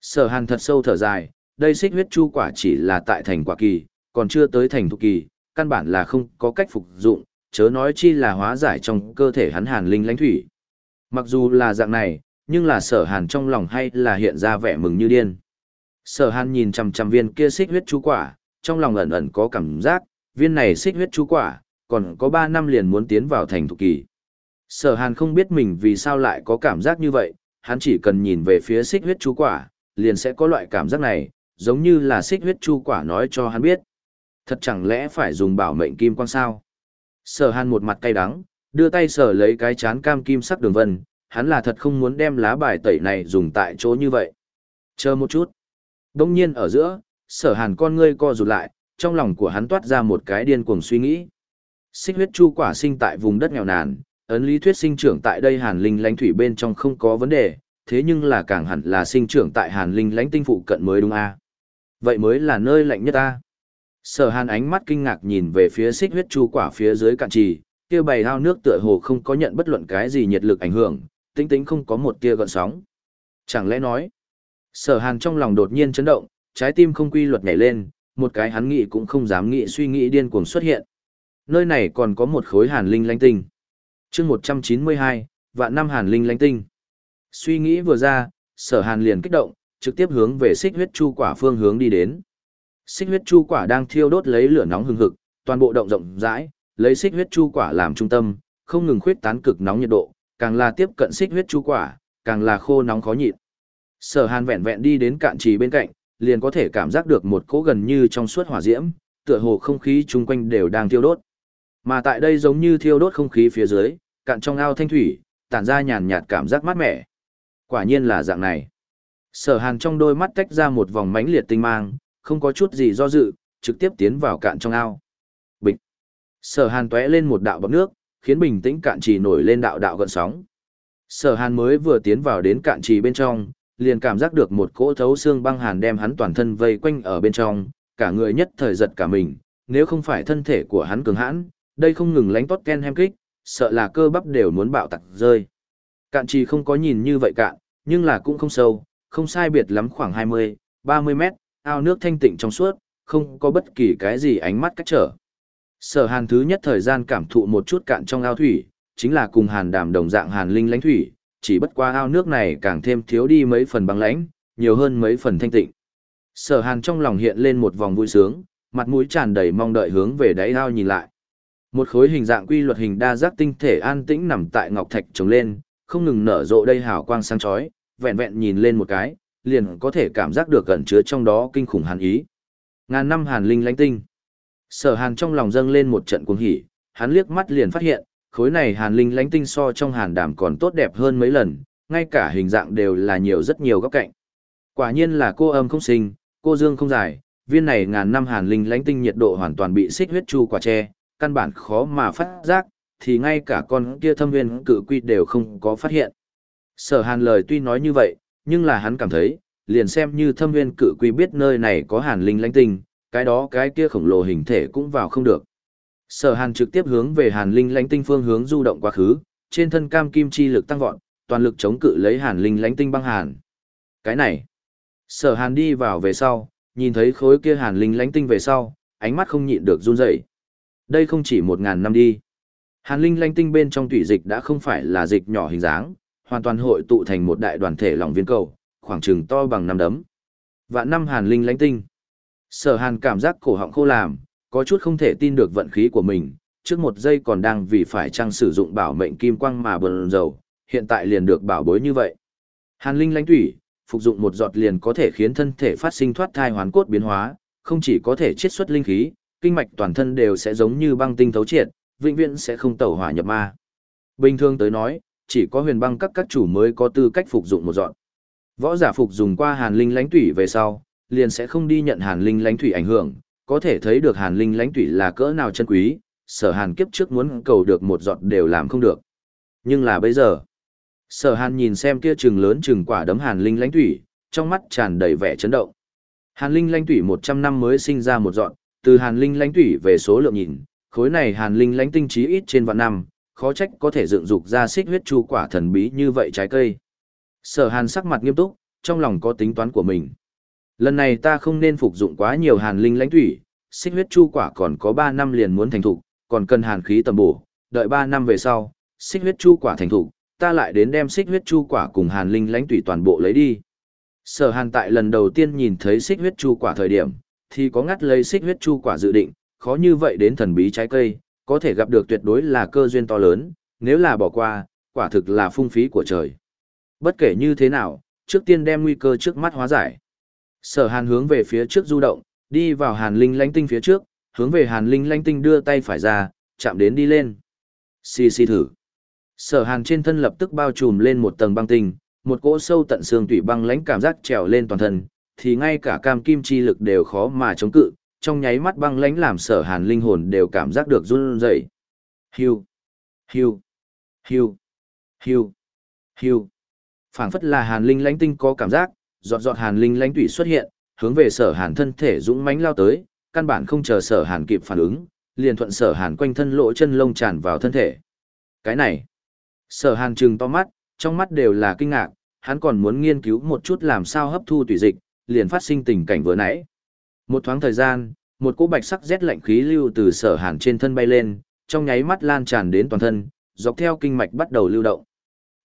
Sở hàn thật sâu thở dài, đây xích huyết chu quả chỉ là tại thành quả kỳ, còn chưa tới thành thục kỳ, căn bản là không có cách phục dụng, chớ nói chi là hóa giải trong cơ thể hắn hàn linh lãnh thủy. Mặc dù là dạng này, nhưng là sở hàn trong lòng hay là hiện ra vẻ mừng như điên. Sở hàn nhìn chằm chằm viên kia xích huyết chú quả, trong lòng ẩn ẩn có cảm giác, viên này xích huyết chú quả, còn có ba năm liền muốn tiến vào thành thục kỳ. Sở hàn không biết mình vì sao lại có cảm giác như vậy, hắn chỉ cần nhìn về phía xích huyết chú quả, liền sẽ có loại cảm giác này, giống như là xích huyết chu quả nói cho hắn biết. Thật chẳng lẽ phải dùng bảo mệnh kim quang sao? Sở hàn một mặt cay đắng, đưa tay sở lấy cái chán cam kim sắc đường vân, hắn là thật không muốn đem lá bài tẩy này dùng tại chỗ như vậy. Chờ một chút. Đông nhiên ở giữa, sở hàn con ngươi co rụt lại, trong lòng của hắn toát ra một cái điên cuồng suy nghĩ. Xích huyết chu quả sinh tại vùng đất nghèo nàn, ấn lý thuyết sinh trưởng tại đây hàn linh lãnh thủy bên trong không có vấn đề, thế nhưng là càng hẳn là sinh trưởng tại hàn linh lãnh tinh phụ cận mới đúng a vậy mới là nơi lạnh nhất ta sở hàn ánh mắt kinh ngạc nhìn về phía xích huyết chu quả phía dưới cạn trì kia bày ao nước tựa hồ không có nhận bất luận cái gì nhiệt lực ảnh hưởng tính tính không có một tia gợn sóng. Chẳng lẽ nói sở hàn trong lòng đột nhiên chấn động trái tim không quy luật nhảy lên một cái hắn nghĩ cũng không dám nghĩ suy nghĩ điên cuồng xuất hiện. Nơi này còn có một khối hàn linh lánh tinh. Chương một trăm chín mươi hai vạn năm hàn linh lánh tinh. Suy nghĩ vừa ra, sở hàn liền kích động, trực tiếp hướng về xích huyết chu quả phương hướng đi đến. Xích huyết chu quả đang thiêu đốt lấy lửa nóng hừng hực, toàn bộ động rộng rãi, lấy xích huyết chu quả làm trung tâm, không ngừng khuyết tán cực nóng nhiệt độ, càng là tiếp cận xích huyết chú quả, càng là khô nóng khó nhịn. Sở Hàn vẹn vẹn đi đến cạn trì bên cạnh, liền có thể cảm giác được một cỗ gần như trong suốt hỏa diễm, tựa hồ không khí chung quanh đều đang thiêu đốt. Mà tại đây giống như thiêu đốt không khí phía dưới, cạn trong ao thanh thủy, tản ra nhàn nhạt cảm giác mát mẻ. Quả nhiên là dạng này. Sở hàn trong đôi mắt tách ra một vòng mãnh liệt tinh mang, không có chút gì do dự, trực tiếp tiến vào cạn trong ao. Bịch. Sở hàn tóe lên một đạo bọt nước, khiến bình tĩnh cạn trì nổi lên đạo đạo gợn sóng. Sở hàn mới vừa tiến vào đến cạn trì bên trong, liền cảm giác được một cỗ thấu xương băng hàn đem hắn toàn thân vây quanh ở bên trong, cả người nhất thời giật cả mình, nếu không phải thân thể của hắn cường hãn, đây không ngừng lánh tốt ken hem kích, sợ là cơ bắp đều muốn bạo tặc rơi. Cạn trì không có nhìn như vậy cạn, nhưng là cũng không sâu, không sai biệt lắm khoảng 20, 30 mét, ao nước thanh tịnh trong suốt, không có bất kỳ cái gì ánh mắt cách trở. Sở hàn thứ nhất thời gian cảm thụ một chút cạn trong ao thủy, chính là cùng hàn đàm đồng dạng hàn linh lãnh thủy, chỉ bất qua ao nước này càng thêm thiếu đi mấy phần băng lãnh, nhiều hơn mấy phần thanh tịnh. Sở hàn trong lòng hiện lên một vòng vui sướng, mặt mũi tràn đầy mong đợi hướng về đáy ao nhìn lại. Một khối hình dạng quy luật hình đa giác tinh thể an tĩnh nằm tại ngọc thạch trồng lên, không ngừng nở rộ đây hào quang sáng chói, vẹn vẹn nhìn lên một cái, liền có thể cảm giác được gần chứa trong đó kinh khủng hàn ý. Ngàn năm hàn linh lãnh tinh. Sở Hàn trong lòng dâng lên một trận cuồng hỉ, hắn liếc mắt liền phát hiện, khối này hàn linh Lánh tinh so trong hàn đàm còn tốt đẹp hơn mấy lần, ngay cả hình dạng đều là nhiều rất nhiều góc cạnh. Quả nhiên là cô âm không sinh, cô dương không giải, viên này ngàn năm hàn linh Lánh tinh nhiệt độ hoàn toàn bị xích huyết chu quả tre, căn bản khó mà phát giác, thì ngay cả con kia thâm viên cự quy đều không có phát hiện. Sở hàn lời tuy nói như vậy, nhưng là hắn cảm thấy, liền xem như thâm viên cự quy biết nơi này có hàn linh Lánh tinh, cái đó cái kia khổng lồ hình thể cũng vào không được. Sở hàn trực tiếp hướng về hàn linh lãnh tinh phương hướng du động quá khứ, trên thân cam kim chi lực tăng vọt, toàn lực chống cự lấy hàn linh lãnh tinh băng hàn. Cái này, sở hàn đi vào về sau, nhìn thấy khối kia hàn linh lãnh tinh về sau, ánh mắt không nhịn được run rẩy. Đây không chỉ một ngàn năm đi. Hàn linh lãnh tinh bên trong tủy dịch đã không phải là dịch nhỏ hình dáng, hoàn toàn hội tụ thành một đại đoàn thể lỏng viên cầu, khoảng chừng to bằng năm đấm. Vạn năm hàn linh lãnh tinh. Sở hàn cảm giác cổ họng khô làm, có chút không thể tin được vận khí của mình, trước một giây còn đang vì phải chăng sử dụng bảo mệnh kim quang mà bần dầu, hiện tại liền được bảo bối như vậy. Hàn linh lãnh thủy, phục dụng một giọt liền có thể khiến thân thể phát sinh thoát thai hoán cốt biến hóa, không chỉ có thể chiết xuất linh khí, kinh mạch toàn thân đều sẽ giống như băng tinh thấu triệt, vĩnh viễn sẽ không tẩu hỏa nhập ma. Bình thường tới nói, chỉ có huyền băng các các chủ mới có tư cách phục dụng một giọt. Võ giả phục dùng qua hàn linh lãnh thủy về sau, liền sẽ không đi nhận hàn linh lãnh thủy ảnh hưởng, có thể thấy được hàn linh lãnh thủy là cỡ nào chân quý, sở hàn kiếp trước muốn cầu được một giọt đều làm không được. Nhưng là bây giờ, sở hàn nhìn xem kia trừng lớn trừng quả đấm hàn linh lãnh thủy, trong mắt tràn đầy vẻ chấn động. Hàn linh lãnh thủy 100 năm mới sinh ra một giọt, từ hàn linh lãnh thủy về số lượng nhìn, khối này hàn linh lãnh tinh trí ít trên vạn năm, khó trách có thể dựng dục ra xích huyết chu quả thần bí như vậy trái cây. Sở hàn sắc mặt nghiêm túc, trong lòng có tính toán của mình. Lần này ta không nên phục dụng quá nhiều hàn linh lãnh thủy, xích huyết chu quả còn có 3 năm liền muốn thành thục, còn cần hàn khí tầm bổ, đợi 3 năm về sau, xích huyết chu quả thành thục, ta lại đến đem xích huyết chu quả cùng hàn linh lãnh thủy toàn bộ lấy đi. Sở Hàn tại lần đầu tiên nhìn thấy xích huyết chu quả thời điểm, thì có ngắt lấy xích huyết chu quả dự định, khó như vậy đến thần bí trái cây, có thể gặp được tuyệt đối là cơ duyên to lớn, nếu là bỏ qua, quả thực là phung phí của trời. Bất kể như thế nào, trước tiên đem nguy cơ trước mắt hóa giải. Sở hàn hướng về phía trước du động, đi vào hàn linh lánh tinh phía trước, hướng về hàn linh lánh tinh đưa tay phải ra, chạm đến đi lên. Xì xì thử. Sở hàn trên thân lập tức bao trùm lên một tầng băng tinh, một cỗ sâu tận xương tủy băng lãnh cảm giác trèo lên toàn thân, thì ngay cả cam kim chi lực đều khó mà chống cự, trong nháy mắt băng lãnh làm sở hàn linh hồn đều cảm giác được run rẩy. Hiu, hiu, hiu, hiu, hiu. Phảng phất là hàn linh lãnh tinh có cảm giác, giọt giọt hàn linh lãnh tủy xuất hiện, hướng về sở hàn thân thể dũng mãnh lao tới, căn bản không chờ sở hàn kịp phản ứng, liền thuận sở hàn quanh thân lỗ chân lông tràn vào thân thể. Cái này, sở hàn trừng to mắt, trong mắt đều là kinh ngạc, hắn còn muốn nghiên cứu một chút làm sao hấp thu tụy dịch, liền phát sinh tình cảnh vừa nãy. Một thoáng thời gian, một cỗ bạch sắc rét lạnh khí lưu từ sở hàn trên thân bay lên, trong nháy mắt lan tràn đến toàn thân, dọc theo kinh mạch bắt đầu lưu động.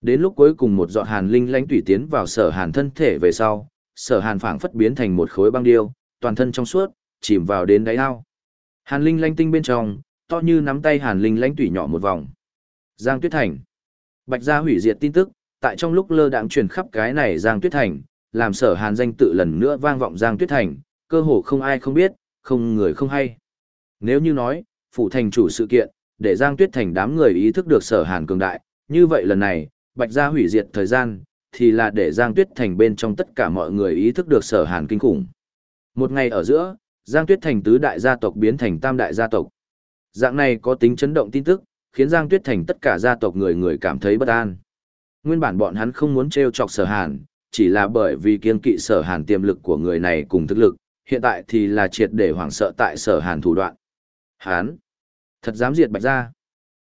Đến lúc cuối cùng một giọt hàn linh lãnh tủy tiến vào sở hàn thân thể về sau, sở hàn phảng phất biến thành một khối băng điêu, toàn thân trong suốt, chìm vào đến đáy ao. Hàn linh lãnh tinh bên trong, to như nắm tay hàn linh lãnh tủy nhỏ một vòng. Giang Tuyết Thành. Bạch gia hủy diệt tin tức, tại trong lúc lơ đãng truyền khắp cái này Giang Tuyết Thành, làm sở hàn danh tự lần nữa vang vọng Giang Tuyết Thành, cơ hồ không ai không biết, không người không hay. Nếu như nói, phủ thành chủ sự kiện, để Giang Tuyết Thành đám người ý thức được sở hàn cường đại, như vậy lần này, Bạch Gia hủy diệt thời gian, thì là để Giang Tuyết Thành bên trong tất cả mọi người ý thức được sở hàn kinh khủng. Một ngày ở giữa, Giang Tuyết Thành tứ đại gia tộc biến thành tam đại gia tộc. Dạng này có tính chấn động tin tức, khiến Giang Tuyết Thành tất cả gia tộc người người cảm thấy bất an. Nguyên bản bọn hắn không muốn treo chọc sở hàn, chỉ là bởi vì kiên kỵ sở hàn tiềm lực của người này cùng thực lực, hiện tại thì là triệt để hoảng sợ tại sở hàn thủ đoạn. Hán! Thật dám diệt bạch gia.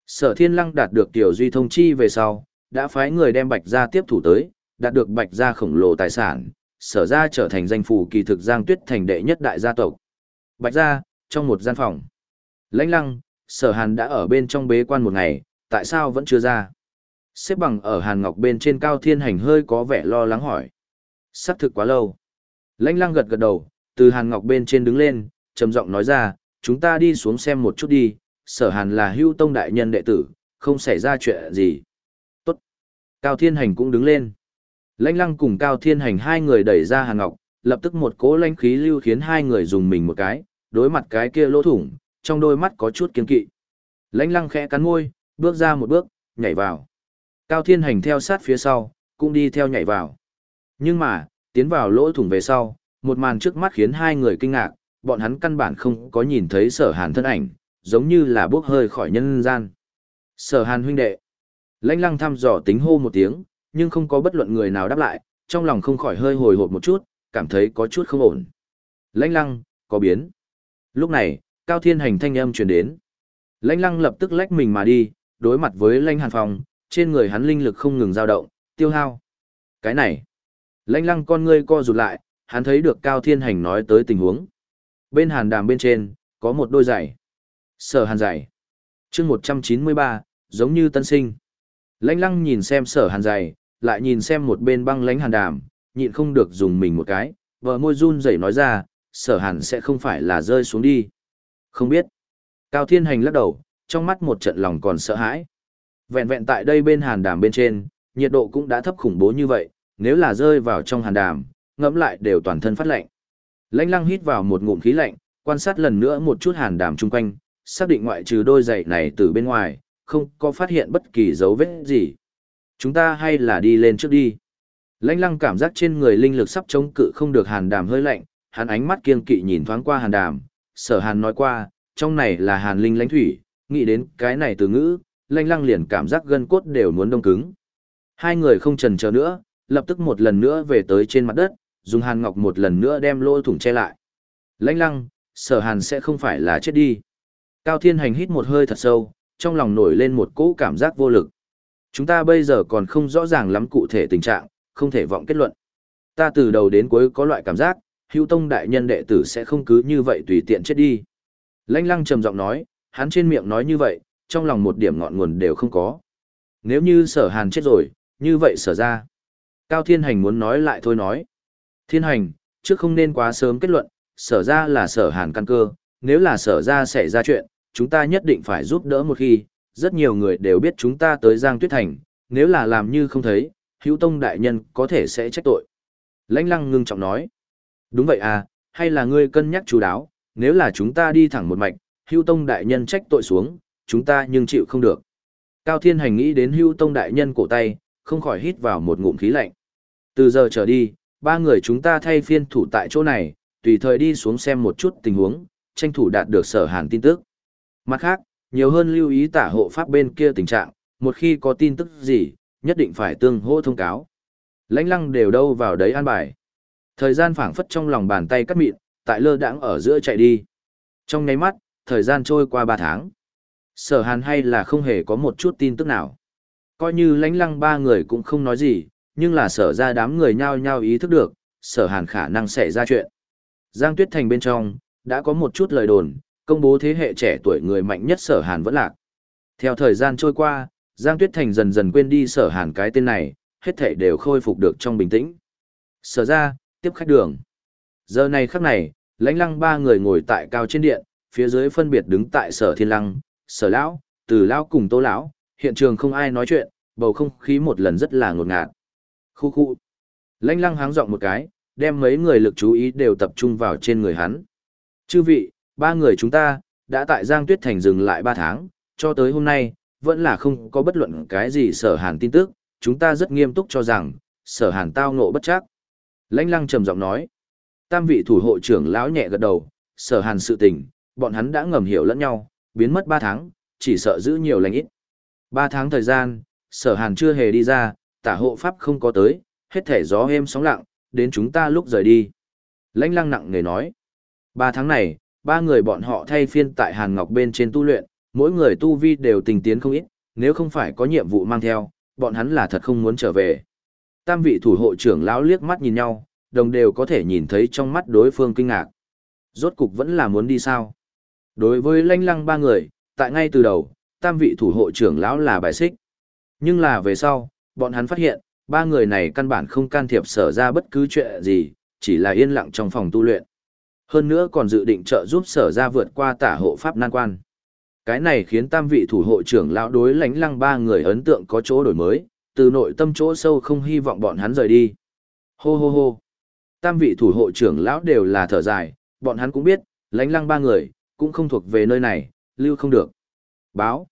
Sở thiên lăng đạt được tiểu duy thông chi về sau, đã phái người đem bạch gia tiếp thủ tới, đạt được bạch gia khổng lồ tài sản, sở gia trở thành danh phủ kỳ thực giang tuyết thành đệ nhất đại gia tộc. Bạch gia, trong một gian phòng. Lãnh lăng, sở hàn đã ở bên trong bế quan một ngày, tại sao vẫn chưa ra? Xếp bằng ở hàn ngọc bên trên cao thiên hành hơi có vẻ lo lắng hỏi. Sắc thực quá lâu. Lãnh lăng gật gật đầu, từ hàn ngọc bên trên đứng lên, trầm giọng nói ra, chúng ta đi xuống xem một chút đi, sở hàn là hưu tông đại nhân đệ tử, không xảy ra chuyện gì. Cao thiên hành cũng đứng lên. Lãnh lăng cùng Cao Thiên Hành hai người đẩy ra Hàn Ngọc, lập tức một cỗ lãnh khí lưu khiến hai người dùng mình một cái, đối mặt cái kia lỗ thủng, trong đôi mắt có chút kiên kỵ. Lãnh lăng khẽ cắn môi, bước ra một bước, nhảy vào. Cao Thiên Hành theo sát phía sau, cũng đi theo nhảy vào. Nhưng mà, tiến vào lỗ thủng về sau, một màn trước mắt khiến hai người kinh ngạc, bọn hắn căn bản không có nhìn thấy sở hàn thân ảnh, giống như là bước hơi khỏi nhân gian. Sở hàn huynh đệ. Lãnh lăng thăm dò tính hô một tiếng, nhưng không có bất luận người nào đáp lại, trong lòng không khỏi hơi hồi hộp một chút, cảm thấy có chút không ổn. Lãnh lăng, có biến. Lúc này, Cao Thiên Hành thanh âm truyền đến. Lãnh lăng lập tức lách mình mà đi, đối mặt với lãnh hàn phong, trên người hắn linh lực không ngừng dao động, tiêu hao. Cái này, lãnh lăng con ngươi co rụt lại, hắn thấy được Cao Thiên Hành nói tới tình huống. Bên hàn đàm bên trên, có một đôi giày. Sở hàn giày. chương 193, giống như tân sinh. Lãnh lăng nhìn xem sở hàn dày, lại nhìn xem một bên băng lãnh hàn đàm, nhịn không được dùng mình một cái, vợ môi run rẩy nói ra, sở hàn sẽ không phải là rơi xuống đi. Không biết. Cao Thiên Hành lắc đầu, trong mắt một trận lòng còn sợ hãi. Vẹn vẹn tại đây bên hàn đàm bên trên, nhiệt độ cũng đã thấp khủng bố như vậy, nếu là rơi vào trong hàn đàm, ngẫm lại đều toàn thân phát lạnh. Lãnh lăng hít vào một ngụm khí lạnh, quan sát lần nữa một chút hàn đàm chung quanh, xác định ngoại trừ đôi giày này từ bên ngoài, không có phát hiện bất kỳ dấu vết gì. Chúng ta hay là đi lên trước đi. Lãnh lăng cảm giác trên người linh lực sắp chống cự không được hàn đàm hơi lạnh, hắn ánh mắt kiên kỵ nhìn thoáng qua hàn đàm, sở hàn nói qua, trong này là hàn linh lãnh thủy, nghĩ đến cái này từ ngữ, lãnh lăng liền cảm giác gân cốt đều muốn đông cứng. Hai người không trần chờ nữa, lập tức một lần nữa về tới trên mặt đất, dùng hàn ngọc một lần nữa đem lỗ thủng che lại. Lãnh lăng, sở hàn sẽ không phải là chết đi. Cao thiên hành hít một hơi thật sâu, trong lòng nổi lên một cỗ cảm giác vô lực. Chúng ta bây giờ còn không rõ ràng lắm cụ thể tình trạng, không thể vọng kết luận. Ta từ đầu đến cuối có loại cảm giác, hữu tông đại nhân đệ tử sẽ không cứ như vậy tùy tiện chết đi. lanh lăng trầm giọng nói, hắn trên miệng nói như vậy, trong lòng một điểm ngọn nguồn đều không có. Nếu như sở hàn chết rồi, như vậy sở ra. Cao Thiên Hành muốn nói lại thôi nói. Thiên Hành, trước không nên quá sớm kết luận, sở ra là sở hàn căn cơ, nếu là sở ra xảy ra chuyện, chúng ta nhất định phải giúp đỡ một khi, rất nhiều người đều biết chúng ta tới Giang Tuyết Thành, nếu là làm như không thấy, hữu tông đại nhân có thể sẽ trách tội. Lãnh lăng ngưng trọng nói, đúng vậy à, hay là ngươi cân nhắc chú đáo, nếu là chúng ta đi thẳng một mạch, hữu tông đại nhân trách tội xuống, chúng ta nhưng chịu không được. Cao Thiên Hành nghĩ đến hữu tông đại nhân cổ tay, không khỏi hít vào một ngụm khí lạnh. Từ giờ trở đi, ba người chúng ta thay phiên thủ tại chỗ này, tùy thời đi xuống xem một chút tình huống, tranh thủ đạt được sở hàn tin tức. Mặt khác, nhiều hơn lưu ý tả hộ pháp bên kia tình trạng, một khi có tin tức gì, nhất định phải tương hô thông cáo. Lãnh lăng đều đâu vào đấy an bài. Thời gian phảng phất trong lòng bàn tay cắt mịn, tại lơ đãng ở giữa chạy đi. Trong nháy mắt, thời gian trôi qua 3 tháng. Sở hàn hay là không hề có một chút tin tức nào. Coi như lãnh lăng ba người cũng không nói gì, nhưng là sở ra đám người nhao nhao ý thức được, sở hàn khả năng sẽ ra chuyện. Giang Tuyết Thành bên trong, đã có một chút lời đồn, công bố thế hệ trẻ tuổi người mạnh nhất sở hàn vẫn lạc. Theo thời gian trôi qua, Giang Tuyết Thành dần dần quên đi sở hàn cái tên này, hết thể đều khôi phục được trong bình tĩnh. Sở ra, tiếp khách đường. Giờ này khắc này, lãnh lăng ba người ngồi tại cao trên điện, phía dưới phân biệt đứng tại sở thiên lăng, sở lão, từ lão cùng tô lão, hiện trường không ai nói chuyện, bầu không khí một lần rất là ngột ngạt. Khu khu. Lãnh lăng háng giọng một cái, đem mấy người lực chú ý đều tập trung vào trên người hắn. Chư vị, ba người chúng ta, đã tại Giang Tuyết Thành dừng lại ba tháng, cho tới hôm nay, vẫn là không có bất luận cái gì sở hàn tin tức, chúng ta rất nghiêm túc cho rằng, sở hàn tao ngộ bất chắc. Lãnh lăng trầm giọng nói, tam vị thủ hộ trưởng lão nhẹ gật đầu, sở hàn sự tình, bọn hắn đã ngầm hiểu lẫn nhau, biến mất ba tháng, chỉ sợ giữ nhiều lành ít. Ba tháng thời gian, sở hàn chưa hề đi ra, tả hộ pháp không có tới, hết thể gió êm sóng lặng, đến chúng ta lúc rời đi. Lãnh lăng nặng nề nói, ba tháng này, ba người bọn họ thay phiên tại Hàn Ngọc bên trên tu luyện, mỗi người tu vi đều tình tiến không ít, nếu không phải có nhiệm vụ mang theo, bọn hắn là thật không muốn trở về. Tam vị thủ hộ trưởng lão liếc mắt nhìn nhau, đồng đều có thể nhìn thấy trong mắt đối phương kinh ngạc. Rốt cục vẫn là muốn đi sao? Đối với lanh lăng ba người, tại ngay từ đầu, tam vị thủ hộ trưởng lão là bài xích. Nhưng là về sau, bọn hắn phát hiện, ba người này căn bản không can thiệp sở ra bất cứ chuyện gì, chỉ là yên lặng trong phòng tu luyện. Hơn nữa còn dự định trợ giúp sở ra vượt qua tả hộ pháp nan quan. Cái này khiến tam vị thủ hộ trưởng lão đối lánh lăng ba người ấn tượng có chỗ đổi mới, từ nội tâm chỗ sâu không hy vọng bọn hắn rời đi. Hô hô hô. Tam vị thủ hộ trưởng lão đều là thở dài, bọn hắn cũng biết, lánh lăng ba người, cũng không thuộc về nơi này, lưu không được. Báo.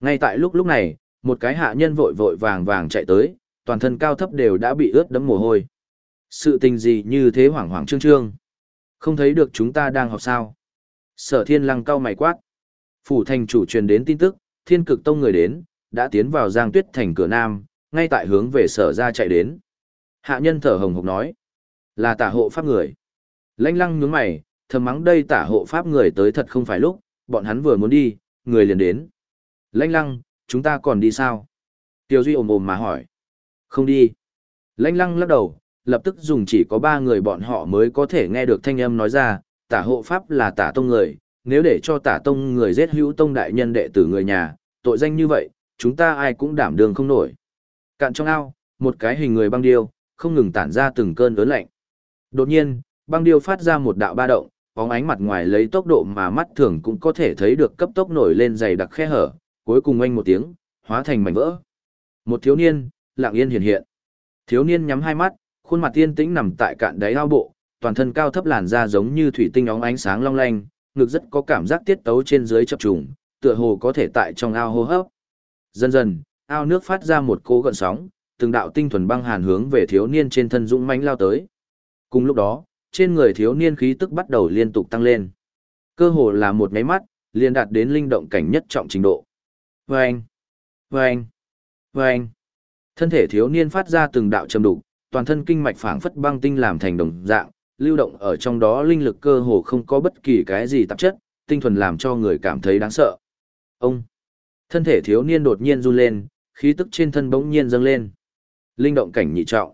Ngay tại lúc lúc này, một cái hạ nhân vội vội vàng vàng chạy tới, toàn thân cao thấp đều đã bị ướt đẫm mồ hôi. Sự tình gì như thế hoảng hoảng trương trương. Không thấy được chúng ta đang học sao. Sở thiên lăng cao mày quát. Phủ thành chủ truyền đến tin tức, thiên cực tông người đến, đã tiến vào giang tuyết thành cửa nam, ngay tại hướng về sở ra chạy đến. Hạ nhân thở hồng hộc nói. Là tả hộ pháp người. Lanh lăng nhướng mày, thầm mắng đây tả hộ pháp người tới thật không phải lúc, bọn hắn vừa muốn đi, người liền đến. Lanh lăng, chúng ta còn đi sao? Tiêu Duy ồm ồm mà hỏi. Không đi. Lanh lăng lắc đầu, lập tức dùng chỉ có ba người bọn họ mới có thể nghe được thanh âm nói ra, tả hộ pháp là tả tông người, nếu để cho tả tông người giết hữu tông đại nhân đệ tử người nhà, tội danh như vậy, chúng ta ai cũng đảm đường không nổi. Cạn trong ao, một cái hình người băng điêu, không ngừng tản ra từng cơn ớn lạnh. Đột nhiên, băng điêu phát ra một đạo ba động, bóng ánh mặt ngoài lấy tốc độ mà mắt thường cũng có thể thấy được cấp tốc nổi lên dày đặc khe hở, cuối cùng oanh một tiếng, hóa thành mảnh vỡ. Một thiếu niên, lặng yên hiện hiện. Thiếu niên nhắm hai mắt, khuôn mặt tiên tĩnh nằm tại cạn đáy ao bộ, toàn thân cao thấp làn da giống như thủy tinh óng ánh sáng long lanh, ngực rất có cảm giác tiết tấu trên dưới chập trùng, tựa hồ có thể tại trong ao hô hấp. Dần dần, ao nước phát ra một cỗ gợn sóng, từng đạo tinh thuần băng hàn hướng về thiếu niên trên thân dũng mãnh lao tới. Cùng lúc đó, trên người thiếu niên khí tức bắt đầu liên tục tăng lên. Cơ hồ là một máy mắt, liền đạt đến linh động cảnh nhất trọng trình độ. Vâng! Vâng! Vâng! Thân thể thiếu niên phát ra từng đạo trầm đục, toàn thân kinh mạch phảng phất băng tinh làm thành đồng dạng, lưu động ở trong đó linh lực cơ hồ không có bất kỳ cái gì tạp chất, tinh thuần làm cho người cảm thấy đáng sợ. Ông! Thân thể thiếu niên đột nhiên run lên, khí tức trên thân bỗng nhiên dâng lên. Linh động cảnh nhị trọng.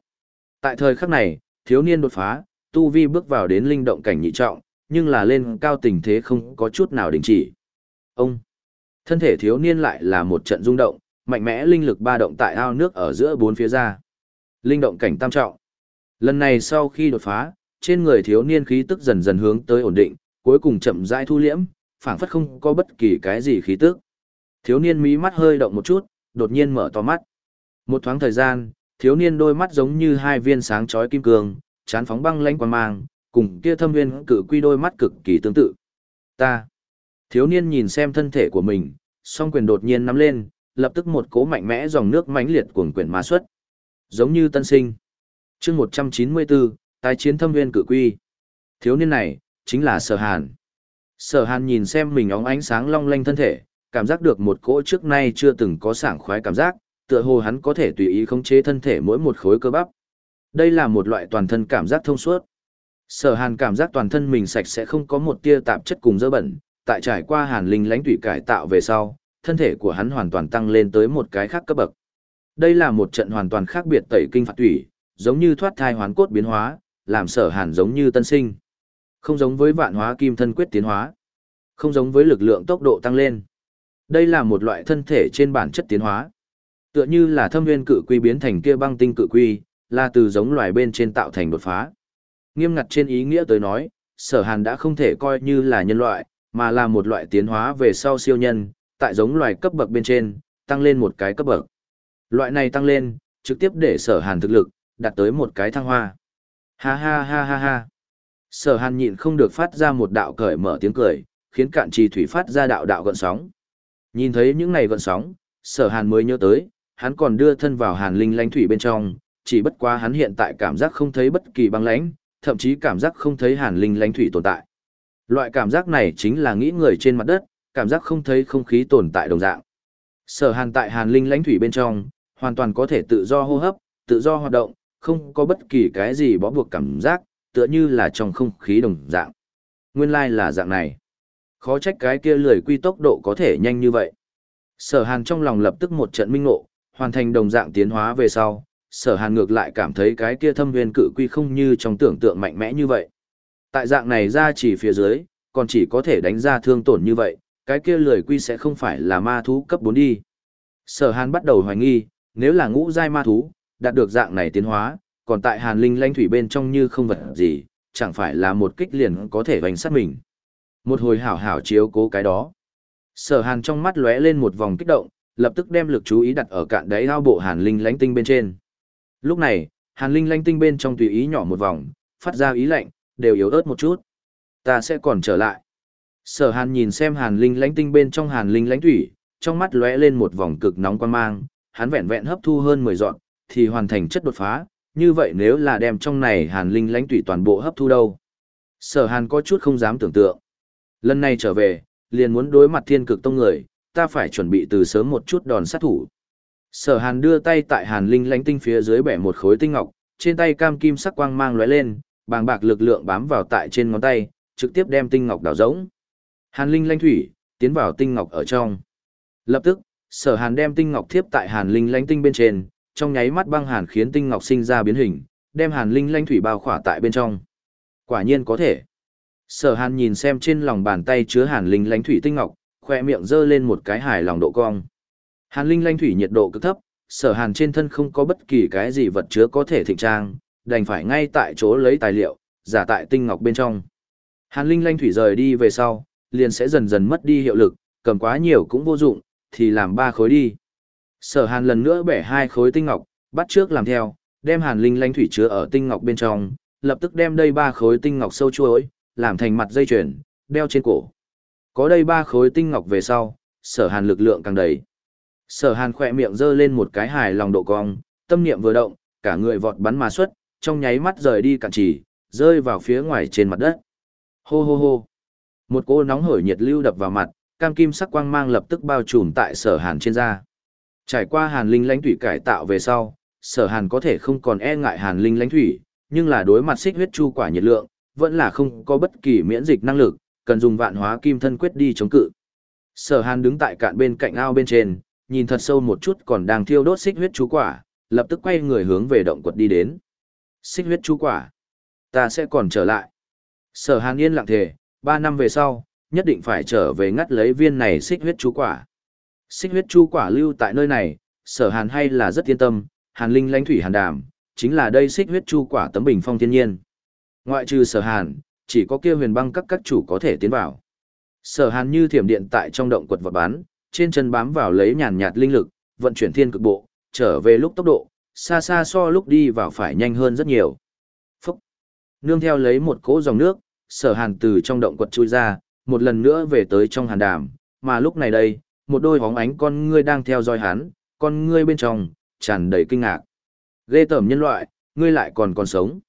Tại thời khắc này, thiếu niên đột phá, tu vi bước vào đến linh động cảnh nhị trọng, nhưng là lên cao tình thế không có chút nào đình chỉ. Ông! Thân thể thiếu niên lại là một trận rung động, mạnh mẽ linh lực ba động tại ao nước ở giữa bốn phía ra. Linh động cảnh tam trọng. Lần này sau khi đột phá, trên người thiếu niên khí tức dần dần hướng tới ổn định, cuối cùng chậm rãi thu liễm, phảng phất không có bất kỳ cái gì khí tức. Thiếu niên mí mắt hơi động một chút, đột nhiên mở to mắt. Một thoáng thời gian, thiếu niên đôi mắt giống như hai viên sáng chói kim cương, chán phóng băng lanh quan mang, cùng kia thâm viên cử quy đôi mắt cực kỳ tương tự. Ta. Thiếu niên nhìn xem thân thể của mình, song quyền đột nhiên nắm lên, lập tức một cố mạnh mẽ dòng nước mãnh liệt cuồng quyển ma xuất. Giống như tân sinh. chương 194, tái chiến thâm viên cử quy. Thiếu niên này, chính là sở hàn. Sở hàn nhìn xem mình óng ánh sáng long lanh thân thể, cảm giác được một cỗ trước nay chưa từng có sảng khoái cảm giác, tựa hồ hắn có thể tùy ý khống chế thân thể mỗi một khối cơ bắp. Đây là một loại toàn thân cảm giác thông suốt. Sở hàn cảm giác toàn thân mình sạch sẽ không có một tia tạp chất cùng dơ bẩn, tại trải qua hàn linh lãnh tụy cải tạo về sau, thân thể của hắn hoàn toàn tăng lên tới một cái khác cấp bậc. Đây là một trận hoàn toàn khác biệt tẩy kinh phạt tủy, giống như thoát thai hoán cốt biến hóa, làm sở hàn giống như tân sinh. Không giống với vạn hóa kim thân quyết tiến hóa. Không giống với lực lượng tốc độ tăng lên. Đây là một loại thân thể trên bản chất tiến hóa. Tựa như là thâm nguyên cự quy biến thành kia băng tinh cự quy, là từ giống loài bên trên tạo thành đột phá. Nghiêm ngặt trên ý nghĩa tới nói, sở hàn đã không thể coi như là nhân loại, mà là một loại tiến hóa về sau siêu nhân, tại giống loài cấp bậc bên trên, tăng lên một cái cấp bậc. Loại này tăng lên, trực tiếp để sở hàn thực lực, đạt tới một cái thăng hoa. Ha ha ha ha ha. Sở hàn nhịn không được phát ra một đạo cởi mở tiếng cười, khiến cạn trì thủy phát ra đạo đạo gợn sóng. Nhìn thấy những này gợn sóng, sở hàn mới nhớ tới, hắn còn đưa thân vào hàn linh Lánh thủy bên trong, chỉ bất quá hắn hiện tại cảm giác không thấy bất kỳ băng lãnh, thậm chí cảm giác không thấy hàn linh Lánh thủy tồn tại. Loại cảm giác này chính là nghĩ người trên mặt đất, cảm giác không thấy không khí tồn tại đồng dạng. Sở hàn tại hàn linh lãnh thủy bên trong, hoàn toàn có thể tự do hô hấp, tự do hoạt động, không có bất kỳ cái gì bó buộc cảm giác, tựa như là trong không khí đồng dạng. Nguyên lai like là dạng này. Khó trách cái kia lười quy tốc độ có thể nhanh như vậy. Sở hàn trong lòng lập tức một trận minh ngộ, hoàn thành đồng dạng tiến hóa về sau, sở hàn ngược lại cảm thấy cái kia thâm viên cự quy không như trong tưởng tượng mạnh mẽ như vậy. Tại dạng này ra chỉ phía dưới, còn chỉ có thể đánh ra thương tổn như vậy, cái kia lười quy sẽ không phải là ma thú cấp 4 đi. Sở hàn bắt đầu hoài nghi, nếu là ngũ giai ma thú, đạt được dạng này tiến hóa, còn tại hàn linh lãnh thủy bên trong như không vật gì, chẳng phải là một kích liền có thể vành sát mình. Một hồi hảo hảo chiếu cố cái đó. Sở hàn trong mắt lóe lên một vòng kích động, lập tức đem lực chú ý đặt ở cạn đáy ao bộ hàn linh lánh tinh bên trên. Lúc này, hàn linh lánh tinh bên trong tùy ý nhỏ một vòng, phát ra ý lạnh, đều yếu ớt một chút. Ta sẽ còn trở lại. Sở hàn nhìn xem hàn linh lánh tinh bên trong hàn linh lánh thủy, trong mắt lóe lên một vòng cực nóng quan mang, hắn vẹn vẹn hấp thu hơn 10 dọn, thì hoàn thành chất đột phá, như vậy nếu là đem trong này hàn linh lãnh thủy toàn bộ hấp thu đâu. Sở hàn có chút không dám tưởng tượng. Lần này trở về, liền muốn đối mặt thiên cực tông người, ta phải chuẩn bị từ sớm một chút đòn sát thủ. Sở hàn đưa tay tại hàn linh lãnh tinh phía dưới bẻ một khối tinh ngọc, trên tay cam kim sắc quang mang lóe lên, bàng bạc lực lượng bám vào tại trên ngón tay, trực tiếp đem tinh ngọc đào rỗng. Hàn linh lãnh thủy, tiến vào tinh ngọc ở trong. Lập tức, sở hàn đem tinh ngọc thiếp tại hàn linh lánh tinh bên trên, trong nháy mắt băng hàn khiến tinh ngọc sinh ra biến hình, đem hàn linh lanh thủy bao khỏa tại bên trong. Quả nhiên có thể. Sở hàn nhìn xem trên lòng bàn tay chứa hàn linh lanh thủy tinh ngọc, khoe miệng giơ lên một cái hài lòng độ cong. Hàn linh lanh thủy nhiệt độ cực thấp, sở hàn trên thân không có bất kỳ cái gì vật chứa có thể thịnh trang, đành phải ngay tại chỗ lấy tài liệu, giả tại tinh ngọc bên trong. Hàn linh lanh thủy rời đi về sau, liền sẽ dần dần mất đi hiệu lực, cầm quá nhiều cũng vô dụng, thì làm ba khối đi. Sở hàn lần nữa bẻ hai khối tinh ngọc, bắt trước làm theo, đem hàn linh lanh thủy chứa ở tinh ngọc bên trong, lập tức đem đây ba khối tinh ngọc sâu chuối, làm thành mặt dây chuyền, đeo trên cổ. Có đây ba khối tinh ngọc về sau, sở hàn lực lượng càng đầy. Sở hàn khỏe miệng giơ lên một cái hài lòng độ cong, tâm niệm vừa động, cả người vọt bắn mà xuất, trong nháy mắt rời đi cạn chỉ, rơi vào phía ngoài trên mặt đất. Hô hô hô. Một cô nóng hổi nhiệt lưu đập vào mặt, cam kim sắc quang mang lập tức bao trùm tại sở hàn trên da. Trải qua hàn linh lãnh thủy cải tạo về sau, sở hàn có thể không còn e ngại hàn linh lãnh thủy, nhưng là đối mặt xích huyết chu quả nhiệt lượng, vẫn là không có bất kỳ miễn dịch năng lực, cần dùng vạn hóa kim thân quyết đi chống cự. Sở hàn đứng tại cạn bên cạnh ao bên trên, nhìn thật sâu một chút còn đang thiêu đốt xích huyết chu quả, lập tức quay người hướng về động quật đi đến. Xích huyết chu quả, ta sẽ còn trở lại. Sở hàn yên lặng thề, ba năm về sau, nhất định phải trở về ngắt lấy viên này xích huyết chu quả. Xích huyết chu quả lưu tại nơi này, sở hàn hay là rất yên tâm, hàn linh lãnh thủy hàn đàm, chính là đây xích huyết chu quả tấm bình phong thiên nhiên. Ngoại trừ sở hàn, chỉ có kia huyền băng các các chủ có thể tiến vào. Sở hàn như thiểm điện tại trong động quật vật bán, trên chân bám vào lấy nhàn nhạt linh lực, vận chuyển thiên cực bộ, trở về lúc tốc độ, xa xa so lúc đi vào phải nhanh hơn rất nhiều. Phúc! Nương theo lấy một cỗ dòng nước, sở hàn từ trong động quật chui ra, một lần nữa về tới trong hàn đàm, mà lúc này đây, một đôi hóng ánh con ngươi đang theo dõi hắn, con ngươi bên trong, tràn đầy kinh ngạc. Ghê tởm nhân loại, ngươi lại còn còn sống.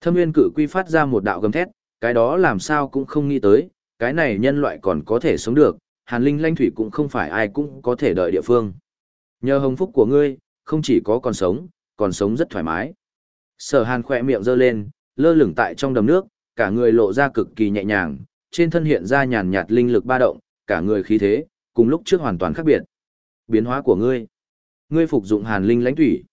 Thâm nguyên cử quy phát ra một đạo gầm thét, cái đó làm sao cũng không nghĩ tới, cái này nhân loại còn có thể sống được, hàn linh lanh thủy cũng không phải ai cũng có thể đợi địa phương. Nhờ hồng phúc của ngươi, không chỉ có còn sống, còn sống rất thoải mái. Sở hàn khỏe miệng giơ lên, lơ lửng tại trong đầm nước, cả người lộ ra cực kỳ nhẹ nhàng, trên thân hiện ra nhàn nhạt linh lực ba động, cả người khí thế, cùng lúc trước hoàn toàn khác biệt. Biến hóa của ngươi. Ngươi phục dụng hàn linh lãnh thủy.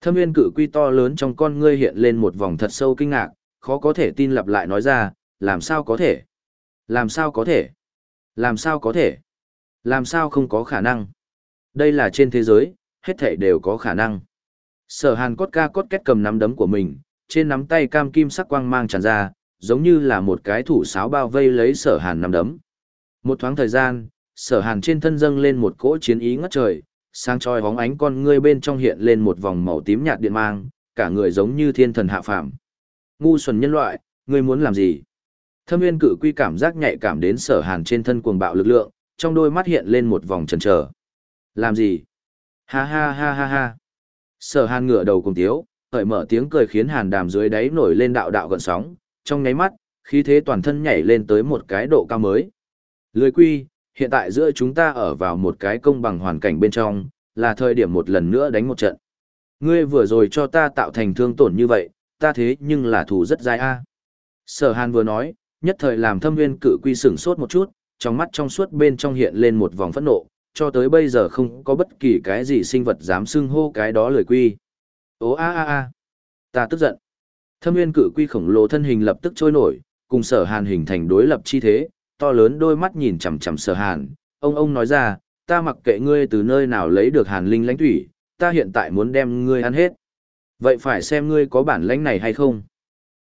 Thâm viên cử quy to lớn trong con ngươi hiện lên một vòng thật sâu kinh ngạc, khó có thể tin lặp lại nói ra, làm sao có thể? Làm sao có thể? Làm sao có thể? Làm sao không có khả năng? Đây là trên thế giới, hết thảy đều có khả năng. Sở hàn cốt ca cốt kết cầm nắm đấm của mình, trên nắm tay cam kim sắc quang mang tràn ra, giống như là một cái thủ sáo bao vây lấy sở hàn nằm đấm. Một thoáng thời gian, sở hàn trên thân dâng lên một cỗ chiến ý ngất trời, sang trói hóng ánh con ngươi bên trong hiện lên một vòng màu tím nhạt điện mang, cả người giống như thiên thần hạ phàm. Ngu xuẩn nhân loại, ngươi muốn làm gì? Thâm viên cử quy cảm giác nhạy cảm đến sở hàn trên thân cuồng bạo lực lượng, trong đôi mắt hiện lên một vòng chần chờ. Làm gì? Ha ha ha ha ha. Sở hàn ngửa đầu cùng tiếu, hởi mở tiếng cười khiến hàn đàm dưới đáy nổi lên đạo đạo gợn sóng, trong nháy mắt, khí thế toàn thân nhảy lên tới một cái độ cao mới. Lười quy, hiện tại giữa chúng ta ở vào một cái công bằng hoàn cảnh bên trong, là thời điểm một lần nữa đánh một trận. Ngươi vừa rồi cho ta tạo thành thương tổn như vậy, ta thế nhưng là thù rất dai a. Sở Hàn vừa nói, nhất thời làm thâm viên cự quy sửng sốt một chút, trong mắt trong suốt bên trong hiện lên một vòng phẫn nộ, cho tới bây giờ không có bất kỳ cái gì sinh vật dám xưng hô cái đó lời quy. Ô a a a, ta tức giận. Thâm viên cự quy khổng lồ thân hình lập tức trôi nổi, cùng sở hàn hình thành đối lập chi thế, to lớn đôi mắt nhìn chằm chằm sở hàn. Ông ông nói ra, ta mặc kệ ngươi từ nơi nào lấy được hàn linh lãnh thủy, ta hiện tại muốn đem ngươi ăn hết. Vậy phải xem ngươi có bản lãnh này hay không?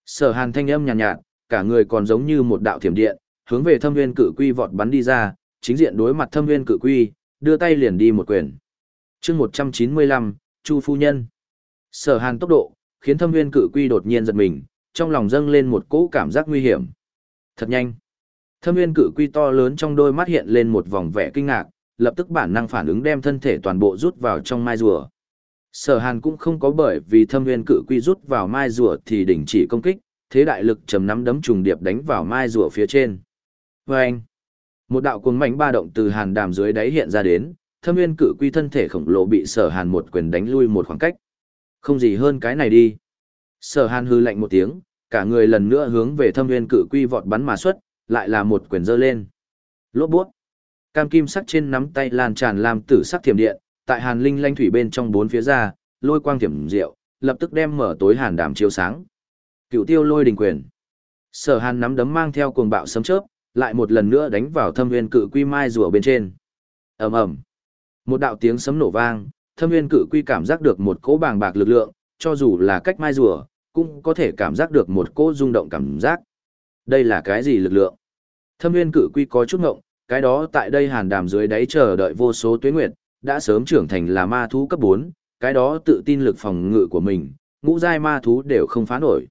Sở hàn thanh âm nhàn nhạt, nhạt, cả người còn giống như một đạo thiểm điện, hướng về thâm viên cự quy vọt bắn đi ra, chính diện đối mặt thâm viên cự quy, đưa tay liền đi một quyền. chương 195, Chu Phu Nhân. Sở hàn tốc độ, khiến thâm viên cự quy đột nhiên giật mình, trong lòng dâng lên một cỗ cảm giác nguy hiểm. Thật nhanh. Thâm viên cự quy to lớn trong đôi mắt hiện lên một vòng vẻ kinh ngạc, lập tức bản năng phản ứng đem thân thể toàn bộ rút vào trong mai rùa. Sở hàn cũng không có bởi vì thâm viên cự quy rút vào mai rùa thì đình chỉ công kích, thế đại lực chầm nắm đấm trùng điệp đánh vào mai rùa phía trên. Vâng! Một đạo cuồng mạnh ba động từ hàn đàm dưới đáy hiện ra đến, thâm viên cự quy thân thể khổng lồ bị sở hàn một quyền đánh lui một khoảng cách. Không gì hơn cái này đi. Sở hàn hư lạnh một tiếng, cả người lần nữa hướng về thâm viên cự quy vọt bắn mà xuất, lại là một quyền dơ lên. lốp bút. Cam kim sắc trên nắm tay lan tràn làm tử sắc thiểm điện, tại hàn linh lanh thủy bên trong bốn phía ra, lôi quang thiểm diệu, lập tức đem mở tối hàn đàm chiếu sáng. Cựu tiêu lôi đình quyền. Sở hàn nắm đấm mang theo cuồng bạo sấm chớp, lại một lần nữa đánh vào thâm viên cự quy mai rùa bên trên. ầm ầm, Một đạo tiếng sấm nổ vang, thâm viên cự quy cảm giác được một cỗ bàng bạc lực lượng, cho dù là cách mai rùa, cũng có thể cảm giác được một cỗ rung động cảm giác. Đây là cái gì lực lượng? Thâm viên cự quy có chút ngộng, cái đó tại đây hàn đàm dưới đáy chờ đợi vô số tuế nguyệt, đã sớm trưởng thành là ma thú cấp 4, cái đó tự tin lực phòng ngự của mình, ngũ giai ma thú đều không phá nổi.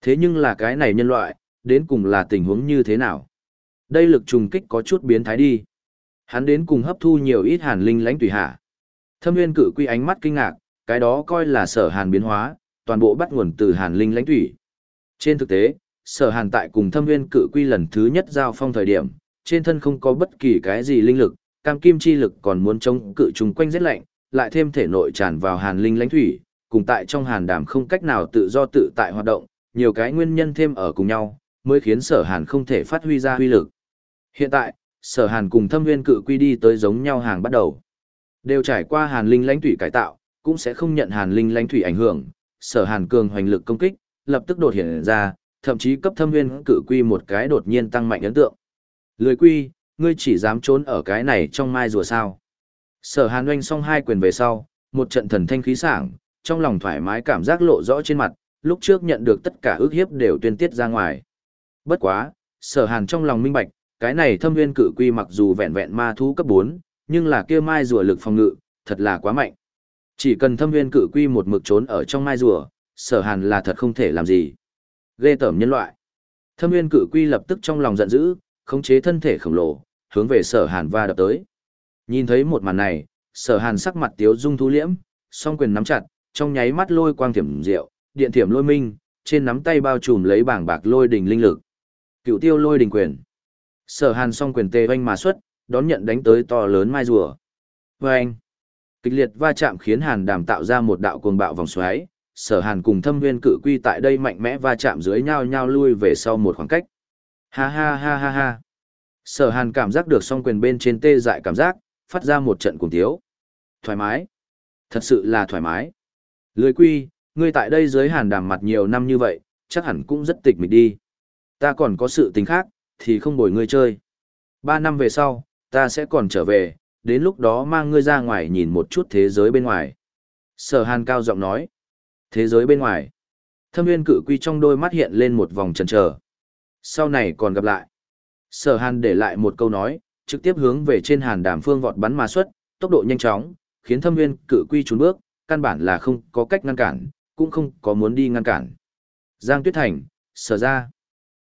Thế nhưng là cái này nhân loại, đến cùng là tình huống như thế nào? Đây lực trùng kích có chút biến thái đi. Hắn đến cùng hấp thu nhiều ít hàn linh lãnh tùy hạ. Thâm nguyên cử quy ánh mắt kinh ngạc, cái đó coi là sở hàn biến hóa, toàn bộ bắt nguồn từ hàn linh lãnh thủy. Trên thực tế, sở hàn tại cùng thâm nguyên cử quy lần thứ nhất giao phong thời điểm, trên thân không có bất kỳ cái gì linh lực, cam kim chi lực còn muốn chống cự trùng quanh rất lạnh, lại thêm thể nội tràn vào hàn linh lãnh thủy, cùng tại trong hàn đàm không cách nào tự do tự tại hoạt động, nhiều cái nguyên nhân thêm ở cùng nhau, mới khiến sở hàn không thể phát huy ra huy lực. Hiện tại, sở hàn cùng thâm viên cự quy đi tới giống nhau hàng bắt đầu. Đều trải qua hàn linh lãnh thủy cải tạo, cũng sẽ không nhận hàn linh lãnh thủy ảnh hưởng, sở hàn cường hoành lực công kích, lập tức đột hiện ra, thậm chí cấp thâm viên cử quy một cái đột nhiên tăng mạnh ấn tượng. Lười quy, ngươi chỉ dám trốn ở cái này trong mai rùa sao. Sở hàn oanh xong hai quyền về sau, một trận thần thanh khí sảng, trong lòng thoải mái cảm giác lộ rõ trên mặt, lúc trước nhận được tất cả ước hiếp đều tuyên tiết ra ngoài. Bất quá, sở hàn trong lòng minh bạch, cái này thâm viên cử quy mặc dù vẹn vẹn ma thú cấp 4, nhưng là kia mai rùa lực phòng ngự, thật là quá mạnh. Chỉ cần thâm viên cự quy một mực trốn ở trong mai rùa, sở hàn là thật không thể làm gì. Ghê tởm nhân loại. Thâm viên cự quy lập tức trong lòng giận dữ, khống chế thân thể khổng lồ, hướng về sở hàn va đập tới. Nhìn thấy một màn này, sở hàn sắc mặt tiếu dung thu liễm, song quyền nắm chặt, trong nháy mắt lôi quang thiểm diệu, điện thiểm lôi minh, trên nắm tay bao trùm lấy bảng bạc lôi đỉnh linh lực. Cựu tiêu lôi đỉnh quyền. Sở hàn song quyền tê oanh mà xuất, đón nhận đánh tới to lớn mai rùa. Và anh, kịch liệt va chạm khiến hàn đàm tạo ra một đạo cuồng bạo vòng xoáy, sở hàn cùng thâm viên cự quy tại đây mạnh mẽ va chạm dưới nhau nhau lui về sau một khoảng cách. Ha ha ha ha ha. Sở hàn cảm giác được song quyền bên trên tê dại cảm giác, phát ra một trận cùng thiếu Thoải mái. Thật sự là thoải mái. Lười quy, ngươi tại đây dưới hàn đàm mặt nhiều năm như vậy, chắc hẳn cũng rất tịch mịch đi. Ta còn có sự tình khác, thì không bồi ngươi chơi. Ba năm về sau, ta sẽ còn trở về, đến lúc đó mang ngươi ra ngoài nhìn một chút thế giới bên ngoài. Sở hàn cao giọng nói. Thế giới bên ngoài. Thâm Viên cử quy trong đôi mắt hiện lên một vòng chần chờ. Sau này còn gặp lại. Sở hàn để lại một câu nói, trực tiếp hướng về trên hàn đàm phương vọt bắn mà xuất, tốc độ nhanh chóng, khiến thâm Viên cử quy trốn bước, căn bản là không có cách ngăn cản, cũng không có muốn đi ngăn cản. Giang Tuyết Thành, sở ra.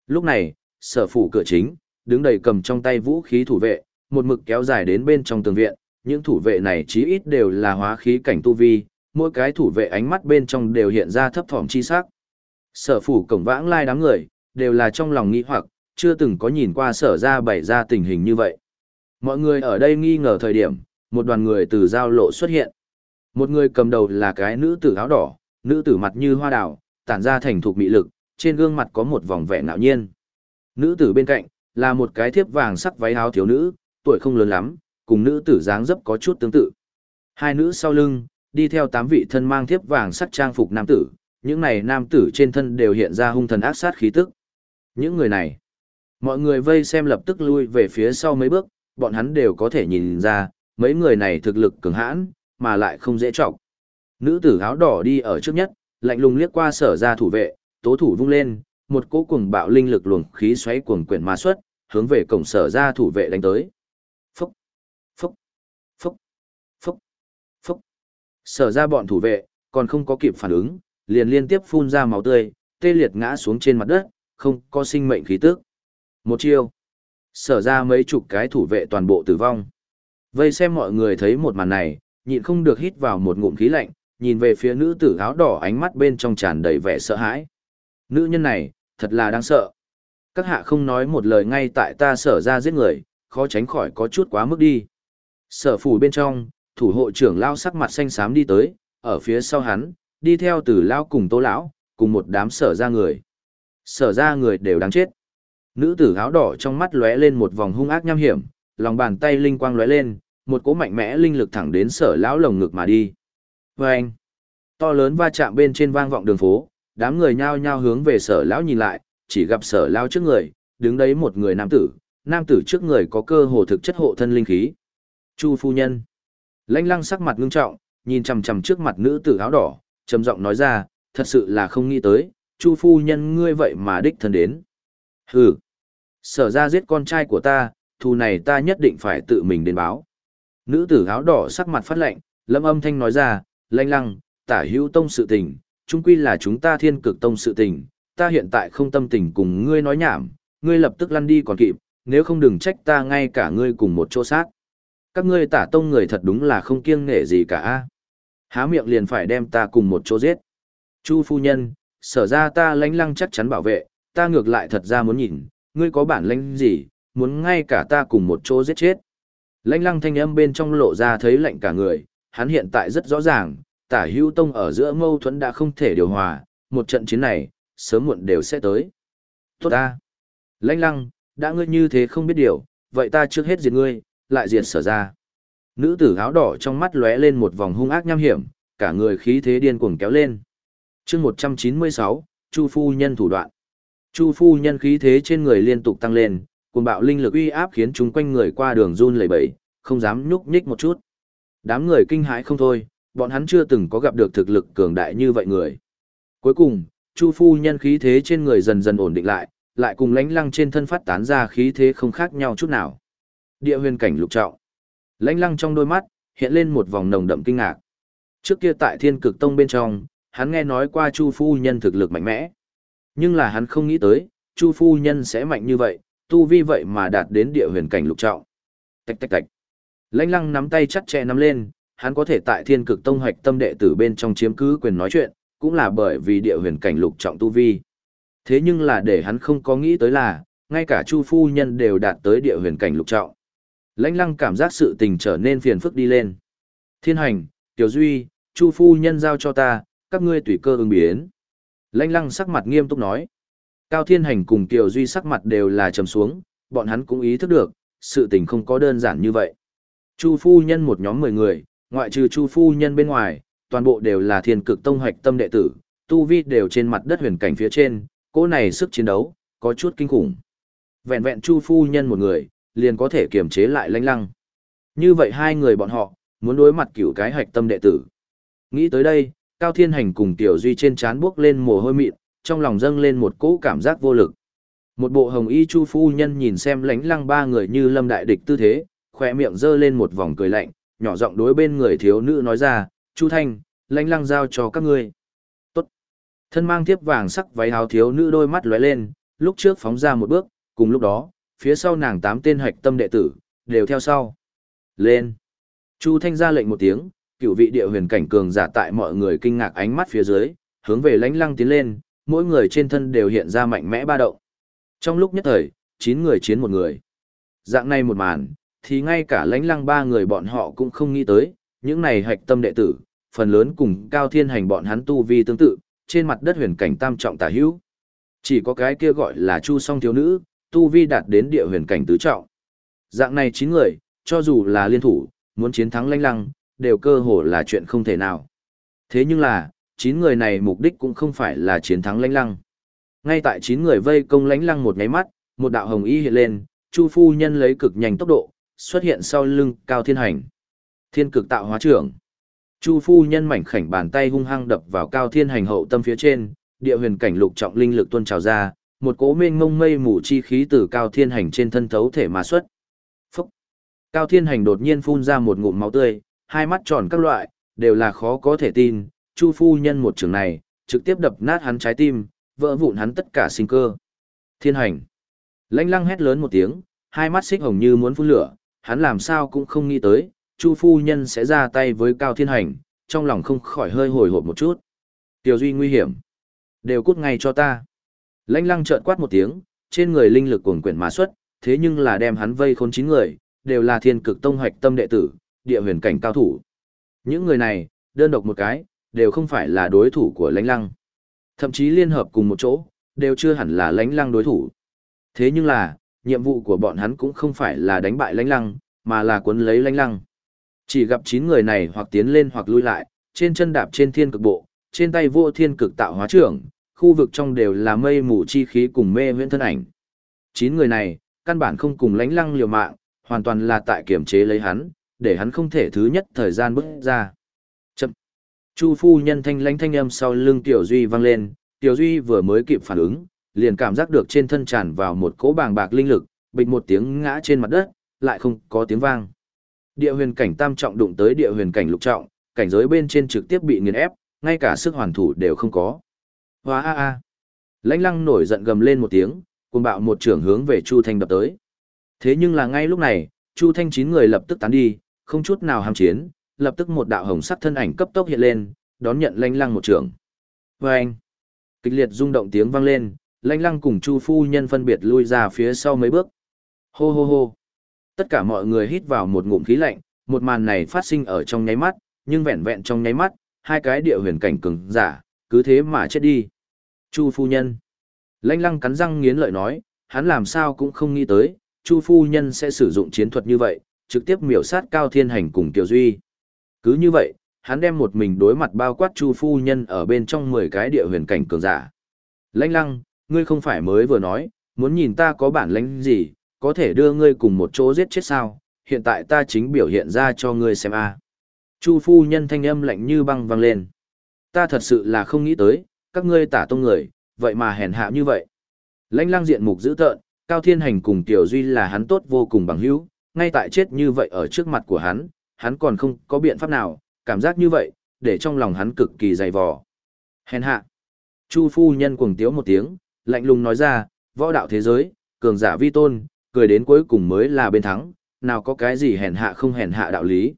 Lúc này, sở phủ cửa chính, đứng đầy cầm trong tay vũ khí thủ vệ, một mực kéo dài đến bên trong tường viện, những thủ vệ này chí ít đều là hóa khí cảnh tu vi, mỗi cái thủ vệ ánh mắt bên trong đều hiện ra thấp thỏm chi sắc. Sở phủ cổng vãng lai đám người, đều là trong lòng nghi hoặc, chưa từng có nhìn qua sở ra bày ra tình hình như vậy. Mọi người ở đây nghi ngờ thời điểm, một đoàn người từ giao lộ xuất hiện. Một người cầm đầu là cái nữ tử áo đỏ, nữ tử mặt như hoa đào, tản ra thành thục mị lực, trên gương mặt có một vòng vẻ ngạo nhiên. Nữ tử bên cạnh, là một cái thiếp vàng sắc váy áo thiếu nữ, tuổi không lớn lắm, cùng nữ tử dáng dấp có chút tương tự. Hai nữ sau lưng, đi theo tám vị thân mang thiếp vàng sắc trang phục nam tử, những này nam tử trên thân đều hiện ra hung thần ác sát khí tức. Những người này, mọi người vây xem lập tức lui về phía sau mấy bước, bọn hắn đều có thể nhìn ra, mấy người này thực lực cường hãn, mà lại không dễ trọng. Nữ tử áo đỏ đi ở trước nhất, lạnh lùng liếc qua sở ra thủ vệ, tố thủ vung lên, một cỗ cuồng bạo linh lực luồng khí xoáy cuồng quyển ma xuất, hướng về cổng sở ra thủ vệ đánh tới. Phúc, phúc, phúc, phúc, phúc. Sở ra bọn thủ vệ, còn không có kịp phản ứng, liền liên tiếp phun ra máu tươi, tê liệt ngã xuống trên mặt đất, không có sinh mệnh khí tức. Một chiêu. Sở ra mấy chục cái thủ vệ toàn bộ tử vong. Vây xem mọi người thấy một màn này, nhịn không được hít vào một ngụm khí lạnh, nhìn về phía nữ tử áo đỏ ánh mắt bên trong tràn đầy vẻ sợ hãi. Nữ nhân này, thật là đáng sợ. Các hạ không nói một lời ngay tại ta sở ra giết người, khó tránh khỏi có chút quá mức đi. Sở phủ bên trong, thủ hộ trưởng lao sắc mặt xanh xám đi tới, ở phía sau hắn, đi theo từ lao cùng tô lão, cùng một đám sở ra người. Sở ra người đều đáng chết. Nữ tử áo đỏ trong mắt lóe lên một vòng hung ác nham hiểm, lòng bàn tay linh quang lóe lên, một cỗ mạnh mẽ linh lực thẳng đến sở lão lồng ngực mà đi. Và anh, to lớn va chạm bên trên vang vọng đường phố, đám người nhao nhao hướng về sở lão nhìn lại, chỉ gặp sở lão trước người, đứng đấy một người nam tử, nam tử trước người có cơ hồ thực chất hộ thân linh khí. Chu phu nhân. Lãnh lăng sắc mặt ngưng trọng, nhìn chằm chằm trước mặt nữ tử áo đỏ, trầm giọng nói ra, thật sự là không nghĩ tới, Chu phu nhân ngươi vậy mà đích thân đến. Hừ. Sở ra giết con trai của ta, thù này ta nhất định phải tự mình đến báo. Nữ tử áo đỏ sắc mặt phát lạnh, lâm âm thanh nói ra, lanh lăng, tả hữu tông sự tình, chung quy là chúng ta thiên cực tông sự tình, ta hiện tại không tâm tình cùng ngươi nói nhảm, ngươi lập tức lăn đi còn kịp, nếu không đừng trách ta ngay cả ngươi cùng một chỗ sát. Các ngươi tả tông người thật đúng là không kiêng nể gì cả. Há miệng liền phải đem ta cùng một chỗ giết. Chu phu nhân, sở ra ta lánh lăng chắc chắn bảo vệ, ta ngược lại thật ra muốn nhìn, ngươi có bản lãnh gì, muốn ngay cả ta cùng một chỗ giết chết. lánh lăng thanh âm bên trong lộ ra thấy lạnh cả người, hắn hiện tại rất rõ ràng, tả hữu tông ở giữa mâu thuẫn đã không thể điều hòa, một trận chiến này, sớm muộn đều sẽ tới. Tốt ta. lánh lăng, đã ngươi như thế không biết điều, vậy ta trước hết diệt ngươi, lại diệt sở ra. Nữ tử áo đỏ trong mắt lóe lên một vòng hung ác nham hiểm, cả người khí thế điên cuồng kéo lên. chương 196, Chu Phu Nhân thủ đoạn. Chu Phu Nhân khí thế trên người liên tục tăng lên, cuồng bạo linh lực uy áp khiến chúng quanh người qua đường run lẩy bẩy, không dám nhúc nhích một chút. Đám người kinh hãi không thôi, bọn hắn chưa từng có gặp được thực lực cường đại như vậy người. Cuối cùng, Chu phu nhân khí thế trên người dần dần ổn định lại, lại cùng lãnh lăng trên thân phát tán ra khí thế không khác nhau chút nào. Địa huyền cảnh lục trọng. Lãnh lăng trong đôi mắt, hiện lên một vòng nồng đậm kinh ngạc. Trước kia tại thiên cực tông bên trong, hắn nghe nói qua Chu phu nhân thực lực mạnh mẽ. Nhưng là hắn không nghĩ tới, Chu phu nhân sẽ mạnh như vậy, tu vi vậy mà đạt đến địa huyền cảnh lục trọng. Tạch tạch tạch. Lãnh lăng nắm tay chặt chẽ nắm lên, hắn có thể tại thiên cực tông hoạch tâm đệ tử bên trong chiếm cứ quyền nói chuyện, cũng là bởi vì địa huyền cảnh lục trọng tu vi. Thế nhưng là để hắn không có nghĩ tới là, ngay cả Chu phu nhân đều đạt tới địa huyền cảnh lục trọng. Lãnh lăng cảm giác sự tình trở nên phiền phức đi lên. Thiên hành, Tiểu Duy, Chu phu nhân giao cho ta, các ngươi tùy cơ ứng biến. Lãnh lăng sắc mặt nghiêm túc nói. Cao Thiên Hành cùng Tiểu Duy sắc mặt đều là trầm xuống, bọn hắn cũng ý thức được, sự tình không có đơn giản như vậy. Chu phu nhân một nhóm 10 người, ngoại trừ Chu phu nhân bên ngoài, toàn bộ đều là thiên cực tông hoạch tâm đệ tử, tu vi đều trên mặt đất huyền cảnh phía trên, cô này sức chiến đấu, có chút kinh khủng. Vẹn vẹn Chu phu nhân một người, liền có thể kiềm chế lại lãnh lăng. Như vậy hai người bọn họ, muốn đối mặt cửu cái hạch tâm đệ tử. Nghĩ tới đây, Cao Thiên Hành cùng Tiểu Duy trên chán bước lên mồ hôi mịn, trong lòng dâng lên một cỗ cảm giác vô lực. Một bộ hồng y chu phu nhân nhìn xem lánh lăng ba người như lâm đại địch tư thế, khỏe miệng giơ lên một vòng cười lạnh, nhỏ giọng đối bên người thiếu nữ nói ra, Chu Thanh, lánh lăng giao cho các ngươi. Tốt. Thân mang tiếp vàng sắc váy áo thiếu nữ đôi mắt lóe lên, lúc trước phóng ra một bước, cùng lúc đó, phía sau nàng tám tên hạch tâm đệ tử, đều theo sau. Lên! Chu Thanh ra lệnh một tiếng, cựu vị địa huyền cảnh cường giả tại mọi người kinh ngạc ánh mắt phía dưới, hướng về lãnh lăng tiến lên, mỗi người trên thân đều hiện ra mạnh mẽ ba động. Trong lúc nhất thời, chín người chiến một người. Dạng này một màn, thì ngay cả lãnh lăng ba người bọn họ cũng không nghĩ tới, những này hạch tâm đệ tử, phần lớn cùng cao thiên hành bọn hắn tu vi tương tự, trên mặt đất huyền cảnh tam trọng tả hữu. Chỉ có cái kia gọi là chu song thiếu nữ, tu vi đạt đến địa huyền cảnh tứ trọng. Dạng này chín người, cho dù là liên thủ, muốn chiến thắng lanh lăng, đều cơ hồ là chuyện không thể nào. Thế nhưng là, chín người này mục đích cũng không phải là chiến thắng lanh lăng. Ngay tại chín người vây công lanh lăng một nháy mắt, một đạo hồng y hiện lên, Chu phu nhân lấy cực nhanh tốc độ, xuất hiện sau lưng Cao Thiên Hành. Thiên cực tạo hóa trưởng. Chu phu nhân mảnh khảnh bàn tay hung hăng đập vào Cao Thiên Hành hậu tâm phía trên, địa huyền cảnh lục trọng linh lực tuôn trào ra, một cỗ mênh mông mây mù chi khí từ Cao Thiên Hành trên thân thấu thể mà xuất. Phúc! Cao Thiên Hành đột nhiên phun ra một ngụm máu tươi, hai mắt tròn các loại, đều là khó có thể tin, Chu phu nhân một trường này, trực tiếp đập nát hắn trái tim, vỡ vụn hắn tất cả sinh cơ. Thiên hành. Lãnh lăng hét lớn một tiếng, hai mắt xích hồng như muốn phun lửa, hắn làm sao cũng không nghĩ tới, Chu phu nhân sẽ ra tay với Cao Thiên Hành, trong lòng không khỏi hơi hồi hộp một chút. Tiểu Duy nguy hiểm. Đều cút ngay cho ta. Lãnh lăng trợn quát một tiếng, trên người linh lực cuồng quyển mà xuất, thế nhưng là đem hắn vây khốn chín người, đều là thiên cực tông hoạch tâm đệ tử, địa huyền cảnh cao thủ. Những người này, đơn độc một cái, đều không phải là đối thủ của lãnh lăng. Thậm chí liên hợp cùng một chỗ, đều chưa hẳn là lãnh lăng đối thủ. Thế nhưng là, nhiệm vụ của bọn hắn cũng không phải là đánh bại lãnh lăng, mà là cuốn lấy lãnh lăng. Chỉ gặp 9 người này hoặc tiến lên hoặc lui lại, trên chân đạp trên thiên cực bộ, trên tay vô thiên cực tạo hóa trưởng, khu vực trong đều là mây mù chi khí cùng mê huyễn thân ảnh. Chín người này, căn bản không cùng lãnh lăng liều mạng, hoàn toàn là tại kiểm chế lấy hắn, để hắn không thể thứ nhất thời gian bước ra. Chậm. Chu phu nhân thanh lãnh thanh âm sau lưng Tiểu Duy vang lên, Tiểu Duy vừa mới kịp phản ứng, liền cảm giác được trên thân tràn vào một cỗ bàng bạc linh lực, bịch một tiếng ngã trên mặt đất, lại không có tiếng vang. Địa huyền cảnh tam trọng đụng tới địa huyền cảnh lục trọng, cảnh giới bên trên trực tiếp bị nghiền ép, ngay cả sức hoàn thủ đều không có. Hóa a a. Lãnh Lăng nổi giận gầm lên một tiếng, cuồng bạo một trưởng hướng về Chu Thanh đập tới. Thế nhưng là ngay lúc này, Chu Thanh chín người lập tức tán đi, không chút nào ham chiến, lập tức một đạo hồng sắc thân ảnh cấp tốc hiện lên, đón nhận Lãnh Lăng một trưởng. Oeng! Kịch liệt rung động tiếng vang lên, Lãnh Lăng cùng Chu phu nhân phân biệt lui ra phía sau mấy bước. Hô hô hô! Tất cả mọi người hít vào một ngụm khí lạnh, một màn này phát sinh ở trong nháy mắt, nhưng vẹn vẹn trong nháy mắt, hai cái địa huyền cảnh cường giả, cứ thế mà chết đi. Chu phu nhân. Lanh lăng cắn răng nghiến lợi nói, hắn làm sao cũng không nghĩ tới, Chu phu nhân sẽ sử dụng chiến thuật như vậy, trực tiếp miểu sát Cao Thiên Hành cùng Kiều Duy. Cứ như vậy, hắn đem một mình đối mặt bao quát Chu phu nhân ở bên trong 10 cái địa huyền cảnh cường giả. Lanh lăng, ngươi không phải mới vừa nói, muốn nhìn ta có bản lĩnh gì, có thể đưa ngươi cùng một chỗ giết chết sao, hiện tại ta chính biểu hiện ra cho ngươi xem a. Chu phu nhân thanh âm lạnh như băng vang lên. Ta thật sự là không nghĩ tới, các ngươi tả tông người, vậy mà hèn hạ như vậy. Lãnh lang diện mục dữ tợn, Cao Thiên Hành cùng Tiểu Duy là hắn tốt vô cùng bằng hữu, ngay tại chết như vậy ở trước mặt của hắn, hắn còn không có biện pháp nào, cảm giác như vậy, để trong lòng hắn cực kỳ dày vò. Hèn hạ. Chu phu nhân cuồng tiếu một tiếng, lạnh lùng nói ra, võ đạo thế giới, cường giả vi tôn, cười đến cuối cùng mới là bên thắng, nào có cái gì hèn hạ không hèn hạ đạo lý.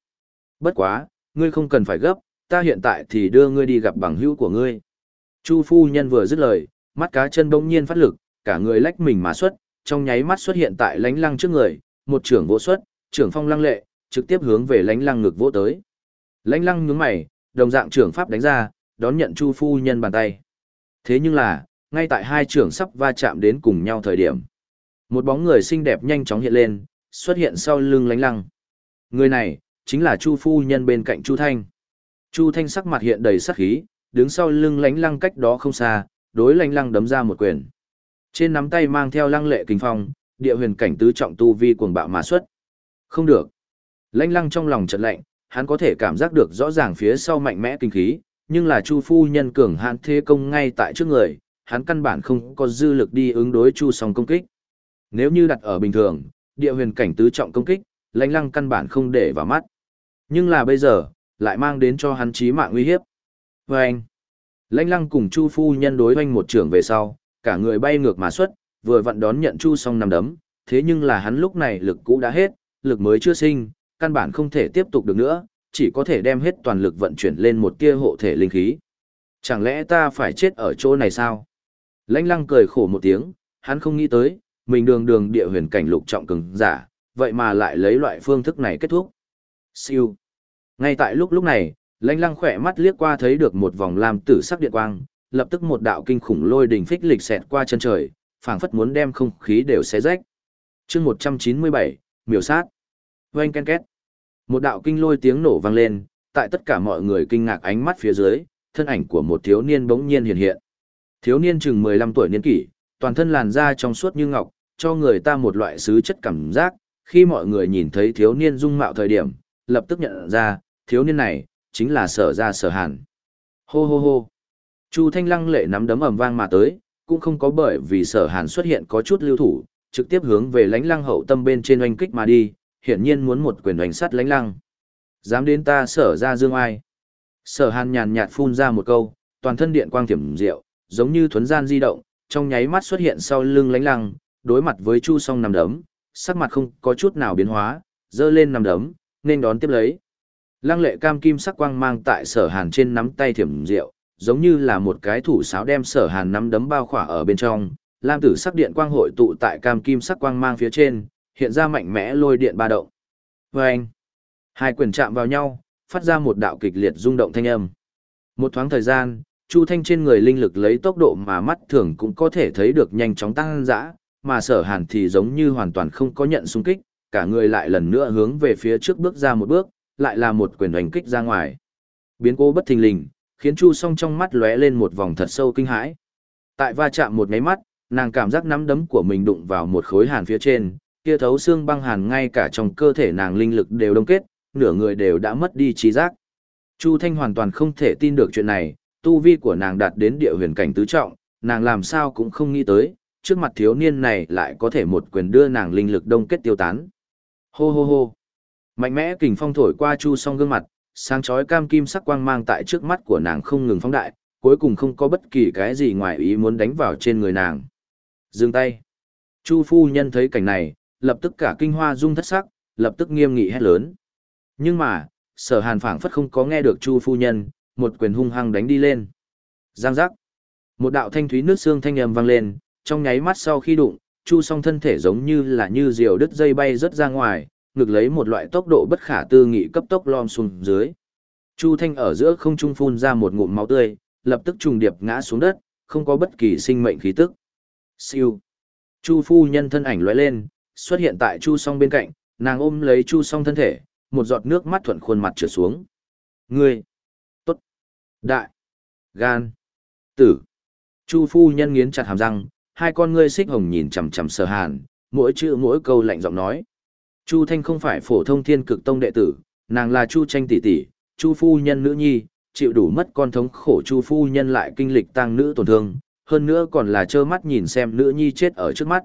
Bất quá, ngươi không cần phải gấp, ta hiện tại thì đưa ngươi đi gặp bằng hữu của ngươi. Chu phu nhân vừa dứt lời, mắt cá chân bỗng nhiên phát lực, cả người lách mình mà xuất, trong nháy mắt xuất hiện tại lánh lăng trước người, một trưởng vỗ xuất, trưởng phong lăng lệ, trực tiếp hướng về lánh lăng ngực vỗ tới. Lánh lăng nhướng mày, đồng dạng trưởng pháp đánh ra, đón nhận Chu phu nhân bàn tay. Thế nhưng là, ngay tại hai trưởng sắp va chạm đến cùng nhau thời điểm, một bóng người xinh đẹp nhanh chóng hiện lên, xuất hiện sau lưng lánh lăng. Người này, chính là Chu phu nhân bên cạnh Chu Thanh. Chu Thanh sắc mặt hiện đầy sắc khí, đứng sau lưng lánh lăng cách đó không xa, đối lánh lăng đấm ra một quyền. Trên nắm tay mang theo lăng lệ kinh phong, địa huyền cảnh tứ trọng tu vi cuồng bạo mà xuất. Không được. Lánh lăng trong lòng chợt lạnh, hắn có thể cảm giác được rõ ràng phía sau mạnh mẽ kinh khí, nhưng là Chu phu nhân cường hãn thế công ngay tại trước người, hắn căn bản không có dư lực đi ứng đối Chu song công kích. Nếu như đặt ở bình thường, địa huyền cảnh tứ trọng công kích, lãnh lăng căn bản không để vào mắt. Nhưng là bây giờ, lại mang đến cho hắn chí mạng nguy hiếp. Và anh, Lãnh lăng cùng Chu phu nhân đối hoanh một trưởng về sau, cả người bay ngược mà xuất, vừa vặn đón nhận Chu xong nằm đấm, thế nhưng là hắn lúc này lực cũ đã hết, lực mới chưa sinh, căn bản không thể tiếp tục được nữa, chỉ có thể đem hết toàn lực vận chuyển lên một tia hộ thể linh khí. Chẳng lẽ ta phải chết ở chỗ này sao? Lãnh lăng cười khổ một tiếng, hắn không nghĩ tới, mình đường đường địa huyền cảnh lục trọng cường giả, vậy mà lại lấy loại phương thức này kết thúc. Siêu. Ngay tại lúc lúc này, lãnh lăng khỏe mắt liếc qua thấy được một vòng lam tử sắc điện quang, lập tức một đạo kinh khủng lôi đình phích lịch xẹt qua chân trời, phảng phất muốn đem không khí đều xé rách. chương 197, miểu sát. Oanh ken két. Một đạo kinh lôi tiếng nổ vang lên, tại tất cả mọi người kinh ngạc ánh mắt phía dưới, thân ảnh của một thiếu niên bỗng nhiên hiện hiện. Thiếu niên chừng 15 tuổi niên kỷ, toàn thân làn da trong suốt như ngọc, cho người ta một loại sứ chất cảm giác, khi mọi người nhìn thấy thiếu niên dung mạo thời điểm, lập tức nhận ra, thiếu niên này, chính là sở ra sở hàn. Hô hô hô. Chu Thanh Lăng lệ nắm đấm ầm vang mà tới, cũng không có bởi vì sở hàn xuất hiện có chút lưu thủ, trực tiếp hướng về lãnh lăng hậu tâm bên trên oanh kích mà đi, hiển nhiên muốn một quyền oanh sắt lãnh lăng. Dám đến ta sở ra dương ai. Sở hàn nhàn nhạt phun ra một câu, toàn thân điện quang thiểm diệu, giống như thuấn gian di động, trong nháy mắt xuất hiện sau lưng lãnh lăng, đối mặt với chu song nằm đấm, sắc mặt không có chút nào biến hóa, dơ lên nằm đấm, nên đón tiếp lấy. Lăng lệ cam kim sắc quang mang tại sở hàn trên nắm tay thiểm rượu, giống như là một cái thủ sáo đem sở hàn nắm đấm bao khỏa ở bên trong, lam tử sắc điện quang hội tụ tại cam kim sắc quang mang phía trên, hiện ra mạnh mẽ lôi điện ba động. Vâng! Hai quyền chạm vào nhau, phát ra một đạo kịch liệt rung động thanh âm. Một thoáng thời gian, Chu Thanh trên người linh lực lấy tốc độ mà mắt thường cũng có thể thấy được nhanh chóng tăng dã, mà sở hàn thì giống như hoàn toàn không có nhận xung kích, cả người lại lần nữa hướng về phía trước bước ra một bước, lại là một quyền đánh kích ra ngoài. Biến cố bất thình lình, khiến Chu Song trong mắt lóe lên một vòng thật sâu kinh hãi. Tại va chạm một cái mắt, nàng cảm giác nắm đấm của mình đụng vào một khối hàn phía trên, kia thấu xương băng hàn ngay cả trong cơ thể nàng linh lực đều đông kết, nửa người đều đã mất đi trí giác. Chu Thanh hoàn toàn không thể tin được chuyện này, tu vi của nàng đạt đến địa huyền cảnh tứ trọng, nàng làm sao cũng không nghĩ tới, trước mặt thiếu niên này lại có thể một quyền đưa nàng linh lực đông kết tiêu tán. Hô hô hô. Mạnh mẽ kình phong thổi qua Chu Song gương mặt, sáng chói cam kim sắc quang mang tại trước mắt của nàng không ngừng phóng đại, cuối cùng không có bất kỳ cái gì ngoài ý muốn đánh vào trên người nàng. Dừng tay. Chu phu nhân thấy cảnh này, lập tức cả kinh hoa rung thất sắc, lập tức nghiêm nghị hét lớn. Nhưng mà, sở hàn phảng phất không có nghe được chu phu nhân, một quyền hung hăng đánh đi lên. Giang giác. Một đạo thanh thúy nước xương thanh âm vang lên, trong nháy mắt sau khi đụng, chu song thân thể giống như là như diều đứt dây bay rất ra ngoài, ngực lấy một loại tốc độ bất khả tư nghị cấp tốc lom xuống dưới. Chu thanh ở giữa không trung phun ra một ngụm máu tươi, lập tức trùng điệp ngã xuống đất, không có bất kỳ sinh mệnh khí tức. Siêu. Chu phu nhân thân ảnh lóe lên, xuất hiện tại Chu Song bên cạnh, nàng ôm lấy Chu Song thân thể, một giọt nước mắt thuận khuôn mặt trượt xuống. Ngươi! Tốt! Đại! Gan! Tử! Chu phu nhân nghiến chặt hàm răng, hai con ngươi xích hồng nhìn chằm chằm sở hàn, mỗi chữ mỗi câu lạnh giọng nói. Chu Thanh không phải phổ thông thiên cực tông đệ tử, nàng là Chu Tranh tỷ tỷ, Chu phu nhân nữ nhi, chịu đủ mất con thống khổ Chu phu nhân lại kinh lịch tăng nữ tổn thương, hơn nữa còn là trơ mắt nhìn xem nữ nhi chết ở trước mắt.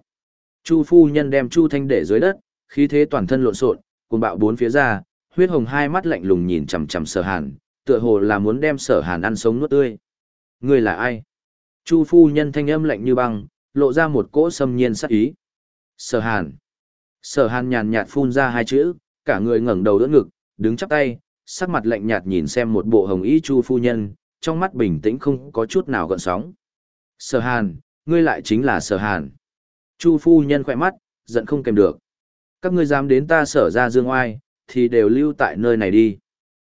Chu phu nhân đem Chu Thanh để dưới đất, khí thế toàn thân lộn xộn, cuồng bạo bốn phía ra, huyết hồng hai mắt lạnh lùng nhìn chằm chằm Sở Hàn, tựa hồ là muốn đem Sở Hàn ăn sống nuốt tươi. Ngươi là ai? Chu phu nhân thanh âm lạnh như băng, lộ ra một cỗ xâm nhiên sắc ý. Sở Hàn. Sở Hàn nhàn nhạt phun ra hai chữ, cả người ngẩng đầu đỡ ngực, đứng chắp tay, sắc mặt lạnh nhạt nhìn xem một bộ hồng y Chu phu nhân, trong mắt bình tĩnh không có chút nào gợn sóng. Sở Hàn, ngươi lại chính là Sở Hàn. Chu phu nhân khỏe mắt, giận không kèm được. Các ngươi dám đến ta sở ra dương oai, thì đều lưu tại nơi này đi.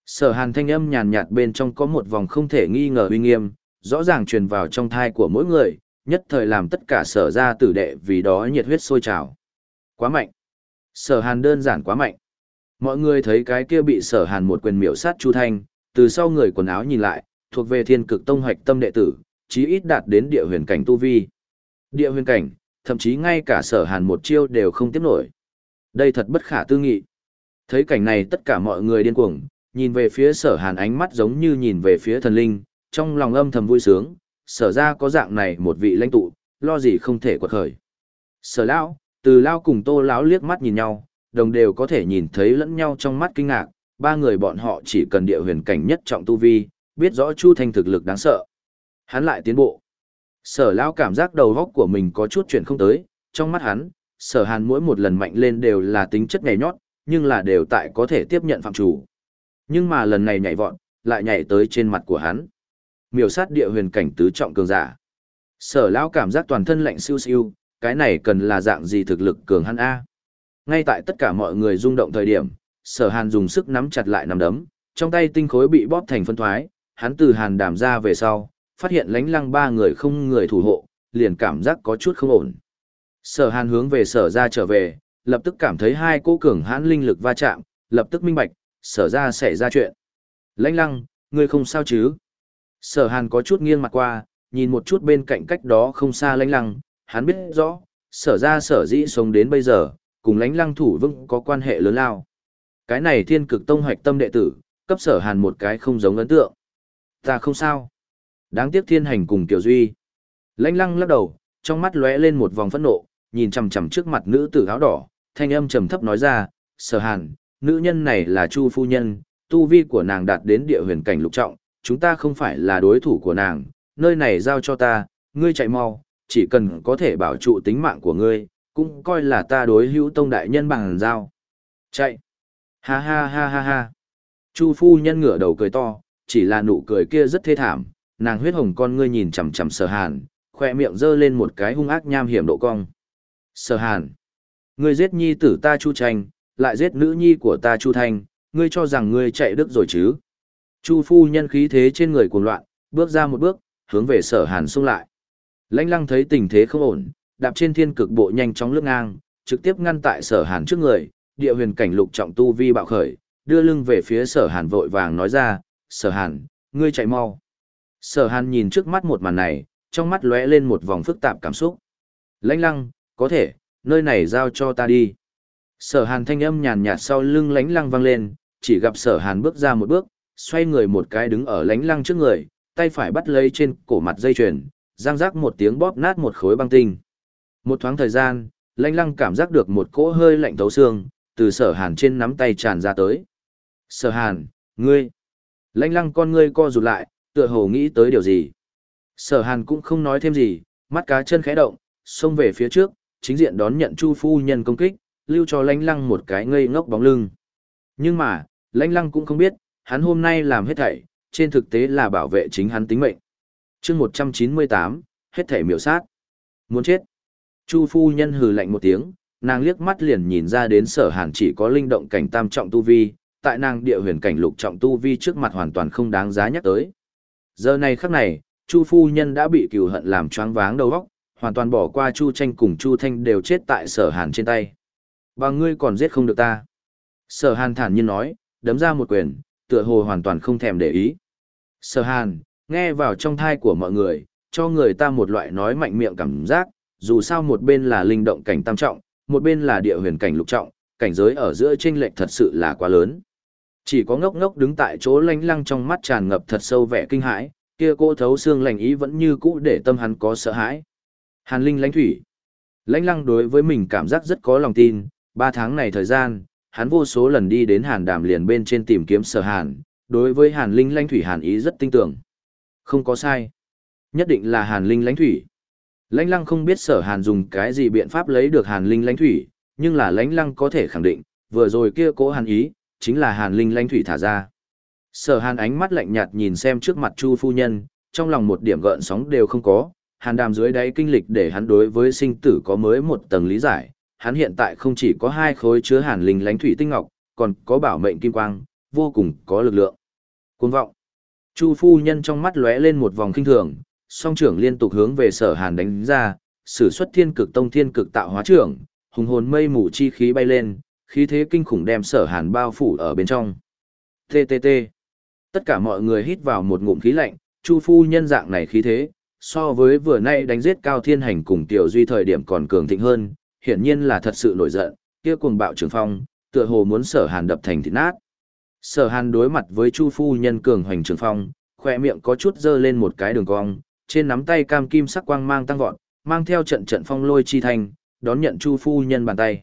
Sở hàn thanh âm nhàn nhạt bên trong có một vòng không thể nghi ngờ uy nghiêm, rõ ràng truyền vào trong thai của mỗi người, nhất thời làm tất cả sở ra tử đệ vì đó nhiệt huyết sôi trào. Quá mạnh. Sở hàn đơn giản quá mạnh. Mọi người thấy cái kia bị sở hàn một quyền miểu sát Chu Thanh, từ sau người quần áo nhìn lại, thuộc về thiên cực tông hoạch tâm đệ tử, chí ít đạt đến địa huyền cảnh tu vi. Địa huyền cảnh, thậm chí ngay cả sở hàn một chiêu đều không tiếp nổi. Đây thật bất khả tư nghị. Thấy cảnh này tất cả mọi người điên cuồng, nhìn về phía sở hàn ánh mắt giống như nhìn về phía thần linh, trong lòng âm thầm vui sướng, sở ra có dạng này một vị lãnh tụ, lo gì không thể quật khởi. Sở lão, từ lao cùng tô lão liếc mắt nhìn nhau, đồng đều có thể nhìn thấy lẫn nhau trong mắt kinh ngạc, ba người bọn họ chỉ cần địa huyền cảnh nhất trọng tu vi, biết rõ Chu Thanh thực lực đáng sợ. Hắn lại tiến bộ. Sở lão cảm giác đầu góc của mình có chút chuyện không tới, trong mắt hắn, sở hàn mỗi một lần mạnh lên đều là tính chất nhảy nhót, nhưng là đều tại có thể tiếp nhận phạm chủ. Nhưng mà lần này nhảy vọt, lại nhảy tới trên mặt của hắn. Miểu sát địa huyền cảnh tứ trọng cường giả. Sở lão cảm giác toàn thân lạnh siêu siêu, cái này cần là dạng gì thực lực cường hắn A. Ngay tại tất cả mọi người rung động thời điểm, sở hàn dùng sức nắm chặt lại nắm đấm, trong tay tinh khối bị bóp thành phân thoái, hắn từ hàn đàm ra về sau, phát hiện lánh lăng ba người không người thủ hộ, liền cảm giác có chút không ổn. Sở hàn hướng về sở ra trở về, lập tức cảm thấy hai cô cường hãn linh lực va chạm, lập tức minh bạch, sở ra xảy ra chuyện. Lãnh lăng, ngươi không sao chứ? Sở hàn có chút nghiêng mặt qua, nhìn một chút bên cạnh cách đó không xa lãnh lăng, hắn biết rõ, sở ra sở dĩ sống đến bây giờ, cùng lãnh lăng thủ vững có quan hệ lớn lao. Cái này thiên cực tông hoạch tâm đệ tử, cấp sở hàn một cái không giống ấn tượng. Ta không sao. Đáng tiếc thiên hành cùng Tiểu Duy. Lãnh lăng lắc đầu, trong mắt lóe lên một vòng phẫn nộ, nhìn chằm chằm trước mặt nữ tử áo đỏ, thanh âm trầm thấp nói ra, sở hàn, nữ nhân này là Chu phu nhân, tu vi của nàng đạt đến địa huyền cảnh lục trọng, chúng ta không phải là đối thủ của nàng, nơi này giao cho ta, ngươi chạy mau, chỉ cần có thể bảo trụ tính mạng của ngươi, cũng coi là ta đối hữu tông đại nhân bằng giao. Chạy! Ha ha ha ha ha! Chu phu nhân ngửa đầu cười to, chỉ là nụ cười kia rất thê thảm, nàng huyết hồng con ngươi nhìn chằm chằm sở hàn, khoe miệng giơ lên một cái hung ác nham hiểm độ cong. Sở hàn! Ngươi giết nhi tử ta chu tranh, lại giết nữ nhi của ta chu thanh, ngươi cho rằng ngươi chạy đức rồi chứ. Chu phu nhân khí thế trên người cuồng loạn, bước ra một bước, hướng về sở hàn xung lại. Lãnh lăng thấy tình thế không ổn, đạp trên thiên cực bộ nhanh chóng lướt ngang, trực tiếp ngăn tại sở hàn trước người, địa huyền cảnh lục trọng tu vi bạo khởi, đưa lưng về phía sở hàn vội vàng nói ra, sở hàn, ngươi chạy mau. Sở hàn nhìn trước mắt một màn này, trong mắt lóe lên một vòng phức tạp cảm xúc. Lãnh lăng, có thể, nơi này giao cho ta đi. Sở hàn thanh âm nhàn nhạt sau lưng lánh lăng vang lên, chỉ gặp sở hàn bước ra một bước, xoay người một cái đứng ở lánh lăng trước người, tay phải bắt lấy trên cổ mặt dây chuyền, giang rác một tiếng bóp nát một khối băng tinh. Một thoáng thời gian, lanh lăng cảm giác được một cỗ hơi lạnh thấu xương, từ sở hàn trên nắm tay tràn ra tới. Sở hàn, ngươi. lanh lăng con ngươi co rụt lại, tựa hồ nghĩ tới điều gì. Sở hàn cũng không nói thêm gì, mắt cá chân khẽ động, xông về phía trước, chính diện đón nhận chu phu nhân công kích, lưu cho lãnh lăng một cái ngây ngốc bóng lưng. Nhưng mà, lãnh lăng cũng không biết, hắn hôm nay làm hết thảy, trên thực tế là bảo vệ chính hắn tính mệnh chương 198, hết thể miểu sát. Muốn chết. Chu phu nhân hừ lạnh một tiếng, nàng liếc mắt liền nhìn ra đến sở hàn chỉ có linh động cảnh tam trọng tu vi, tại nàng địa huyền cảnh lục trọng tu vi trước mặt hoàn toàn không đáng giá nhắc tới. Giờ này khắc này, Chu phu nhân đã bị cừu hận làm choáng váng đầu óc, hoàn toàn bỏ qua Chu Tranh cùng Chu Thanh đều chết tại sở hàn trên tay. Và ngươi còn giết không được ta. Sở hàn thản nhiên nói, đấm ra một quyền, tựa hồ hoàn toàn không thèm để ý. Sở hàn, nghe vào trong thai của mọi người, cho người ta một loại nói mạnh miệng cảm giác, dù sao một bên là linh động cảnh tam trọng, một bên là địa huyền cảnh lục trọng, cảnh giới ở giữa chênh lệch thật sự là quá lớn. Chỉ có ngốc ngốc đứng tại chỗ lanh lăng trong mắt tràn ngập thật sâu vẻ kinh hãi, kia cô thấu xương lành ý vẫn như cũ để tâm hắn có sợ hãi. Hàn linh lãnh thủy. Lãnh lăng đối với mình cảm giác rất có lòng tin, ba tháng này thời gian, hắn vô số lần đi đến hàn đàm liền bên trên tìm kiếm sở hàn, đối với hàn linh lãnh thủy hàn ý rất tinh tưởng. Không có sai. Nhất định là hàn linh lãnh thủy. Lãnh lăng không biết sở hàn dùng cái gì biện pháp lấy được hàn linh lãnh thủy, nhưng là lãnh lăng có thể khẳng định, vừa rồi kia cố hàn ý, chính là hàn linh lãnh thủy thả ra. Sở hàn ánh mắt lạnh nhạt nhìn xem trước mặt chu phu nhân, trong lòng một điểm gợn sóng đều không có, hàn đàm dưới đáy kinh lịch để hắn đối với sinh tử có mới một tầng lý giải, hắn hiện tại không chỉ có hai khối chứa hàn linh lãnh thủy tinh ngọc, còn có bảo mệnh kim quang, vô cùng có lực lượng. Cuồng vọng. Chu phu nhân trong mắt lóe lên một vòng kinh thường, song trưởng liên tục hướng về sở hàn đánh ra, sử xuất thiên cực tông thiên cực tạo hóa trưởng, hùng hồn mây mù chi khí bay lên, khí thế kinh khủng đem sở hàn bao phủ ở bên trong. TTT. Tất cả mọi người hít vào một ngụm khí lạnh, chu phu nhân dạng này khí thế, so với vừa nay đánh giết cao thiên hành cùng tiểu duy thời điểm còn cường thịnh hơn, hiển nhiên là thật sự nổi giận, kia cuồng bạo trường phong, tựa hồ muốn sở hàn đập thành thịt nát. Sở hàn đối mặt với chu phu nhân cường hoành trường phong, khoe miệng có chút dơ lên một cái đường cong, trên nắm tay cam kim sắc quang mang tăng vọt, mang theo trận trận phong lôi chi thành, đón nhận chu phu nhân bàn tay.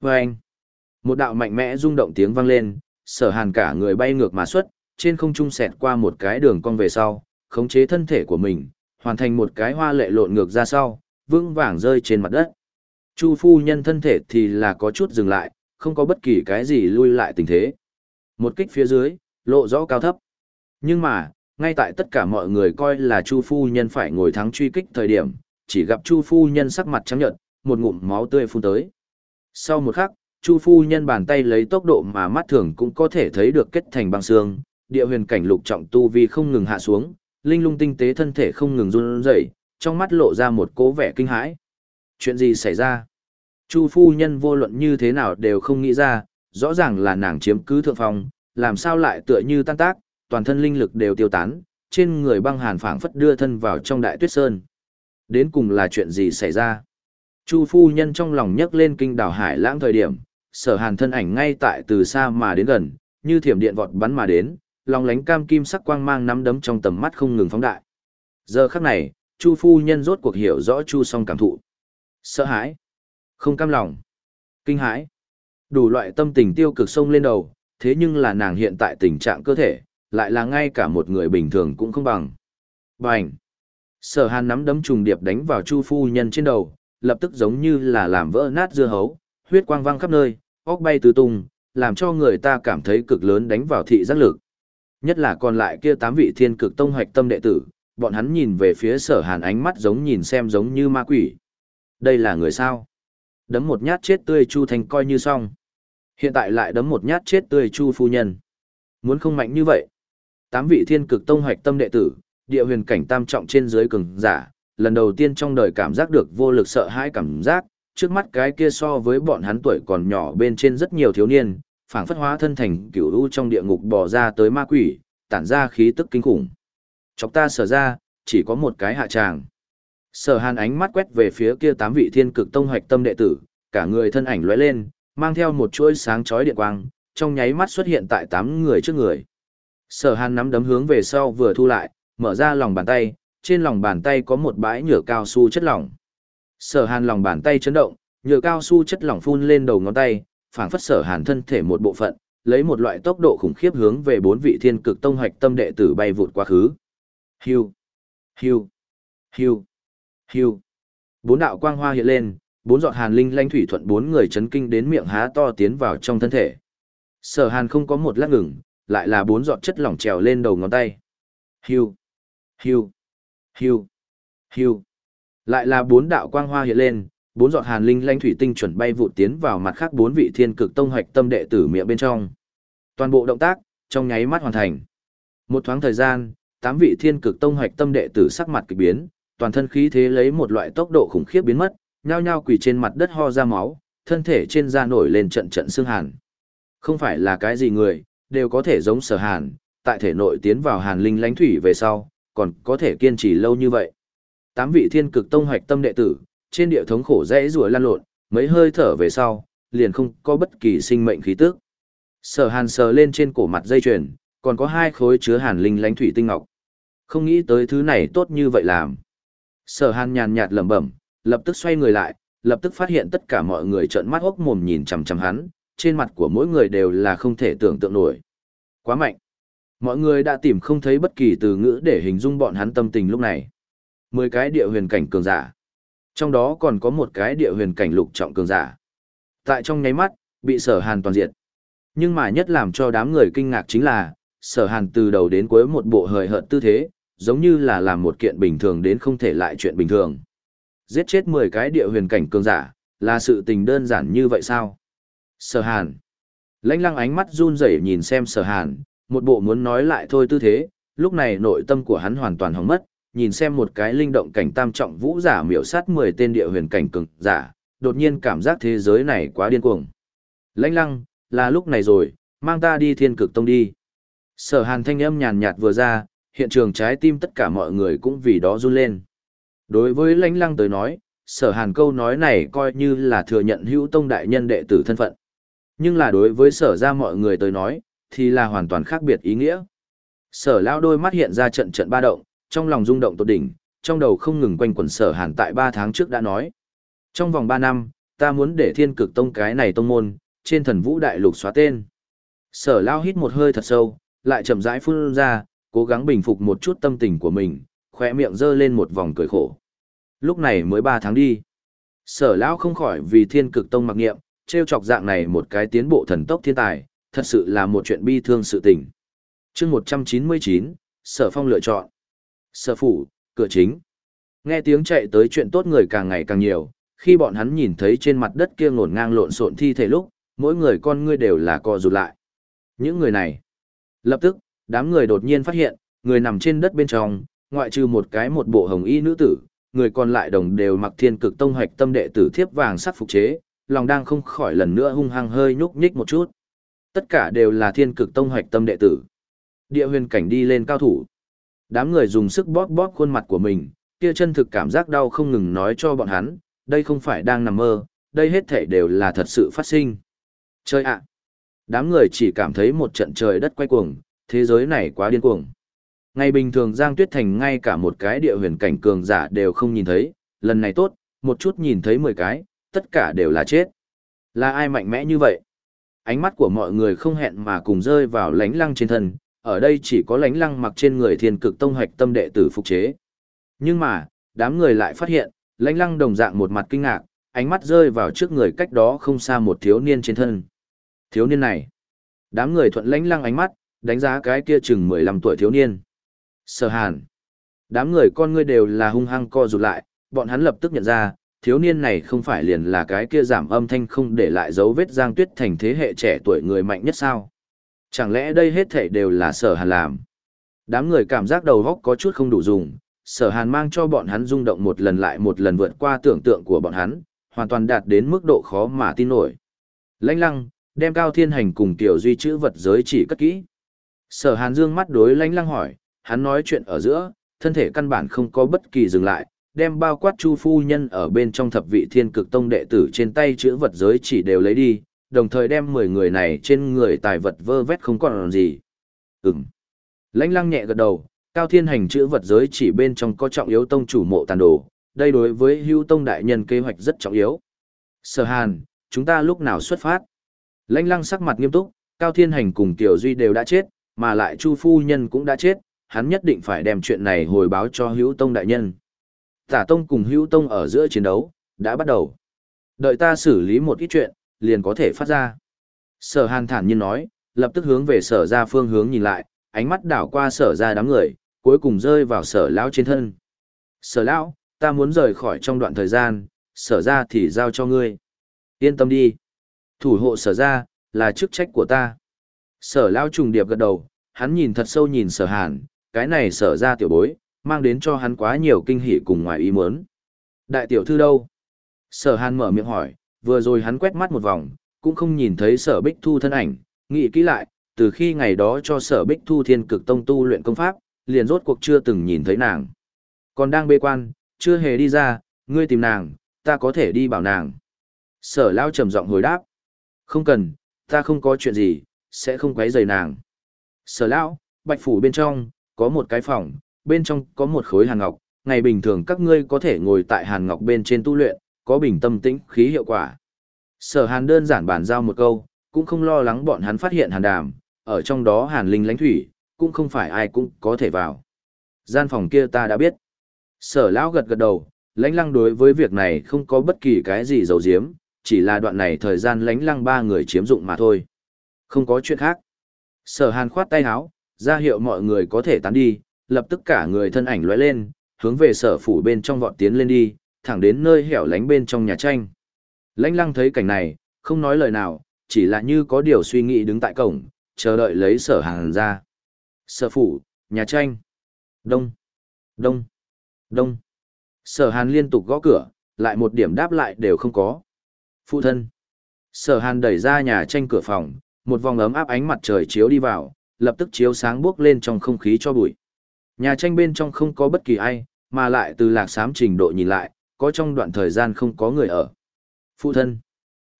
vê anh, một đạo mạnh mẽ rung động tiếng vang lên, sở hàn cả người bay ngược mà xuất, trên không trung sẹt qua một cái đường cong về sau, khống chế thân thể của mình, hoàn thành một cái hoa lệ lộn ngược ra sau, vững vàng rơi trên mặt đất. Chu phu nhân thân thể thì là có chút dừng lại, không có bất kỳ cái gì lui lại tình thế. Một kích phía dưới, lộ rõ cao thấp. Nhưng mà, ngay tại tất cả mọi người coi là Chu phu nhân phải ngồi thắng truy kích thời điểm, chỉ gặp Chu phu nhân sắc mặt trắng nhợt, một ngụm máu tươi phun tới. Sau một khắc, Chu phu nhân bàn tay lấy tốc độ mà mắt thường cũng có thể thấy được kết thành băng xương, địa huyền cảnh lục trọng tu vi không ngừng hạ xuống, linh lung tinh tế thân thể không ngừng run rẩy, trong mắt lộ ra một cố vẻ kinh hãi. Chuyện gì xảy ra? Chu phu nhân vô luận như thế nào đều không nghĩ ra, rõ ràng là nàng chiếm cứ thượng phong, làm sao lại tựa như tan tác, toàn thân linh lực đều tiêu tán, trên người băng hàn phảng phất đưa thân vào trong đại tuyết sơn. Đến cùng là chuyện gì xảy ra? Chu phu nhân trong lòng nhấc lên kinh đảo hải lãng thời điểm, sở hàn thân ảnh ngay tại từ xa mà đến gần, như thiểm điện vọt bắn mà đến, lòng lánh cam kim sắc quang mang nắm đấm trong tầm mắt không ngừng phóng đại. Giờ khắc này, Chu phu nhân rốt cuộc hiểu rõ Chu song cảm thụ. Sợ hãi, không cam lòng, kinh hãi, đủ loại tâm tình tiêu cực sông lên đầu, thế nhưng là nàng hiện tại tình trạng cơ thể, lại là ngay cả một người bình thường cũng không bằng. Bành! Sở hàn nắm đấm trùng điệp đánh vào Chu phu nhân trên đầu, lập tức giống như là làm vỡ nát dưa hấu, huyết quang văng khắp nơi, óc bay tứ tung, làm cho người ta cảm thấy cực lớn đánh vào thị giác lực. Nhất là còn lại kia tám vị thiên cực tông hoạch tâm đệ tử, bọn hắn nhìn về phía sở hàn ánh mắt giống nhìn xem giống như ma quỷ. Đây là người sao? Đấm một nhát chết tươi Chu Thành coi như xong. Hiện tại lại đấm một nhát chết tươi Chu phu nhân. Muốn không mạnh như vậy. Tám vị thiên cực tông hoạch tâm đệ tử, địa huyền cảnh tam trọng trên dưới cường giả, lần đầu tiên trong đời cảm giác được vô lực sợ hãi cảm giác, trước mắt cái kia so với bọn hắn tuổi còn nhỏ bên trên rất nhiều thiếu niên, phảng phất hóa thân thành cửu u trong địa ngục bò ra tới ma quỷ, tản ra khí tức kinh khủng. Chọc ta sở ra, chỉ có một cái hạ tràng. Sở hàn ánh mắt quét về phía kia tám vị thiên cực tông hoạch tâm đệ tử, cả người thân ảnh lóe lên, mang theo một chuỗi sáng chói điện quang, trong nháy mắt xuất hiện tại tám người trước người. Sở hàn nắm đấm hướng về sau vừa thu lại, mở ra lòng bàn tay, trên lòng bàn tay có một bãi nhựa cao su chất lỏng. Sở hàn lòng bàn tay chấn động, nhựa cao su chất lỏng phun lên đầu ngón tay, phảng phất sở hàn thân thể một bộ phận, lấy một loại tốc độ khủng khiếp hướng về bốn vị thiên cực tông hoạch tâm đệ tử bay vụt quá khứ. Hiu, hiu, hiu, Hưu, Bốn đạo quang hoa hiện lên, bốn giọt hàn linh lanh thủy thuận bốn người chấn kinh đến miệng há to tiến vào trong thân thể. Sở hàn không có một lát ngừng, lại là bốn giọt chất lỏng trèo lên đầu ngón tay. Hưu, Hưu, Hưu, Hưu, Lại là bốn đạo quang hoa hiện lên, bốn giọt hàn linh lanh thủy tinh chuẩn bay vụt tiến vào mặt khác bốn vị thiên cực tông hoạch tâm đệ tử miệng bên trong. Toàn bộ động tác, trong nháy mắt hoàn thành. Một thoáng thời gian, tám vị thiên cực tông hoạch tâm đệ tử sắc mặt kỳ biến, toàn thân khí thế lấy một loại tốc độ khủng khiếp biến mất, nhao nhao quỳ trên mặt đất ho ra máu, thân thể trên da nổi lên trận trận xương hàn. Không phải là cái gì người, đều có thể giống sở hàn, tại thể nội tiến vào hàn linh lãnh thủy về sau, còn có thể kiên trì lâu như vậy. Tám vị thiên cực tông hoạch tâm đệ tử, trên địa thống khổ dễ rùa lan lộn, mấy hơi thở về sau, liền không có bất kỳ sinh mệnh khí tức. Sở hàn sờ lên trên cổ mặt dây chuyền, còn có hai khối chứa hàn linh lãnh thủy tinh ngọc. Không nghĩ tới thứ này tốt như vậy làm. Sở hàn nhàn nhạt lẩm bẩm, lập tức xoay người lại, lập tức phát hiện tất cả mọi người trợn mắt hốc mồm nhìn chằm chằm hắn, trên mặt của mỗi người đều là không thể tưởng tượng nổi. Quá mạnh. Mọi người đã tìm không thấy bất kỳ từ ngữ để hình dung bọn hắn tâm tình lúc này. Mười cái địa huyền cảnh cường giả. Trong đó còn có một cái địa huyền cảnh lục trọng cường giả. Tại trong nháy mắt, bị sở hàn toàn diện. Nhưng mà nhất làm cho đám người kinh ngạc chính là, sở hàn từ đầu đến cuối một bộ hời hợt tư thế, giống như là làm một kiện bình thường đến không thể lại chuyện bình thường. Giết chết 10 cái địa huyền cảnh cường giả, là sự tình đơn giản như vậy sao? Sở hàn. Lãnh lăng ánh mắt run rẩy nhìn xem sở hàn, một bộ muốn nói lại thôi tư thế, lúc này nội tâm của hắn hoàn toàn hỏng mất, nhìn xem một cái linh động cảnh tam trọng vũ giả miểu sát 10 tên địa huyền cảnh cường giả, đột nhiên cảm giác thế giới này quá điên cuồng. Lãnh lăng, là lúc này rồi, mang ta đi thiên cực tông đi. Sở hàn thanh âm nhàn nhạt vừa ra, hiện trường trái tim tất cả mọi người cũng vì đó run lên. Đối với lãnh lăng tới nói, sở hàn câu nói này coi như là thừa nhận hữu tông đại nhân đệ tử thân phận. Nhưng là đối với sở ra mọi người tới nói, thì là hoàn toàn khác biệt ý nghĩa. Sở lao đôi mắt hiện ra trận trận ba động, trong lòng rung động tột đỉnh, trong đầu không ngừng quanh quẩn sở hàn tại ba tháng trước đã nói. Trong vòng ba năm, ta muốn để thiên cực tông cái này tông môn, trên thần vũ đại lục xóa tên. Sở lao hít một hơi thật sâu, lại chậm rãi phun ra, cố gắng bình phục một chút tâm tình của mình, khỏe miệng giơ lên một vòng cười khổ. Lúc này mới ba tháng đi. Sở lão không khỏi vì thiên cực tông mặc nghiệm, treo chọc dạng này một cái tiến bộ thần tốc thiên tài, thật sự là một chuyện bi thương sự tình. chương 199, sở phong lựa chọn. Sở phủ, cửa chính. Nghe tiếng chạy tới chuyện tốt người càng ngày càng nhiều, khi bọn hắn nhìn thấy trên mặt đất kia ngổn ngang lộn xộn thi thể lúc, mỗi người con ngươi đều là co rụt lại. Những người này. Lập tức, đám người đột nhiên phát hiện, người nằm trên đất bên trong, ngoại trừ một cái một bộ hồng y nữ tử, người còn lại đồng đều mặc thiên cực tông hoạch tâm đệ tử thiếp vàng sắc phục chế, lòng đang không khỏi lần nữa hung hăng hơi nhúc nhích một chút. Tất cả đều là thiên cực tông hoạch tâm đệ tử. Địa huyền cảnh đi lên cao thủ. Đám người dùng sức bóp bóp khuôn mặt của mình, kia chân thực cảm giác đau không ngừng nói cho bọn hắn, đây không phải đang nằm mơ, đây hết thể đều là thật sự phát sinh. Chơi ạ! Đám người chỉ cảm thấy một trận trời đất quay cuồng, thế giới này quá điên cuồng. Ngày bình thường Giang Tuyết Thành ngay cả một cái địa huyền cảnh cường giả đều không nhìn thấy, lần này tốt, một chút nhìn thấy 10 cái, tất cả đều là chết. Là ai mạnh mẽ như vậy? Ánh mắt của mọi người không hẹn mà cùng rơi vào lánh lăng trên thân, ở đây chỉ có lánh lăng mặc trên người thiên cực tông hoạch tâm đệ tử phục chế. Nhưng mà, đám người lại phát hiện, lánh lăng đồng dạng một mặt kinh ngạc, ánh mắt rơi vào trước người cách đó không xa một thiếu niên trên thân. Thiếu niên này. Đám người thuận lánh lăng ánh mắt, đánh giá cái kia chừng 15 tuổi thiếu niên. Sở hàn. Đám người con ngươi đều là hung hăng co rụt lại, bọn hắn lập tức nhận ra, thiếu niên này không phải liền là cái kia giảm âm thanh không để lại dấu vết giang tuyết thành thế hệ trẻ tuổi người mạnh nhất sao. Chẳng lẽ đây hết thảy đều là sở hàn làm? Đám người cảm giác đầu góc có chút không đủ dùng, sở hàn mang cho bọn hắn rung động một lần lại một lần vượt qua tưởng tượng của bọn hắn, hoàn toàn đạt đến mức độ khó mà tin nổi. Lãnh lăng, đem cao thiên hành cùng tiểu duy chữ vật giới chỉ cất kỹ. Sở hàn dương mắt đối lãnh lăng hỏi, hắn nói chuyện ở giữa, thân thể căn bản không có bất kỳ dừng lại, đem bao quát chu phu nhân ở bên trong thập vị thiên cực tông đệ tử trên tay chữ vật giới chỉ đều lấy đi, đồng thời đem 10 người này trên người tài vật vơ vét không còn gì. Ừm. Lãnh lăng nhẹ gật đầu, cao thiên hành chữ vật giới chỉ bên trong có trọng yếu tông chủ mộ tàn đồ, đây đối với hưu tông đại nhân kế hoạch rất trọng yếu. Sở hàn, chúng ta lúc nào xuất phát? Lãnh lăng sắc mặt nghiêm túc, cao thiên hành cùng tiểu duy đều đã chết, mà lại chu phu nhân cũng đã chết, hắn nhất định phải đem chuyện này hồi báo cho hữu tông đại nhân. Tả tông cùng hữu tông ở giữa chiến đấu, đã bắt đầu. Đợi ta xử lý một ít chuyện, liền có thể phát ra. Sở hàn thản nhiên nói, lập tức hướng về sở ra phương hướng nhìn lại, ánh mắt đảo qua sở ra đám người, cuối cùng rơi vào sở lão trên thân. Sở lão, ta muốn rời khỏi trong đoạn thời gian, sở ra thì giao cho ngươi. Yên tâm đi. Thủ hộ sở ra, là chức trách của ta. Sở lão trùng điệp gật đầu, hắn nhìn thật sâu nhìn sở hàn, cái này sở ra tiểu bối, mang đến cho hắn quá nhiều kinh hỉ cùng ngoài ý muốn. Đại tiểu thư đâu? Sở hàn mở miệng hỏi, vừa rồi hắn quét mắt một vòng, cũng không nhìn thấy sở bích thu thân ảnh, nghĩ kỹ lại, từ khi ngày đó cho sở bích thu thiên cực tông tu luyện công pháp, liền rốt cuộc chưa từng nhìn thấy nàng. Còn đang bê quan, chưa hề đi ra, ngươi tìm nàng, ta có thể đi bảo nàng. Sở lao trầm giọng hồi đáp. Không cần, ta không có chuyện gì, sẽ không quấy rầy nàng. Sở lão, bạch phủ bên trong, có một cái phòng, bên trong có một khối hàn ngọc, ngày bình thường các ngươi có thể ngồi tại hàn ngọc bên trên tu luyện, có bình tâm tĩnh khí hiệu quả. Sở hàn đơn giản bàn giao một câu, cũng không lo lắng bọn hắn phát hiện hàn đàm, ở trong đó hàn linh lánh thủy, cũng không phải ai cũng có thể vào. Gian phòng kia ta đã biết. Sở lão gật gật đầu, lãnh lăng đối với việc này không có bất kỳ cái gì giấu giếm, chỉ là đoạn này thời gian lãnh lăng ba người chiếm dụng mà thôi. Không có chuyện khác. Sở hàn khoát tay áo, ra hiệu mọi người có thể tán đi, lập tức cả người thân ảnh lóe lên, hướng về sở phủ bên trong vọt tiến lên đi, thẳng đến nơi hẻo lánh bên trong nhà tranh. Lãnh lăng thấy cảnh này, không nói lời nào, chỉ là như có điều suy nghĩ đứng tại cổng, chờ đợi lấy sở Hàn ra. Sở phủ, nhà tranh. Đông, đông, đông. Sở hàn liên tục gõ cửa, lại một điểm đáp lại đều không có. Phụ thân. Sở hàn đẩy ra nhà tranh cửa phòng, một vòng ấm áp ánh mặt trời chiếu đi vào, lập tức chiếu sáng bước lên trong không khí cho bụi. Nhà tranh bên trong không có bất kỳ ai, mà lại từ lạc xám trình độ nhìn lại, có trong đoạn thời gian không có người ở. Phụ thân.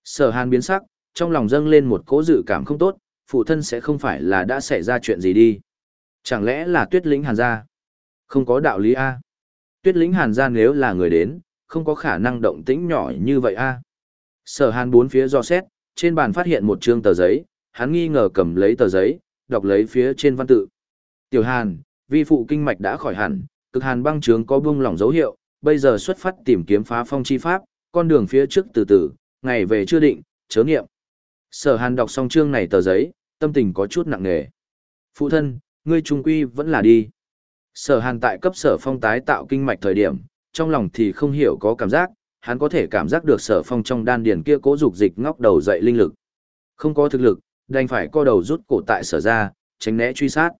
Sở hàn biến sắc, trong lòng dâng lên một cỗ dự cảm không tốt, phụ thân sẽ không phải là đã xảy ra chuyện gì đi. Chẳng lẽ là tuyết lĩnh hàn gia? Không có đạo lý A. Tuyết lĩnh hàn gia nếu là người đến, không có khả năng động tĩnh nhỏ như vậy A. Sở hàn bốn phía do xét, trên bàn phát hiện một trương tờ giấy, hắn nghi ngờ cầm lấy tờ giấy, đọc lấy phía trên văn tự. Tiểu hàn, vi phụ kinh mạch đã khỏi hẳn, cực hàn băng trướng có buông lỏng dấu hiệu, bây giờ xuất phát tìm kiếm phá phong chi pháp, con đường phía trước từ từ, ngày về chưa định, chớ nghiệm. Sở hàn đọc xong chương này tờ giấy, tâm tình có chút nặng nề. Phụ thân, ngươi trung quy vẫn là đi. Sở hàn tại cấp sở phong tái tạo kinh mạch thời điểm, trong lòng thì không hiểu có cảm giác, hắn có thể cảm giác được sở phong trong đan điền kia cố dục dịch ngóc đầu dậy linh lực. Không có thực lực, đành phải co đầu rút cổ tại sở ra, tránh né truy sát.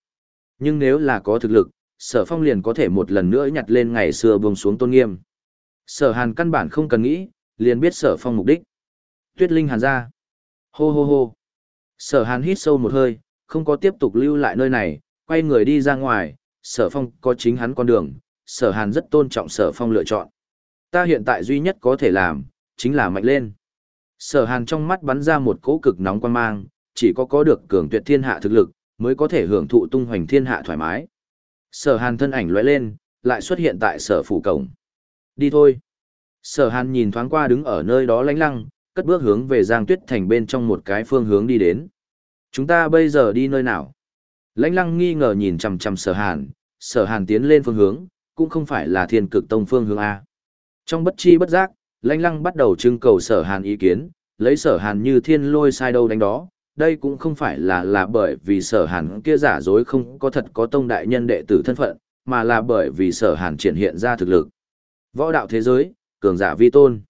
Nhưng nếu là có thực lực, sở phong liền có thể một lần nữa nhặt lên ngày xưa buông xuống tôn nghiêm. Sở hàn căn bản không cần nghĩ, liền biết sở phong mục đích. Tuyết linh hàn ra. Hô hô hô. Sở hàn hít sâu một hơi, không có tiếp tục lưu lại nơi này, quay người đi ra ngoài, sở phong có chính hắn con đường, sở hàn rất tôn trọng sở phong lựa chọn. Ta hiện tại duy nhất có thể làm, chính là mạnh lên. Sở hàn trong mắt bắn ra một cỗ cực nóng quan mang, chỉ có có được cường tuyệt thiên hạ thực lực, mới có thể hưởng thụ tung hoành thiên hạ thoải mái. Sở hàn thân ảnh lóe lên, lại xuất hiện tại sở phủ cổng. Đi thôi. Sở hàn nhìn thoáng qua đứng ở nơi đó lánh lăng, cất bước hướng về Giang Tuyết Thành bên trong một cái phương hướng đi đến. Chúng ta bây giờ đi nơi nào? Lãnh lăng nghi ngờ nhìn chằm chằm sở hàn, sở hàn tiến lên phương hướng, cũng không phải là thiên cực tông phương hướng A. Trong bất chi bất giác, lãnh lăng bắt đầu trưng cầu sở hàn ý kiến, lấy sở hàn như thiên lôi sai đâu đánh đó. Đây cũng không phải là là bởi vì sở hàn kia giả dối không có thật có tông đại nhân đệ tử thân phận, mà là bởi vì sở hàn triển hiện ra thực lực. Võ đạo thế giới, cường giả vi tôn.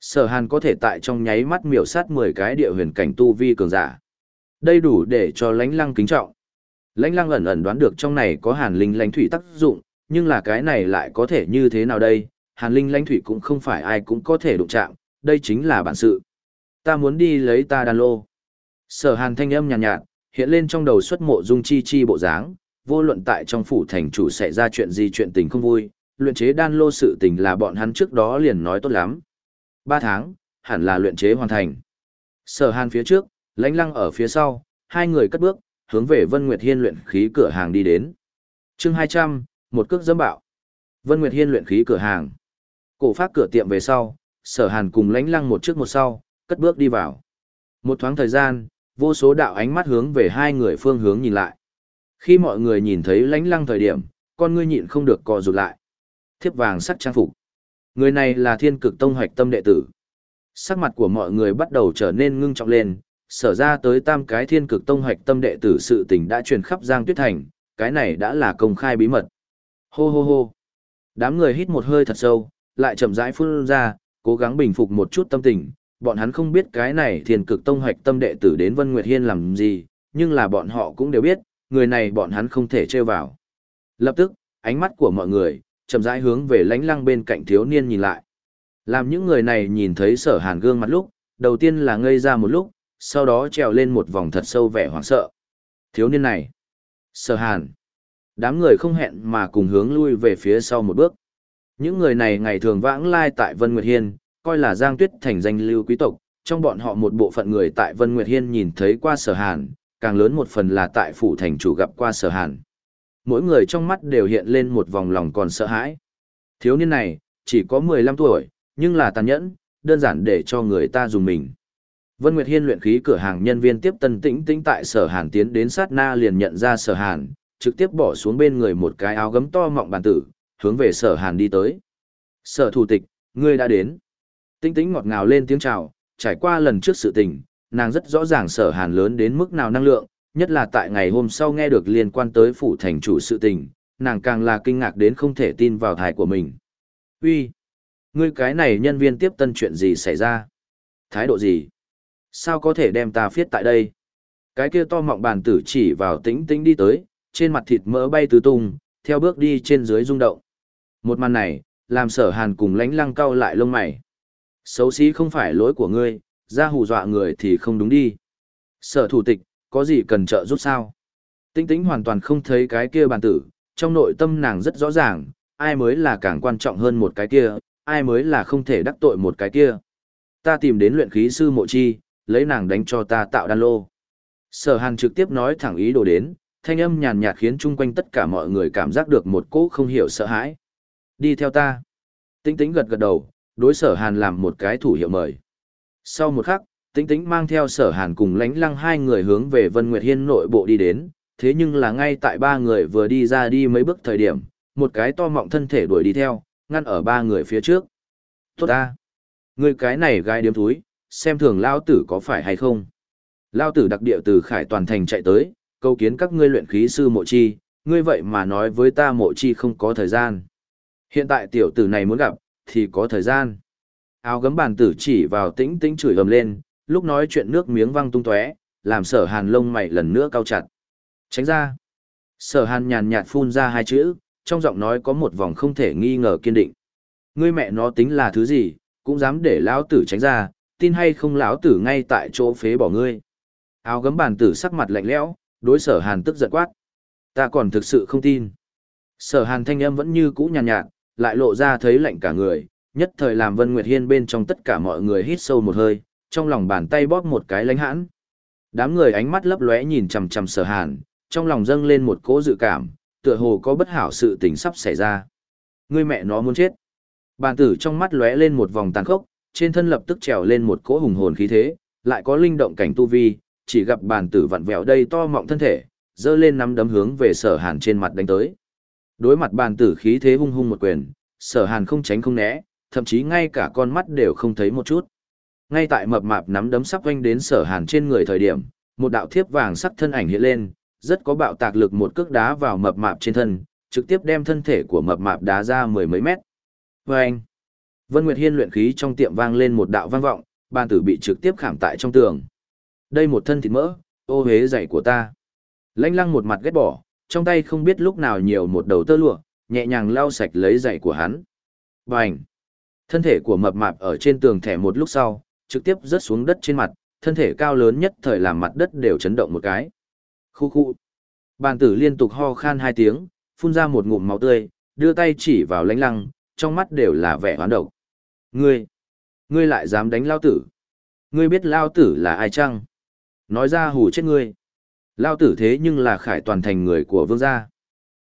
Sở hàn có thể tại trong nháy mắt miểu sát 10 cái địa huyền cảnh tu vi cường giả. Đây đủ để cho lãnh lăng kính trọng. Lãnh lăng ẩn ẩn đoán được trong này có hàn linh lãnh thủy tác dụng, nhưng là cái này lại có thể như thế nào đây? Hàn linh lãnh thủy cũng không phải ai cũng có thể đụng chạm, đây chính là bản sự. Ta muốn đi lấy ta đan lô. Sở hàn thanh âm nhàn nhạt, nhạt, hiện lên trong đầu xuất mộ dung chi chi bộ dáng, vô luận tại trong phủ thành chủ sẽ ra chuyện gì chuyện tình không vui, luyện chế đan lô sự tình là bọn hắn trước đó liền nói tốt lắm. Ba tháng, hẳn là luyện chế hoàn thành. Sở hàn phía trước, lãnh lăng ở phía sau, hai người cất bước, hướng về Vân Nguyệt Hiên luyện khí cửa hàng đi đến. chương 200, một cước dâm bạo. Vân Nguyệt Hiên luyện khí cửa hàng. Cổ phát cửa tiệm về sau, sở hàn cùng lãnh lăng một trước một sau, cất bước đi vào. Một thoáng thời gian, vô số đạo ánh mắt hướng về hai người phương hướng nhìn lại. Khi mọi người nhìn thấy lánh lăng thời điểm, con ngươi nhịn không được co rụt lại. Thiếp vàng sắc trang phục. Người này là thiên cực tông hoạch tâm đệ tử. Sắc mặt của mọi người bắt đầu trở nên ngưng trọng lên, sở ra tới tam cái thiên cực tông hoạch tâm đệ tử sự tình đã truyền khắp Giang Tuyết Thành, cái này đã là công khai bí mật. Hô hô hô. Đám người hít một hơi thật sâu, lại chậm rãi phun ra, cố gắng bình phục một chút tâm tình, bọn hắn không biết cái này thiền cực tông hoạch tâm đệ tử đến Vân Nguyệt Hiên làm gì, nhưng là bọn họ cũng đều biết, người này bọn hắn không thể trêu vào. Lập tức, ánh mắt của mọi người, chậm rãi hướng về lánh lăng bên cạnh thiếu niên nhìn lại. Làm những người này nhìn thấy sở hàn gương mặt lúc, đầu tiên là ngây ra một lúc, sau đó trèo lên một vòng thật sâu vẻ hoảng sợ. Thiếu niên này. Sở hàn. Đám người không hẹn mà cùng hướng lui về phía sau một bước. Những người này ngày thường vãng lai tại Vân Nguyệt Hiên, coi là Giang Tuyết thành danh lưu quý tộc, trong bọn họ một bộ phận người tại Vân Nguyệt Hiên nhìn thấy qua sở hàn, càng lớn một phần là tại phủ thành chủ gặp qua sở hàn. Mỗi người trong mắt đều hiện lên một vòng lòng còn sợ hãi. Thiếu niên này, chỉ có 15 tuổi, nhưng là tàn nhẫn, đơn giản để cho người ta dùng mình. Vân Nguyệt Hiên luyện khí cửa hàng nhân viên tiếp tân tĩnh tĩnh tại sở hàn tiến đến sát na liền nhận ra sở hàn, trực tiếp bỏ xuống bên người một cái áo gấm to mọng bàn tử, hướng về sở hàn đi tới. Sở thủ tịch, ngươi đã đến. Tĩnh tĩnh ngọt ngào lên tiếng chào, trải qua lần trước sự tình, nàng rất rõ ràng sở hàn lớn đến mức nào năng lượng, nhất là tại ngày hôm sau nghe được liên quan tới phủ thành chủ sự tình, nàng càng là kinh ngạc đến không thể tin vào thái của mình. Uy, ngươi cái này nhân viên tiếp tân chuyện gì xảy ra? Thái độ gì? Sao có thể đem ta phiết tại đây? Cái kia to mọng bàn tử chỉ vào tĩnh tĩnh đi tới, trên mặt thịt mỡ bay tứ tung, theo bước đi trên dưới rung động. Một màn này, làm sở hàn cùng lánh lăng cau lại lông mày. Xấu xí không phải lỗi của ngươi, ra hù dọa người thì không đúng đi. Sở thủ tịch, có gì cần trợ giúp sao? Tĩnh tĩnh hoàn toàn không thấy cái kia bàn tử, trong nội tâm nàng rất rõ ràng, ai mới là càng quan trọng hơn một cái kia, ai mới là không thể đắc tội một cái kia. Ta tìm đến luyện khí sư mộ chi, lấy nàng đánh cho ta tạo đan lô. Sở hàn trực tiếp nói thẳng ý đồ đến, thanh âm nhàn nhạt khiến chung quanh tất cả mọi người cảm giác được một cỗ không hiểu sợ hãi. Đi theo ta. Tĩnh tĩnh gật gật đầu, đối sở hàn làm một cái thủ hiệu mời. Sau một khắc, tĩnh tĩnh mang theo sở hàn cùng lánh lăng hai người hướng về Vân Nguyệt Hiên nội bộ đi đến, thế nhưng là ngay tại ba người vừa đi ra đi mấy bước thời điểm, một cái to mọng thân thể đuổi đi theo, ngăn ở ba người phía trước. Tốt ta! Người cái này gai điếm túi, xem thường lao tử có phải hay không? Lao tử đặc địa từ khải toàn thành chạy tới, câu kiến các ngươi luyện khí sư mộ chi, ngươi vậy mà nói với ta mộ chi không có thời gian. Hiện tại tiểu tử này muốn gặp, thì có thời gian. Áo gấm bàn tử chỉ vào tĩnh tĩnh chửi ầm lên, lúc nói chuyện nước miếng văng tung tóe, làm sở hàn lông mày lần nữa cao chặt. Tránh ra. Sở hàn nhàn nhạt phun ra hai chữ, trong giọng nói có một vòng không thể nghi ngờ kiên định. Ngươi mẹ nó tính là thứ gì, cũng dám để lão tử tránh ra, tin hay không lão tử ngay tại chỗ phế bỏ ngươi. Áo gấm bàn tử sắc mặt lạnh lẽo, đối sở hàn tức giận quát. Ta còn thực sự không tin. Sở hàn thanh âm vẫn như cũ nhàn nhạt, nhạt, lại lộ ra thấy lạnh cả người, nhất thời làm Vân Nguyệt Hiên bên trong tất cả mọi người hít sâu một hơi, trong lòng bàn tay bóp một cái lánh hãn. Đám người ánh mắt lấp lóe nhìn chằm chằm sở hàn, trong lòng dâng lên một cỗ dự cảm, tựa hồ có bất hảo sự tình sắp xảy ra. Người mẹ nó muốn chết. Bàn tử trong mắt lóe lên một vòng tàn khốc, trên thân lập tức trèo lên một cỗ hùng hồn khí thế, lại có linh động cảnh tu vi, chỉ gặp bàn tử vặn vẹo đây to mọng thân thể, dơ lên nắm đấm hướng về sở hàn trên mặt đánh tới. Đối mặt bàn tử khí thế hung hung một quyền, sở hàn không tránh không né, thậm chí ngay cả con mắt đều không thấy một chút. Ngay tại mập mạp nắm đấm sắp quanh đến sở hàn trên người thời điểm, một đạo thiếp vàng sắc thân ảnh hiện lên, rất có bạo tạc lực một cước đá vào mập mạp trên thân, trực tiếp đem thân thể của mập mạp đá ra mười mấy mét. Vâng! Vân Nguyệt Hiên luyện khí trong tiệm vang lên một đạo vang vọng, bàn tử bị trực tiếp khảm tại trong tường. Đây một thân thịt mỡ, ô hế dày của ta. Lanh lăng một mặt ghét bỏ, trong tay không biết lúc nào nhiều một đầu tơ lụa, nhẹ nhàng lau sạch lấy giày của hắn. Bành! Thân thể của mập mạp ở trên tường thẻ một lúc sau, trực tiếp rớt xuống đất trên mặt, thân thể cao lớn nhất thời làm mặt đất đều chấn động một cái. Khu khu! Bàn tử liên tục ho khan hai tiếng, phun ra một ngụm máu tươi, đưa tay chỉ vào lánh lăng, trong mắt đều là vẻ hoán độc. Ngươi! Ngươi lại dám đánh lao tử! Ngươi biết lao tử là ai chăng? Nói ra hù chết ngươi! Lao tử thế nhưng là khải toàn thành người của vương gia.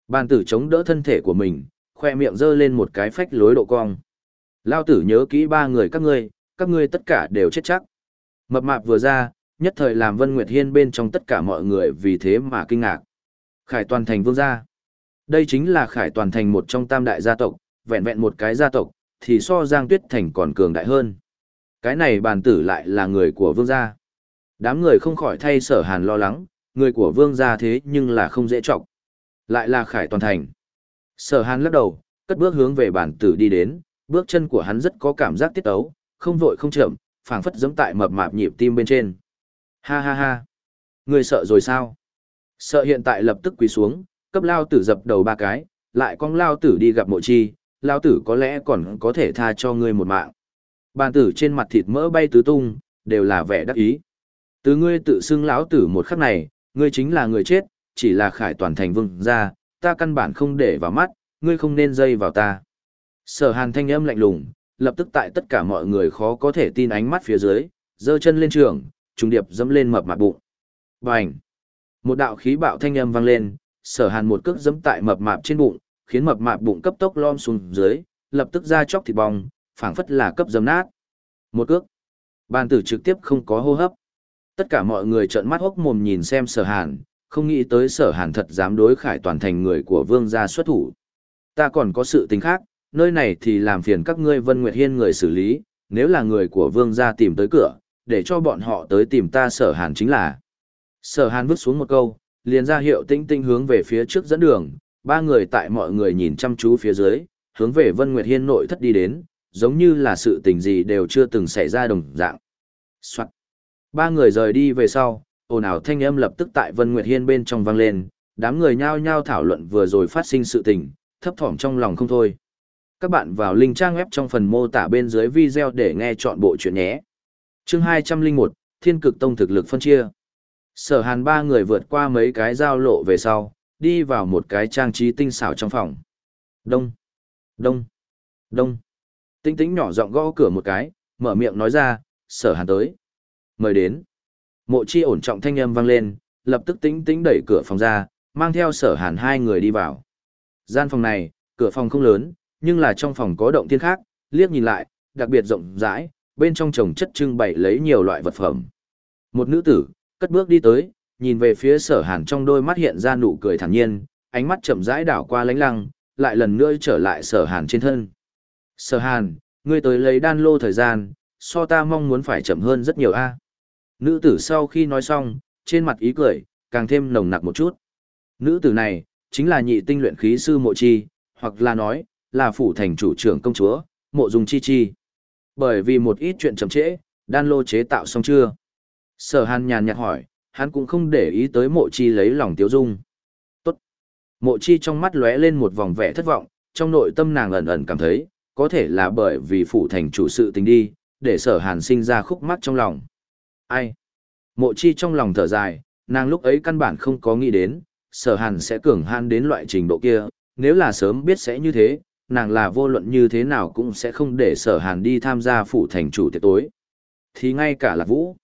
Bàn tử chống đỡ thân thể của mình, khoe miệng giơ lên một cái phách lối độ cong. Lao tử nhớ kỹ ba người các ngươi, các ngươi tất cả đều chết chắc. Mập mạp vừa ra, nhất thời làm Vân Nguyệt Hiên bên trong tất cả mọi người vì thế mà kinh ngạc. Khải toàn thành vương gia. Đây chính là khải toàn thành một trong tam đại gia tộc, vẹn vẹn một cái gia tộc, thì so Giang Tuyết Thành còn cường đại hơn. Cái này bàn tử lại là người của vương gia. Đám người không khỏi thay sở hàn lo lắng, người của vương gia thế nhưng là không dễ trọng. Lại là khải toàn thành. Sở hàn lắc đầu, cất bước hướng về bản tử đi đến, bước chân của hắn rất có cảm giác tiết ấu, không vội không chậm, phảng phất giống tại mập mạp nhịp tim bên trên. Ha ha ha. Người sợ rồi sao? Sợ hiện tại lập tức quỳ xuống, cấp lao tử dập đầu ba cái, lại con lao tử đi gặp mộ chi, lao tử có lẽ còn có thể tha cho ngươi một mạng. Bàn tử trên mặt thịt mỡ bay tứ tung, đều là vẻ đắc ý. Từ ngươi tự xưng lão tử một khắc này, ngươi chính là người chết, chỉ là khải toàn thành vương ra, ta căn bản không để vào mắt, ngươi không nên dây vào ta. Sở hàn thanh âm lạnh lùng, lập tức tại tất cả mọi người khó có thể tin ánh mắt phía dưới, giơ chân lên trường, trùng điệp dẫm lên mập mạp bụng. Bành! Một đạo khí bạo thanh âm vang lên, sở hàn một cước dẫm tại mập mạp trên bụng, khiến mập mạp bụng cấp tốc lom xuống dưới, lập tức ra chóc thịt bong, phảng phất là cấp dấm nát. Một cước. Bàn tử trực tiếp không có hô hấp. Tất cả mọi người trợn mắt hốc mồm nhìn xem sở hàn, không nghĩ tới sở hàn thật dám đối khải toàn thành người của vương gia xuất thủ. Ta còn có sự tính khác, nơi này thì làm phiền các ngươi Vân Nguyệt Hiên người xử lý, nếu là người của vương gia tìm tới cửa, để cho bọn họ tới tìm ta sở hàn chính là. Sở hàn vứt xuống một câu, liền ra hiệu tinh tinh hướng về phía trước dẫn đường, ba người tại mọi người nhìn chăm chú phía dưới, hướng về Vân Nguyệt Hiên nội thất đi đến, giống như là sự tình gì đều chưa từng xảy ra đồng dạng. Soạn. Ba người rời đi về sau, ồn ào thanh âm lập tức tại Vân Nguyệt Hiên bên trong vang lên, đám người nhao nhao thảo luận vừa rồi phát sinh sự tình, thấp thỏm trong lòng không thôi. Các bạn vào link trang web trong phần mô tả bên dưới video để nghe chọn bộ chuyện nhé. Chương 201, Thiên Cực Tông thực lực phân chia. Sở Hàn ba người vượt qua mấy cái giao lộ về sau, đi vào một cái trang trí tinh xảo trong phòng. Đông, đông, đông. Tinh tĩnh nhỏ giọng gõ cửa một cái, mở miệng nói ra, Sở Hàn tới. Mời đến. Mộ chi ổn trọng thanh âm vang lên, lập tức tính tính đẩy cửa phòng ra, mang theo sở hàn hai người đi vào. Gian phòng này, cửa phòng không lớn, nhưng là trong phòng có động thiên khác, liếc nhìn lại, đặc biệt rộng rãi, bên trong trồng chất trưng bày lấy nhiều loại vật phẩm. Một nữ tử, cất bước đi tới, nhìn về phía sở hàn trong đôi mắt hiện ra nụ cười thản nhiên, ánh mắt chậm rãi đảo qua lánh lăng, lại lần nữa trở lại sở hàn trên thân. Sở hàn, ngươi tới lấy đan lô thời gian, so ta mong muốn phải chậm hơn rất nhiều a. Nữ tử sau khi nói xong, trên mặt ý cười, càng thêm nồng nặc một chút. Nữ tử này, chính là nhị tinh luyện khí sư mộ chi, hoặc là nói, là phủ thành chủ trưởng công chúa, mộ dung chi chi. Bởi vì một ít chuyện chậm trễ, đan lô chế tạo xong chưa? Sở hàn nhàn nhạt hỏi, hắn cũng không để ý tới mộ chi lấy lòng tiếu dung. Tốt. Mộ chi trong mắt lóe lên một vòng vẻ thất vọng, trong nội tâm nàng ẩn ẩn cảm thấy, có thể là bởi vì phủ thành chủ sự tình đi, để sở hàn sinh ra khúc mắc trong lòng. Ai? Mộ chi trong lòng thở dài, nàng lúc ấy căn bản không có nghĩ đến, sở hàn sẽ cường han đến loại trình độ kia, nếu là sớm biết sẽ như thế, nàng là vô luận như thế nào cũng sẽ không để sở hàn đi tham gia phủ thành chủ tiệc tối. Thì ngay cả là vũ.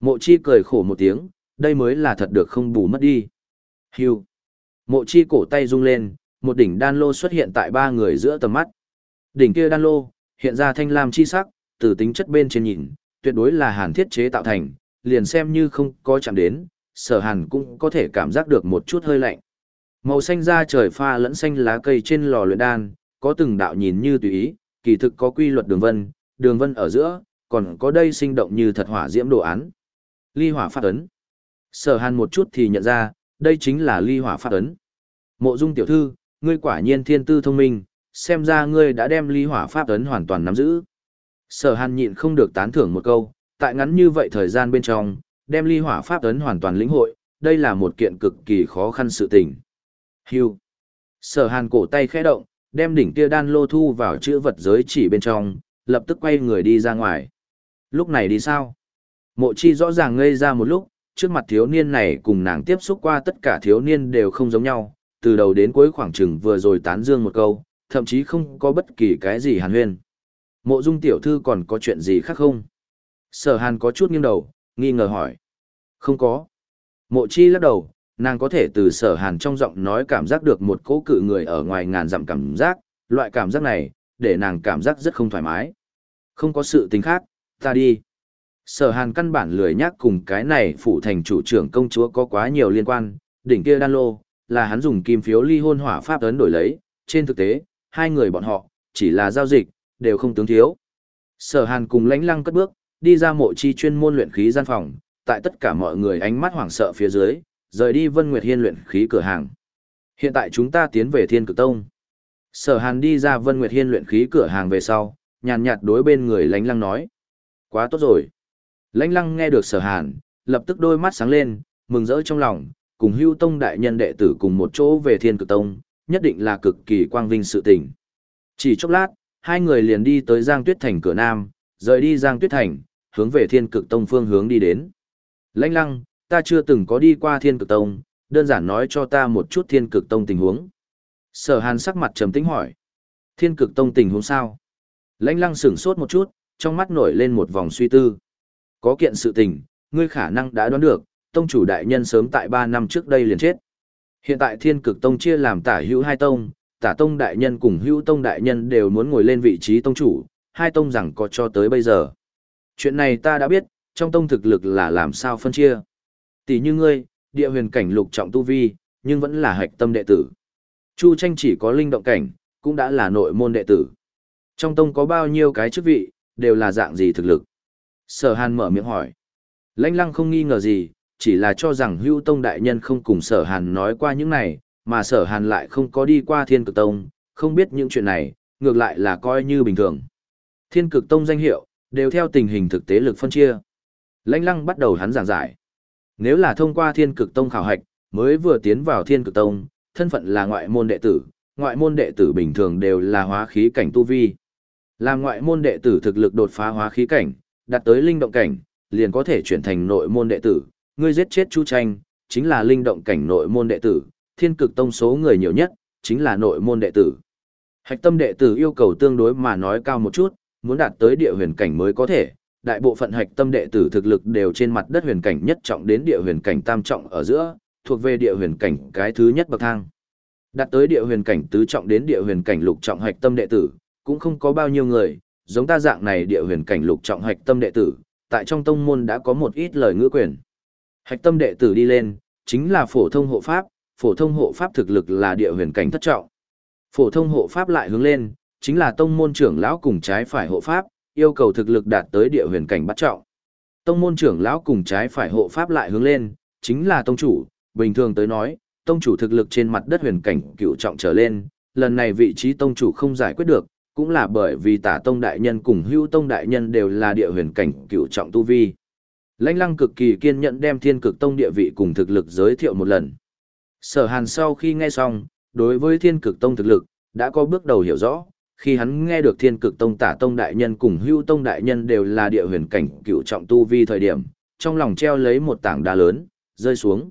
Mộ chi cười khổ một tiếng, đây mới là thật được không bù mất đi. Hưu. Mộ chi cổ tay rung lên, một đỉnh đan lô xuất hiện tại ba người giữa tầm mắt. Đỉnh kia đan lô, hiện ra thanh lam chi sắc, từ tính chất bên trên nhìn, tuyệt đối là hàn thiết chế tạo thành, liền xem như không có chạm đến, sở hàn cũng có thể cảm giác được một chút hơi lạnh. Màu xanh da trời pha lẫn xanh lá cây trên lò luyện đan, có từng đạo nhìn như tùy ý, kỳ thực có quy luật đường vân, đường vân ở giữa, còn có đây sinh động như thật hỏa diễm đồ án. Ly hỏa phát ấn. Sở hàn một chút thì nhận ra, đây chính là ly hỏa phát ấn. Mộ dung tiểu thư, ngươi quả nhiên thiên tư thông minh, xem ra ngươi đã đem ly hỏa pháp ấn hoàn toàn nắm giữ. Sở hàn nhịn không được tán thưởng một câu, tại ngắn như vậy thời gian bên trong, đem ly hỏa pháp ấn hoàn toàn lĩnh hội, đây là một kiện cực kỳ khó khăn sự tình. Hưu. Sở hàn cổ tay khẽ động, đem đỉnh kia đan lô thu vào chữ vật giới chỉ bên trong, lập tức quay người đi ra ngoài. Lúc này đi sao? Mộ chi rõ ràng ngây ra một lúc, trước mặt thiếu niên này cùng nàng tiếp xúc qua tất cả thiếu niên đều không giống nhau, từ đầu đến cuối khoảng chừng vừa rồi tán dương một câu, thậm chí không có bất kỳ cái gì hàn huyên. Mộ dung tiểu thư còn có chuyện gì khác không? Sở hàn có chút nghiêng đầu, nghi ngờ hỏi. Không có. Mộ chi lắc đầu, nàng có thể từ sở hàn trong giọng nói cảm giác được một cỗ cự người ở ngoài ngàn dặm cảm giác, loại cảm giác này, để nàng cảm giác rất không thoải mái. Không có sự tình khác, ta đi. Sở hàn căn bản lười nhắc cùng cái này phụ thành chủ trưởng công chúa có quá nhiều liên quan, đỉnh kia đan lô, là hắn dùng kim phiếu ly hôn hỏa pháp ấn đổi lấy, trên thực tế, hai người bọn họ, chỉ là giao dịch, đều không tướng thiếu. Sở hàn cùng lãnh lăng cất bước, đi ra mộ chi chuyên môn luyện khí gian phòng, tại tất cả mọi người ánh mắt hoảng sợ phía dưới, rời đi Vân Nguyệt Hiên luyện khí cửa hàng. Hiện tại chúng ta tiến về Thiên Cực Tông. Sở Hàn đi ra Vân Nguyệt Hiên luyện khí cửa hàng về sau, nhàn nhạt đối bên người Lãnh Lăng nói: "Quá tốt rồi." Lãnh Lăng nghe được Sở Hàn, lập tức đôi mắt sáng lên, mừng rỡ trong lòng, cùng Hưu Tông đại nhân đệ tử cùng một chỗ về Thiên Cực Tông, nhất định là cực kỳ quang vinh sự tình. Chỉ chốc lát, hai người liền đi tới Giang Tuyết Thành cửa nam, rời đi Giang Tuyết Thành, hướng về Thiên Cực Tông phương hướng đi đến. Lãnh Lăng, ta chưa từng có đi qua Thiên Cực Tông, đơn giản nói cho ta một chút Thiên Cực Tông tình huống. Sở Hàn sắc mặt trầm tĩnh hỏi. Thiên Cực Tông tình huống sao? Lãnh Lăng sửng sốt một chút, trong mắt nổi lên một vòng suy tư. Có kiện sự tình, ngươi khả năng đã đoán được, tông chủ đại nhân sớm tại 3 năm trước đây liền chết. Hiện tại Thiên Cực Tông chia làm tả hữu hai tông, tả tông đại nhân cùng hữu tông đại nhân đều muốn ngồi lên vị trí tông chủ, hai tông rằng có cho tới bây giờ. Chuyện này ta đã biết, trong tông thực lực là làm sao phân chia. Tỷ như ngươi, địa huyền cảnh lục trọng tu vi, nhưng vẫn là hạch tâm đệ tử. Chu tranh chỉ có linh động cảnh, cũng đã là nội môn đệ tử. Trong tông có bao nhiêu cái chức vị, đều là dạng gì thực lực. Sở hàn mở miệng hỏi. Lãnh lăng không nghi ngờ gì, chỉ là cho rằng hưu tông đại nhân không cùng sở hàn nói qua những này, mà sở hàn lại không có đi qua thiên cực tông, không biết những chuyện này, ngược lại là coi như bình thường. Thiên cực tông danh hiệu, đều theo tình hình thực tế lực phân chia. Lãnh lăng bắt đầu hắn giảng giải. Nếu là thông qua thiên cực tông khảo hạch, mới vừa tiến vào thiên cực tông, thân phận là ngoại môn đệ tử, ngoại môn đệ tử bình thường đều là hóa khí cảnh tu vi. là ngoại môn đệ tử thực lực đột phá hóa khí cảnh, đạt tới linh động cảnh, liền có thể chuyển thành nội môn đệ tử, ngươi giết chết Chu Tranh, chính là linh động cảnh nội môn đệ tử, thiên cực tông số người nhiều nhất, chính là nội môn đệ tử. Hạch tâm đệ tử yêu cầu tương đối mà nói cao một chút, muốn đạt tới địa huyền cảnh mới có thể, đại bộ phận hạch tâm đệ tử thực lực đều trên mặt đất huyền cảnh nhất trọng đến địa huyền cảnh tam trọng ở giữa, thuộc về địa huyền cảnh cái thứ nhất bậc thang. Đạt tới địa huyền cảnh tứ trọng đến địa huyền cảnh lục trọng hạch tâm đệ tử, cũng không có bao nhiêu người, giống ta dạng này địa huyền cảnh lục trọng hạch tâm đệ tử, tại trong tông môn đã có một ít lời ngữ quyền. Hạch tâm đệ tử đi lên, chính là phổ thông hộ pháp, phổ thông hộ pháp thực lực là địa huyền cảnh thất trọng. Phổ thông hộ pháp lại hướng lên, chính là tông môn trưởng lão cùng trái phải hộ pháp, yêu cầu thực lực đạt tới địa huyền cảnh bắt trọng. Tông môn trưởng lão cùng trái phải hộ pháp lại hướng lên, chính là tông chủ, bình thường tới nói, tông chủ thực lực trên mặt đất huyền cảnh cựu trọng trở lên, lần này vị trí tông chủ không giải quyết được, cũng là bởi vì tả tông đại nhân cùng hưu tông đại nhân đều là địa huyền cảnh cựu trọng tu vi. Lãnh lăng cực kỳ kiên nhẫn đem thiên cực tông địa vị cùng thực lực giới thiệu một lần. Sở hàn sau khi nghe xong, đối với thiên cực tông thực lực, đã có bước đầu hiểu rõ, khi hắn nghe được thiên cực tông tả tông đại nhân cùng hưu tông đại nhân đều là địa huyền cảnh cựu trọng tu vi thời điểm, trong lòng treo lấy một tảng đá lớn, rơi xuống.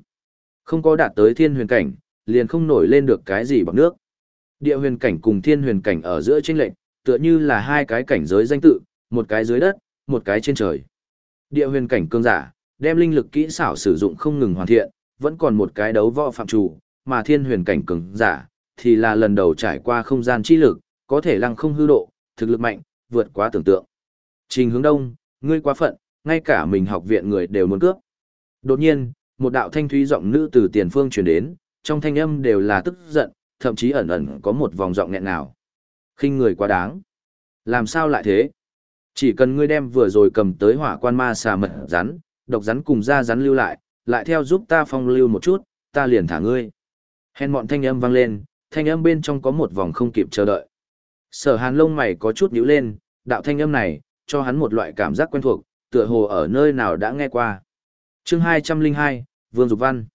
Không có đạt tới thiên huyền cảnh, liền không nổi lên được cái gì bằng nước. Địa huyền cảnh cùng thiên huyền cảnh ở giữa chênh lệnh, tựa như là hai cái cảnh giới danh tự, một cái dưới đất, một cái trên trời. Địa huyền cảnh cương giả, đem linh lực kỹ xảo sử dụng không ngừng hoàn thiện, vẫn còn một cái đấu võ phạm chủ, mà thiên huyền cảnh cường giả, thì là lần đầu trải qua không gian chi lực, có thể lăng không hư độ, thực lực mạnh, vượt quá tưởng tượng. Trình hướng đông, ngươi quá phận, ngay cả mình học viện người đều muốn cướp. Đột nhiên, một đạo thanh thúy giọng nữ từ tiền phương truyền đến, trong thanh âm đều là tức giận, thậm chí ẩn ẩn có một vòng giọng nghẹn nào. khinh người quá đáng. Làm sao lại thế? Chỉ cần ngươi đem vừa rồi cầm tới hỏa quan ma xà mật rắn, độc rắn cùng da rắn lưu lại, lại theo giúp ta phong lưu một chút, ta liền thả ngươi. Hèn mọn thanh âm vang lên, thanh âm bên trong có một vòng không kịp chờ đợi. Sở hàn lông mày có chút nhíu lên, đạo thanh âm này, cho hắn một loại cảm giác quen thuộc, tựa hồ ở nơi nào đã nghe qua. chương 202, Vương Dục Văn.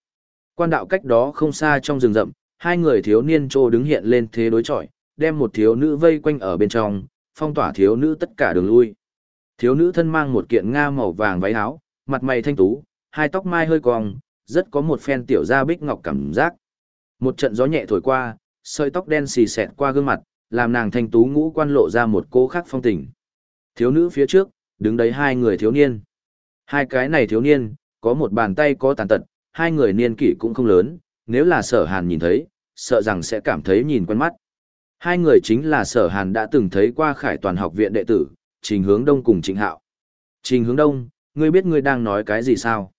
Quan đạo cách đó không xa trong rừng rậm, hai người thiếu niên trô đứng hiện lên thế đối chọi, đem một thiếu nữ vây quanh ở bên trong, phong tỏa thiếu nữ tất cả đường lui. Thiếu nữ thân mang một kiện nga màu vàng váy áo, mặt mày thanh tú, hai tóc mai hơi cong, rất có một phen tiểu gia bích ngọc cảm giác. Một trận gió nhẹ thổi qua, sợi tóc đen xì xẹt qua gương mặt, làm nàng thanh tú ngũ quan lộ ra một cô khác phong tình. Thiếu nữ phía trước, đứng đấy hai người thiếu niên. Hai cái này thiếu niên, có một bàn tay có tàn tật, hai người niên kỷ cũng không lớn, nếu là sở hàn nhìn thấy, sợ rằng sẽ cảm thấy nhìn quen mắt. Hai người chính là sở hàn đã từng thấy qua khải toàn học viện đệ tử, Trình Hướng Đông cùng Trịnh Hạo. Trình Hướng Đông, ngươi biết ngươi đang nói cái gì sao?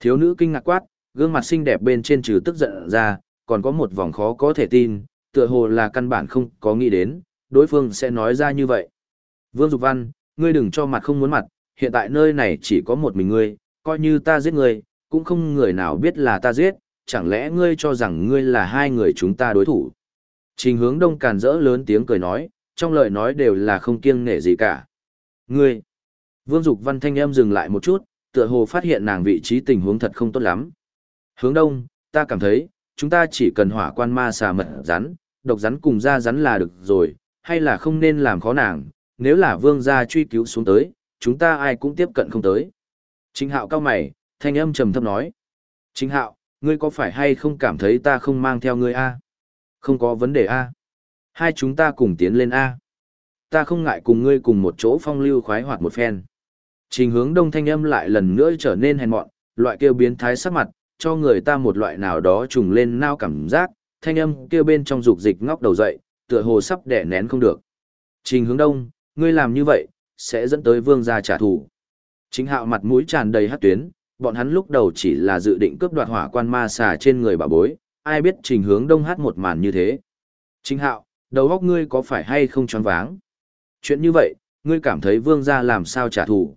Thiếu nữ kinh ngạc quát, gương mặt xinh đẹp bên trên trừ tức giận ra, còn có một vòng khó có thể tin, tựa hồ là căn bản không có nghĩ đến, đối phương sẽ nói ra như vậy. Vương Dục Văn, ngươi đừng cho mặt không muốn mặt, hiện tại nơi này chỉ có một mình ngươi, coi như ta giết ngươi, cũng không người nào biết là ta giết, chẳng lẽ ngươi cho rằng ngươi là hai người chúng ta đối thủ. Trình hướng đông càn rỡ lớn tiếng cười nói, trong lời nói đều là không kiêng nể gì cả. Ngươi! Vương Dục Văn thanh âm dừng lại một chút, tựa hồ phát hiện nàng vị trí tình huống thật không tốt lắm. Hướng đông, ta cảm thấy, chúng ta chỉ cần hỏa quan ma xà mật rắn, độc rắn cùng da rắn là được rồi, hay là không nên làm khó nàng, nếu là vương gia truy cứu xuống tới, chúng ta ai cũng tiếp cận không tới. Trình hạo cao mày, thanh âm trầm thấp nói. Trình hạo, ngươi có phải hay không cảm thấy ta không mang theo ngươi a? Không có vấn đề a. Hai chúng ta cùng tiến lên a. Ta không ngại cùng ngươi cùng một chỗ phong lưu khoái hoạt một phen. Trình hướng đông thanh âm lại lần nữa trở nên hèn mọn, loại kêu biến thái sắc mặt, cho người ta một loại nào đó trùng lên nao cảm giác, thanh âm kêu bên trong dục dịch ngóc đầu dậy, tựa hồ sắp đẻ nén không được. Trình hướng đông, ngươi làm như vậy, sẽ dẫn tới vương gia trả thù. Chính hạo mặt mũi tràn đầy hát tuyến, bọn hắn lúc đầu chỉ là dự định cướp đoạt hỏa quan ma xà trên người bà bối, ai biết trình hướng đông hát một màn như thế. Chính hạo, đầu óc ngươi có phải hay không tròn váng? Chuyện như vậy, ngươi cảm thấy vương gia làm sao trả thù?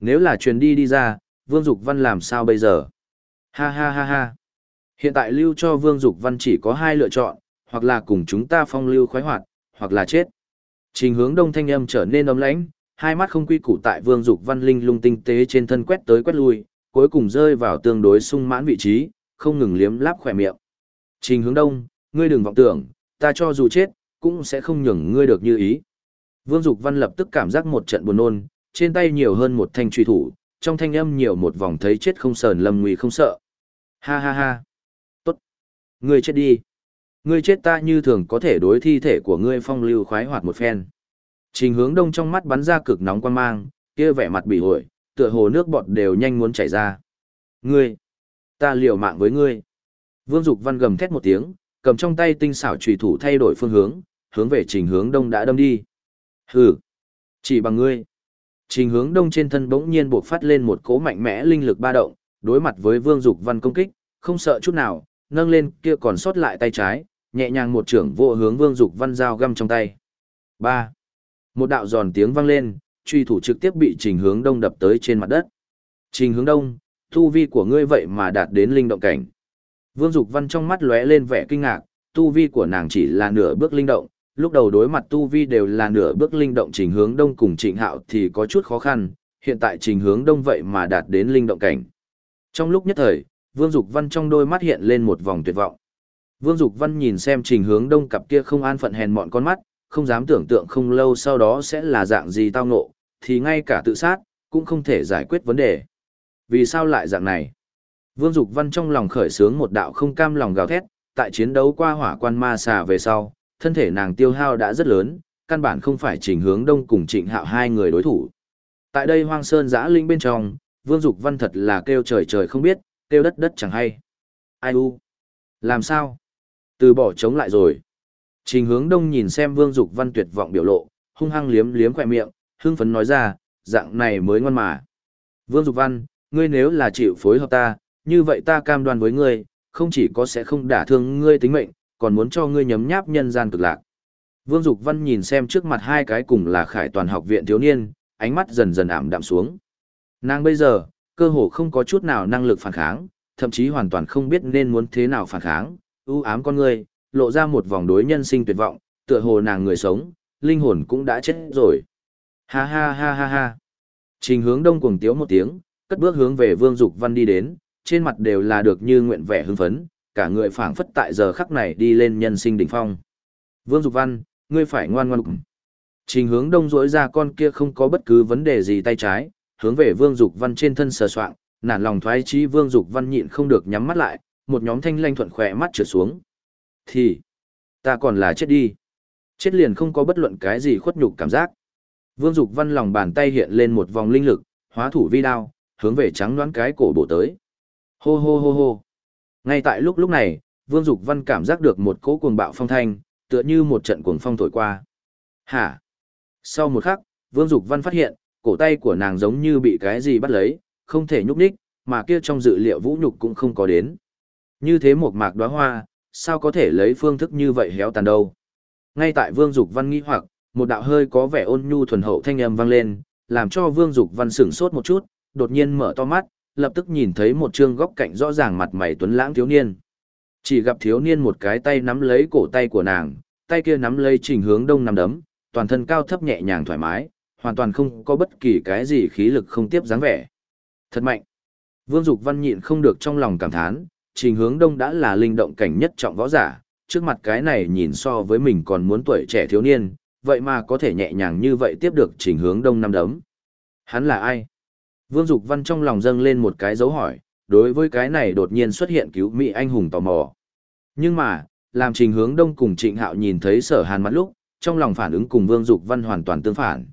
Nếu là truyền đi đi ra, vương dục văn làm sao bây giờ? Ha ha ha ha. Hiện tại lưu cho vương dục văn chỉ có hai lựa chọn, hoặc là cùng chúng ta phong lưu khoái hoạt, hoặc là chết. Trình hướng đông thanh âm trở nên ấm lãnh, hai mắt không quy củ tại vương dục văn linh lung tinh tế trên thân quét tới quét lui, cuối cùng rơi vào tương đối sung mãn vị trí, không ngừng liếm láp khỏe miệng. Trình hướng đông, ngươi đừng vọng tưởng, ta cho dù chết, cũng sẽ không nhường ngươi được như ý. Vương Dục Văn lập tức cảm giác một trận buồn nôn, trên tay nhiều hơn một thanh truy thủ, trong thanh âm nhiều một vòng thấy chết không sờn lâm nguy không sợ. Ha ha ha. Tốt. Ngươi chết đi. Ngươi chết ta như thường có thể đối thi thể của ngươi phong lưu khoái hoạt một phen. Trình hướng đông trong mắt bắn ra cực nóng quan mang, kia vẻ mặt bị hội, tựa hồ nước bọt đều nhanh muốn chảy ra. Ngươi, ta liều mạng với ngươi. Vương Dục Văn gầm thét một tiếng, cầm trong tay tinh xảo chùy thủ thay đổi phương hướng, hướng về trình hướng đông đã đâm đi. Hừ, chỉ bằng ngươi. Trình hướng đông trên thân bỗng nhiên buộc phát lên một cỗ mạnh mẽ linh lực ba động, đối mặt với Vương Dục Văn công kích, không sợ chút nào, nâng lên kia còn sót lại tay trái, nhẹ nhàng một trưởng vô hướng Vương Dục Văn dao găm trong tay. 3. Một đạo giòn tiếng vang lên, truy thủ trực tiếp bị Trình Hướng Đông đập tới trên mặt đất. Trình Hướng Đông, tu vi của ngươi vậy mà đạt đến linh động cảnh. Vương Dục Văn trong mắt lóe lên vẻ kinh ngạc, tu vi của nàng chỉ là nửa bước linh động, lúc đầu đối mặt tu vi đều là nửa bước linh động Trình Hướng Đông cùng Trịnh Hạo thì có chút khó khăn, hiện tại Trình Hướng Đông vậy mà đạt đến linh động cảnh. Trong lúc nhất thời, Vương Dục Văn trong đôi mắt hiện lên một vòng tuyệt vọng. Vương Dục Văn nhìn xem Trình Hướng Đông cặp kia không an phận hèn mọn con mắt, không dám tưởng tượng không lâu sau đó sẽ là dạng gì tao ngộ, thì ngay cả tự sát, cũng không thể giải quyết vấn đề. Vì sao lại dạng này? Vương Dục Văn trong lòng khởi sướng một đạo không cam lòng gào thét, tại chiến đấu qua hỏa quan ma xà về sau, thân thể nàng tiêu hao đã rất lớn, căn bản không phải Trình Hướng Đông cùng Trịnh Hạo hai người đối thủ. Tại đây Hoang Sơn Giã Linh bên trong, Vương Dục Văn thật là kêu trời trời không biết, kêu đất đất chẳng hay. Ai u? Làm sao? Từ bỏ chống lại rồi. Trình hướng đông nhìn xem Vương Dục Văn tuyệt vọng biểu lộ, hung hăng liếm liếm khỏe miệng, hưng phấn nói ra, dạng này mới ngon mà. Vương Dục Văn, ngươi nếu là chịu phối hợp ta, như vậy ta cam đoan với ngươi, không chỉ có sẽ không đả thương ngươi tính mệnh, còn muốn cho ngươi nhấm nháp nhân gian cực lạc. Vương Dục Văn nhìn xem trước mặt hai cái cùng là khải toàn học viện thiếu niên, ánh mắt dần dần ảm đạm xuống. Nàng bây giờ, cơ hồ không có chút nào năng lực phản kháng, thậm chí hoàn toàn không biết nên muốn thế nào phản kháng, ưu ám con người, lộ ra một vòng đối nhân sinh tuyệt vọng, tựa hồ nàng người sống, linh hồn cũng đã chết rồi. Ha ha ha ha ha. Trình hướng đông cuồng tiếu một tiếng, cất bước hướng về Vương Dục Văn đi đến, trên mặt đều là được như nguyện vẻ hưng phấn, cả người phảng phất tại giờ khắc này đi lên nhân sinh đỉnh phong. Vương Dục Văn, ngươi phải ngoan ngoãn. Trình hướng đông dỗi ra con kia không có bất cứ vấn đề gì tay trái, hướng về Vương Dục Văn trên thân sờ soạng, nản lòng thoái chí Vương Dục Văn nhịn không được nhắm mắt lại, một nhóm thanh lanh thuận khỏe mắt trượt xuống. Thì, ta còn là chết đi. Chết liền không có bất luận cái gì khuất nhục cảm giác. Vương Dục Văn lòng bàn tay hiện lên một vòng linh lực, hóa thủ vi đao, hướng về trắng đoán cái cổ bổ tới. Hô hô hô hô. Ngay tại lúc lúc này, Vương Dục Văn cảm giác được một cỗ cuồng bạo phong thanh, tựa như một trận cuồng phong thổi qua. Hả? Sau một khắc, Vương Dục Văn phát hiện, cổ tay của nàng giống như bị cái gì bắt lấy, không thể nhúc nhích, mà kia trong dự liệu vũ nhục cũng không có đến. Như thế một mạc đóa hoa, sao có thể lấy phương thức như vậy héo tàn đâu. Ngay tại Vương Dục Văn nghi hoặc, một đạo hơi có vẻ ôn nhu thuần hậu thanh âm vang lên, làm cho Vương Dục Văn sửng sốt một chút, đột nhiên mở to mắt, lập tức nhìn thấy một trương góc cạnh rõ ràng mặt mày tuấn lãng thiếu niên. Chỉ gặp thiếu niên một cái tay nắm lấy cổ tay của nàng, tay kia nắm lấy trình hướng đông nằm đấm, toàn thân cao thấp nhẹ nhàng thoải mái, hoàn toàn không có bất kỳ cái gì khí lực không tiếp dáng vẻ. Thật mạnh. Vương Dục Văn nhịn không được trong lòng cảm thán, trình hướng đông đã là linh động cảnh nhất trọng võ giả, trước mặt cái này nhìn so với mình còn muốn tuổi trẻ thiếu niên, vậy mà có thể nhẹ nhàng như vậy tiếp được trình hướng đông năm đấm. Hắn là ai? Vương Dục Văn trong lòng dâng lên một cái dấu hỏi, đối với cái này đột nhiên xuất hiện cứu Mỹ anh hùng tò mò. Nhưng mà, làm trình hướng đông cùng trịnh hạo nhìn thấy sở hàn mặt lúc, trong lòng phản ứng cùng Vương Dục Văn hoàn toàn tương phản.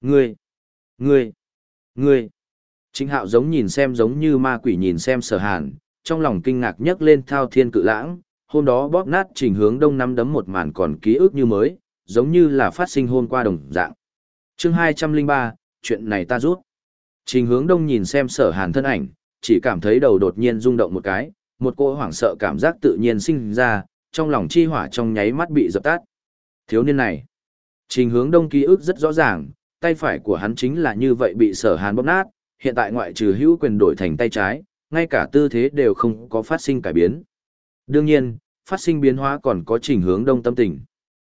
Ngươi! Ngươi! Ngươi! Trịnh hạo giống nhìn xem giống như ma quỷ nhìn xem sở hàn, trong lòng kinh ngạc nhấc lên thao thiên cự lãng, hôm đó bóp nát trình hướng đông năm đấm một màn còn ký ức như mới, giống như là phát sinh hôm qua đồng dạng. chương 203, chuyện này ta rút. Trình hướng đông nhìn xem sở hàn thân ảnh, chỉ cảm thấy đầu đột nhiên rung động một cái, một cô hoảng sợ cảm giác tự nhiên sinh ra, trong lòng chi hỏa trong nháy mắt bị dập tắt. Thiếu niên này, trình hướng đông ký ức rất rõ ràng, tay phải của hắn chính là như vậy bị sở hàn bóp nát, hiện tại ngoại trừ hữu quyền đổi thành tay trái, ngay cả tư thế đều không có phát sinh cải biến. Đương nhiên, phát sinh biến hóa còn có trình hướng đông tâm tình.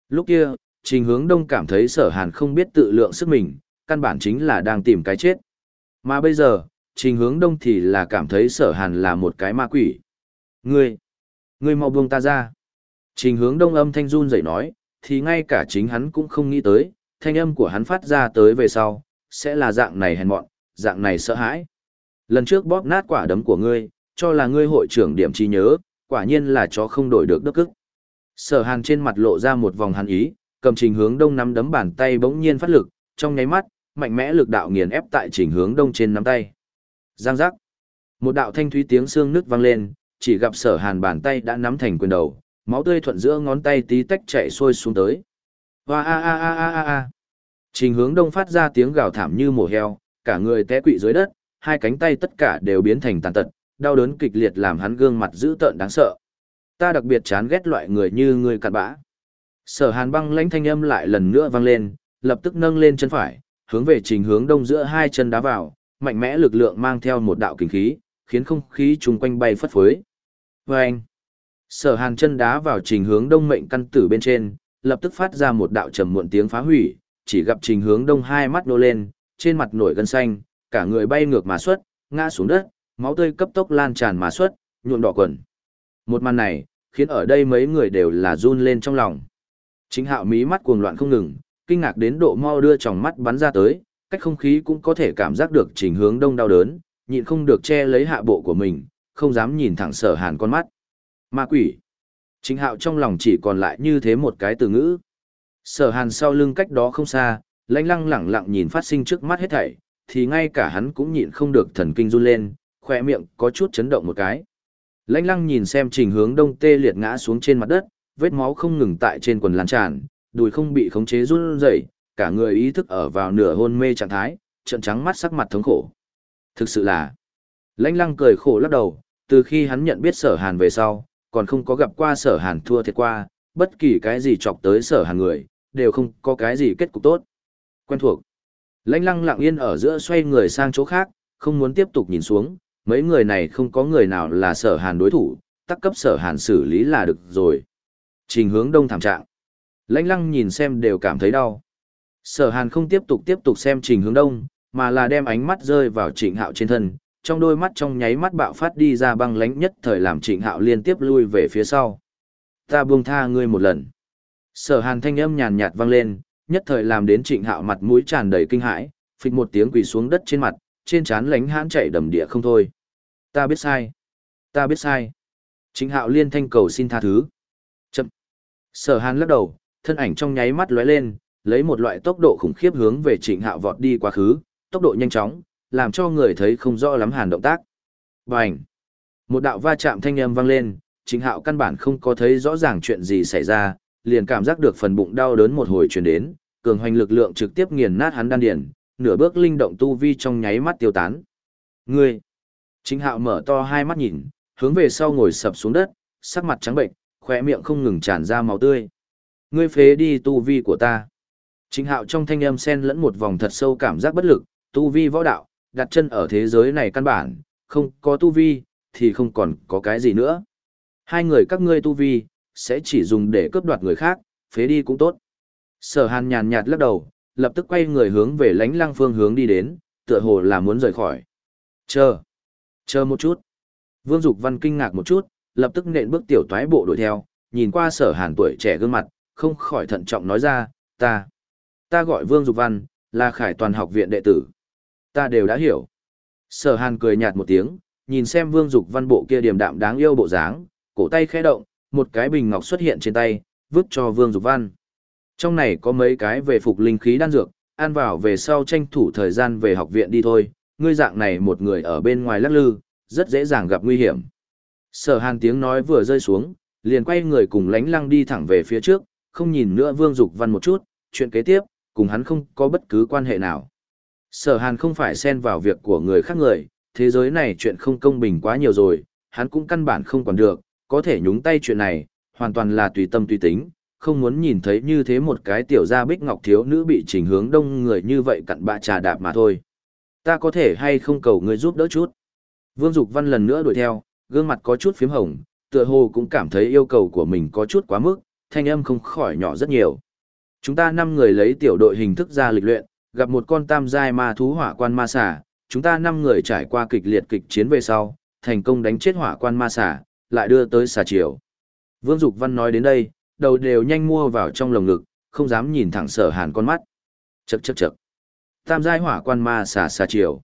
Lúc kia, trình hướng đông cảm thấy sở hàn không biết tự lượng sức mình, căn bản chính là đang tìm cái chết. Mà bây giờ, trình hướng đông thì là cảm thấy sở hàn là một cái ma quỷ. Ngươi, ngươi mau buông ta ra. Trình hướng đông âm thanh run dậy nói, thì ngay cả chính hắn cũng không nghĩ tới, thanh âm của hắn phát ra tới về sau, sẽ là dạng này hèn mọn, dạng này sợ hãi. Lần trước bóp nát quả đấm của ngươi, cho là ngươi hội trưởng điểm trí nhớ, quả nhiên là chó không đổi được đức cức. Sở hàn trên mặt lộ ra một vòng hàn ý, cầm trình hướng đông nắm đấm bàn tay bỗng nhiên phát lực, trong nháy mắt, mạnh mẽ lực đạo nghiền ép tại chỉnh hướng đông trên nắm tay. Giang giác. Một đạo thanh thúy tiếng xương nước vang lên, chỉ gặp sở hàn bàn tay đã nắm thành quyền đầu, máu tươi thuận giữa ngón tay tí tách chạy xuôi xuống tới. Hoa a a a a a a. Trình hướng đông phát ra tiếng gào thảm như mổ heo, cả người té quỵ dưới đất, hai cánh tay tất cả đều biến thành tàn tật, đau đớn kịch liệt làm hắn gương mặt dữ tợn đáng sợ. Ta đặc biệt chán ghét loại người như ngươi cặn bã. Sở Hàn băng lãnh thanh âm lại lần nữa vang lên, lập tức nâng lên chân phải, hướng về trình hướng đông giữa hai chân đá vào, mạnh mẽ lực lượng mang theo một đạo kinh khí, khiến không khí chung quanh bay phất phới. Vâng! Sở Hàn chân đá vào trình hướng đông mệnh căn tử bên trên, lập tức phát ra một đạo trầm muộn tiếng phá hủy, chỉ gặp trình hướng đông hai mắt nô lên, trên mặt nổi gân xanh, cả người bay ngược mà xuất, ngã xuống đất, máu tươi cấp tốc lan tràn mà xuất, nhuộm đỏ quần. Một màn này, khiến ở đây mấy người đều là run lên trong lòng. Chính hạo mí mắt cuồng loạn không ngừng, kinh ngạc đến độ mau đưa tròng mắt bắn ra tới, cách không khí cũng có thể cảm giác được trình hướng đông đau đớn, nhịn không được che lấy hạ bộ của mình, không dám nhìn thẳng sở hàn con mắt. Ma quỷ. Chính hạo trong lòng chỉ còn lại như thế một cái từ ngữ. Sở hàn sau lưng cách đó không xa, lãnh lăng lẳng lặng nhìn phát sinh trước mắt hết thảy, thì ngay cả hắn cũng nhịn không được thần kinh run lên, khỏe miệng có chút chấn động một cái. Lãnh lăng nhìn xem trình hướng đông tê liệt ngã xuống trên mặt đất, vết máu không ngừng tại trên quần lan tràn, đùi không bị khống chế run rẩy, cả người ý thức ở vào nửa hôn mê trạng thái, trợn trắng mắt sắc mặt thống khổ. Thực sự là, lãnh lăng cười khổ lắc đầu, từ khi hắn nhận biết sở hàn về sau, còn không có gặp qua sở hàn thua thiệt qua, bất kỳ cái gì chọc tới sở hàn người, đều không có cái gì kết cục tốt. Quen thuộc. Lãnh lăng lặng yên ở giữa xoay người sang chỗ khác, không muốn tiếp tục nhìn xuống, mấy người này không có người nào là sở hàn đối thủ, tắc cấp sở hàn xử lý là được rồi. Trình hướng đông thảm trạng. Lãnh lăng nhìn xem đều cảm thấy đau. Sở hàn không tiếp tục tiếp tục xem trình hướng đông, mà là đem ánh mắt rơi vào trịnh hạo trên thân, trong đôi mắt trong nháy mắt bạo phát đi ra băng lánh nhất thời làm trịnh hạo liên tiếp lui về phía sau. Ta buông tha ngươi một lần. Sở hàn thanh âm nhàn nhạt vang lên, nhất thời làm đến trịnh hạo mặt mũi tràn đầy kinh hãi, phịch một tiếng quỳ xuống đất trên mặt, trên trán lánh hãn chạy đầm địa không thôi. Ta biết sai. Ta biết sai. Trịnh hạo liên thanh cầu xin tha thứ. Chậm. Sở hàn lắc đầu, thân ảnh trong nháy mắt lóe lên, lấy một loại tốc độ khủng khiếp hướng về trịnh hạo vọt đi quá khứ, tốc độ nhanh chóng, làm cho người thấy không rõ lắm hàn động tác. Bành! Một đạo va chạm thanh âm vang lên, trịnh hạo căn bản không có thấy rõ ràng chuyện gì xảy ra, liền cảm giác được phần bụng đau đớn một hồi truyền đến, cường hoành lực lượng trực tiếp nghiền nát hắn đan điền, nửa bước linh động tu vi trong nháy mắt tiêu tán. Ngươi! Trịnh hạo mở to hai mắt nhìn, hướng về sau ngồi sập xuống đất, sắc mặt trắng bệnh, khóe miệng không ngừng tràn ra máu tươi. Ngươi phế đi tu vi của ta. Trịnh hạo trong thanh âm xen lẫn một vòng thật sâu cảm giác bất lực, tu vi võ đạo, đặt chân ở thế giới này căn bản, không có tu vi, thì không còn có cái gì nữa. Hai người các ngươi tu vi, sẽ chỉ dùng để cướp đoạt người khác, phế đi cũng tốt. Sở hàn nhàn nhạt lắc đầu, lập tức quay người hướng về lánh lăng phương hướng đi đến, tựa hồ là muốn rời khỏi. Chờ, chờ một chút. Vương Dục Văn kinh ngạc một chút, lập tức nện bước tiểu toái bộ đuổi theo, nhìn qua sở hàn tuổi trẻ gương mặt, không khỏi thận trọng nói ra, ta, ta gọi Vương Dục Văn, là khải toàn học viện đệ tử. Ta đều đã hiểu. Sở hàn cười nhạt một tiếng, nhìn xem Vương Dục Văn bộ kia điềm đạm đáng yêu bộ dáng, cổ tay khẽ động, một cái bình ngọc xuất hiện trên tay, vứt cho Vương Dục Văn. Trong này có mấy cái về phục linh khí đan dược, ăn vào về sau tranh thủ thời gian về học viện đi thôi, ngươi dạng này một người ở bên ngoài lắc lư, rất dễ dàng gặp nguy hiểm. Sở hàn tiếng nói vừa rơi xuống, liền quay người cùng lánh lăng đi thẳng về phía trước, không nhìn nữa Vương Dục Văn một chút, chuyện kế tiếp, cùng hắn không có bất cứ quan hệ nào. Sở hàn không phải xen vào việc của người khác người, thế giới này chuyện không công bình quá nhiều rồi, hắn cũng căn bản không còn được, có thể nhúng tay chuyện này, hoàn toàn là tùy tâm tùy tính, không muốn nhìn thấy như thế một cái tiểu gia bích ngọc thiếu nữ bị chỉnh hướng đông người như vậy cặn bạ trà đạp mà thôi. Ta có thể hay không cầu người giúp đỡ chút. Vương Dục Văn lần nữa đuổi theo, gương mặt có chút phím hồng, tựa hồ cũng cảm thấy yêu cầu của mình có chút quá mức, thanh âm không khỏi nhỏ rất nhiều. Chúng ta năm người lấy tiểu đội hình thức ra lịch luyện, gặp một con tam giai ma thú hỏa quan ma xà, chúng ta năm người trải qua kịch liệt kịch chiến về sau, thành công đánh chết hỏa quan ma xà, lại đưa tới xà triều Vương Dục Văn nói đến đây, đầu đều nhanh mua vào trong lồng ngực, không dám nhìn thẳng sở hàn con mắt. Chậc chậc chậc. Tam giai hỏa quan ma xà xà triều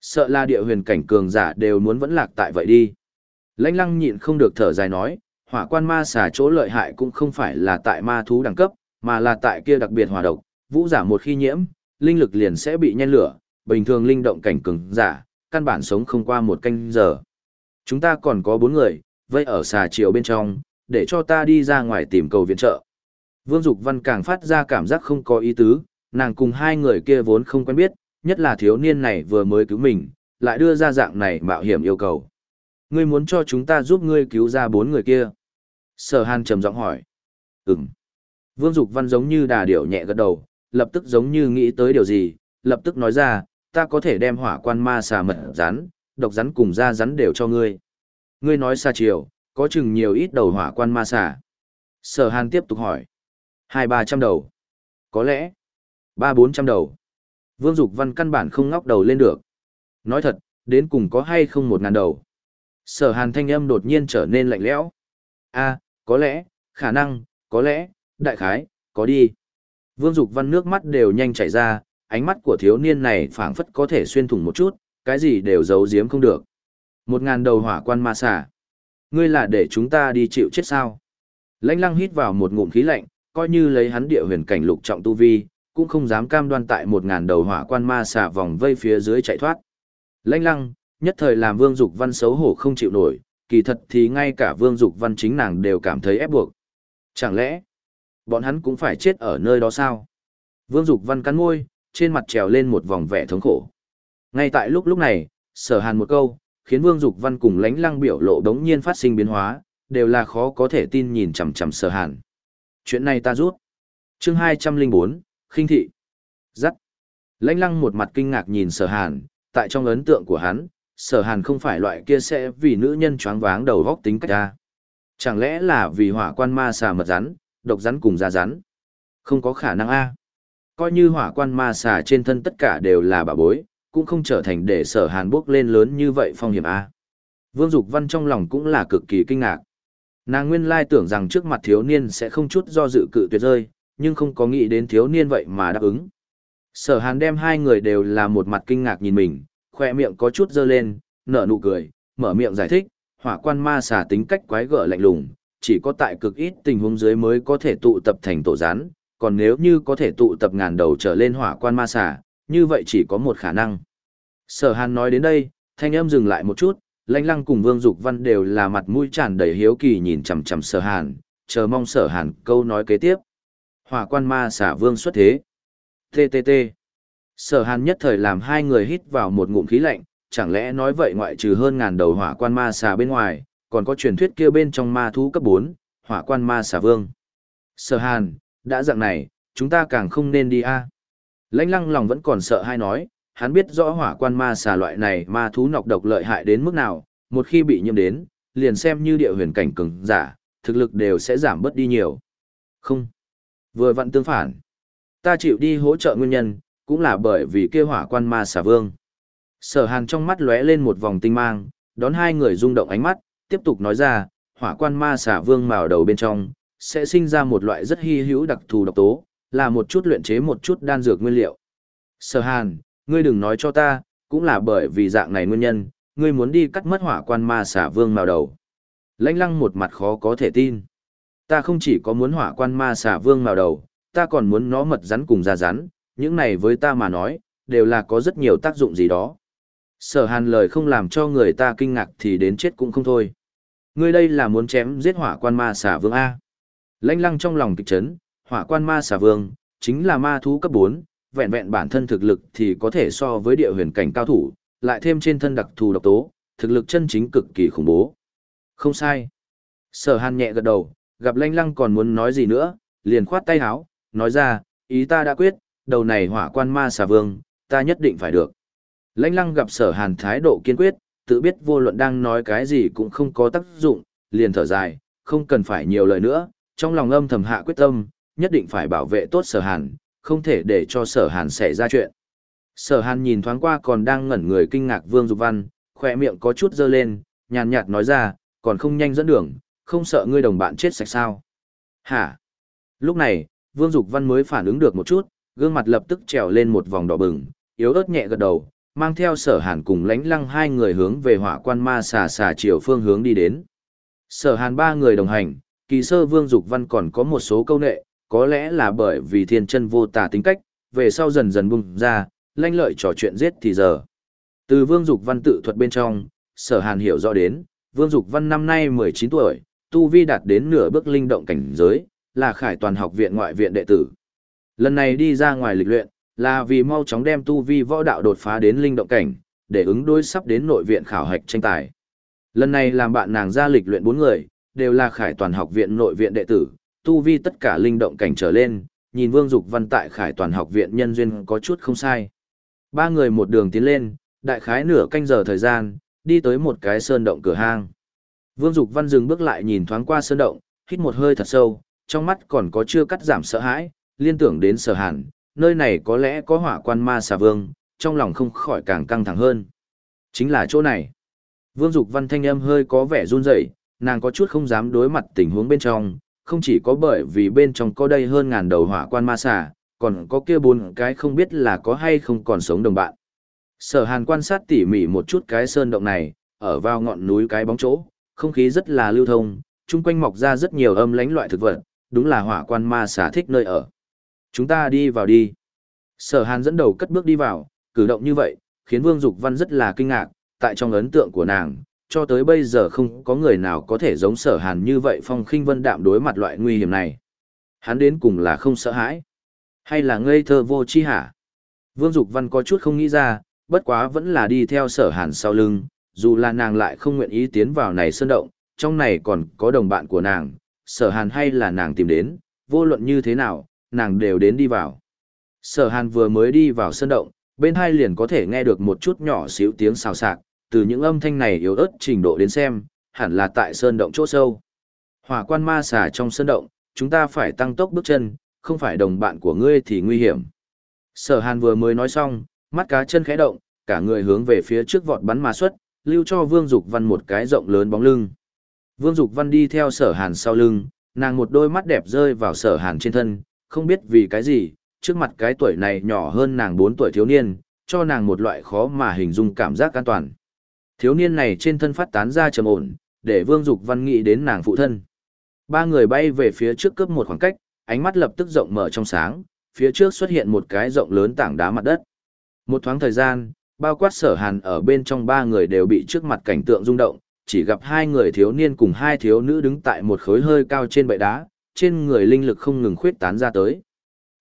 Sợ là địa huyền cảnh cường giả đều muốn vẫn lạc tại vậy đi. Lãnh lăng nhịn không được thở dài nói, hỏa quan ma xà chỗ lợi hại cũng không phải là tại ma thú đẳng cấp, mà là tại kia đặc biệt hỏa độc, vũ giả một khi nhiễm, linh lực liền sẽ bị nhen lửa, bình thường linh động cảnh cường giả, căn bản sống không qua một canh giờ. Chúng ta còn có bốn người, vây ở xà chiều bên trong, để cho ta đi ra ngoài tìm cầu viện trợ. Vương Dục Văn càng phát ra cảm giác không có ý tứ, nàng cùng hai người kia vốn không quen biết, nhất là thiếu niên này vừa mới cứu mình, lại đưa ra dạng này mạo hiểm yêu cầu. Ngươi muốn cho chúng ta giúp ngươi cứu ra bốn người kia. Sở hàn trầm giọng hỏi. Ừm. Vương Dục Văn giống như đà điểu nhẹ gật đầu, lập tức giống như nghĩ tới điều gì, lập tức nói ra, ta có thể đem hỏa quan ma xà mật rắn, độc rắn cùng da rắn đều cho ngươi. Ngươi nói xa chiều, có chừng nhiều ít đầu hỏa quan ma xà. Sở hàn tiếp tục hỏi. Hai ba trăm đầu. Có lẽ. Ba bốn trăm đầu. Vương Dục Văn căn bản không ngóc đầu lên được. Nói thật, đến cùng có hay không một ngàn đầu. Sở hàn thanh âm đột nhiên trở nên lạnh lẽo. a có lẽ, khả năng, có lẽ, đại khái, có đi. Vương Dục Văn nước mắt đều nhanh chảy ra, ánh mắt của thiếu niên này phảng phất có thể xuyên thủng một chút, cái gì đều giấu giếm không được. Một ngàn đầu hỏa quan ma xà. Ngươi là để chúng ta đi chịu chết sao? Lãnh lăng hít vào một ngụm khí lạnh, coi như lấy hắn địa huyền cảnh lục trọng tu vi, cũng không dám cam đoan tại một ngàn đầu hỏa quan ma xà vòng vây phía dưới chạy thoát. Lãnh lăng, nhất thời làm Vương Dục Văn xấu hổ không chịu nổi, kỳ thật thì ngay cả Vương Dục Văn chính nàng đều cảm thấy ép buộc. Chẳng lẽ, bọn hắn cũng phải chết ở nơi đó sao? Vương Dục Văn cắn môi, trên mặt trèo lên một vòng vẻ thống khổ. Ngay tại lúc lúc này, sở hàn một câu, khiến Vương Dục Văn cùng lánh lăng biểu lộ đống nhiên phát sinh biến hóa, đều là khó có thể tin nhìn chằm chằm sở hàn. Chuyện này ta rút. chương 204, khinh thị. Dắt. Lánh lăng một mặt kinh ngạc nhìn sở hàn, tại trong ấn tượng của hắn, sở hàn không phải loại kia sẽ vì nữ nhân choáng váng đầu góc tính cách ta Chẳng lẽ là vì hỏa quan ma xà mật rắn, độc rắn cùng da rắn? Không có khả năng a Coi như hỏa quan ma xà trên thân tất cả đều là bà bối, cũng không trở thành để sở hàn bước lên lớn như vậy phong hiểm A. Vương Dục Văn trong lòng cũng là cực kỳ kinh ngạc. Nàng nguyên lai tưởng rằng trước mặt thiếu niên sẽ không chút do dự cự tuyệt rơi, nhưng không có nghĩ đến thiếu niên vậy mà đáp ứng. Sở hàn đem hai người đều là một mặt kinh ngạc nhìn mình, khoe miệng có chút dơ lên, nở nụ cười, mở miệng giải thích, hỏa quan ma xà tính cách quái gở lạnh lùng, chỉ có tại cực ít tình huống dưới mới có thể tụ tập thành tổ rán, còn nếu như có thể tụ tập ngàn đầu trở lên hỏa quan ma xà, như vậy chỉ có một khả năng. Sở Hàn nói đến đây, thanh âm dừng lại một chút, lãnh lăng cùng Vương Dục Văn đều là mặt mũi tràn đầy hiếu kỳ nhìn chằm chằm Sở Hàn, chờ mong Sở Hàn câu nói kế tiếp. Hỏa quan ma xà vương xuất thế. TTT. Sở Hàn nhất thời làm hai người hít vào một ngụm khí lạnh, chẳng lẽ nói vậy ngoại trừ hơn ngàn đầu hỏa quan ma xà bên ngoài, còn có truyền thuyết kia bên trong ma thú cấp 4, hỏa quan ma xà vương. Sở Hàn, đã dạng này, chúng ta càng không nên đi a. Lãnh lăng lòng vẫn còn sợ hay nói, hắn biết rõ hỏa quan ma xà loại này ma thú nọc độc lợi hại đến mức nào, một khi bị nhiễm đến, liền xem như địa huyền cảnh cường giả, thực lực đều sẽ giảm bớt đi nhiều. Không. Vừa vặn tương phản. Ta chịu đi hỗ trợ nguyên nhân, cũng là bởi vì kia hỏa quan ma xà vương. Sở hàn trong mắt lóe lên một vòng tinh mang, đón hai người rung động ánh mắt, tiếp tục nói ra, hỏa quan ma xà vương màu đầu bên trong, sẽ sinh ra một loại rất hy hữu đặc thù độc tố, là một chút luyện chế một chút đan dược nguyên liệu. Sở Hàn, ngươi đừng nói cho ta, cũng là bởi vì dạng này nguyên nhân, ngươi muốn đi cắt mất hỏa quan ma xả vương màu đầu. Lãnh lăng một mặt khó có thể tin. Ta không chỉ có muốn hỏa quan ma xả vương màu đầu, ta còn muốn nó mật rắn cùng da rắn, những này với ta mà nói, đều là có rất nhiều tác dụng gì đó. Sở hàn lời không làm cho người ta kinh ngạc thì đến chết cũng không thôi. Ngươi đây là muốn chém giết hỏa quan ma xà vương A. Lanh lăng trong lòng kịch chấn, hỏa quan ma xà vương, chính là ma thú cấp 4, vẹn vẹn bản thân thực lực thì có thể so với địa huyền cảnh cao thủ, lại thêm trên thân đặc thù độc tố, thực lực chân chính cực kỳ khủng bố. Không sai. Sở hàn nhẹ gật đầu, gặp Lanh lăng còn muốn nói gì nữa, liền khoát tay háo, nói ra, ý ta đã quyết, đầu này hỏa quan ma xà vương, ta nhất định phải được. Lãnh lăng gặp sở hàn thái độ kiên quyết, tự biết vô luận đang nói cái gì cũng không có tác dụng, liền thở dài, không cần phải nhiều lời nữa, trong lòng âm thầm hạ quyết tâm, nhất định phải bảo vệ tốt sở hàn, không thể để cho sở hàn xảy ra chuyện. Sở hàn nhìn thoáng qua còn đang ngẩn người kinh ngạc Vương Dục Văn, khỏe miệng có chút dơ lên, nhàn nhạt nói ra, còn không nhanh dẫn đường, không sợ ngươi đồng bạn chết sạch sao. Hả? Lúc này, Vương Dục Văn mới phản ứng được một chút, gương mặt lập tức trèo lên một vòng đỏ bừng, yếu ớt nhẹ gật đầu, mang theo sở hàn cùng lánh lăng hai người hướng về hỏa quan ma xà xà chiều phương hướng đi đến. Sở hàn ba người đồng hành, kỳ sơ Vương Dục Văn còn có một số câu nệ, có lẽ là bởi vì thiên chân vô tà tính cách, về sau dần dần bung ra, lanh lợi trò chuyện giết thì giờ. Từ Vương Dục Văn tự thuật bên trong, Sở Hàn hiểu rõ đến, Vương Dục Văn năm nay 19 tuổi, tu vi đạt đến nửa bước linh động cảnh giới, là Khải Toàn học viện ngoại viện đệ tử. Lần này đi ra ngoài lịch luyện, là vì mau chóng đem tu vi võ đạo đột phá đến linh động cảnh, để ứng đối sắp đến nội viện khảo hạch tranh tài. Lần này làm bạn nàng ra lịch luyện bốn người, đều là khải toàn học viện nội viện đệ tử, tu vi tất cả linh động cảnh trở lên, nhìn Vương Dục Văn tại khải toàn học viện nhân duyên có chút không sai. Ba người một đường tiến lên, đại khái nửa canh giờ thời gian, đi tới một cái sơn động cửa hang. Vương Dục Văn dừng bước lại nhìn thoáng qua sơn động, hít một hơi thật sâu, trong mắt còn có chưa cắt giảm sợ hãi, liên tưởng đến sở hàn, nơi này có lẽ có hỏa quan ma xà vương, trong lòng không khỏi càng căng thẳng hơn. Chính là chỗ này. Vương Dục Văn thanh âm hơi có vẻ run rẩy, nàng có chút không dám đối mặt tình huống bên trong, không chỉ có bởi vì bên trong có đây hơn ngàn đầu hỏa quan ma xà, còn có kia bốn cái không biết là có hay không còn sống đồng bạn. Sở Hàn quan sát tỉ mỉ một chút cái sơn động này, ở vào ngọn núi cái bóng chỗ, không khí rất là lưu thông, chung quanh mọc ra rất nhiều âm lánh loại thực vật, đúng là hỏa quan ma xà thích nơi ở. Chúng ta đi vào đi. Sở Hàn dẫn đầu cất bước đi vào, cử động như vậy, khiến Vương Dục Văn rất là kinh ngạc, tại trong ấn tượng của nàng, cho tới bây giờ không có người nào có thể giống Sở Hàn như vậy phong khinh vân đạm đối mặt loại nguy hiểm này. Hắn đến cùng là không sợ hãi, hay là ngây thơ vô chi hả? Vương Dục Văn có chút không nghĩ ra, bất quá vẫn là đi theo Sở Hàn sau lưng, dù là nàng lại không nguyện ý tiến vào này sơn động, trong này còn có đồng bạn của nàng, Sở Hàn hay là nàng tìm đến, vô luận như thế nào, nàng đều đến đi vào. Sở hàn vừa mới đi vào sân động, bên hai liền có thể nghe được một chút nhỏ xíu tiếng xào xạc, từ những âm thanh này yếu ớt trình độ đến xem, hẳn là tại sơn động chỗ sâu. Hỏa quan ma xà trong sơn động, chúng ta phải tăng tốc bước chân, không phải đồng bạn của ngươi thì nguy hiểm. Sở hàn vừa mới nói xong, mắt cá chân khẽ động, cả người hướng về phía trước vọt bắn mà xuất, lưu cho Vương Dục Văn một cái rộng lớn bóng lưng. Vương Dục Văn đi theo sở hàn sau lưng, nàng một đôi mắt đẹp rơi vào sở hàn trên thân, không biết vì cái gì, trước mặt cái tuổi này nhỏ hơn nàng 4 tuổi thiếu niên, cho nàng một loại khó mà hình dung cảm giác an toàn. Thiếu niên này trên thân phát tán ra trầm ổn, để Vương Dục Văn nghĩ đến nàng phụ thân. Ba người bay về phía trước cướp một khoảng cách, ánh mắt lập tức rộng mở trong sáng, phía trước xuất hiện một cái rộng lớn tảng đá mặt đất. Một thoáng thời gian, bao quát sở hàn ở bên trong ba người đều bị trước mặt cảnh tượng rung động, chỉ gặp hai người thiếu niên cùng hai thiếu nữ đứng tại một khối hơi cao trên bệ đá, trên người linh lực không ngừng khuyết tán ra tới.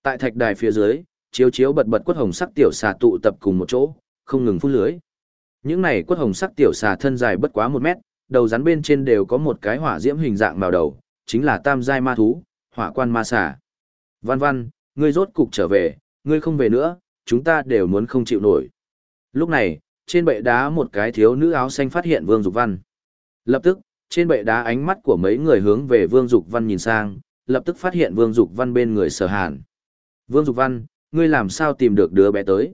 Tại thạch đài phía dưới, chiếu chiếu bật bật quất hồng sắc tiểu xà tụ tập cùng một chỗ, không ngừng phun lưới. Những này quất hồng sắc tiểu xà thân dài bất quá một mét, đầu rắn bên trên đều có một cái hỏa diễm hình dạng màu đầu, chính là tam giai ma thú, hỏa quan ma xà. Văn văn, ngươi rốt cục trở về, ngươi không về nữa, chúng ta đều muốn không chịu nổi. Lúc này, trên bệ đá một cái thiếu nữ áo xanh phát hiện Vương Dục Văn. Lập tức, trên bệ đá ánh mắt của mấy người hướng về Vương Dục Văn nhìn sang, lập tức phát hiện Vương Dục Văn bên người sở hàn. Vương Dục Văn, ngươi làm sao tìm được đứa bé tới?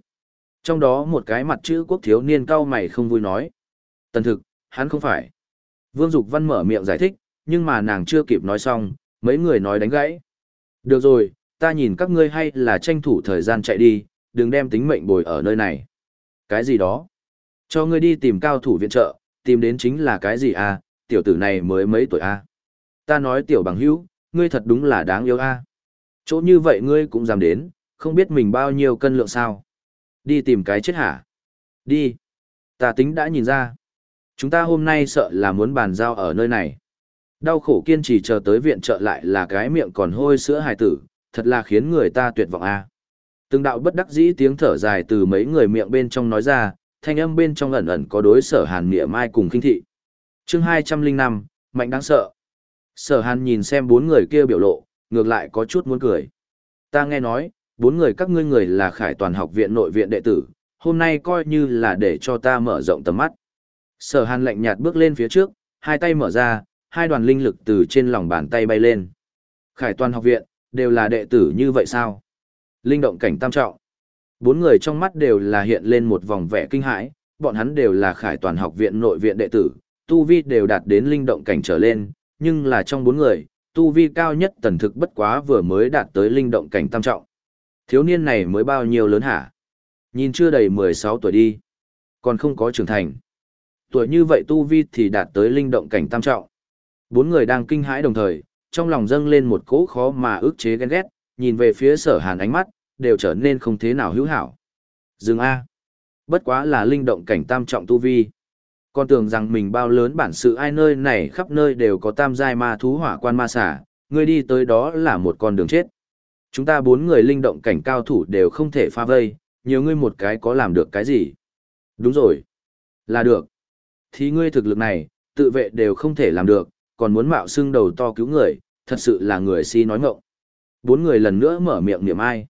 Trong đó một cái mặt chữ quốc thiếu niên cao mày không vui nói. Tần thực, hắn không phải. Vương Dục Văn mở miệng giải thích, nhưng mà nàng chưa kịp nói xong, mấy người nói đánh gãy. Được rồi, ta nhìn các ngươi hay là tranh thủ thời gian chạy đi, đừng đem tính mệnh bồi ở nơi này. Cái gì đó? Cho ngươi đi tìm cao thủ viện trợ, tìm đến chính là cái gì à, tiểu tử này mới mấy tuổi a Ta nói tiểu bằng hữu, ngươi thật đúng là đáng yêu a Chỗ như vậy ngươi cũng dám đến, không biết mình bao nhiêu cân lượng sao. Đi tìm cái chết hả? Đi. Ta tính đã nhìn ra. Chúng ta hôm nay sợ là muốn bàn giao ở nơi này. Đau khổ kiên trì chờ tới viện trợ lại là cái miệng còn hôi sữa hài tử, thật là khiến người ta tuyệt vọng a. Từng đạo bất đắc dĩ tiếng thở dài từ mấy người miệng bên trong nói ra, thanh âm bên trong ẩn ẩn có đối sở hàn nghĩa mai cùng kinh thị chương hai trăm linh năm, mạnh đáng sợ. Sở hàn nhìn xem bốn người kia biểu lộ, ngược lại có chút muốn cười. Ta nghe nói, bốn người các ngươi người là khải toàn học viện nội viện đệ tử, hôm nay coi như là để cho ta mở rộng tầm mắt. Sở hàn lạnh nhạt bước lên phía trước, hai tay mở ra, hai đoàn linh lực từ trên lòng bàn tay bay lên. Khải toàn học viện, đều là đệ tử như vậy sao? Linh động cảnh tam trọng. Bốn người trong mắt đều là hiện lên một vòng vẻ kinh hãi, bọn hắn đều là khải toàn học viện nội viện đệ tử tu vi đều đạt đến linh động cảnh trở lên, nhưng là trong bốn người, tu vi cao nhất tần thực bất quá vừa mới đạt tới linh động cảnh tam trọng. Thiếu niên này mới bao nhiêu lớn hả? Nhìn chưa đầy 16 tuổi đi, còn không có trưởng thành. Tuổi như vậy tu vi thì đạt tới linh động cảnh tam trọng. Bốn người đang kinh hãi đồng thời, trong lòng dâng lên một cỗ khó mà ức chế ghen ghét, nhìn về phía sở hàn ánh mắt, đều trở nên không thế nào hữu hảo. Dừng A. Bất quá là linh động cảnh tam trọng tu vi. Con tưởng rằng mình bao lớn bản sự ai nơi này khắp nơi đều có tam giai ma thú hỏa quan ma xả, ngươi đi tới đó là một con đường chết. Chúng ta bốn người linh động cảnh cao thủ đều không thể pha vây, nhiều ngươi một cái có làm được cái gì. Đúng rồi. Là được. Thì ngươi thực lực này, tự vệ đều không thể làm được, còn muốn mạo xưng đầu to cứu người, thật sự là người si nói ngọng. Bốn người lần nữa mở miệng niệm ai.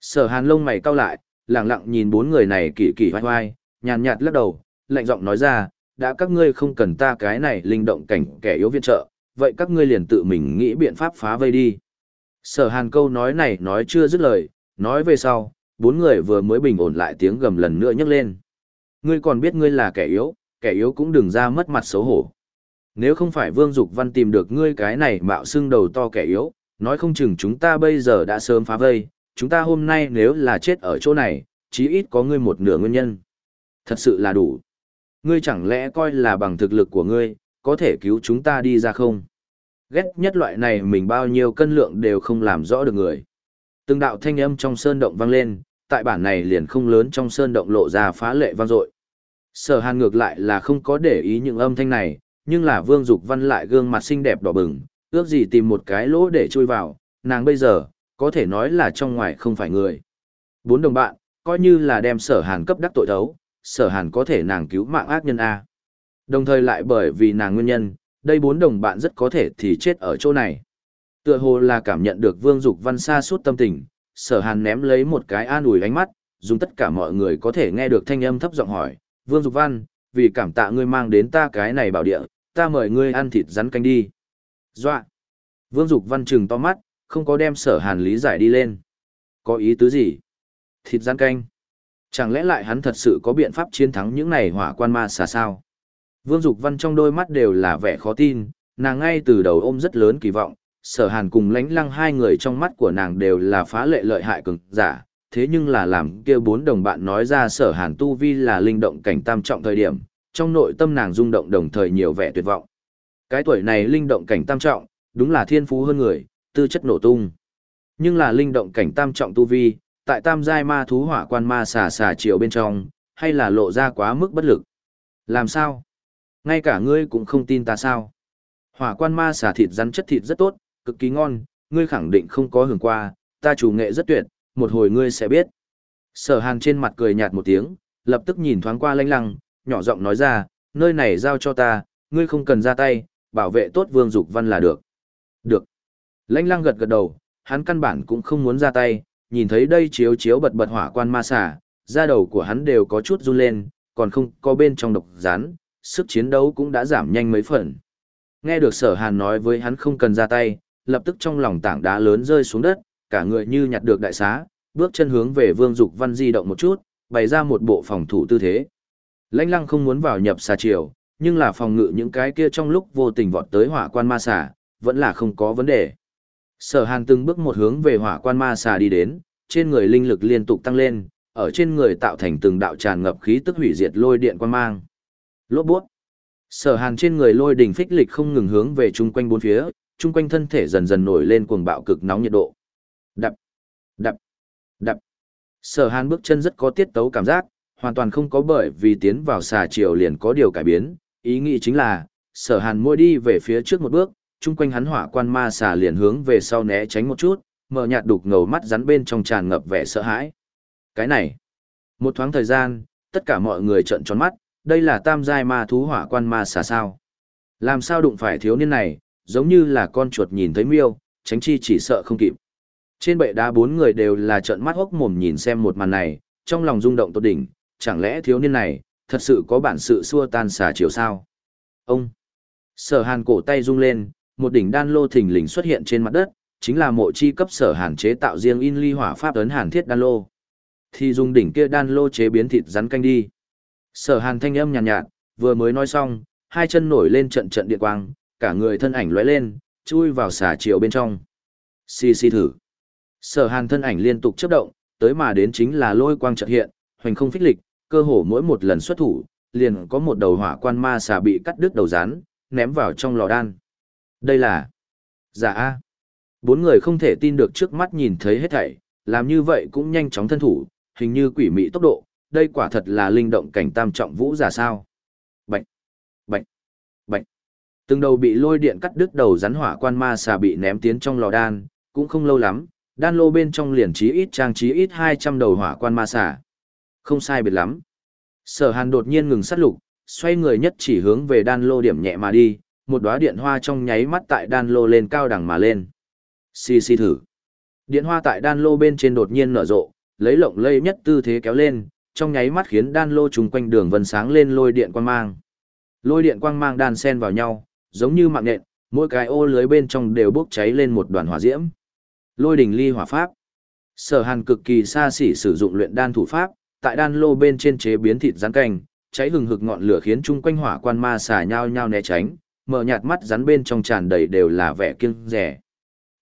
Sở hàn lông mày cau lại, lặng lặng nhìn bốn người này kỳ kỳ hoai hoai, nhàn nhạt lắc đầu, lạnh giọng nói ra, đã các ngươi không cần ta cái này linh động cảnh kẻ yếu viện trợ, vậy các ngươi liền tự mình nghĩ biện pháp phá vây đi. Sở hàn câu nói này nói chưa dứt lời, nói về sau, bốn người vừa mới bình ổn lại tiếng gầm lần nữa nhấc lên. Ngươi còn biết ngươi là kẻ yếu, kẻ yếu cũng đừng ra mất mặt xấu hổ. Nếu không phải Vương Dục Văn tìm được ngươi cái này mạo xưng đầu to kẻ yếu, nói không chừng chúng ta bây giờ đã sớm phá vây, chúng ta hôm nay nếu là chết ở chỗ này, chí ít có ngươi một nửa nguyên nhân. Thật sự là đủ. Ngươi chẳng lẽ coi là bằng thực lực của ngươi, có thể cứu chúng ta đi ra không? Ghét nhất loại này mình bao nhiêu cân lượng đều không làm rõ được người. Từng đạo thanh âm trong sơn động vang lên, tại bản này liền không lớn trong sơn động lộ ra phá lệ vang dội. Sở Hàn ngược lại là không có để ý những âm thanh này, nhưng là Vương Dục Văn lại gương mặt xinh đẹp đỏ bừng, ước gì tìm một cái lỗ để chui vào, nàng bây giờ, có thể nói là trong ngoài không phải người. Bốn đồng bạn, coi như là đem sở hàn cấp đắc tội thấu, sở hàn có thể nàng cứu mạng ác nhân A. Đồng thời lại bởi vì nàng nguyên nhân, đây bốn đồng bạn rất có thể thì chết ở chỗ này. Tựa hồ là cảm nhận được Vương Dục Văn xa suốt tâm tình, sở hàn ném lấy một cái an ủi ánh mắt, dùng tất cả mọi người có thể nghe được thanh âm thấp giọng hỏi, Vương Dục Văn, vì cảm tạ ngươi mang đến ta cái này bảo địa, ta mời ngươi ăn thịt rắn canh đi. Dọa! Vương Dục Văn trừng to mắt, không có đem sở hàn lý giải đi lên. Có ý tứ gì? Thịt rắn canh. Chẳng lẽ lại hắn thật sự có biện pháp chiến thắng những này hỏa quan ma xà sao? Vương Dục Văn trong đôi mắt đều là vẻ khó tin, nàng ngay từ đầu ôm rất lớn kỳ vọng, sở hàn cùng lánh lăng hai người trong mắt của nàng đều là phá lệ lợi hại cường giả, thế nhưng là làm kia bốn đồng bạn nói ra sở hàn tu vi là linh động cảnh tam trọng thời điểm, trong nội tâm nàng rung động đồng thời nhiều vẻ tuyệt vọng. Cái tuổi này linh động cảnh tam trọng, đúng là thiên phú hơn người, tư chất nổ tung. Nhưng là linh động cảnh tam trọng tu vi, tại tam giai ma thú hỏa quan ma xà xà triệu bên trong, hay là lộ ra quá mức bất lực. Làm sao? Ngay cả ngươi cũng không tin ta sao? Hỏa quan ma xà thịt rắn chất thịt rất tốt, cực kỳ ngon, ngươi khẳng định không có hưởng qua, ta chủ nghệ rất tuyệt, một hồi ngươi sẽ biết. Sở hàn trên mặt cười nhạt một tiếng, lập tức nhìn thoáng qua lanh lăng, nhỏ giọng nói ra, nơi này giao cho ta, ngươi không cần ra tay, bảo vệ tốt vương dục văn là được. Được. lanh lăng gật gật đầu, hắn căn bản cũng không muốn ra tay, nhìn thấy đây chiếu chiếu bật bật hỏa quan ma xà, da đầu của hắn đều có chút run lên, còn không có bên trong độc rán, sức chiến đấu cũng đã giảm nhanh mấy phần. Nghe được sở hàn nói với hắn không cần ra tay, lập tức trong lòng tảng đá lớn rơi xuống đất, cả người như nhặt được đại xá, bước chân hướng về vương dục văn di động một chút, bày ra một bộ phòng thủ tư thế. Lãnh lăng không muốn vào nhập xà chiều, nhưng là phòng ngự những cái kia trong lúc vô tình vọt tới hỏa quan ma xà, vẫn là không có vấn đề. Sở hàn từng bước một hướng về hỏa quan ma xà đi đến, trên người linh lực liên tục tăng lên, ở trên người tạo thành từng đạo tràn ngập khí tức hủy diệt lôi điện quan mang. Lốt bút. Sở hàn trên người lôi đỉnh phích lịch không ngừng hướng về chung quanh bốn phía, chung quanh thân thể dần dần nổi lên cuồng bạo cực nóng nhiệt độ. Đập, đập, đập. Sở hàn bước chân rất có tiết tấu cảm giác, hoàn toàn không có bởi vì tiến vào xà chiều liền có điều cải biến, ý nghĩ chính là, sở hàn mỗi đi về phía trước một bước, chung quanh hắn hỏa quan ma xà liền hướng về sau né tránh một chút, mở nhạt đục ngầu mắt rắn bên trong tràn ngập vẻ sợ hãi. Cái này, một thoáng thời gian, tất cả mọi người trợn tròn mắt, đây là tam giai ma thú hỏa quan ma xà sao. Làm sao đụng phải thiếu niên này, giống như là con chuột nhìn thấy miêu, tránh chi chỉ sợ không kịp. Trên bệ đá bốn người đều là trợn mắt hốc mồm nhìn xem một màn này, trong lòng rung động tột đỉnh, chẳng lẽ thiếu niên này, thật sự có bản sự xua tan xà chiều sao? Ông! Sở hàn cổ tay rung lên, một đỉnh đan lô thình lình xuất hiện trên mặt đất, chính là mộ chi cấp sở hàn chế tạo riêng in ly hỏa pháp ấn hàn thiết đan lô. Thì dùng đỉnh kia đan lô chế biến thịt rắn canh đi. Sở hàn thanh âm nhàn nhạt, nhạt, vừa mới nói xong, hai chân nổi lên trận trận điện quang, cả người thân ảnh lóe lên, chui vào xà chiều bên trong. Xì xì thử. Sở hàn thân ảnh liên tục chấp động, tới mà đến chính là lôi quang trận hiện, hoành không phích lịch, cơ hồ mỗi một lần xuất thủ, liền có một đầu hỏa quan ma xà bị cắt đứt đầu rắn, ném vào trong lò đan. Đây là... Dạ A. Bốn người không thể tin được trước mắt nhìn thấy hết thảy, làm như vậy cũng nhanh chóng thân thủ, hình như quỷ mị tốc độ, đây quả thật là linh động cảnh tam trọng vũ giả sao. bệnh bệnh bệnh Từng đầu bị lôi điện cắt đứt đầu rắn hỏa quan ma xà bị ném tiến trong lò đan, cũng không lâu lắm, đan lô bên trong liền trí ít trang trí ít 200 đầu hỏa quan ma xà. Không sai biệt lắm. Sở hàn đột nhiên ngừng sát lục, xoay người nhất chỉ hướng về đan lô điểm nhẹ mà đi, một đóa điện hoa trong nháy mắt tại đan lô lên cao đẳng mà lên. Xì xì thử. Điện hoa tại đan lô bên trên đột nhiên nở rộ, lấy lộng lây nhất tư thế kéo lên, trong nháy mắt khiến đan lô trùng quanh đường vân sáng lên lôi điện quang mang. Lôi điện quang mang đan xen vào nhau, giống như mạng nhện, mỗi cái ô lưới bên trong đều bốc cháy lên một đoàn hỏa diễm. Lôi đỉnh ly hỏa pháp. Sở Hàn cực kỳ xa xỉ sử dụng luyện đan thủ pháp, tại đan lô bên trên chế biến thịt rắn canh, cháy hừng hực ngọn lửa khiến chung quanh hỏa quan ma xà nhau nhau né tránh, mở nhạt mắt rắn bên trong tràn đầy đều là vẻ kiêng rẻ.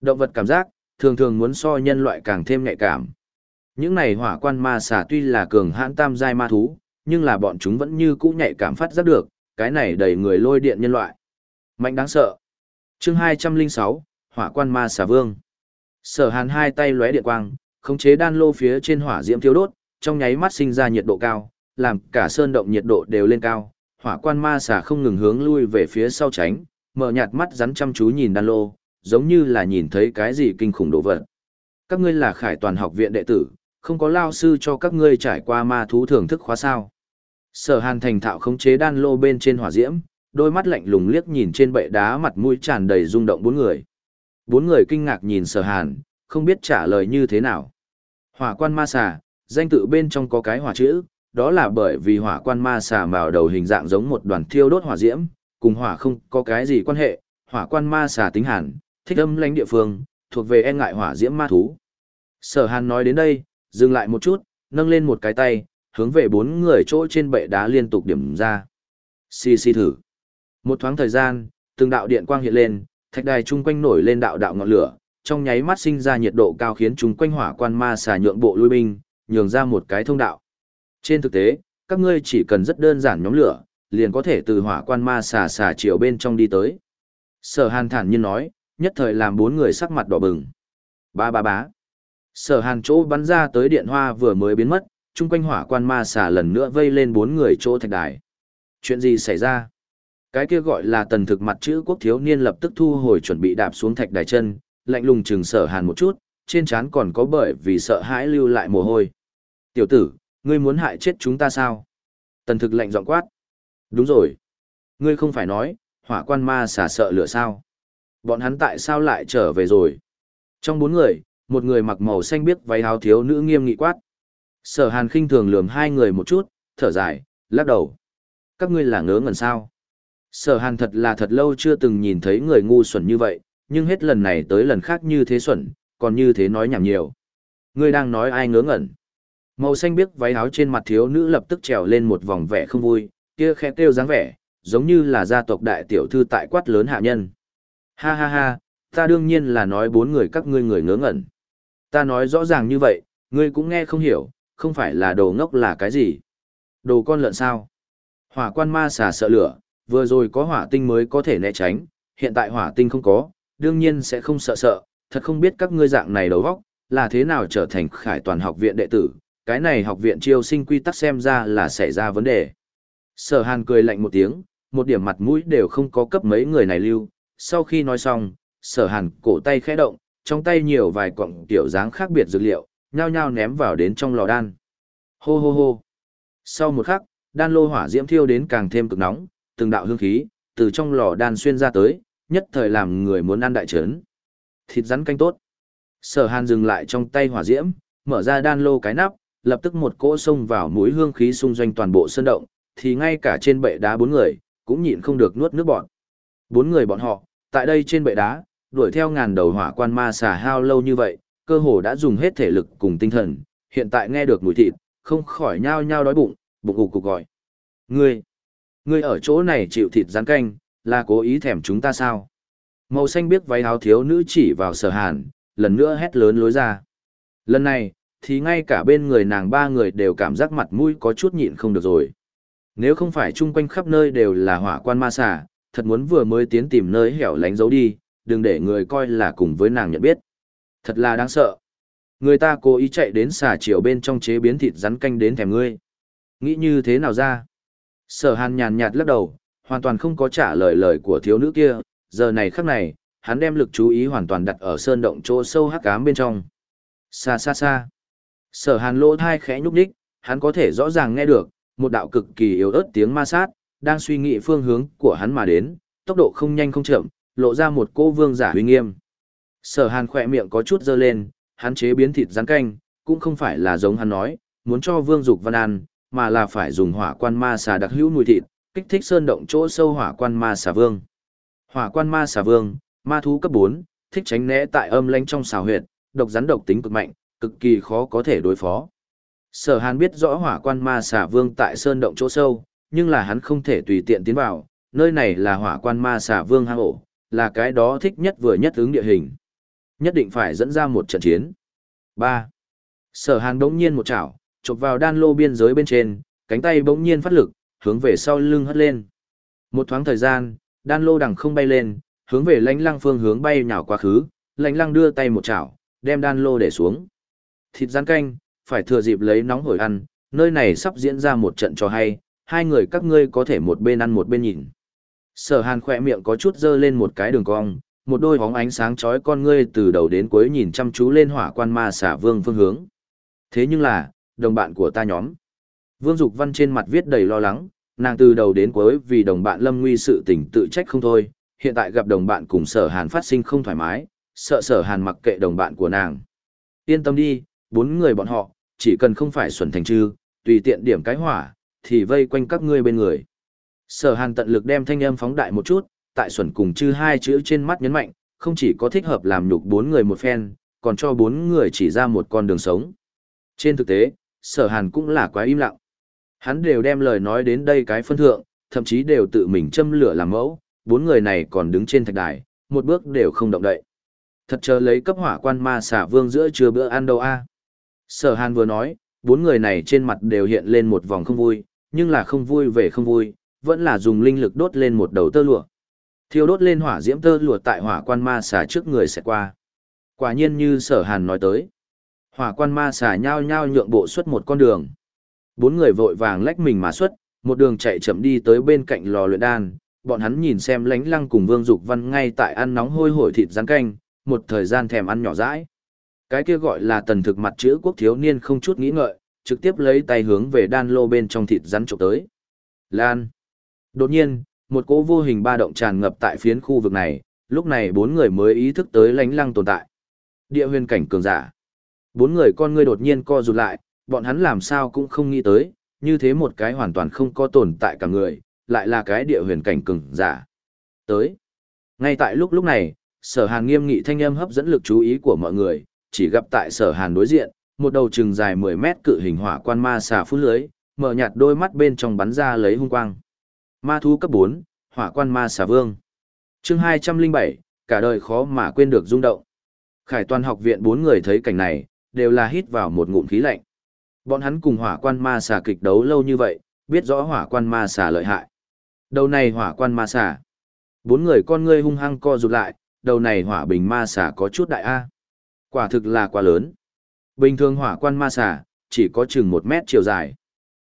Động vật cảm giác, thường thường muốn so nhân loại càng thêm nhạy cảm. Những này hỏa quan ma xà tuy là cường hãn tam giai ma thú, nhưng là bọn chúng vẫn như cũ nhạy cảm phát giác được, cái này đầy người lôi điện nhân loại. Mạnh đáng sợ. Chương 206, Hỏa quan ma xà vương. Sở Hàn hai tay lóe điện quang, khống chế đan lô phía trên hỏa diễm thiêu đốt, trong nháy mắt sinh ra nhiệt độ cao, làm cả sơn động nhiệt độ đều lên cao. Hỏa quan ma xà không ngừng hướng lui về phía sau tránh, mở nhạt mắt rắn chăm chú nhìn đan lô, giống như là nhìn thấy cái gì kinh khủng đồ vật. Các ngươi là khải toàn học viện đệ tử, không có lao sư cho các ngươi trải qua ma thú thưởng thức khóa sao. Sở hàn thành thạo khống chế đan lô bên trên hỏa diễm, đôi mắt lạnh lùng liếc nhìn trên bệ đá mặt mũi tràn đầy rung động bốn người. Bốn người kinh ngạc nhìn sở hàn, không biết trả lời như thế nào. Hỏa quan ma xà, danh tự bên trong có cái hỏa chữ, đó là bởi vì hỏa quan ma xà màu đầu hình dạng giống một đoàn thiêu đốt hỏa diễm, cùng hỏa không có cái gì quan hệ, hỏa quan ma xà tính hàn, thích âm lãnh địa phương, thuộc về e ngại hỏa diễm ma thú. Sở hàn nói đến đây, dừng lại một chút, nâng lên một cái tay, hướng về bốn người chỗ trên bệ đá liên tục điểm ra. Xì xì thử. Một thoáng thời gian, từng đạo điện quang hiện lên, thạch đài chung quanh nổi lên đạo đạo ngọn lửa, trong nháy mắt sinh ra nhiệt độ cao khiến chúng quanh hỏa quan ma xà nhượng bộ lui binh, nhường ra một cái thông đạo. Trên thực tế, các ngươi chỉ cần rất đơn giản nhóm lửa, liền có thể từ hỏa quan ma xà xà chiều bên trong đi tới. Sở Hàn thản nhiên nói, nhất thời làm bốn người sắc mặt đỏ bừng. Ba ba bá. Sở Hàn chỗ bắn ra tới điện hoa vừa mới biến mất, chung quanh hỏa quan ma xà lần nữa vây lên bốn người chỗ thạch đài. Chuyện gì xảy ra? Cái kia gọi là tần thực mặt chữ quốc thiếu niên lập tức thu hồi chuẩn bị đạp xuống thạch đài chân, lạnh lùng chừng sở hàn một chút, trên trán còn có bởi vì sợ hãi lưu lại mồ hôi. Tiểu tử, ngươi muốn hại chết chúng ta sao? Tần thực lạnh giọng quát. Đúng rồi. Ngươi không phải nói, hỏa quan ma xả sợ lửa sao? Bọn hắn tại sao lại trở về rồi? Trong bốn người, một người mặc màu xanh biếc váy áo thiếu nữ nghiêm nghị quát. Sở hàn khinh thường lườm hai người một chút, thở dài, lắc đầu. Các ngươi là ngớ ngẩn sao? Sở hàn thật là thật lâu chưa từng nhìn thấy người ngu xuẩn như vậy, nhưng hết lần này tới lần khác như thế xuẩn, còn như thế nói nhảm nhiều. Ngươi đang nói ai ngớ ngẩn. Màu xanh biếc váy áo trên mặt thiếu nữ lập tức trèo lên một vòng vẻ không vui, kia khẽ kêu dáng vẻ, giống như là gia tộc đại tiểu thư tại quát lớn hạ nhân. Ha ha ha, ta đương nhiên là nói bốn người các ngươi người ngớ ngẩn. Ta nói rõ ràng như vậy, ngươi cũng nghe không hiểu, không phải là đồ ngốc là cái gì. Đồ con lợn sao? Hỏa quan ma xà sợ lửa, vừa rồi có hỏa tinh mới có thể né tránh, hiện tại hỏa tinh không có, đương nhiên sẽ không sợ sợ, thật không biết các ngươi dạng này đầu óc là thế nào trở thành khải toàn học viện đệ tử, cái này học viện chiêu sinh quy tắc xem ra là xảy ra vấn đề. Sở Hàn cười lạnh một tiếng, một điểm mặt mũi đều không có cấp mấy người này lưu, sau khi nói xong, Sở Hàn cổ tay khẽ động, trong tay nhiều vài cọng tiểu dáng khác biệt dược liệu, nhao nhao ném vào đến trong lò đan. Hô hô hô. Sau một khắc, đan lô hỏa diễm thiêu đến càng thêm cực nóng, từng đạo hương khí từ trong lò đan xuyên ra tới, nhất thời làm người muốn ăn đại trấn. Thịt rắn canh tốt. Sở Hàn dừng lại trong tay hỏa diễm, mở ra đan lô cái nắp, lập tức một cỗ xông vào mũi hương khí xung doanh toàn bộ sân động, thì ngay cả trên bệ đá bốn người, cũng nhịn không được nuốt nước bọn. Bốn người bọn họ, tại đây trên bệ đá, đuổi theo ngàn đầu hỏa quan ma xà hao lâu như vậy, cơ hồ đã dùng hết thể lực cùng tinh thần, hiện tại nghe được mùi thịt, không khỏi nhao nhao đói bụng, bụng ục cục gọi. Ngươi, ngươi ở chỗ này chịu thịt rắn canh, là cố ý thèm chúng ta sao? Màu xanh biếc váy áo thiếu nữ chỉ vào sở hàn, lần nữa hét lớn lối ra. Lần này, thì ngay cả bên người nàng ba người đều cảm giác mặt mũi có chút nhịn không được rồi. Nếu không phải chung quanh khắp nơi đều là hỏa quan ma xà, thật muốn vừa mới tiến tìm nơi hẻo lánh giấu đi, đừng để người coi là cùng với nàng nhận biết. Thật là đáng sợ. Người ta cố ý chạy đến xà chiều bên trong chế biến thịt rắn canh đến thèm ngươi. Nghĩ như thế nào ra? Sở hàn nhàn nhạt lắc đầu, hoàn toàn không có trả lời lời của thiếu nữ kia, giờ này khắc này, hắn đem lực chú ý hoàn toàn đặt ở sơn động chỗ sâu hắc ám bên trong. Xa xa xa. Sở hàn lỗ thai khẽ nhúc nhích, hắn có thể rõ ràng nghe được, một đạo cực kỳ yếu ớt tiếng ma sát, đang suy nghĩ phương hướng của hắn mà đến, tốc độ không nhanh không chậm, lộ ra một cô vương giả uy nghiêm. Sở Hàn khỏe miệng có chút dơ lên, hắn chế biến thịt rắn canh, cũng không phải là giống hắn nói, muốn cho Vương Dục Văn ăn, mà là phải dùng hỏa quan ma xà đặc hữu mùi thịt, kích thích sơn động chỗ sâu hỏa quan ma xà vương. Hỏa quan ma xà vương, ma thú cấp 4, thích tránh né tại âm lãnh trong xào huyệt, độc rắn độc tính cực mạnh, cực kỳ khó có thể đối phó. Sở Hàn biết rõ hỏa quan ma xà vương tại sơn động chỗ sâu, nhưng là hắn không thể tùy tiện tiến vào, nơi này là hỏa quan ma xà vương hang ổ, là cái đó thích nhất vừa nhất ứng địa hình. Nhất định phải dẫn ra một trận chiến. 3. Sở Hàn đống nhiên một chảo, chộp vào đan lô biên giới bên trên, cánh tay bỗng nhiên phát lực, hướng về sau lưng hất lên. Một thoáng thời gian, đan lô đằng không bay lên, hướng về lãnh lăng phương hướng bay nhào quá khứ, lãnh lăng đưa tay một chảo, đem đan lô để xuống. Thịt rán canh, phải thừa dịp lấy nóng hổi ăn, nơi này sắp diễn ra một trận trò hay, hai người các ngươi có thể một bên ăn một bên nhìn. Sở hàn khỏe miệng có chút dơ lên một cái đường cong, một đôi hóng ánh sáng chói con ngươi từ đầu đến cuối nhìn chăm chú lên hỏa quan ma xả vương phương hướng. Thế nhưng là, đồng bạn của ta nhóm. Vương Dục Văn trên mặt viết đầy lo lắng, nàng từ đầu đến cuối vì đồng bạn lâm nguy sự tình tự trách không thôi, hiện tại gặp đồng bạn cùng sở hàn phát sinh không thoải mái, sợ sở hàn mặc kệ đồng bạn của nàng. Yên tâm đi, bốn người bọn họ, chỉ cần không phải xuẩn thành trư, tùy tiện điểm cái hỏa, thì vây quanh các ngươi bên người. Sở hàn tận lực đem thanh âm phóng đại một chút, tại xuẩn cùng chư hai chữ trên mắt nhấn mạnh, không chỉ có thích hợp làm nhục bốn người một phen, còn cho bốn người chỉ ra một con đường sống. Trên thực tế, sở hàn cũng là quá im lặng. Hắn đều đem lời nói đến đây cái phân thượng, thậm chí đều tự mình châm lửa làm mẫu, bốn người này còn đứng trên thạch đài, một bước đều không động đậy. Thật chờ lấy cấp hỏa quan ma xả vương giữa trưa bữa ăn đâu a. Sở hàn vừa nói, bốn người này trên mặt đều hiện lên một vòng không vui, nhưng là không vui về không vui, vẫn là dùng linh lực đốt lên một đầu tơ lụa. Thiêu đốt lên hỏa diễm tơ lụa tại hỏa quan ma xà trước người sẽ qua. Quả nhiên như sở hàn nói tới. Hỏa quan ma xà nhao nhao nhượng bộ xuất một con đường. Bốn người vội vàng lách mình mà xuất, một đường chạy chậm đi tới bên cạnh lò luyện đan. Bọn hắn nhìn xem lánh lăng cùng Vương Dục Văn ngay tại ăn nóng hôi hổi thịt rắn canh, một thời gian thèm ăn nhỏ rãi. Cái kia gọi là tần thực mặt chữ quốc thiếu niên không chút nghĩ ngợi, trực tiếp lấy tay hướng về đan lô bên trong thịt rắn trộm tới. Lan. Đột nhiên, một cỗ vô hình ba động tràn ngập tại phiến khu vực này, lúc này bốn người mới ý thức tới lánh lăng tồn tại. Địa huyền cảnh cường giả. Bốn người con ngươi đột nhiên co rụt lại, bọn hắn làm sao cũng không nghĩ tới, như thế một cái hoàn toàn không có tồn tại cả người, lại là cái địa huyền cảnh cường giả. Tới. Ngay tại lúc lúc này, sở hàn nghiêm nghị thanh âm hấp dẫn lực chú ý của mọi người, chỉ gặp tại sở hàn đối diện, một đầu chừng dài 10 mét cự hình hỏa quan ma xà phun lưới, mở nhạt đôi mắt bên trong bắn ra lấy hung quang. Ma thú cấp 4, hỏa quan ma xà vương. chương 207, cả đời khó mà quên được rung động. Khải toàn học viện bốn người thấy cảnh này, đều là hít vào một ngụm khí lạnh. Bọn hắn cùng hỏa quan ma xà kịch đấu lâu như vậy, biết rõ hỏa quan ma xà lợi hại. Đầu này hỏa quan ma xà. Bốn người con ngươi hung hăng co rụt lại, đầu này hỏa bình ma xà có chút đại A. Quả thực là quá lớn. Bình thường hỏa quan ma xà, chỉ có chừng một mét chiều dài.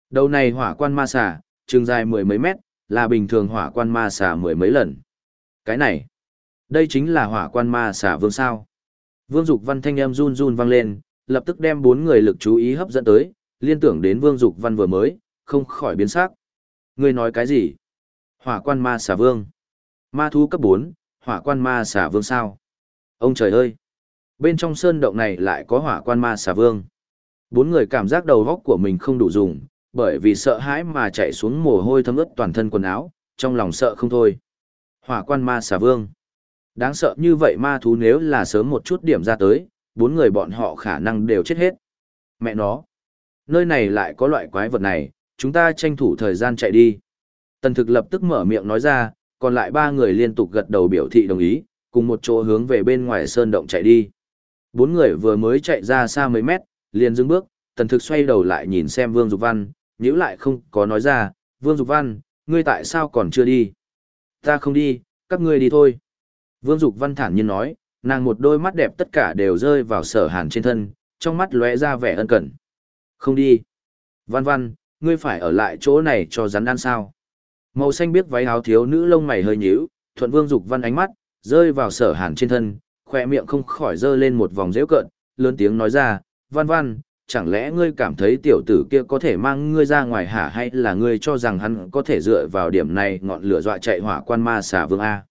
Đầu này hỏa quan ma xà, chừng dài mười mấy mét, là bình thường hỏa quan ma xà mười mấy lần. Cái này, đây chính là hỏa quan ma xà vương sao. Vương Dục Văn thanh em run run vang lên, lập tức đem bốn người lực chú ý hấp dẫn tới, liên tưởng đến Vương Dục Văn vừa mới, không khỏi biến sắc. Ngươi nói cái gì? Hỏa quan ma xà vương. Ma thú cấp 4, hỏa quan ma xà vương sao? Ông trời ơi! Bên trong sơn động này lại có hỏa quan ma xà vương. Bốn người cảm giác đầu góc của mình không đủ dùng, bởi vì sợ hãi mà chạy xuống mồ hôi thấm ướt toàn thân quần áo, trong lòng sợ không thôi. Hỏa quan ma xà vương. Đáng sợ như vậy ma thú nếu là sớm một chút điểm ra tới, bốn người bọn họ khả năng đều chết hết. Mẹ nó. Nơi này lại có loại quái vật này, chúng ta tranh thủ thời gian chạy đi. Tần thực lập tức mở miệng nói ra, còn lại ba người liên tục gật đầu biểu thị đồng ý, cùng một chỗ hướng về bên ngoài sơn động chạy đi. Bốn người vừa mới chạy ra xa mấy mét, liền dừng bước, tần thực xoay đầu lại nhìn xem Vương Dục Văn, nhíu lại không có nói ra, Vương Dục Văn, ngươi tại sao còn chưa đi? Ta không đi, các ngươi đi thôi. Vương Dục Văn thản nhiên nói, nàng một đôi mắt đẹp tất cả đều rơi vào sở hàn trên thân, trong mắt lóe ra vẻ ân cần. Không đi. Văn Văn, ngươi phải ở lại chỗ này cho rắn ăn sao? Màu xanh biết váy áo thiếu nữ lông mày hơi nhíu, thuận Vương Dục Văn ánh mắt, rơi vào sở hàn trên thân, khoe miệng không khỏi dơ lên một vòng dễu cợt, lớn tiếng nói ra, Văn Văn, chẳng lẽ ngươi cảm thấy tiểu tử kia có thể mang ngươi ra ngoài hả hay là ngươi cho rằng hắn có thể dựa vào điểm này ngọn lửa dọa chạy hỏa quan ma xà vương A.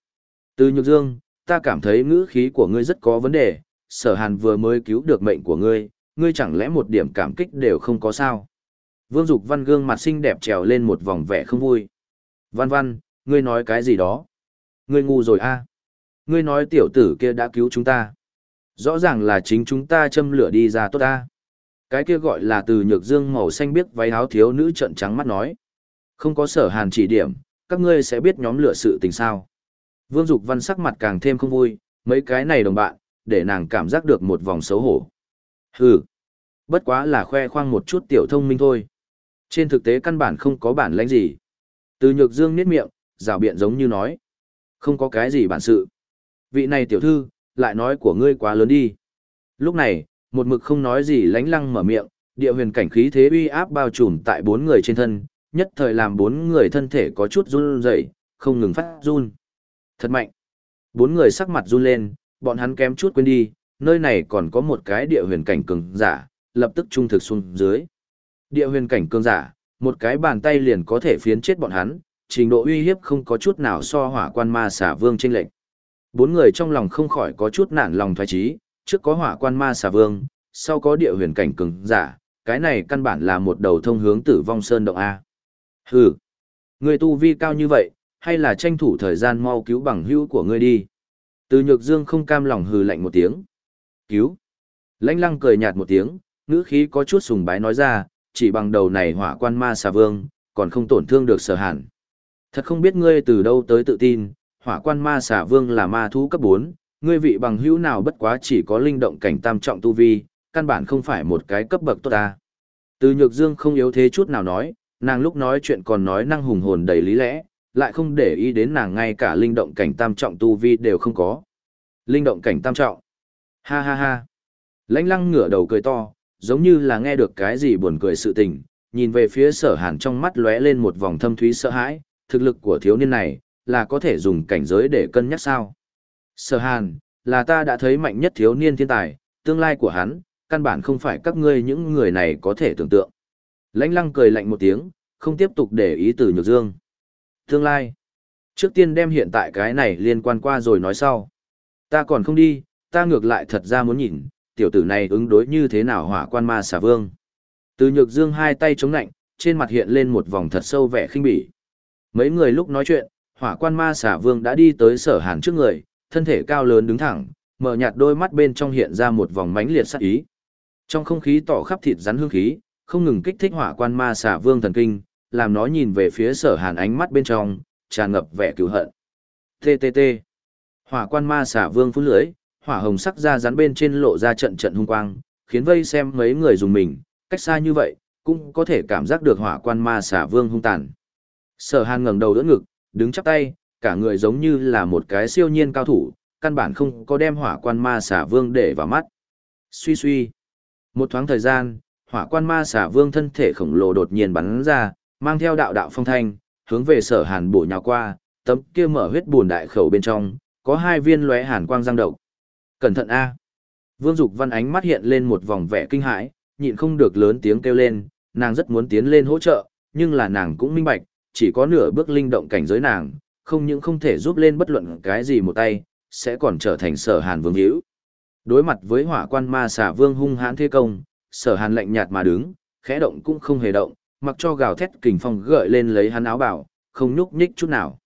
Từ nhược dương, ta cảm thấy ngữ khí của ngươi rất có vấn đề, sở hàn vừa mới cứu được mệnh của ngươi, ngươi chẳng lẽ một điểm cảm kích đều không có sao. Vương Dục Văn gương mặt xinh đẹp trèo lên một vòng vẻ không vui. Văn Văn, ngươi nói cái gì đó? Ngươi ngu rồi a? Ngươi nói tiểu tử kia đã cứu chúng ta. Rõ ràng là chính chúng ta châm lửa đi ra tốt ta. Cái kia gọi là từ nhược dương màu xanh biếc váy áo thiếu nữ trận trắng mắt nói. Không có sở hàn chỉ điểm, các ngươi sẽ biết nhóm lửa sự tình sao. Vương Dục Văn sắc mặt càng thêm không vui, mấy cái này đồng bạn, để nàng cảm giác được một vòng xấu hổ. Hừ, bất quá là khoe khoang một chút tiểu thông minh thôi. Trên thực tế căn bản không có bản lãnh gì. Từ nhược dương niết miệng, rào biện giống như nói. Không có cái gì bản sự. Vị này tiểu thư, lại nói của ngươi quá lớn đi. Lúc này, một mực không nói gì lánh lăng mở miệng, địa huyền cảnh khí thế uy áp bao trùm tại bốn người trên thân, nhất thời làm bốn người thân thể có chút run rẩy, không ngừng phát run. Thật mạnh. Bốn người sắc mặt run lên, bọn hắn kém chút quên đi, nơi này còn có một cái địa huyền cảnh cường giả, lập tức trung thực xuống dưới. Địa huyền cảnh cường giả, một cái bàn tay liền có thể phiến chết bọn hắn, trình độ uy hiếp không có chút nào so hỏa quan ma xả vương trên lệnh. Bốn người trong lòng không khỏi có chút nản lòng thoái trí, trước có hỏa quan ma xà vương, sau có địa huyền cảnh cường giả, cái này căn bản là một đầu thông hướng tử vong sơn động A. Hừ, người tu vi cao như vậy, hay là tranh thủ thời gian mau cứu bằng hữu của ngươi đi. Từ nhược dương không cam lòng hừ lạnh một tiếng. Cứu. Lãnh lăng cười nhạt một tiếng, ngữ khí có chút sùng bái nói ra, chỉ bằng đầu này hỏa quan ma xà vương, còn không tổn thương được sở hàn. Thật không biết ngươi từ đâu tới tự tin, hỏa quan ma xà vương là ma thú cấp 4, ngươi vị bằng hữu nào bất quá chỉ có linh động cảnh tam trọng tu vi, căn bản không phải một cái cấp bậc tốt ta. Từ nhược dương không yếu thế chút nào nói, nàng lúc nói chuyện còn nói năng hùng hồn đầy lý lẽ, lại không để ý đến nàng ngay cả linh động cảnh tam trọng tu vi đều không có. Linh động cảnh tam trọng. Ha ha ha. Lãnh lăng ngửa đầu cười to, giống như là nghe được cái gì buồn cười sự tình, nhìn về phía sở hàn trong mắt lóe lên một vòng thâm thúy sợ hãi, thực lực của thiếu niên này, là có thể dùng cảnh giới để cân nhắc sao. Sở hàn, là ta đã thấy mạnh nhất thiếu niên thiên tài, tương lai của hắn, căn bản không phải các ngươi những người này có thể tưởng tượng. Lãnh lăng cười lạnh một tiếng, không tiếp tục để ý từ nhược dương. Tương lai. Trước tiên đem hiện tại cái này liên quan qua rồi nói sau. Ta còn không đi, ta ngược lại thật ra muốn nhìn, tiểu tử này ứng đối như thế nào hỏa quan ma xà vương. Từ nhược dương hai tay chống nạnh, trên mặt hiện lên một vòng thật sâu vẻ khinh bỉ. Mấy người lúc nói chuyện, hỏa quan ma xà vương đã đi tới sở hàn trước người, thân thể cao lớn đứng thẳng, mở nhạt đôi mắt bên trong hiện ra một vòng mánh liệt sắc ý. Trong không khí tỏ khắp thịt rắn hương khí, không ngừng kích thích hỏa quan ma xà vương thần kinh, làm nó nhìn về phía sở hàn ánh mắt bên trong, tràn ngập vẻ cựu hận. TTT. Hỏa quan ma xà vương phun lưới, hỏa hồng sắc ra rắn bên trên lộ ra trận trận hung quang, khiến vây xem mấy người dùng mình, cách xa như vậy, cũng có thể cảm giác được hỏa quan ma xà vương hung tàn. Sở hàn ngẩng đầu đỡ ngực, đứng chắp tay, cả người giống như là một cái siêu nhiên cao thủ, căn bản không có đem hỏa quan ma xả vương để vào mắt. Suy suy. Một thoáng thời gian, hỏa quan ma xả vương thân thể khổng lồ đột nhiên bắn ra, mang theo đạo đạo phong thanh, hướng về sở hàn bổ nhào qua, tấm kia mở huyết buồn đại khẩu bên trong, có hai viên lóe hàn quang răng độc. Cẩn thận A. Vương Dục Văn ánh mắt hiện lên một vòng vẻ kinh hãi, nhịn không được lớn tiếng kêu lên, nàng rất muốn tiến lên hỗ trợ, nhưng là nàng cũng minh bạch, chỉ có nửa bước linh động cảnh giới nàng, không những không thể giúp lên bất luận cái gì một tay, sẽ còn trở thành sở hàn vương hữu. Đối mặt với hỏa quan ma xà vương hung hãn thế công, sở hàn lạnh nhạt mà đứng, khẽ động cũng không hề động, mặc cho gào thét kình phong gợi lên lấy hắn áo bảo, không nhúc nhích chút nào.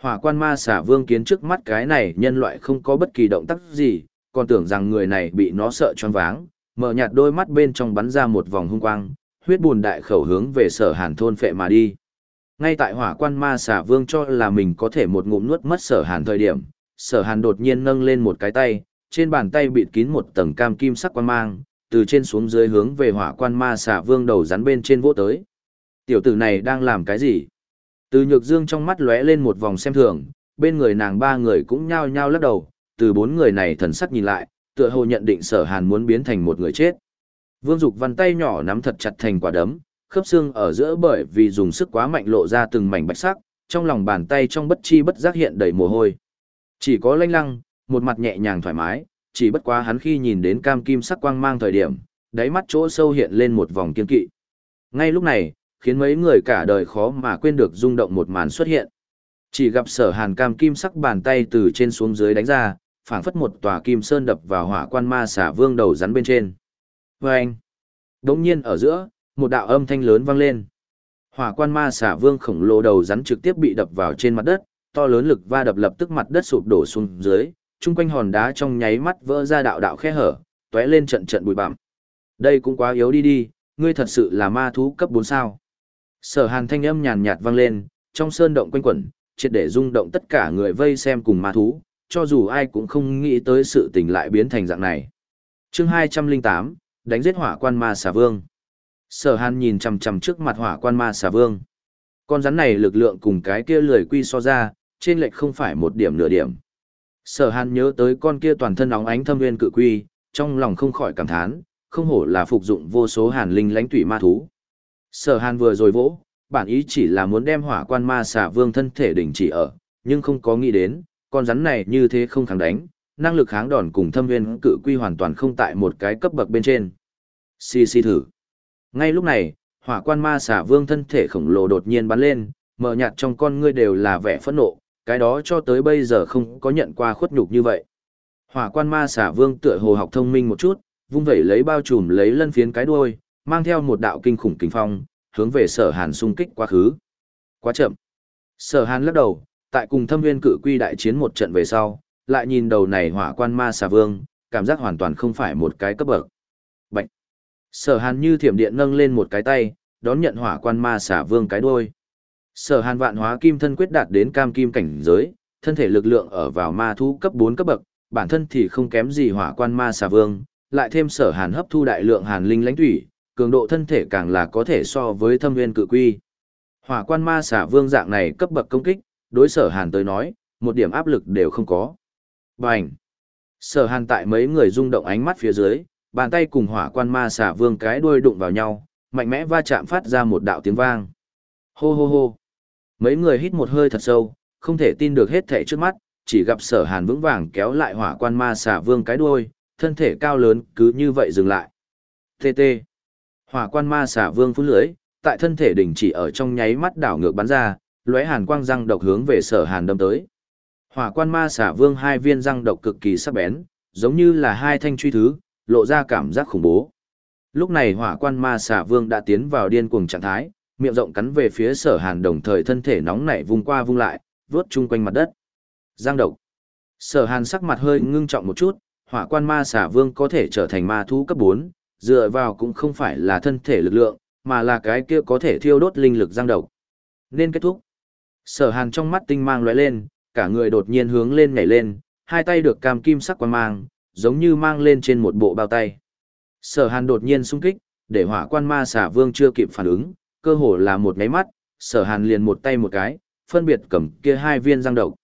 Hỏa quan ma xà vương kiến trước mắt cái này nhân loại không có bất kỳ động tác gì, còn tưởng rằng người này bị nó sợ choáng váng, mở nhạt đôi mắt bên trong bắn ra một vòng hung quang, huyết buồn đại khẩu hướng về sở hàn thôn phệ mà đi. Ngay tại hỏa quan ma xà vương cho là mình có thể một ngụm nuốt mất sở hàn thời điểm, sở hàn đột nhiên nâng lên một cái tay, trên bàn tay bịt kín một tầng cam kim sắc quan mang, từ trên xuống dưới hướng về hỏa quan ma xà vương đầu rắn bên trên vỗ tới. Tiểu tử này đang làm cái gì? Từ nhược dương trong mắt lóe lên một vòng xem thường, bên người nàng ba người cũng nhao nhao lắc đầu, từ bốn người này thần sắc nhìn lại, tựa hồ nhận định sở hàn muốn biến thành một người chết. Vương Dục văn tay nhỏ nắm thật chặt thành quả đấm, khớp xương ở giữa bởi vì dùng sức quá mạnh lộ ra từng mảnh bạch sắc, trong lòng bàn tay trong bất chi bất giác hiện đầy mồ hôi. Chỉ có lanh lăng, một mặt nhẹ nhàng thoải mái, chỉ bất quá hắn khi nhìn đến cam kim sắc quang mang thời điểm, đáy mắt chỗ sâu hiện lên một vòng kiên kỵ. Ngay lúc này, khiến mấy người cả đời khó mà quên được rung động một màn xuất hiện. Chỉ gặp sở hàn cam kim sắc bàn tay từ trên xuống dưới đánh ra, phảng phất một tòa kim sơn đập vào hỏa quan ma xả vương đầu rắn bên trên. Và anh, đống nhiên ở giữa, một đạo âm thanh lớn vang lên. Hỏa quan ma xả vương khổng lồ đầu rắn trực tiếp bị đập vào trên mặt đất, to lớn lực va đập lập tức mặt đất sụp đổ xuống dưới, chung quanh hòn đá trong nháy mắt vỡ ra đạo đạo khe hở, tóe lên trận trận bụi bặm. Đây cũng quá yếu đi đi, ngươi thật sự là ma thú cấp 4 sao. Sở hàn thanh âm nhàn nhạt vang lên, trong sơn động quanh quẩn, triệt để rung động tất cả người vây xem cùng ma thú, cho dù ai cũng không nghĩ tới sự tình lại biến thành dạng này. chương 208, đánh giết hỏa quan ma xà vương. Sở hàn nhìn chằm chằm trước mặt hỏa quan ma xà vương. Con rắn này lực lượng cùng cái kia lười quy so ra, trên lệch không phải một điểm nửa điểm. Sở hàn nhớ tới con kia toàn thân óng ánh thâm viên cự quy, trong lòng không khỏi cảm thán, không hổ là phục dụng vô số hàn linh lãnh tủy ma thú. Sở hàn vừa rồi vỗ, bản ý chỉ là muốn đem hỏa quan ma xà vương thân thể đỉnh chỉ ở, nhưng không có nghĩ đến, con rắn này như thế không kháng đánh, năng lực kháng đòn cùng thâm viên cự quy hoàn toàn không tại một cái cấp bậc bên trên. Xì xì thử. Ngay lúc này, hỏa quan ma xà vương thân thể khổng lồ đột nhiên bắn lên, mở nhạt trong con ngươi đều là vẻ phẫn nộ, cái đó cho tới bây giờ không có nhận qua khuất nhục như vậy. Hỏa quan ma xà vương tựa hồ học thông minh một chút, vung vẩy lấy bao trùm lấy lân phiến cái đuôi, mang theo một đạo kinh khủng kinh phong, hướng về sở hàn xung kích quá khứ. Quá chậm. Sở hàn lắc đầu, tại cùng thâm viên cử quy đại chiến một trận về sau, lại nhìn đầu này hỏa quan ma xà vương, cảm giác hoàn toàn không phải một cái cấp bậc. Bạch. Sở hàn như thiểm điện nâng lên một cái tay, đón nhận hỏa quan ma xà vương cái đuôi. Sở hàn vạn hóa kim thân quyết đạt đến cam kim cảnh giới, thân thể lực lượng ở vào ma thú cấp 4 cấp bậc, bản thân thì không kém gì hỏa quan ma xà vương, lại thêm sở hàn hấp thu đại lượng hàn linh lãnh thủy, cường độ thân thể càng là có thể so với thâm nguyên cự quy. Hỏa quan ma xả vương dạng này cấp bậc công kích, đối sở hàn tới nói, một điểm áp lực đều không có. Bành! Sở hàn tại mấy người rung động ánh mắt phía dưới, bàn tay cùng hỏa quan ma xả vương cái đuôi đụng vào nhau, mạnh mẽ va chạm phát ra một đạo tiếng vang. Hô hô hô! Mấy người hít một hơi thật sâu, không thể tin được hết thảy trước mắt, chỉ gặp sở hàn vững vàng kéo lại hỏa quan ma xả vương cái đuôi, thân thể cao lớn cứ như vậy dừng lại. Tê tê! Hỏa quan ma xả vương phun lưới, tại thân thể đỉnh chỉ ở trong nháy mắt đảo ngược bắn ra, lóe hàn quang răng độc hướng về sở hàn đâm tới. Hỏa quan ma xả vương hai viên răng độc cực kỳ sắc bén, giống như là hai thanh truy thứ, lộ ra cảm giác khủng bố. Lúc này hỏa quan ma xà vương đã tiến vào điên cuồng trạng thái, miệng rộng cắn về phía sở hàn đồng thời thân thể nóng nảy vung qua vung lại, vướt chung quanh mặt đất. Giang độc. Sở hàn sắc mặt hơi ngưng trọng một chút, hỏa quan ma xà vương có thể trở thành ma thú cấp 4, dựa vào cũng không phải là thân thể lực lượng, mà là cái kia có thể thiêu đốt linh lực giang độc. Nên kết thúc. Sở hàn trong mắt tinh mang lóe lên, cả người đột nhiên hướng lên nhảy lên, hai tay được cam kim sắc quan mang, giống như mang lên trên một bộ bao tay. Sở hàn đột nhiên xung kích, để hỏa quan ma xả vương chưa kịp phản ứng, cơ hồ là một máy mắt, sở hàn liền một tay một cái, phân biệt cầm kia hai viên răng độc.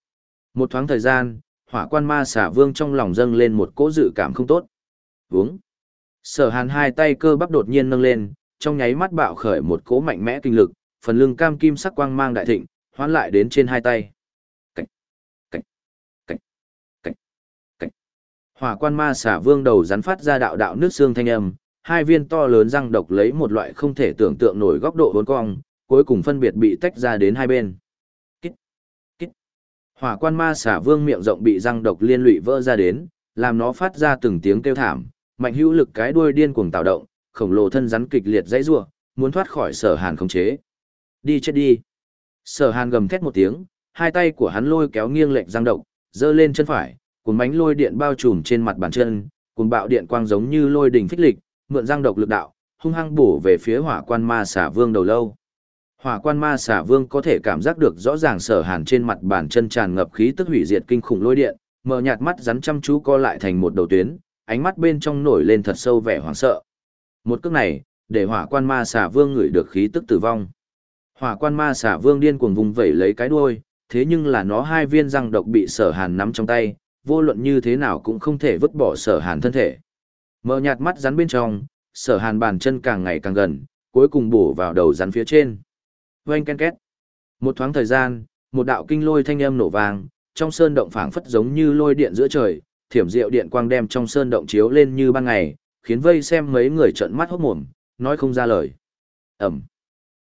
Một thoáng thời gian, hỏa quan ma xả vương trong lòng dâng lên một cỗ dự cảm không tốt. Uống. Sở hàn hai tay cơ bắp đột nhiên nâng lên, trong nháy mắt bạo khởi một cỗ mạnh mẽ kinh lực, phần lưng cam kim sắc quang mang đại thịnh, hoán lại đến trên hai tay. Cảnh, cảnh, cảnh, cảnh, cảnh. Hỏa quan ma xả vương đầu rắn phát ra đạo đạo nước xương thanh âm, hai viên to lớn răng độc lấy một loại không thể tưởng tượng nổi góc độ bốn cong, cuối cùng phân biệt bị tách ra đến hai bên. Kích, kích. Hỏa quan ma xả vương miệng rộng bị răng độc liên lụy vỡ ra đến, làm nó phát ra từng tiếng kêu thảm, mạnh hữu lực cái đuôi điên cuồng tạo động, khổng lồ thân rắn kịch liệt dãy rủa, muốn thoát khỏi Sở Hàn khống chế. Đi chết đi. Sở Hàn gầm thét một tiếng, hai tay của hắn lôi kéo nghiêng lệch răng độc, giơ lên chân phải, cuốn bánh lôi điện bao trùm trên mặt bàn chân, cuốn bạo điện quang giống như lôi đỉnh phích lịch, mượn răng độc lực đạo, hung hăng bổ về phía Hỏa Quan Ma Xà Vương đầu lâu. Hỏa Quan Ma Xà Vương có thể cảm giác được rõ ràng Sở Hàn trên mặt bàn chân tràn ngập khí tức hủy diệt kinh khủng lôi điện, mở nhạt mắt rắn chăm chú co lại thành một đầu tuyến, ánh mắt bên trong nổi lên thật sâu vẻ hoảng sợ. Một cước này, để hỏa quan ma xà vương ngửi được khí tức tử vong. Hỏa quan ma xà vương điên cuồng vùng vẩy lấy cái đuôi, thế nhưng là nó hai viên răng độc bị sở hàn nắm trong tay, vô luận như thế nào cũng không thể vứt bỏ sở hàn thân thể. Mở nhạt mắt rắn bên trong, sở hàn bàn chân càng ngày càng gần, cuối cùng bổ vào đầu rắn phía trên. Oanh ken két. Một thoáng thời gian, một đạo kinh lôi thanh âm nổ vang, trong sơn động phảng phất giống như lôi điện giữa trời, thiểm diệu điện quang đem trong sơn động chiếu lên như ban ngày, khiến vây xem mấy người trợn mắt hốt mồm, nói không ra lời. Ẩm.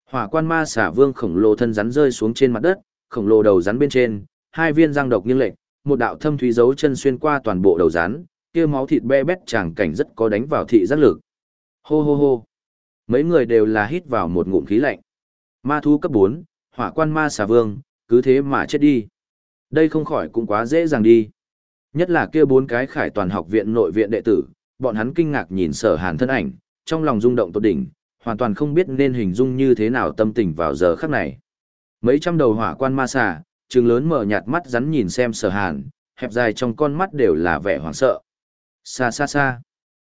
Hỏa quan ma xả vương khổng lồ thân rắn rơi xuống trên mặt đất, khổng lồ đầu rắn bên trên, hai viên răng độc nghiêng lệch, một đạo thâm thúy dấu chân xuyên qua toàn bộ đầu rắn, kia máu thịt be bét chẳng cảnh rất có đánh vào thị giác lực. Hô hô hô. Mấy người đều là hít vào một ngụm khí lạnh. Ma thú cấp 4, hỏa quan ma xà vương, cứ thế mà chết đi. Đây không khỏi cũng quá dễ dàng đi. Nhất là kia bốn cái khải toàn học viện nội viện đệ tử, bọn hắn kinh ngạc nhìn sở hàn thân ảnh, trong lòng rung động tột đỉnh, hoàn toàn không biết nên hình dung như thế nào tâm tình vào giờ khắc này. Mấy trăm đầu hỏa quan ma xà, trừng lớn mở nhạt mắt rắn nhìn xem sở hàn, hẹp dài trong con mắt đều là vẻ hoảng sợ. Xa xa xa.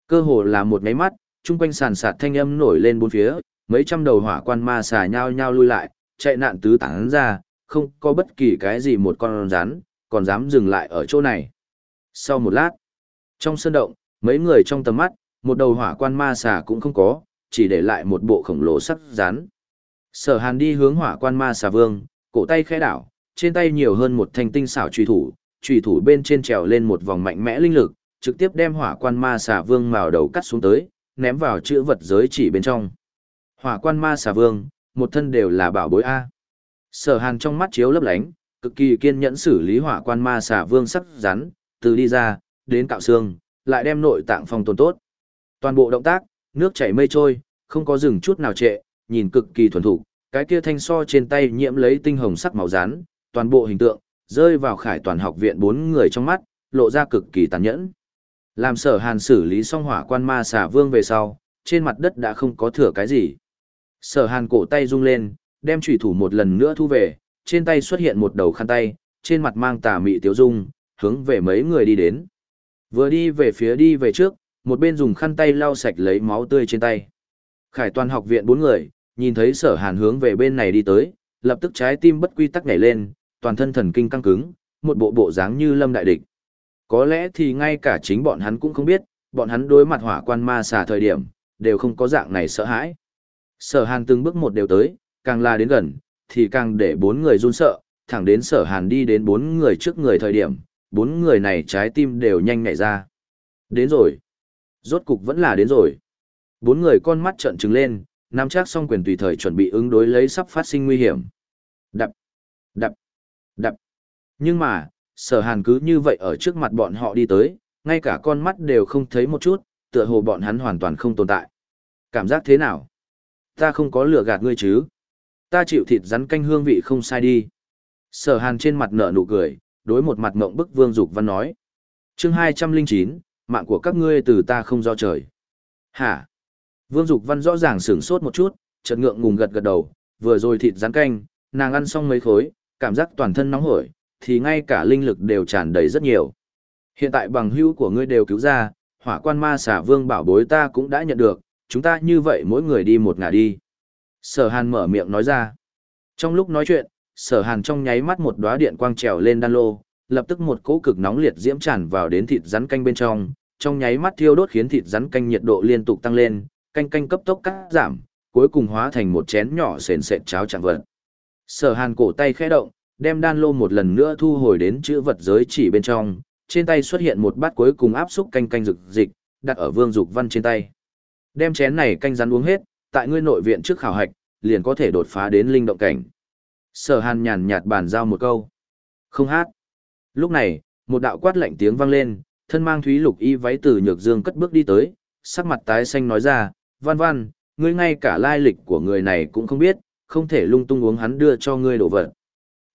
Cơ hồ là một máy mắt, chung quanh sàn sạt thanh âm nổi lên bốn phía, mấy trăm đầu hỏa quan ma xà nhao nhao lui lại, chạy nạn tứ tán ra, không có bất kỳ cái gì một con rắn, còn dám dừng lại ở chỗ này. Sau một lát, trong sân động, mấy người trong tầm mắt, một đầu hỏa quan ma xà cũng không có, chỉ để lại một bộ khổng lồ sắc rắn. Sở hàn đi hướng hỏa quan ma xà vương, cổ tay khẽ đảo, trên tay nhiều hơn một thanh tinh xảo truy thủ, truy thủ bên trên trèo lên một vòng mạnh mẽ linh lực, trực tiếp đem hỏa quan ma xà vương màu đầu cắt xuống tới, ném vào chữ vật giới chỉ bên trong. Hỏa quan ma xà vương, một thân đều là bảo bối A. Sở hàn trong mắt chiếu lấp lánh, cực kỳ kiên nhẫn xử lý hỏa quan ma xà vương sắc rắn, từ đi ra, đến cạo xương, lại đem nội tạng phong tồn tốt. Toàn bộ động tác, nước chảy mây trôi, không có dừng chút nào trệ, nhìn cực kỳ thuần thục, cái kia thanh so trên tay nhiễm lấy tinh hồng sắc màu rắn, toàn bộ hình tượng, rơi vào khải toàn học viện bốn người trong mắt, lộ ra cực kỳ tàn nhẫn. Làm sở hàn xử lý xong hỏa quan ma xà vương về sau, trên mặt đất đã không có thừa cái gì. Sở hàn cổ tay rung lên, đem trùy thủ một lần nữa thu về, trên tay xuất hiện một đầu khăn tay, trên mặt mang tà mị tiếu dung, hướng về mấy người đi đến. Vừa đi về phía đi về trước, một bên dùng khăn tay lau sạch lấy máu tươi trên tay. Khải toàn học viện bốn người, nhìn thấy sở hàn hướng về bên này đi tới, lập tức trái tim bất quy tắc nhảy lên, toàn thân thần kinh căng cứng, một bộ bộ dáng như lâm đại địch. Có lẽ thì ngay cả chính bọn hắn cũng không biết, bọn hắn đối mặt hỏa quan ma xà thời điểm, đều không có dạng này sợ hãi. Sở hàn từng bước một đều tới, càng là đến gần, thì càng để bốn người run sợ, thẳng đến sở hàn đi đến bốn người trước người thời điểm, bốn người này trái tim đều nhanh nhảy ra. Đến rồi. Rốt cục vẫn là đến rồi. Bốn người con mắt trợn trừng lên, nắm chắc xong quyền tùy thời chuẩn bị ứng đối lấy sắp phát sinh nguy hiểm. Đập, đập. Nhưng mà, sở hàn cứ như vậy ở trước mặt bọn họ đi tới, ngay cả con mắt đều không thấy một chút, tựa hồ bọn hắn hoàn toàn không tồn tại. Cảm giác thế nào? Ta không có lừa gạt ngươi chứ? Ta chịu thịt rắn canh hương vị không sai đi. Sở hàn trên mặt nở nụ cười, đối một mặt mộng bức Vương Dục Văn nói. chương 209, mạng của các ngươi từ ta không do trời. Hả? Vương Dục Văn rõ ràng sửng sốt một chút, chợt ngượng ngùng gật gật đầu, vừa rồi thịt rắn canh, nàng ăn xong mấy khối, cảm giác toàn thân nóng hổi, thì ngay cả linh lực đều tràn đầy rất nhiều. Hiện tại bằng hữu của ngươi đều cứu ra, hỏa quan ma xả vương bảo bối ta cũng đã nhận được, chúng ta như vậy mỗi người đi một ngả đi. Sở hàn mở miệng nói ra. Trong lúc nói chuyện, sở hàn trong nháy mắt một đóa điện quang trèo lên đan lô, lập tức một cỗ cực nóng liệt diễm tràn vào đến thịt rắn canh bên trong, trong nháy mắt thiêu đốt khiến thịt rắn canh nhiệt độ liên tục tăng lên, canh canh cấp tốc cắt giảm, cuối cùng hóa thành một chén nhỏ sền sệt cháo chẳng vật. Sở Hàn cổ tay khẽ động, đem đan lô một lần nữa thu hồi đến chữ vật giới chỉ bên trong, trên tay xuất hiện một bát cuối cùng áp xúc canh canh rực dịch, đặt ở Vương Dục Văn trên tay. Đem chén này canh rắn uống hết, tại ngươi nội viện trước khảo hạch, liền có thể đột phá đến linh động cảnh. Sở Hàn nhàn nhạt bàn giao một câu. Không hát. Lúc này, một đạo quát lạnh tiếng vang lên, thân mang thúy lục y váy từ nhược dương cất bước đi tới, sắc mặt tái xanh nói ra, văn văn, ngươi ngay cả lai lịch của người này cũng không biết, không thể lung tung uống hắn đưa cho ngươi đổ vật.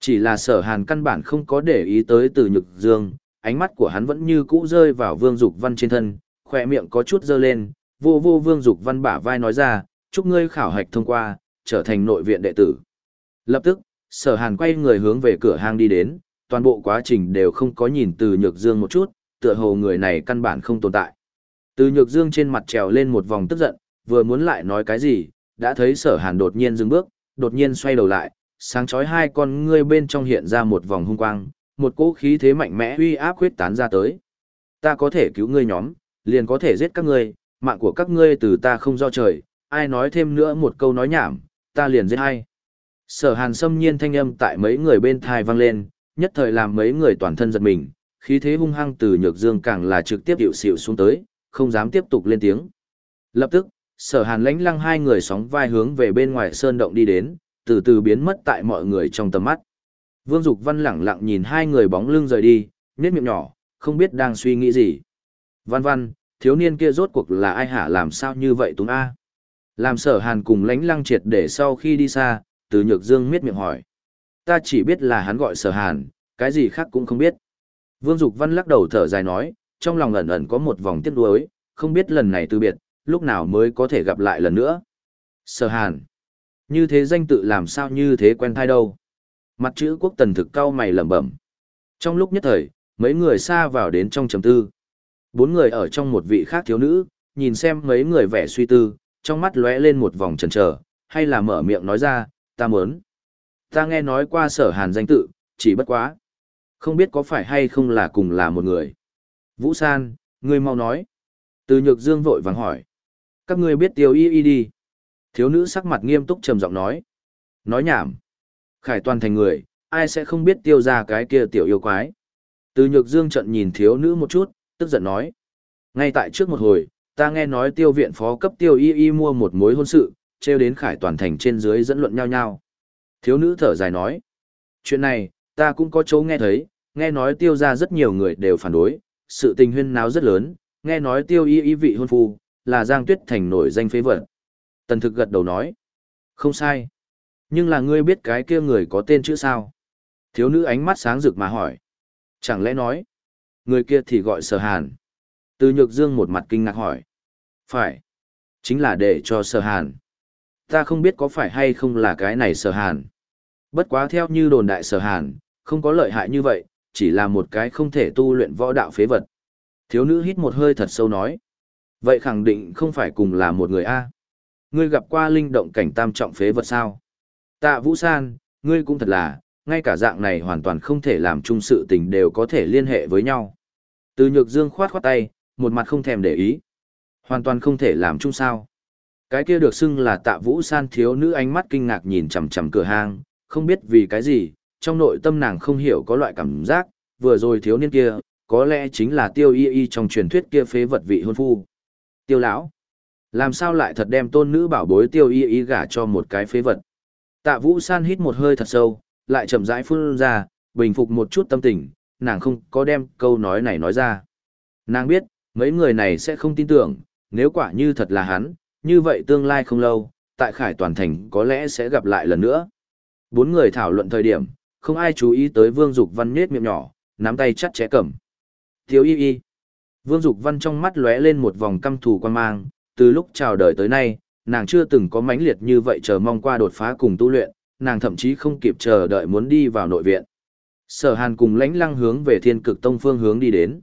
Chỉ là sở hàn căn bản không có để ý tới từ nhược dương, ánh mắt của hắn vẫn như cũ rơi vào vương dục văn trên thân, khỏe miệng có chút dơ lên, vô vô vương dục văn bả vai nói ra, chúc ngươi khảo hạch thông qua, trở thành nội viện đệ tử. Lập tức, sở hàn quay người hướng về cửa hang đi đến, toàn bộ quá trình đều không có nhìn từ nhược dương một chút, tựa hồ người này căn bản không tồn tại. Từ nhược dương trên mặt trèo lên một vòng tức giận, vừa muốn lại nói cái gì, đã thấy sở hàn đột nhiên dừng bước, đột nhiên xoay đầu lại, sáng chói hai con ngươi bên trong hiện ra một vòng hung quang, một cỗ khí thế mạnh mẽ uy áp huyết tán ra tới. Ta có thể cứu ngươi nhóm, liền có thể giết các ngươi, mạng của các ngươi từ ta không do trời, ai nói thêm nữa một câu nói nhảm, ta liền giết hay. Sở hàn xâm nhiên thanh âm tại mấy người bên thai vang lên, nhất thời làm mấy người toàn thân giật mình, khí thế hung hăng từ nhược dương càng là trực tiếp hiệu xịu xuống tới, không dám tiếp tục lên tiếng. Lập tức, sở hàn lãnh lăng hai người sóng vai hướng về bên ngoài sơn động đi đến, từ từ biến mất tại mọi người trong tầm mắt. Vương Dục Văn lẳng lặng nhìn hai người bóng lưng rời đi, nét miệng nhỏ, không biết đang suy nghĩ gì. Văn văn, thiếu niên kia rốt cuộc là ai hả làm sao như vậy túng a Làm sở hàn cùng lãnh lăng triệt để sau khi đi xa, từ nhược dương miết miệng hỏi. Ta chỉ biết là hắn gọi sở hàn, cái gì khác cũng không biết. Vương Dục Văn lắc đầu thở dài nói, trong lòng ẩn ẩn có một vòng tiếc nuối, không biết lần này từ biệt, lúc nào mới có thể gặp lại lần nữa. Sở Hàn. Như thế danh tự làm sao như thế quen thai đâu. Mặt chữ quốc tần thực cao mày lẩm bẩm. Trong lúc nhất thời, mấy người xa vào đến trong trầm tư. Bốn người ở trong một vị khác thiếu nữ, nhìn xem mấy người vẻ suy tư, trong mắt lóe lên một vòng chần chờ, hay là mở miệng nói ra, ta muốn. Ta nghe nói qua sở hàn danh tự, chỉ bất quá. Không biết có phải hay không là cùng là một người. Vũ San, ngươi mau nói. Từ nhược dương vội vàng hỏi. Các ngươi biết tiêu y y đi. Thiếu nữ sắc mặt nghiêm túc trầm giọng nói. Nói nhảm. Khải toàn thành người, ai sẽ không biết tiêu ra cái kia tiểu yêu quái. Từ nhược dương trận nhìn thiếu nữ một chút, tức giận nói. Ngay tại trước một hồi, ta nghe nói tiêu viện phó cấp tiêu y y mua một mối hôn sự, treo đến khải toàn thành trên dưới dẫn luận nhau nhau. Thiếu nữ thở dài nói. Chuyện này, ta cũng có chỗ nghe thấy, nghe nói tiêu ra rất nhiều người đều phản đối, sự tình huyên náo rất lớn, nghe nói tiêu y y vị hôn phu, là Giang Tuyết Thành nổi danh phế vật. Tần thực gật đầu nói. Không sai. Nhưng là ngươi biết cái kia người có tên chữ sao? Thiếu nữ ánh mắt sáng rực mà hỏi. Chẳng lẽ nói, người kia thì gọi sở hàn. Từ nhược dương một mặt kinh ngạc hỏi. Phải. Chính là để cho sở hàn. Ta không biết có phải hay không là cái này sở hàn. Bất quá theo như đồn đại sở hàn, không có lợi hại như vậy, chỉ là một cái không thể tu luyện võ đạo phế vật. Thiếu nữ hít một hơi thật sâu nói. Vậy khẳng định không phải cùng là một người A. Ngươi gặp qua linh động cảnh tam trọng phế vật sao? Tạ Vũ San, ngươi cũng thật là, ngay cả dạng này hoàn toàn không thể làm chung sự tình đều có thể liên hệ với nhau. Từ nhược dương khoát khoát tay, một mặt không thèm để ý. Hoàn toàn không thể làm chung sao. Cái kia được xưng là tạ Vũ San thiếu nữ ánh mắt kinh ngạc nhìn chằm chằm cửa hàng không biết vì cái gì, trong nội tâm nàng không hiểu có loại cảm giác, vừa rồi thiếu niên kia, có lẽ chính là tiêu y y trong truyền thuyết kia phế vật vị hôn phu. Tiêu lão, làm sao lại thật đem tôn nữ bảo bối tiêu y y gả cho một cái phế vật. Tạ Vũ San hít một hơi thật sâu, lại chậm rãi phun ra, bình phục một chút tâm tình, nàng không có đem câu nói này nói ra. Nàng biết, mấy người này sẽ không tin tưởng, nếu quả như thật là hắn, như vậy tương lai không lâu, tại Khải Toàn Thành có lẽ sẽ gặp lại lần nữa. Bốn người thảo luận thời điểm, không ai chú ý tới Vương Dục Văn nết miệng nhỏ, nắm tay chắt chẽ cầm. Thiếu y y. Vương Dục Văn trong mắt lóe lên một vòng căm thù quan mang, từ lúc chào đời tới nay, nàng chưa từng có mãnh liệt như vậy chờ mong qua đột phá cùng tu luyện, nàng thậm chí không kịp chờ đợi muốn đi vào nội viện. Sở Hàn cùng lãnh lăng hướng về thiên cực tông phương hướng đi đến.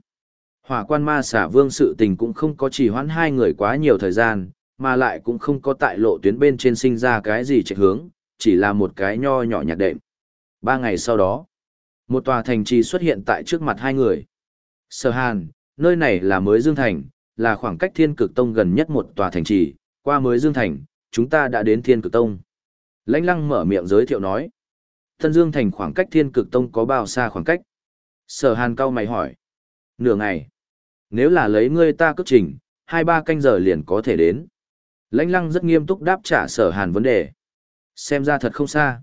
Hỏa quan ma xả vương sự tình cũng không có chỉ hoãn hai người quá nhiều thời gian, mà lại cũng không có tại lộ tuyến bên trên sinh ra cái gì chạy hướng, chỉ là một cái nho nhỏ nhạt đệm. Ba ngày sau đó, một tòa thành trì xuất hiện tại trước mặt hai người. Sở Hàn, nơi này là mới Dương Thành, là khoảng cách thiên cực tông gần nhất một tòa thành trì, qua mới Dương Thành, chúng ta đã đến thiên cực tông. Lãnh lăng mở miệng giới thiệu nói. Thân Dương Thành khoảng cách thiên cực tông có bao xa khoảng cách? Sở Hàn cao mày hỏi. Nửa ngày. Nếu là lấy ngươi ta cất trình, hai ba canh giờ liền có thể đến. Lãnh lăng rất nghiêm túc đáp trả sở Hàn vấn đề. Xem ra thật không xa.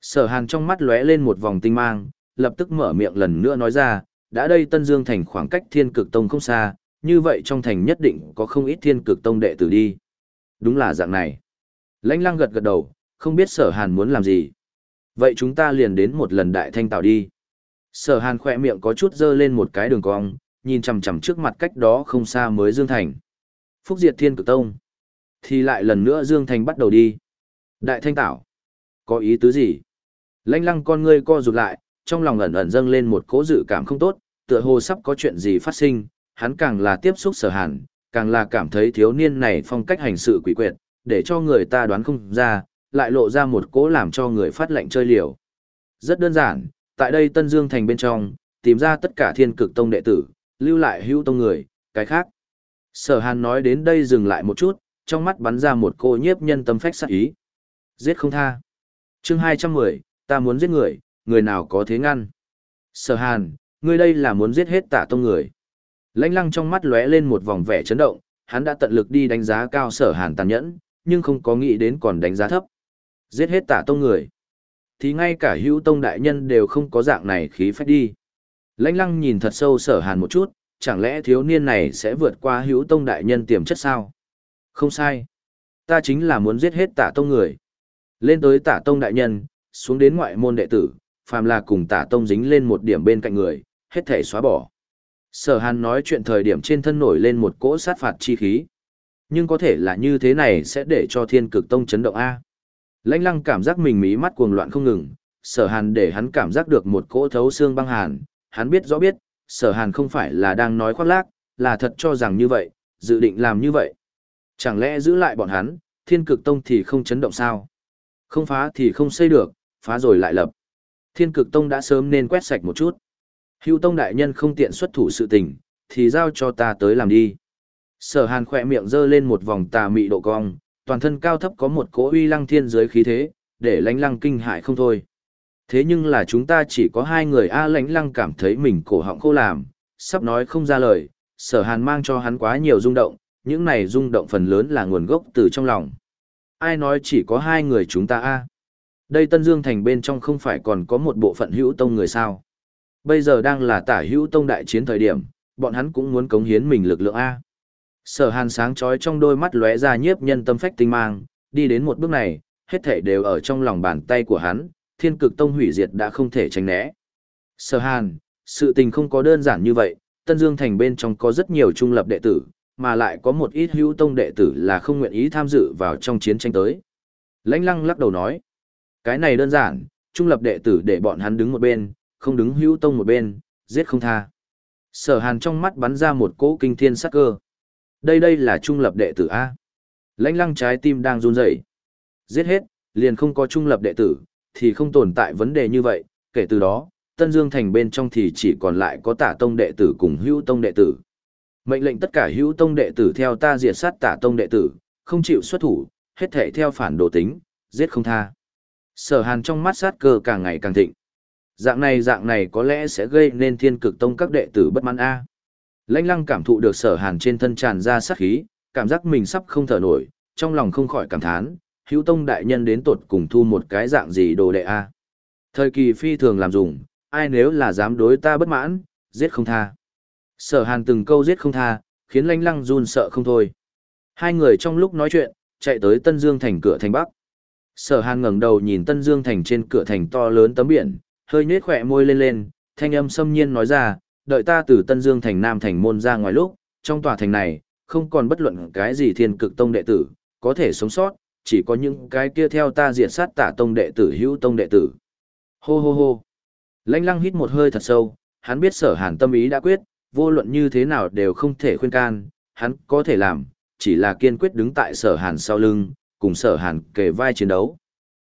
Sở Hàn trong mắt lóe lên một vòng tinh mang, lập tức mở miệng lần nữa nói ra, đã đây Tân Dương Thành khoảng cách Thiên Cực Tông không xa, như vậy trong thành nhất định có không ít Thiên Cực Tông đệ tử đi. Đúng là dạng này. Lãnh lăng gật gật đầu, không biết Sở Hàn muốn làm gì. Vậy chúng ta liền đến một lần đại thanh tảo đi. Sở Hàn khỏe miệng có chút dơ lên một cái đường cong, nhìn chằm chằm trước mặt cách đó không xa mới Dương Thành. Phúc Diệt Thiên Cực Tông. Thì lại lần nữa Dương Thành bắt đầu đi. Đại thanh tảo. Có ý tứ gì? lãnh lăng con ngươi co rụt lại, trong lòng ẩn ẩn dâng lên một cố dự cảm không tốt, tựa hồ sắp có chuyện gì phát sinh, hắn càng là tiếp xúc sở hàn, càng là cảm thấy thiếu niên này phong cách hành sự quỷ quyệt, để cho người ta đoán không ra, lại lộ ra một cố làm cho người phát lệnh chơi liều. Rất đơn giản, tại đây Tân Dương Thành bên trong, tìm ra tất cả thiên cực tông đệ tử, lưu lại hữu tông người, cái khác. Sở hàn nói đến đây dừng lại một chút, trong mắt bắn ra một cô nhiếp nhân tâm phách sắc ý. Giết không tha. chương 210, ta muốn giết người, người nào có thế ngăn. Sở hàn, ngươi đây là muốn giết hết tả tông người. Lãnh lăng trong mắt lóe lên một vòng vẻ chấn động, hắn đã tận lực đi đánh giá cao sở hàn tàn nhẫn, nhưng không có nghĩ đến còn đánh giá thấp. Giết hết tả tông người. Thì ngay cả hữu tông đại nhân đều không có dạng này khí phách đi. Lãnh lăng nhìn thật sâu sở hàn một chút, chẳng lẽ thiếu niên này sẽ vượt qua hữu tông đại nhân tiềm chất sao? Không sai. Ta chính là muốn giết hết tả tông người. Lên tới tả tông đại nhân, xuống đến ngoại môn đệ tử, phàm là cùng tả tông dính lên một điểm bên cạnh người, hết thể xóa bỏ. Sở hàn nói chuyện thời điểm trên thân nổi lên một cỗ sát phạt chi khí. Nhưng có thể là như thế này sẽ để cho thiên cực tông chấn động A. Lãnh lăng cảm giác mình mí mắt cuồng loạn không ngừng, sở hàn để hắn cảm giác được một cỗ thấu xương băng hàn, hắn biết rõ biết, sở hàn không phải là đang nói khoác lác, là thật cho rằng như vậy, dự định làm như vậy. Chẳng lẽ giữ lại bọn hắn, thiên cực tông thì không chấn động sao? Không phá thì không xây được, phá rồi lại lập. Thiên cực tông đã sớm nên quét sạch một chút. Hưu tông đại nhân không tiện xuất thủ sự tình, thì giao cho ta tới làm đi. Sở hàn khỏe miệng giơ lên một vòng tà mị độ cong, toàn thân cao thấp có một cỗ uy lăng thiên giới khí thế, để lánh lăng kinh hại không thôi. Thế nhưng là chúng ta chỉ có hai người A lánh lăng cảm thấy mình cổ họng khô làm, sắp nói không ra lời, sở hàn mang cho hắn quá nhiều rung động, những này rung động phần lớn là nguồn gốc từ trong lòng. Ai nói chỉ có hai người chúng ta A? Đây Tân Dương Thành bên trong không phải còn có một bộ phận hữu tông người sao? Bây giờ đang là tả hữu tông đại chiến thời điểm, bọn hắn cũng muốn cống hiến mình lực lượng A. Sở hàn sáng chói trong đôi mắt lóe ra nhiếp nhân tâm phách tinh mang, đi đến một bước này, hết thể đều ở trong lòng bàn tay của hắn, thiên cực tông hủy diệt đã không thể tránh né. Sở hàn, sự tình không có đơn giản như vậy, Tân Dương Thành bên trong có rất nhiều trung lập đệ tử, mà lại có một ít hữu tông đệ tử là không nguyện ý tham dự vào trong chiến tranh tới. Lãnh lăng lắc đầu nói, cái này đơn giản, trung lập đệ tử để bọn hắn đứng một bên, không đứng hữu tông một bên, giết không tha. Sở hàn trong mắt bắn ra một cỗ kinh thiên sắc cơ. Đây đây là trung lập đệ tử A. Lãnh lăng trái tim đang run rẩy. Giết hết, liền không có trung lập đệ tử, thì không tồn tại vấn đề như vậy, kể từ đó, Tân Dương Thành bên trong thì chỉ còn lại có tả tông đệ tử cùng hữu tông đệ tử. Mệnh lệnh tất cả hữu tông đệ tử theo ta diệt sát tả tông đệ tử, không chịu xuất thủ, hết thể theo phản đồ tính, giết không tha. Sở hàn trong mắt sát cơ càng ngày càng thịnh. Dạng này dạng này có lẽ sẽ gây nên thiên cực tông các đệ tử bất mãn A. Lãnh lăng cảm thụ được sở hàn trên thân tràn ra sát khí, cảm giác mình sắp không thở nổi, trong lòng không khỏi cảm thán, hữu tông đại nhân đến tột cùng thu một cái dạng gì đồ đệ A. Thời kỳ phi thường làm dùng, ai nếu là dám đối ta bất mãn, giết không tha. Sở hàn từng câu giết không tha, khiến lãnh lăng run sợ không thôi. Hai người trong lúc nói chuyện, chạy tới Tân Dương thành cửa thành Bắc. Sở hàn ngẩng đầu nhìn Tân Dương thành trên cửa thành to lớn tấm biển, hơi nhếch khỏe môi lên lên, thanh âm xâm nhiên nói ra, đợi ta từ Tân Dương thành Nam thành môn ra ngoài lúc, trong tòa thành này, không còn bất luận cái gì thiên cực tông đệ tử, có thể sống sót, chỉ có những cái kia theo ta diệt sát tả tông đệ tử hữu tông đệ tử. Hô hô hô. Lãnh lăng hít một hơi thật sâu, hắn biết sở hàn tâm ý đã quyết, vô luận như thế nào đều không thể khuyên can, hắn có thể làm, chỉ là kiên quyết đứng tại sở hàn sau lưng, cùng sở hàn kề vai chiến đấu.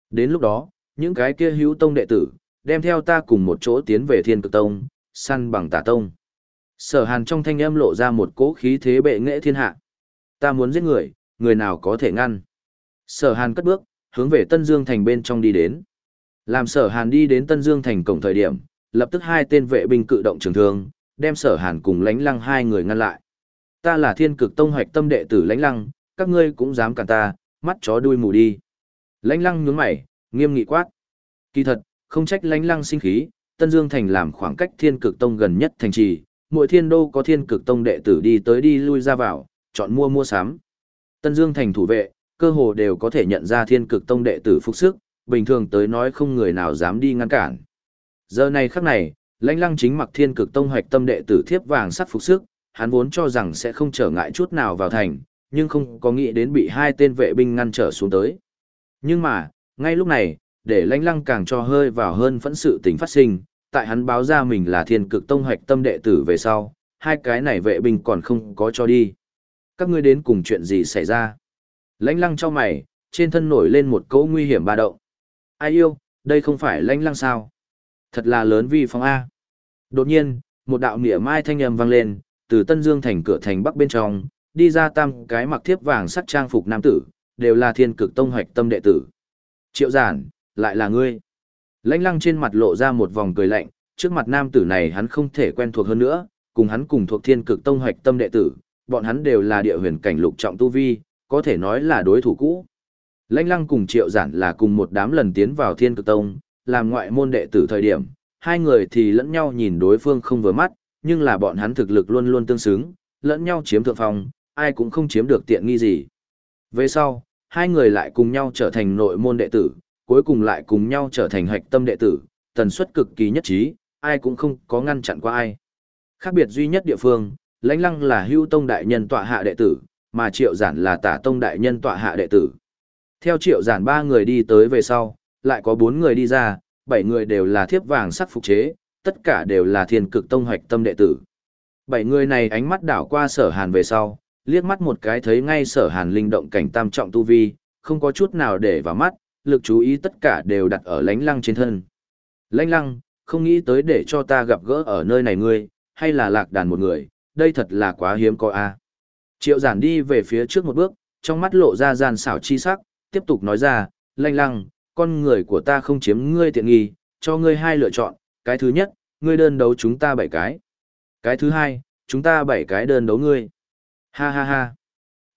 Đến lúc đó, những cái kia hữu tông đệ tử, đem theo ta cùng một chỗ tiến về thiên cực tông, săn bằng tả tông. Sở hàn trong thanh âm lộ ra một cỗ khí thế bệ nghệ thiên hạ. Ta muốn giết người, người nào có thể ngăn. Sở hàn cất bước, hướng về Tân Dương Thành bên trong đi đến. Làm sở hàn đi đến Tân Dương Thành cổng thời điểm, lập tức hai tên vệ binh cự động trường thương, đem sở hàn cùng lánh lăng hai người ngăn lại. Ta là thiên cực tông hoạch tâm đệ tử lánh lăng, các ngươi cũng dám cản ta, mắt chó đuôi mù đi. lãnh lăng nhướng mày, nghiêm nghị quát. Kỳ thật, không trách lãnh lăng sinh khí, Tân Dương Thành làm khoảng cách thiên cực tông gần nhất thành trì, mỗi thiên đô có thiên cực tông đệ tử đi tới đi lui ra vào, chọn mua mua sắm. Tân Dương Thành thủ vệ, cơ hồ đều có thể nhận ra thiên cực tông đệ tử phục sức, bình thường tới nói không người nào dám đi ngăn cản. Giờ này khắc này, lãnh lăng chính mặc thiên cực tông hoạch tâm đệ tử thiếp vàng sắt phục sức, hắn vốn cho rằng sẽ không trở ngại chút nào vào thành, nhưng không có nghĩ đến bị hai tên vệ binh ngăn trở xuống tới. Nhưng mà, ngay lúc này, để lãnh lăng càng cho hơi vào hơn phẫn sự tình phát sinh, tại hắn báo ra mình là thiên cực tông hoạch tâm đệ tử về sau, hai cái này vệ binh còn không có cho đi. Các ngươi đến cùng chuyện gì xảy ra? Lãnh lăng cho mày, trên thân nổi lên một cỗ nguy hiểm ba động. Ai yêu, đây không phải lãnh lăng sao? Thật là lớn vi phong A. Đột nhiên, một đạo nỉa mai thanh âm vang lên, từ Tân Dương thành cửa thành bắc bên trong, đi ra tam cái mặc thiếp vàng sắc trang phục nam tử, đều là thiên cực tông hoạch tâm đệ tử. Triệu giản, lại là ngươi. Lãnh lăng trên mặt lộ ra một vòng cười lạnh, trước mặt nam tử này hắn không thể quen thuộc hơn nữa, cùng hắn cùng thuộc thiên cực tông hoạch tâm đệ tử, bọn hắn đều là địa huyền cảnh lục trọng tu vi, có thể nói là đối thủ cũ. Lãnh lăng cùng triệu giản là cùng một đám lần tiến vào thiên cực tông, làm ngoại môn đệ tử thời điểm, hai người thì lẫn nhau nhìn đối phương không vừa mắt, nhưng là bọn hắn thực lực luôn luôn tương xứng, lẫn nhau chiếm thượng phong, ai cũng không chiếm được tiện nghi gì. Về sau, hai người lại cùng nhau trở thành nội môn đệ tử, cuối cùng lại cùng nhau trở thành hạch tâm đệ tử, tần suất cực kỳ nhất trí, ai cũng không có ngăn chặn qua ai. Khác biệt duy nhất địa phương, lãnh lăng là hưu tông đại nhân tọa hạ đệ tử, mà triệu giản là tả tông đại nhân tọa hạ đệ tử. Theo triệu giản ba người đi tới về sau, lại có bốn người đi ra, bảy người đều là thiếp vàng sắc phục chế, tất cả đều là thiên cực tông hoạch tâm đệ tử. Bảy người này ánh mắt đảo qua sở hàn về sau, liếc mắt một cái thấy ngay sở hàn linh động cảnh tam trọng tu vi, không có chút nào để vào mắt, lực chú ý tất cả đều đặt ở lánh lăng trên thân. Lánh lăng, không nghĩ tới để cho ta gặp gỡ ở nơi này ngươi, hay là lạc đàn một người, đây thật là quá hiếm có a. À. Triệu giản đi về phía trước một bước, trong mắt lộ ra gian xảo chi sắc, tiếp tục nói ra, lanh lăng, con người của ta không chiếm ngươi tiện nghi, cho ngươi hai lựa chọn, cái thứ nhất, ngươi đơn đấu chúng ta bảy cái. Cái thứ hai, chúng ta bảy cái đơn đấu ngươi. Ha ha ha.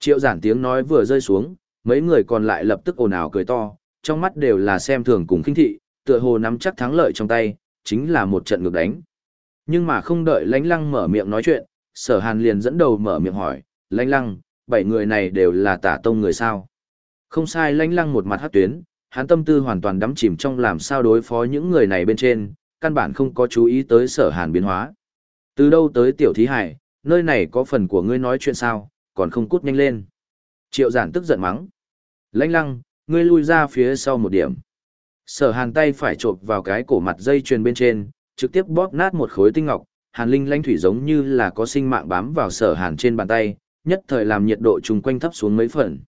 Triệu giản tiếng nói vừa rơi xuống, mấy người còn lại lập tức ồn ào cười to, trong mắt đều là xem thường cùng khinh thị, tựa hồ nắm chắc thắng lợi trong tay, chính là một trận ngược đánh. Nhưng mà không đợi lãnh lăng mở miệng nói chuyện, sở hàn liền dẫn đầu mở miệng hỏi, lãnh lăng, bảy người này đều là tả tông người sao. Không sai lãnh lăng một mặt hát tuyến, hắn tâm tư hoàn toàn đắm chìm trong làm sao đối phó những người này bên trên, căn bản không có chú ý tới sở hàn biến hóa. Từ đâu tới tiểu thí hải, nơi này có phần của ngươi nói chuyện sao, còn không cút nhanh lên. Triệu giản tức giận mắng. Lãnh lăng, ngươi lui ra phía sau một điểm. Sở hàn tay phải trộp vào cái cổ mặt dây chuyền bên trên, trực tiếp bóp nát một khối tinh ngọc, hàn linh lãnh thủy giống như là có sinh mạng bám vào sở hàn trên bàn tay, nhất thời làm nhiệt độ chung quanh thấp xuống mấy phần.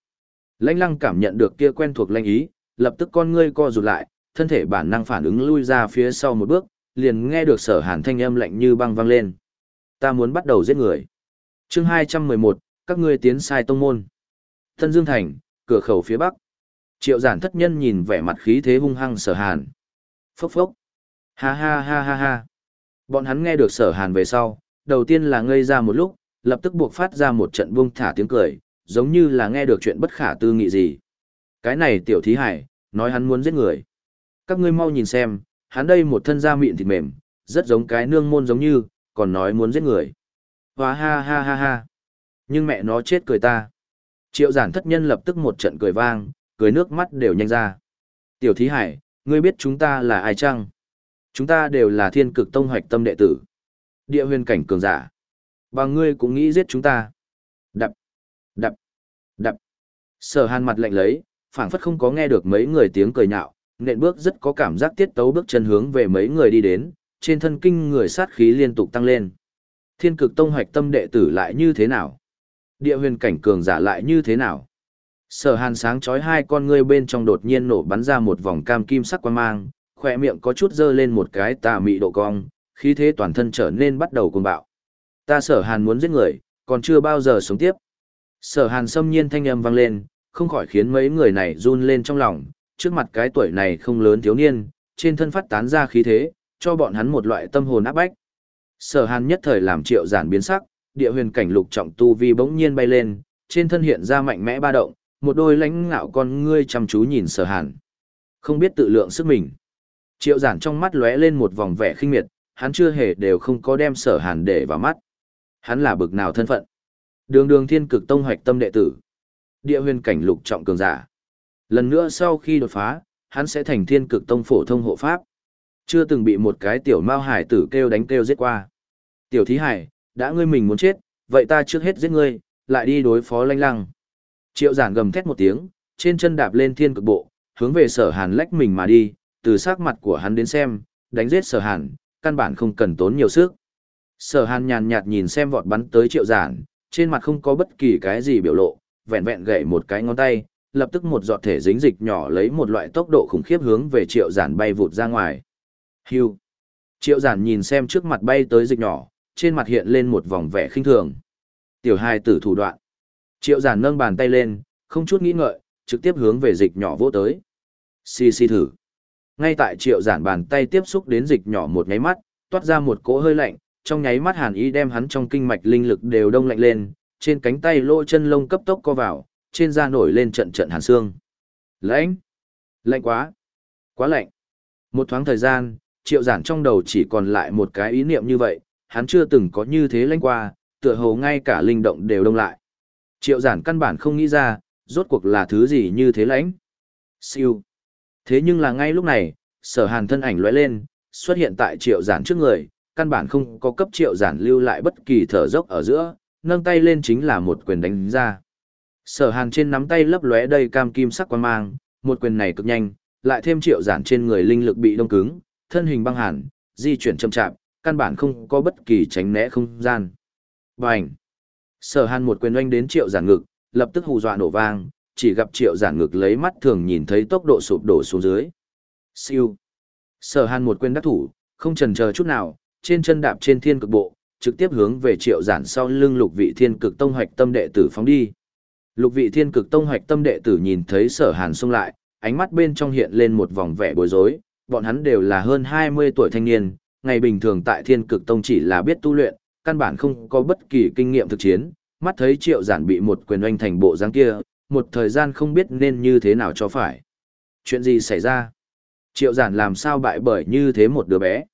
Lãnh lăng cảm nhận được kia quen thuộc lãnh ý, lập tức con ngươi co rụt lại, thân thể bản năng phản ứng lui ra phía sau một bước, liền nghe được sở hàn thanh âm lạnh như băng vang lên. Ta muốn bắt đầu giết người. chương 211, các ngươi tiến sai tông môn. Thân Dương Thành, cửa khẩu phía bắc. Triệu giản thất nhân nhìn vẻ mặt khí thế hung hăng sở hàn. Phốc phốc. Ha ha ha ha ha. Bọn hắn nghe được sở hàn về sau, đầu tiên là ngây ra một lúc, lập tức buộc phát ra một trận buông thả tiếng cười, giống như là nghe được chuyện bất khả tư nghị gì. Cái này tiểu thí hải, nói hắn muốn giết người. Các ngươi mau nhìn xem, hắn đây một thân da mịn thịt mềm, rất giống cái nương môn giống như, còn nói muốn giết người. Hóa ha ha ha ha. Nhưng mẹ nó chết cười ta. Triệu giản thất nhân lập tức một trận cười vang, cười nước mắt đều nhanh ra. Tiểu thí hải, ngươi biết chúng ta là ai chăng? Chúng ta đều là thiên cực tông hoạch tâm đệ tử. Địa huyền cảnh cường giả. Và ngươi cũng nghĩ giết chúng ta. Đập, đập, đập. Sở hàn mặt lạnh lấy, phảng phất không có nghe được mấy người tiếng cười nhạo, nện bước rất có cảm giác tiết tấu bước chân hướng về mấy người đi đến, trên thân kinh người sát khí liên tục tăng lên. Thiên cực tông hoạch tâm đệ tử lại như thế nào? Địa huyền cảnh cường giả lại như thế nào? Sở hàn sáng chói hai con ngươi bên trong đột nhiên nổ bắn ra một vòng cam kim sắc quan mang, khỏe miệng có chút dơ lên một cái tà mị độ cong, khí thế toàn thân trở nên bắt đầu cuồng bạo. Ta sở hàn muốn giết người, còn chưa bao giờ sống tiếp. Sở hàn xâm nhiên thanh âm vang lên, không khỏi khiến mấy người này run lên trong lòng, trước mặt cái tuổi này không lớn thiếu niên, trên thân phát tán ra khí thế, cho bọn hắn một loại tâm hồn áp bách. Sở hàn nhất thời làm triệu giản biến sắc, địa huyền cảnh lục trọng tu vi bỗng nhiên bay lên, trên thân hiện ra mạnh mẽ ba động, một đôi lãnh ngạo con ngươi chăm chú nhìn sở hàn. Không biết tự lượng sức mình. Triệu giản trong mắt lóe lên một vòng vẻ khinh miệt, hắn chưa hề đều không có đem sở hàn để vào mắt. Hắn là bực nào thân phận. Đường đường thiên cực tông hoạch tâm đệ tử. Địa huyền cảnh lục trọng cường giả. Lần nữa sau khi đột phá, hắn sẽ thành thiên cực tông phổ thông hộ pháp. Chưa từng bị một cái tiểu mao hải tử kêu đánh kêu giết qua. Tiểu thí hải, đã ngươi mình muốn chết, vậy ta trước hết giết ngươi, lại đi đối phó lanh lăng. Triệu giản gầm thét một tiếng, trên chân đạp lên thiên cực bộ, hướng về sở hàn lách mình mà đi, từ sắc mặt của hắn đến xem, đánh giết sở hàn, căn bản không cần tốn nhiều sức. Sở hàn nhàn nhạt nhìn xem vọt bắn tới triệu giản, trên mặt không có bất kỳ cái gì biểu lộ, vẹn vẹn gậy một cái ngón tay, lập tức một giọt thể dính dịch nhỏ lấy một loại tốc độ khủng khiếp hướng về triệu giản bay vụt ra ngoài. Hưu. Triệu giản nhìn xem trước mặt bay tới dịch nhỏ, trên mặt hiện lên một vòng vẻ khinh thường. Tiểu hai tử thủ đoạn. Triệu giản nâng bàn tay lên, không chút nghĩ ngợi, trực tiếp hướng về dịch nhỏ vỗ tới. Xì xì thử. Ngay tại triệu giản bàn tay tiếp xúc đến dịch nhỏ một nháy mắt, toát ra một cỗ hơi lạnh, trong nháy mắt hàn ý đem hắn trong kinh mạch linh lực đều đông lạnh lên, trên cánh tay lỗ chân lông cấp tốc co vào, trên da nổi lên trận trận hàn xương. Lạnh! Lạnh quá! Quá lạnh! Một thoáng thời gian, triệu giản trong đầu chỉ còn lại một cái ý niệm như vậy, hắn chưa từng có như thế lanh qua, tựa hồ ngay cả linh động đều đông lại. Triệu giản căn bản không nghĩ ra, rốt cuộc là thứ gì như thế lãnh. Siêu. Thế nhưng là ngay lúc này, sở hàn thân ảnh lóe lên, xuất hiện tại triệu giản trước người, căn bản không có cấp triệu giản lưu lại bất kỳ thở dốc ở giữa, nâng tay lên chính là một quyền đánh ra. Sở hàn trên nắm tay lấp lóe đầy cam kim sắc quan mang, một quyền này cực nhanh, lại thêm triệu giản trên người linh lực bị đông cứng, thân hình băng hàn, di chuyển chậm chạp, căn bản không có bất kỳ tránh né không gian. Bành! Sở hàn một quyền oanh đến triệu giản ngực, lập tức hù dọa nổ vang, chỉ gặp triệu giản ngực lấy mắt thường nhìn thấy tốc độ sụp đổ xuống dưới. Siêu! Sở hàn một quyền đắc thủ, không chần chờ chút nào, trên chân đạp trên thiên cực bộ, trực tiếp hướng về triệu giản sau lưng lục vị thiên cực tông hoạch tâm đệ tử phóng đi. Lục vị thiên cực tông hoạch tâm đệ tử nhìn thấy sở hàn xông lại, ánh mắt bên trong hiện lên một vòng vẻ bối rối, bọn hắn đều là hơn 20 tuổi thanh niên, ngày bình thường tại thiên cực tông chỉ là biết tu luyện, căn bản không có bất kỳ kinh nghiệm thực chiến, mắt thấy triệu giản bị một quyền oanh thành bộ dáng kia, một thời gian không biết nên như thế nào cho phải. Chuyện gì xảy ra? Triệu giản làm sao bại bởi như thế một đứa bé?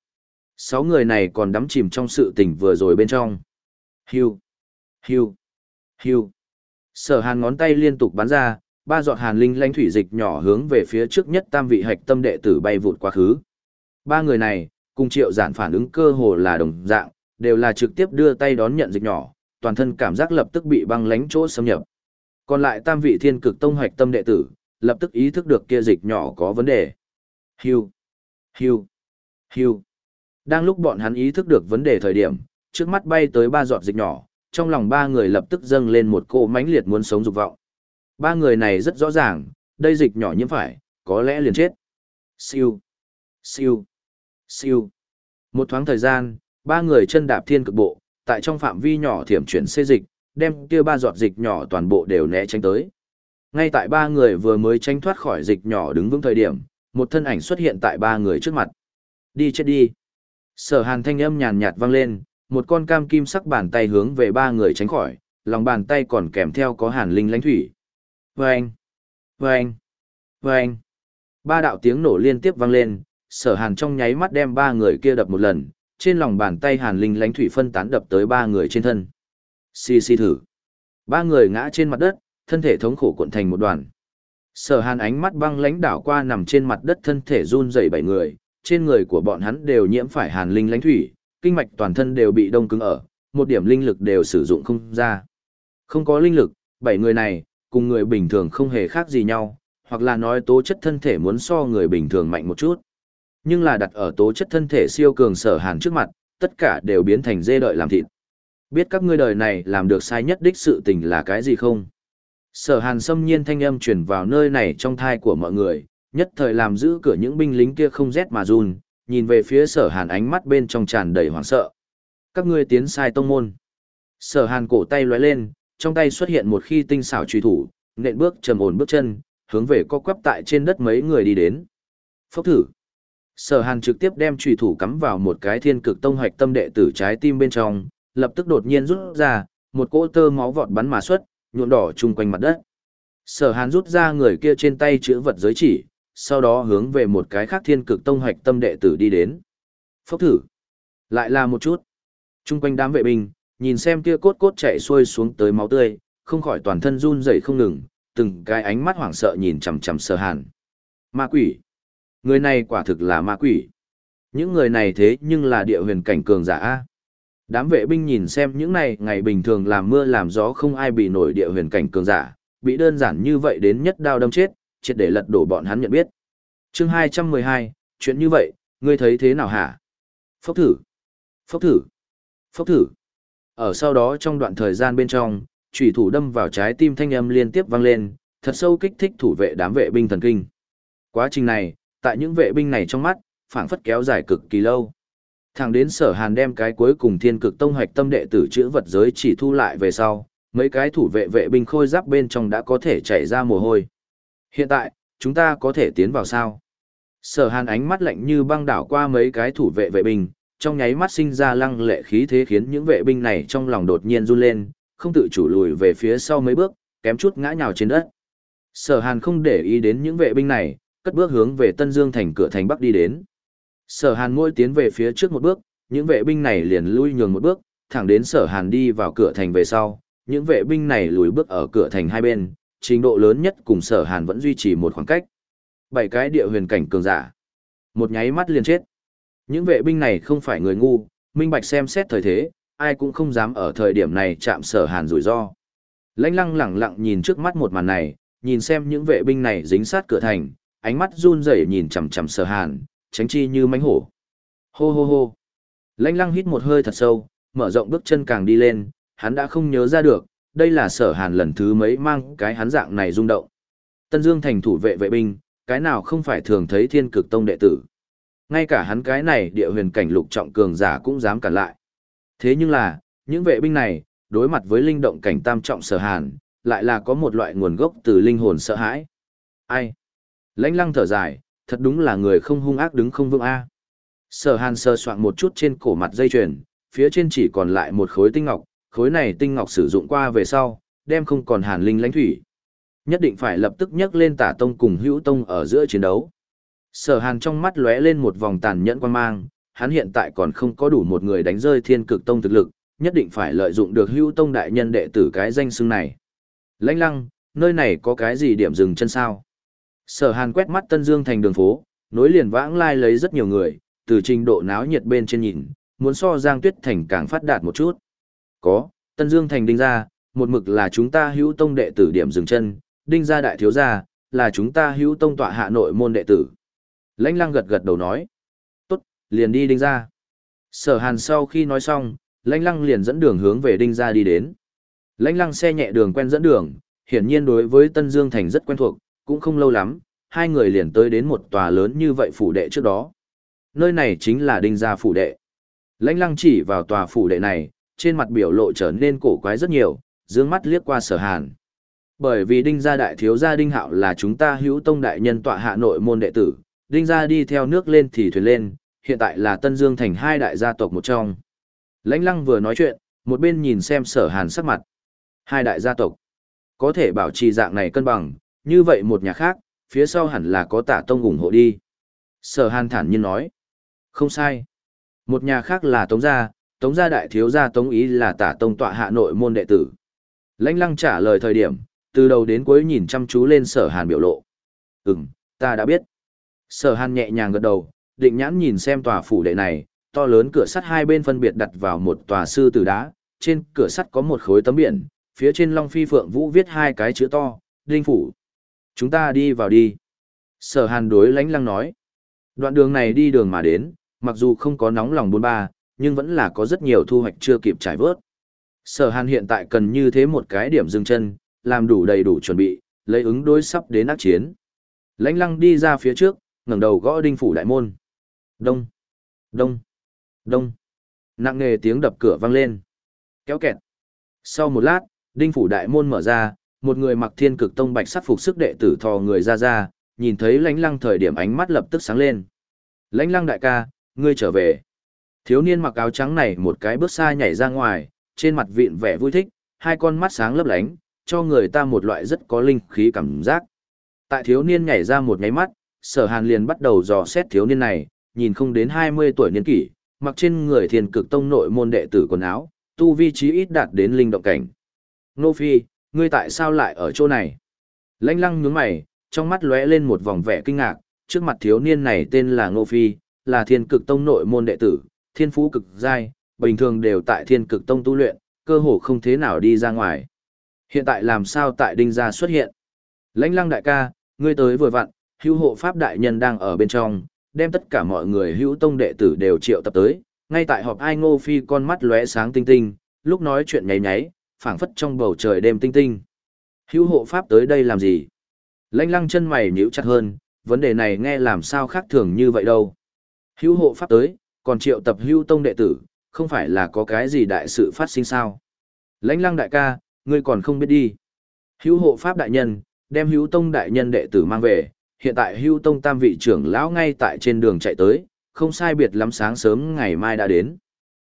Sáu người này còn đắm chìm trong sự tình vừa rồi bên trong. Hiu, hiu, hiu. Sở hàn ngón tay liên tục bắn ra, ba giọt hàn linh lanh thủy dịch nhỏ hướng về phía trước nhất tam vị hạch tâm đệ tử bay vụt quá khứ. Ba người này, cùng triệu giản phản ứng cơ hồ là đồng dạng, đều là trực tiếp đưa tay đón nhận dịch nhỏ, toàn thân cảm giác lập tức bị băng lánh chỗ xâm nhập. Còn lại tam vị thiên cực tông hoạch tâm đệ tử, lập tức ý thức được kia dịch nhỏ có vấn đề. Hiu, hiu, hiu. Đang lúc bọn hắn ý thức được vấn đề thời điểm, trước mắt bay tới ba giọt dịch nhỏ, trong lòng ba người lập tức dâng lên một cỗ mãnh liệt muốn sống dục vọng. Ba người này rất rõ ràng, đây dịch nhỏ nhiễm phải, có lẽ liền chết. Siêu, siêu, siêu. Một thoáng thời gian, ba người chân đạp thiên cực bộ, tại trong phạm vi nhỏ thiểm chuyển xê dịch, đem kia ba giọt dịch nhỏ toàn bộ đều né tránh tới. Ngay tại ba người vừa mới tránh thoát khỏi dịch nhỏ đứng vững thời điểm, một thân ảnh xuất hiện tại ba người trước mặt. Đi chết đi. Sở hàn thanh âm nhàn nhạt vang lên, một con cam kim sắc bàn tay hướng về ba người tránh khỏi, lòng bàn tay còn kèm theo có hàn linh lãnh thủy. Vâng! Vâng! Vâng! Ba đạo tiếng nổ liên tiếp vang lên, sở hàn trong nháy mắt đem ba người kia đập một lần, trên lòng bàn tay hàn linh lãnh thủy phân tán đập tới ba người trên thân. Xì xì thử. Ba người ngã trên mặt đất, thân thể thống khổ cuộn thành một đoàn. Sở hàn ánh mắt băng lãnh đảo qua nằm trên mặt đất thân thể run rẩy bảy người, trên người của bọn hắn đều nhiễm phải hàn linh lãnh thủy, kinh mạch toàn thân đều bị đông cứng ở, một điểm linh lực đều sử dụng không ra. Không có linh lực, bảy người này, cùng người bình thường không hề khác gì nhau, hoặc là nói tố chất thân thể muốn so người bình thường mạnh một chút. Nhưng là đặt ở tố chất thân thể siêu cường sở hàn trước mặt, tất cả đều biến thành dê đợi làm thịt. Biết các ngươi đời này làm được sai nhất đích sự tình là cái gì không? Sở hàn xâm nhiên thanh âm truyền vào nơi này trong thai của mọi người, nhất thời làm giữ cửa những binh lính kia không rét mà run, nhìn về phía sở hàn ánh mắt bên trong tràn đầy hoảng sợ. Các ngươi tiến sai tông môn. Sở hàn cổ tay lóe lên, trong tay xuất hiện một khi tinh xảo truy thủ, nện bước trầm ổn bước chân, hướng về co quắp tại trên đất mấy người đi đến. Phốc thử. Sở hàn trực tiếp đem truy thủ cắm vào một cái thiên cực tông hoạch tâm đệ tử trái tim bên trong, lập tức đột nhiên rút ra, một cỗ tơ máu vọt bắn mà xuất, nhuộm đỏ chung quanh mặt đất. Sở hàn rút ra người kia trên tay chữ vật giới chỉ, sau đó hướng về một cái khác thiên cực tông hoạch tâm đệ tử đi đến. Phốc thử. Lại là một chút. Trung quanh đám vệ binh, nhìn xem kia cốt cốt chạy xuôi xuống tới máu tươi, không khỏi toàn thân run rẩy không ngừng, từng cái ánh mắt hoảng sợ nhìn chằm chằm sở hàn. Ma quỷ. Người này quả thực là ma quỷ. Những người này thế nhưng là địa huyền cảnh cường giả A. Đám vệ binh nhìn xem những này ngày bình thường làm mưa làm gió không ai bị nổi địa huyền cảnh cường giả, bị đơn giản như vậy đến nhất đao đâm chết, triệt để lật đổ bọn hắn nhận biết. chương 212, chuyện như vậy, ngươi thấy thế nào hả? Phốc thử, phốc thử, phốc thử. Ở sau đó trong đoạn thời gian bên trong, chủy thủ đâm vào trái tim thanh âm liên tiếp vang lên, thật sâu kích thích thủ vệ đám vệ binh thần kinh. Quá trình này, tại những vệ binh này trong mắt, phảng phất kéo dài cực kỳ lâu. Thẳng đến sở hàn đem cái cuối cùng thiên cực tông hoạch tâm đệ tử chữ vật giới chỉ thu lại về sau, mấy cái thủ vệ vệ binh khôi giáp bên trong đã có thể chảy ra mồ hôi. Hiện tại, chúng ta có thể tiến vào sao? Sở hàn ánh mắt lạnh như băng đảo qua mấy cái thủ vệ vệ binh, trong nháy mắt sinh ra lăng lệ khí thế khiến những vệ binh này trong lòng đột nhiên run lên, không tự chủ lùi về phía sau mấy bước, kém chút ngã nhào trên đất. Sở Hàn không để ý đến những vệ binh này, cất bước hướng về Tân Dương thành cửa thành bắc đi đến. Sở Hàn ngôi tiến về phía trước một bước, những vệ binh này liền lui nhường một bước, thẳng đến Sở Hàn đi vào cửa thành về sau, những vệ binh này lùi bước ở cửa thành hai bên, trình độ lớn nhất cùng Sở Hàn vẫn duy trì một khoảng cách. Bảy cái địa huyền cảnh cường giả, một nháy mắt liền chết. Những vệ binh này không phải người ngu, minh bạch xem xét thời thế, ai cũng không dám ở thời điểm này chạm Sở Hàn rủi ro. Lãnh Lăng lẳng lặng nhìn trước mắt một màn này, nhìn xem những vệ binh này dính sát cửa thành, ánh mắt run rẩy nhìn chằm chằm Sở Hàn, tránh chi như mánh hổ. Hô hô hô. Lãnh lăng hít một hơi thật sâu, mở rộng bước chân càng đi lên, hắn đã không nhớ ra được, đây là sở hàn lần thứ mấy mang cái hắn dạng này rung động. Tân Dương thành thủ vệ vệ binh, cái nào không phải thường thấy thiên cực tông đệ tử. Ngay cả hắn cái này địa huyền cảnh lục trọng cường giả cũng dám cản lại. Thế nhưng là, những vệ binh này, đối mặt với linh động cảnh tam trọng sở hàn, lại là có một loại nguồn gốc từ linh hồn sợ hãi. Ai? Lãnh lăng thở dài, thật đúng là người không hung ác đứng không vững a. Sở Hàn sờ soạn một chút trên cổ mặt dây chuyền, phía trên chỉ còn lại một khối tinh ngọc, khối này tinh ngọc sử dụng qua về sau, đem không còn Hàn linh lãnh thủy. Nhất định phải lập tức nhấc lên Tả Tông cùng Hữu Tông ở giữa chiến đấu. Sở Hàn trong mắt lóe lên một vòng tàn nhẫn quan mang, hắn hiện tại còn không có đủ một người đánh rơi Thiên Cực Tông thực lực, nhất định phải lợi dụng được Hữu Tông đại nhân đệ tử cái danh xưng này. Lãnh Lăng, nơi này có cái gì điểm dừng chân sao? Sở Hàn quét mắt Tân Dương thành đường phố, nối liền vãng lai lấy rất nhiều người, từ trình độ náo nhiệt bên trên nhìn, muốn so Giang Tuyết thành càng phát đạt một chút. Có, Tân Dương thành đinh gia, một mực là chúng ta hữu tông đệ tử điểm dừng chân, đinh gia đại thiếu gia, là chúng ta hữu tông tọa hạ nội môn đệ tử. Lãnh lăng gật gật đầu nói. Tốt, liền đi đinh gia. Sở hàn sau khi nói xong, lãnh lăng liền dẫn đường hướng về đinh gia đi đến. Lãnh lăng xe nhẹ đường quen dẫn đường, hiển nhiên đối với Tân Dương thành rất quen thuộc, cũng không lâu lắm, hai người liền tới đến một tòa lớn như vậy phủ đệ trước đó. Nơi này chính là đinh gia phủ đệ. Lãnh lăng chỉ vào tòa phủ đệ này, trên mặt biểu lộ trở nên cổ quái rất nhiều, dương mắt liếc qua sở hàn. Bởi vì đinh gia đại thiếu gia đinh hạo là chúng ta hữu tông đại nhân tọa hạ nội môn đệ tử, đinh gia đi theo nước lên thì thuyền lên, hiện tại là Tân Dương thành hai đại gia tộc một trong. Lãnh lăng vừa nói chuyện, một bên nhìn xem sở hàn sắc mặt. Hai đại gia tộc. Có thể bảo trì dạng này cân bằng, như vậy một nhà khác, phía sau hẳn là có tả tông ủng hộ đi. Sở hàn thản nhiên nói. Không sai. Một nhà khác là tống gia, tống gia đại thiếu gia tống ý là tả tông tọa hạ nội môn đệ tử. Lãnh lăng trả lời thời điểm, từ đầu đến cuối nhìn chăm chú lên sở hàn biểu lộ. Ừm, ta đã biết. Sở hàn nhẹ nhàng gật đầu, định nhãn nhìn xem tòa phủ đệ này, to lớn cửa sắt hai bên phân biệt đặt vào một tòa sư tử đá, trên cửa sắt có một khối tấm biển, phía trên Long Phi Phượng Vũ viết hai cái chữ to, Đinh Phủ. Chúng ta đi vào đi. Sở hàn đối lánh lăng nói. Đoạn đường này đi đường mà đến, mặc dù không có nóng lòng buôn ba, nhưng vẫn là có rất nhiều thu hoạch chưa kịp trải vớt. Sở hàn hiện tại cần như thế một cái điểm dừng chân, làm đủ đầy đủ chuẩn bị, lấy ứng đối sắp đến ác chiến. Lãnh lăng đi ra phía trước, ngẩng đầu gõ đinh phủ đại môn. Đông, đông, đông. Nặng nề tiếng đập cửa vang lên. Kéo kẹt. Sau một lát, đinh phủ đại môn mở ra, một người mặc thiên cực tông bạch sắc phục sức đệ tử thò người ra ra, nhìn thấy lãnh lăng thời điểm ánh mắt lập tức sáng lên. Lãnh lăng đại ca, ngươi trở về. Thiếu niên mặc áo trắng này một cái bước xa nhảy ra ngoài, trên mặt vịn vẻ vui thích, hai con mắt sáng lấp lánh, cho người ta một loại rất có linh khí cảm giác. Tại thiếu niên nhảy ra một nháy mắt, sở hàn liền bắt đầu dò xét thiếu niên này, nhìn không đến 20 tuổi niên kỷ, mặc trên người thiền cực tông nội môn đệ tử quần áo, tu vi trí ít đạt đến linh động cảnh. Nô Phi, ngươi tại sao lại ở chỗ này? Lãnh lăng nhướng mày, trong mắt lóe lên một vòng vẻ kinh ngạc, trước mặt thiếu niên này tên là Ngô Phi, là thiên cực tông nội môn đệ tử, thiên phú cực giai, bình thường đều tại thiên cực tông tu luyện, cơ hồ không thế nào đi ra ngoài. Hiện tại làm sao tại đinh gia xuất hiện? Lãnh lăng đại ca, ngươi tới vừa vặn, hữu hộ pháp đại nhân đang ở bên trong, đem tất cả mọi người hữu tông đệ tử đều triệu tập tới, ngay tại họp ai ngô phi con mắt lóe sáng tinh tinh, lúc nói chuyện nháy nháy, phảng phất trong bầu trời đêm tinh tinh. Hữu hộ pháp tới đây làm gì? Lanh lăng chân mày nhíu chặt hơn, vấn đề này nghe làm sao khác thường như vậy đâu. Hữu hộ pháp tới, còn triệu tập hữu tông đệ tử, không phải là có cái gì đại sự phát sinh sao. Lãnh lăng đại ca, ngươi còn không biết đi. Hữu hộ pháp đại nhân, đem hữu tông đại nhân đệ tử mang về, hiện tại hưu tông tam vị trưởng lão ngay tại trên đường chạy tới, không sai biệt lắm sáng sớm ngày mai đã đến.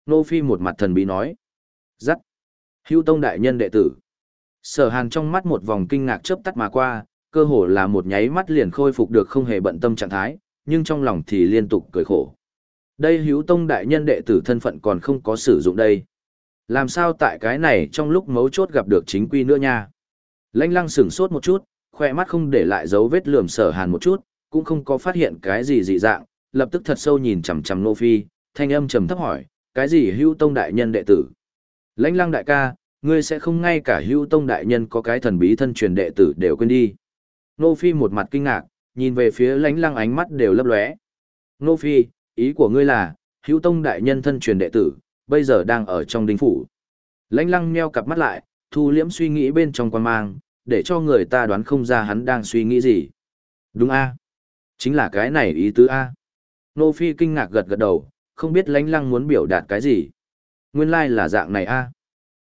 Nô Phi một mặt thần bí nói. Dắt. Hưu tông đại nhân đệ tử. Sở hàn trong mắt một vòng kinh ngạc chớp tắt mà qua, cơ hồ là một nháy mắt liền khôi phục được không hề bận tâm trạng thái, nhưng trong lòng thì liên tục cười khổ. Đây hữu tông đại nhân đệ tử thân phận còn không có sử dụng đây. Làm sao tại cái này trong lúc mấu chốt gặp được chính quy nữa nha. lanh lăng sửng sốt một chút, khoe mắt không để lại dấu vết lườm sở hàn một chút, cũng không có phát hiện cái gì dị dạng, lập tức thật sâu nhìn chằm chằm Nô Phi, thanh âm trầm thấp hỏi, cái gì hưu tông đại nhân đệ tử? Lãnh lăng đại ca, ngươi sẽ không ngay cả hưu tông đại nhân có cái thần bí thân truyền đệ tử đều quên đi. Nô Phi một mặt kinh ngạc, nhìn về phía lãnh lăng ánh mắt đều lấp lóe. Nô Phi, ý của ngươi là, hữu tông đại nhân thân truyền đệ tử, bây giờ đang ở trong đinh phủ. Lãnh lăng meo cặp mắt lại, thu liễm suy nghĩ bên trong quan mang, để cho người ta đoán không ra hắn đang suy nghĩ gì. Đúng a Chính là cái này ý tứ a Nô Phi kinh ngạc gật gật đầu, không biết lãnh lăng muốn biểu đạt cái gì. Nguyên lai like là dạng này a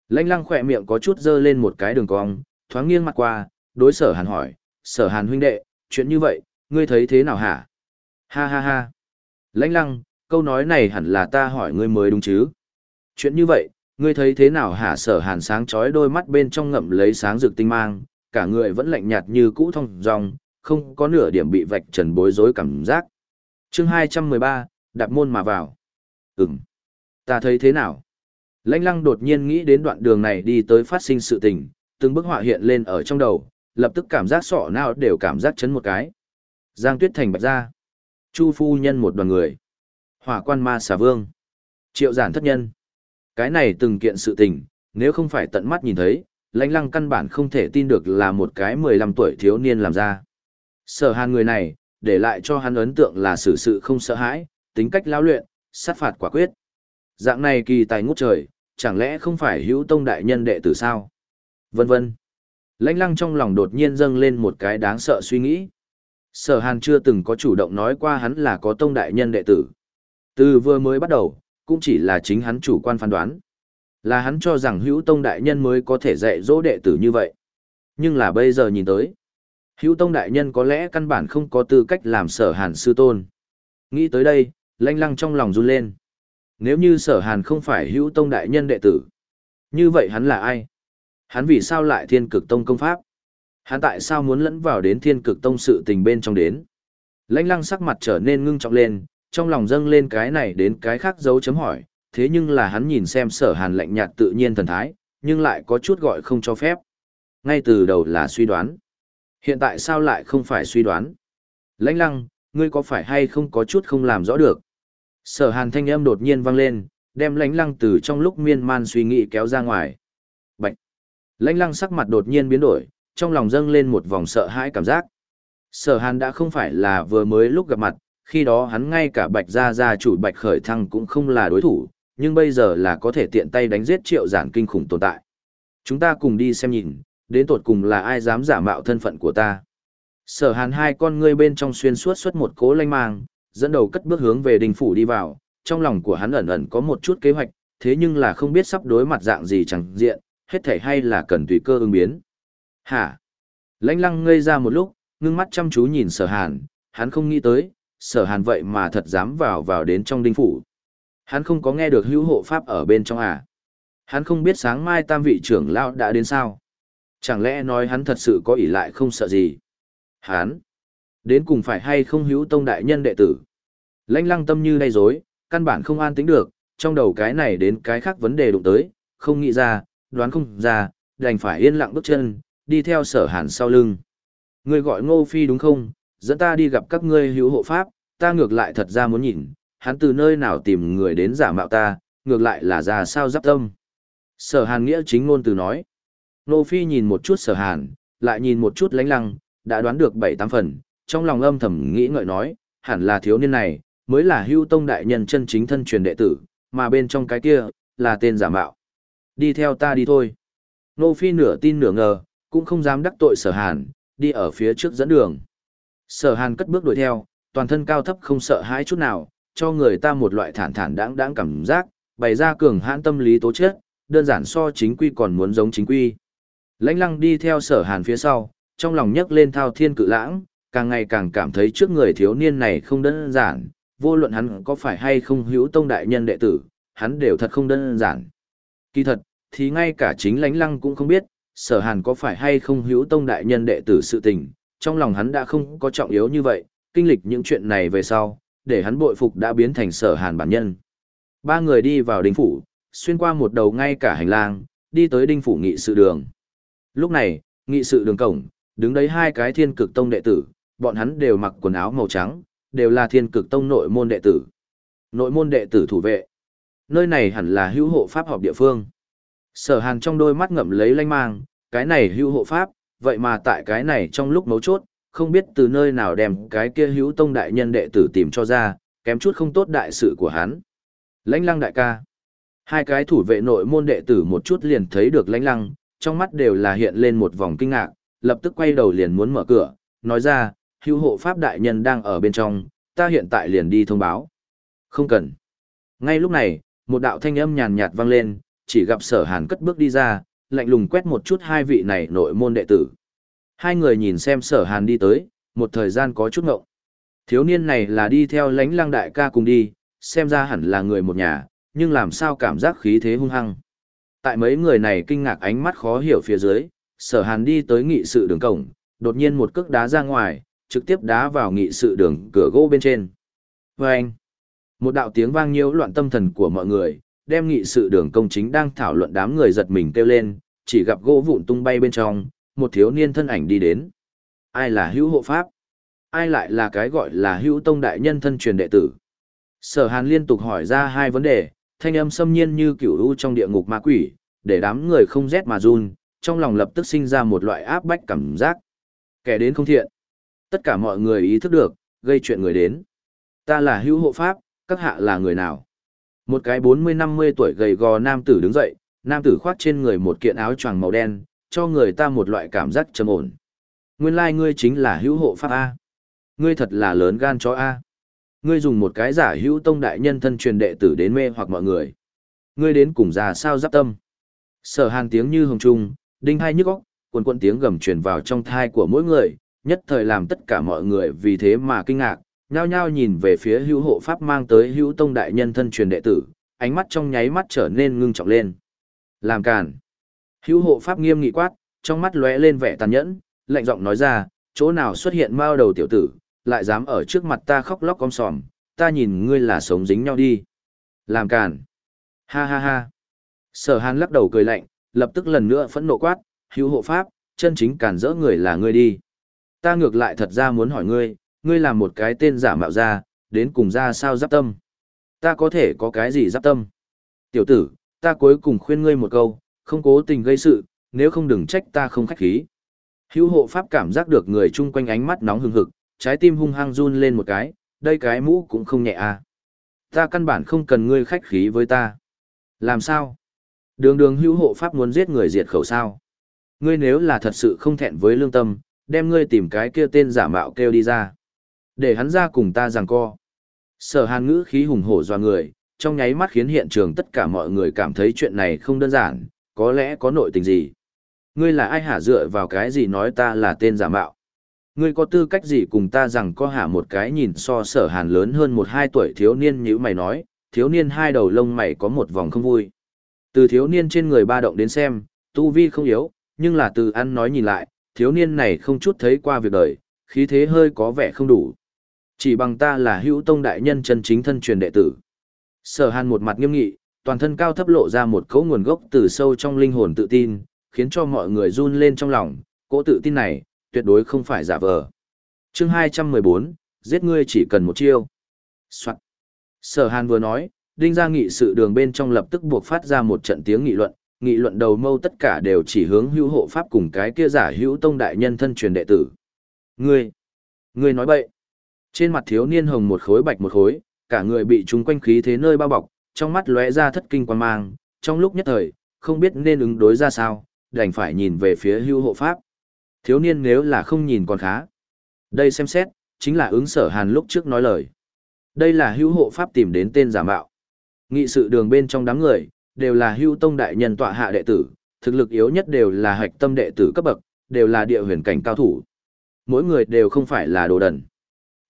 Lãnh lăng khỏe miệng có chút dơ lên một cái đường cong, thoáng nghiêng mặt qua, đối sở hàn hỏi, sở hàn huynh đệ, chuyện như vậy, ngươi thấy thế nào hả? Ha ha ha. Lãnh lăng, câu nói này hẳn là ta hỏi ngươi mới đúng chứ? Chuyện như vậy, ngươi thấy thế nào hả sở hàn sáng chói đôi mắt bên trong ngậm lấy sáng rực tinh mang, cả người vẫn lạnh nhạt như cũ thông dong, không có nửa điểm bị vạch trần bối rối cảm giác. chương 213, đạp môn mà vào. Ừm. Ta thấy thế nào? Lãnh lăng đột nhiên nghĩ đến đoạn đường này đi tới phát sinh sự tình, từng bức họa hiện lên ở trong đầu, lập tức cảm giác sọ nào đều cảm giác chấn một cái. Giang Tuyết Thành bạch ra. Chu phu nhân một đoàn người. Hỏa quan ma xà vương. Triệu giản thất nhân. Cái này từng kiện sự tình, nếu không phải tận mắt nhìn thấy, lãnh lăng căn bản không thể tin được là một cái 15 tuổi thiếu niên làm ra. Sở hàn người này, để lại cho hắn ấn tượng là xử sự không sợ hãi, tính cách lao luyện, sát phạt quả quyết. Dạng này kỳ tài ngút trời, chẳng lẽ không phải hữu tông đại nhân đệ tử sao? Vân vân. Lãnh lăng trong lòng đột nhiên dâng lên một cái đáng sợ suy nghĩ. Sở hàn chưa từng có chủ động nói qua hắn là có tông đại nhân đệ tử. Từ vừa mới bắt đầu, cũng chỉ là chính hắn chủ quan phán đoán. Là hắn cho rằng hữu tông đại nhân mới có thể dạy dỗ đệ tử như vậy. Nhưng là bây giờ nhìn tới. Hữu tông đại nhân có lẽ căn bản không có tư cách làm sở hàn sư tôn. Nghĩ tới đây, lanh lăng trong lòng run lên. Nếu như sở hàn không phải hữu tông đại nhân đệ tử, như vậy hắn là ai? Hắn vì sao lại thiên cực tông công pháp? Hắn tại sao muốn lẫn vào đến thiên cực tông sự tình bên trong đến? Lãnh lăng sắc mặt trở nên ngưng trọng lên, trong lòng dâng lên cái này đến cái khác dấu chấm hỏi, thế nhưng là hắn nhìn xem sở hàn lạnh nhạt tự nhiên thần thái, nhưng lại có chút gọi không cho phép. Ngay từ đầu là suy đoán. Hiện tại sao lại không phải suy đoán? Lãnh lăng, ngươi có phải hay không có chút không làm rõ được? Sở hàn thanh âm đột nhiên vang lên, đem lãnh lăng từ trong lúc miên man suy nghĩ kéo ra ngoài. Bạch! Lãnh lăng sắc mặt đột nhiên biến đổi, trong lòng dâng lên một vòng sợ hãi cảm giác. Sở hàn đã không phải là vừa mới lúc gặp mặt, khi đó hắn ngay cả bạch gia gia chủ bạch khởi thăng cũng không là đối thủ, nhưng bây giờ là có thể tiện tay đánh giết triệu giản kinh khủng tồn tại. Chúng ta cùng đi xem nhìn, đến tột cùng là ai dám giả mạo thân phận của ta. Sở hàn hai con ngươi bên trong xuyên suốt xuất một cố lanh mang, dẫn đầu cất bước hướng về đình phủ đi vào, trong lòng của hắn ẩn ẩn có một chút kế hoạch, thế nhưng là không biết sắp đối mặt dạng gì chẳng diện, hết thể hay là cần tùy cơ ứng biến. Hả? Lãnh lăng ngây ra một lúc, ngưng mắt chăm chú nhìn sở hàn, hắn không nghĩ tới, sở hàn vậy mà thật dám vào vào đến trong đinh phủ. Hắn không có nghe được hữu hộ pháp ở bên trong à. Hắn không biết sáng mai tam vị trưởng lão đã đến sao. Chẳng lẽ nói hắn thật sự có ỷ lại không sợ gì. Hắn, đến cùng phải hay không hữu tông đại nhân đệ tử. Lãnh lăng tâm như đay dối, căn bản không an tính được, trong đầu cái này đến cái khác vấn đề đụng tới, không nghĩ ra, đoán không ra, đành phải yên lặng bước chân, đi theo sở hàn sau lưng. Người gọi ngô phi đúng không, dẫn ta đi gặp các ngươi hữu hộ pháp, ta ngược lại thật ra muốn nhìn, hắn từ nơi nào tìm người đến giả mạo ta, ngược lại là ra sao giáp tâm. Sở hàn nghĩa chính ngôn từ nói. Nô phi nhìn một chút sở hàn, lại nhìn một chút lánh lăng, đã đoán được bảy tám phần, trong lòng âm thầm nghĩ ngợi nói, hẳn là thiếu niên này, mới là hưu tông đại nhân chân chính thân truyền đệ tử, mà bên trong cái kia, là tên giả mạo. Đi theo ta đi thôi. Nô Phi nửa tin nửa ngờ, cũng không dám đắc tội sở hàn, đi ở phía trước dẫn đường. Sở hàn cất bước đuổi theo, toàn thân cao thấp không sợ hãi chút nào, cho người ta một loại thản thản đáng đáng cảm giác, bày ra cường hãn tâm lý tố chất, đơn giản so chính quy còn muốn giống chính quy. Lãnh lăng đi theo sở hàn phía sau, trong lòng nhấc lên thao thiên cự lãng, càng ngày càng cảm thấy trước người thiếu niên này không đơn giản, vô luận hắn có phải hay không hữu tông đại nhân đệ tử, hắn đều thật không đơn giản. Kỳ thật, thì ngay cả chính lãnh lăng cũng không biết, sở hàn có phải hay không hữu tông đại nhân đệ tử sự tình, trong lòng hắn đã không có trọng yếu như vậy, kinh lịch những chuyện này về sau, để hắn bội phục đã biến thành sở hàn bản nhân. Ba người đi vào đinh phủ, xuyên qua một đầu ngay cả hành lang, đi tới đinh phủ nghị sự đường. Lúc này, nghị sự đường cổng, đứng đấy hai cái thiên cực tông đệ tử, bọn hắn đều mặc quần áo màu trắng, đều là thiên cực tông nội môn đệ tử. Nội môn đệ tử thủ vệ. Nơi này hẳn là hữu hộ pháp họp địa phương. Sở hàn trong đôi mắt ngậm lấy lanh mang, cái này hữu hộ pháp, vậy mà tại cái này trong lúc mấu chốt, không biết từ nơi nào đem cái kia hữu tông đại nhân đệ tử tìm cho ra, kém chút không tốt đại sự của hắn. Lãnh lăng đại ca. Hai cái thủ vệ nội môn đệ tử một chút liền thấy được lãnh lăng, trong mắt đều là hiện lên một vòng kinh ngạc, lập tức quay đầu liền muốn mở cửa, nói ra, hữu hộ pháp đại nhân đang ở bên trong, ta hiện tại liền đi thông báo. Không cần. Ngay lúc này, một đạo thanh âm nhàn nhạt vang lên, chỉ gặp sở hàn cất bước đi ra, lạnh lùng quét một chút hai vị này nội môn đệ tử. Hai người nhìn xem sở hàn đi tới, một thời gian có chút ngộng. Thiếu niên này là đi theo lãnh lăng đại ca cùng đi, xem ra hẳn là người một nhà, nhưng làm sao cảm giác khí thế hung hăng. Tại mấy người này kinh ngạc ánh mắt khó hiểu phía dưới, sở hàn đi tới nghị sự đường cổng, đột nhiên một cước đá ra ngoài, trực tiếp đá vào nghị sự đường cửa gỗ bên trên. Vâng! một đạo tiếng vang nhiễu loạn tâm thần của mọi người, đem nghị sự đường công chính đang thảo luận đám người giật mình kêu lên, chỉ gặp gỗ vụn tung bay bên trong, một thiếu niên thân ảnh đi đến. Ai là hữu hộ pháp? Ai lại là cái gọi là hữu tông đại nhân thân truyền đệ tử? Sở hàn liên tục hỏi ra hai vấn đề, thanh âm xâm nhiên như cửu u trong địa ngục ma quỷ, để đám người không rét mà run, trong lòng lập tức sinh ra một loại áp bách cảm giác. Kẻ đến không thiện. Tất cả mọi người ý thức được, gây chuyện người đến. Ta là hữu hộ pháp, các hạ là người nào? Một cái 40-50 tuổi gầy gò nam tử đứng dậy, nam tử khoác trên người một kiện áo choàng màu đen, cho người ta một loại cảm giác trầm ổn. Nguyên lai like ngươi chính là hữu hộ pháp A. Ngươi thật là lớn gan chó A. Ngươi dùng một cái giả hữu tông đại nhân thân truyền đệ tử đến mê hoặc mọi người. Ngươi đến cùng già sao giáp tâm. Sở hàn tiếng như hồng trung, đinh hai nhức óc, quần quần tiếng gầm truyền vào trong thai của mỗi người, nhất thời làm tất cả mọi người vì thế mà kinh ngạc, nhao nhao nhìn về phía hữu hộ pháp mang tới hữu tông đại nhân thân truyền đệ tử, ánh mắt trong nháy mắt trở nên ngưng trọng lên. Làm càn. Hữu hộ pháp nghiêm nghị quát, trong mắt lóe lên vẻ tàn nhẫn, lạnh giọng nói ra, chỗ nào xuất hiện mao đầu tiểu tử, lại dám ở trước mặt ta khóc lóc om sòm, ta nhìn ngươi là sống dính nhau đi. Làm càn. Ha ha ha. Sở hàn lắc đầu cười lạnh, lập tức lần nữa phẫn nộ quát, hữu hộ pháp, chân chính cản rỡ người là ngươi đi. Ta ngược lại thật ra muốn hỏi ngươi, ngươi làm một cái tên giả mạo ra, đến cùng ra sao giáp tâm. Ta có thể có cái gì giáp tâm. Tiểu tử, ta cuối cùng khuyên ngươi một câu, không cố tình gây sự, nếu không đừng trách ta không khách khí. Hữu hộ pháp cảm giác được người chung quanh ánh mắt nóng hừng hực, trái tim hung hăng run lên một cái, đây cái mũ cũng không nhẹ à. Ta căn bản không cần ngươi khách khí với ta. Làm sao? Đường đường hữu hộ pháp muốn giết người diệt khẩu sao? Ngươi nếu là thật sự không thẹn với lương tâm, đem ngươi tìm cái kia tên giả mạo kêu đi ra. Để hắn ra cùng ta giằng co. Sở hàn ngữ khí hùng hổ doa người, trong nháy mắt khiến hiện trường tất cả mọi người cảm thấy chuyện này không đơn giản, có lẽ có nội tình gì. Ngươi là ai hả dựa vào cái gì nói ta là tên giả mạo? Ngươi có tư cách gì cùng ta rằng có hả một cái nhìn so sở hàn lớn hơn một hai tuổi thiếu niên như mày nói, thiếu niên hai đầu lông mày có một vòng không vui. Từ thiếu niên trên người ba động đến xem, tu vi không yếu, nhưng là từ ăn nói nhìn lại, thiếu niên này không chút thấy qua việc đời, khí thế hơi có vẻ không đủ. Chỉ bằng ta là hữu tông đại nhân chân chính thân truyền đệ tử. Sở hàn một mặt nghiêm nghị, toàn thân cao thấp lộ ra một cấu nguồn gốc từ sâu trong linh hồn tự tin, khiến cho mọi người run lên trong lòng, cỗ tự tin này, tuyệt đối không phải giả vờ. chương 214, giết ngươi chỉ cần một chiêu. Soạn. Sở hàn vừa nói, đinh ra nghị sự đường bên trong lập tức buộc phát ra một trận tiếng nghị luận, nghị luận đầu mâu tất cả đều chỉ hướng hữu hộ pháp cùng cái kia giả hữu tông đại nhân thân truyền đệ tử. Ngươi, ngươi nói bậy. Trên mặt thiếu niên hồng một khối bạch một khối, cả người bị chúng quanh khí thế nơi bao bọc, trong mắt lóe ra thất kinh quan mang, trong lúc nhất thời, không biết nên ứng đối ra sao, đành phải nhìn về phía Hưu hộ pháp. Thiếu niên nếu là không nhìn còn khá. Đây xem xét, chính là ứng sở hàn lúc trước nói lời. Đây là Hưu hộ pháp tìm đến tên giả mạo. Nghị sự đường bên trong đám người, đều là Hưu tông đại nhân tọa hạ đệ tử, thực lực yếu nhất đều là hạch tâm đệ tử cấp bậc, đều là địa huyền cảnh cao thủ. Mỗi người đều không phải là đồ đần.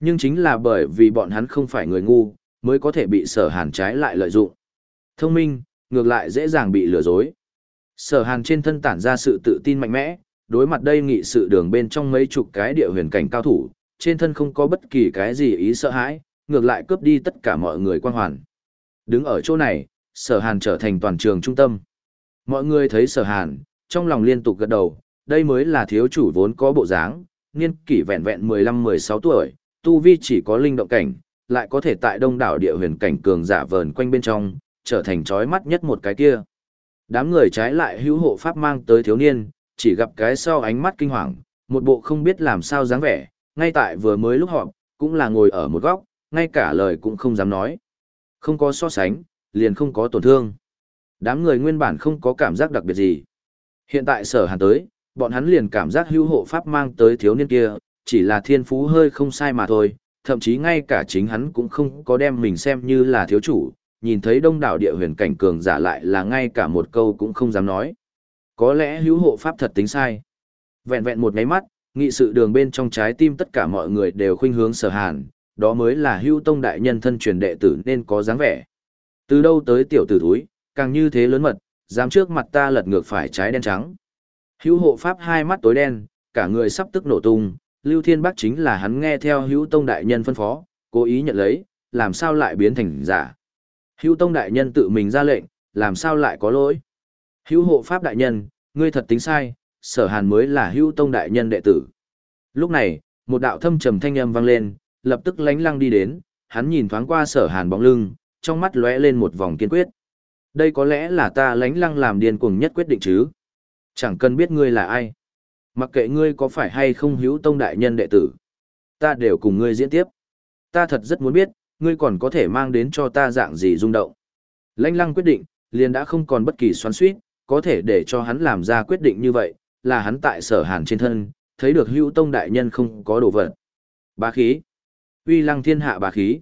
Nhưng chính là bởi vì bọn hắn không phải người ngu, mới có thể bị sở hàn trái lại lợi dụng. Thông minh, ngược lại dễ dàng bị lừa dối. Sở hàn trên thân tản ra sự tự tin mạnh mẽ, đối mặt đây nghị sự đường bên trong mấy chục cái địa huyền cảnh cao thủ, trên thân không có bất kỳ cái gì ý sợ hãi, ngược lại cướp đi tất cả mọi người quan hoàn. Đứng ở chỗ này, sở hàn trở thành toàn trường trung tâm. Mọi người thấy sở hàn, trong lòng liên tục gật đầu, đây mới là thiếu chủ vốn có bộ dáng, niên kỷ vẹn vẹn 15-16 tuổi, tu vi chỉ có linh động cảnh, lại có thể tại đông đảo địa huyền cảnh cường giả vờn quanh bên trong, trở thành chói mắt nhất một cái kia. Đám người trái lại hữu hộ pháp mang tới thiếu niên, chỉ gặp cái sau ánh mắt kinh hoàng, một bộ không biết làm sao dáng vẻ, ngay tại vừa mới lúc họp, cũng là ngồi ở một góc, ngay cả lời cũng không dám nói. Không có so sánh, liền không có tổn thương. Đám người nguyên bản không có cảm giác đặc biệt gì. Hiện tại sở hàn tới, bọn hắn liền cảm giác hữu hộ pháp mang tới thiếu niên kia, chỉ là thiên phú hơi không sai mà thôi, thậm chí ngay cả chính hắn cũng không có đem mình xem như là thiếu chủ, nhìn thấy đông đảo địa huyền cảnh cường giả lại là ngay cả một câu cũng không dám nói. Có lẽ hữu hộ pháp thật tính sai. Vẹn vẹn một ngáy mắt, nghị sự đường bên trong trái tim tất cả mọi người đều khuynh hướng sở hàn, đó mới là hữu tông đại nhân thân truyền đệ tử nên có dáng vẻ. Từ đâu tới tiểu tử thúi, càng như thế lớn mật, dám trước mặt ta lật ngược phải trái đen trắng. Hữu hộ pháp hai mắt tối đen, cả người sắp tức nổ tung, Lưu Thiên Bắc chính là hắn nghe theo hữu tông đại nhân phân phó, cố ý nhận lấy, làm sao lại biến thành giả. Hữu tông đại nhân tự mình ra lệnh, làm sao lại có lỗi. Hữu hộ pháp đại nhân, ngươi thật tính sai, sở hàn mới là hữu tông đại nhân đệ tử. Lúc này, một đạo thâm trầm thanh âm vang lên, lập tức lánh lăng đi đến, hắn nhìn thoáng qua sở hàn bóng lưng, trong mắt lóe lên một vòng kiên quyết. Đây có lẽ là ta lánh lăng làm điên cuồng nhất quyết định chứ. Chẳng cần biết ngươi là ai. Mặc kệ ngươi có phải hay không hữu tông đại nhân đệ tử. Ta đều cùng ngươi diễn tiếp. Ta thật rất muốn biết, ngươi còn có thể mang đến cho ta dạng gì rung động. Lãnh lăng quyết định, liền đã không còn bất kỳ xoắn suýt, có thể để cho hắn làm ra quyết định như vậy, là hắn tại sở hàn trên thân, thấy được hữu tông đại nhân không có đồ vật. Bá khí. Uy lăng thiên hạ bá khí.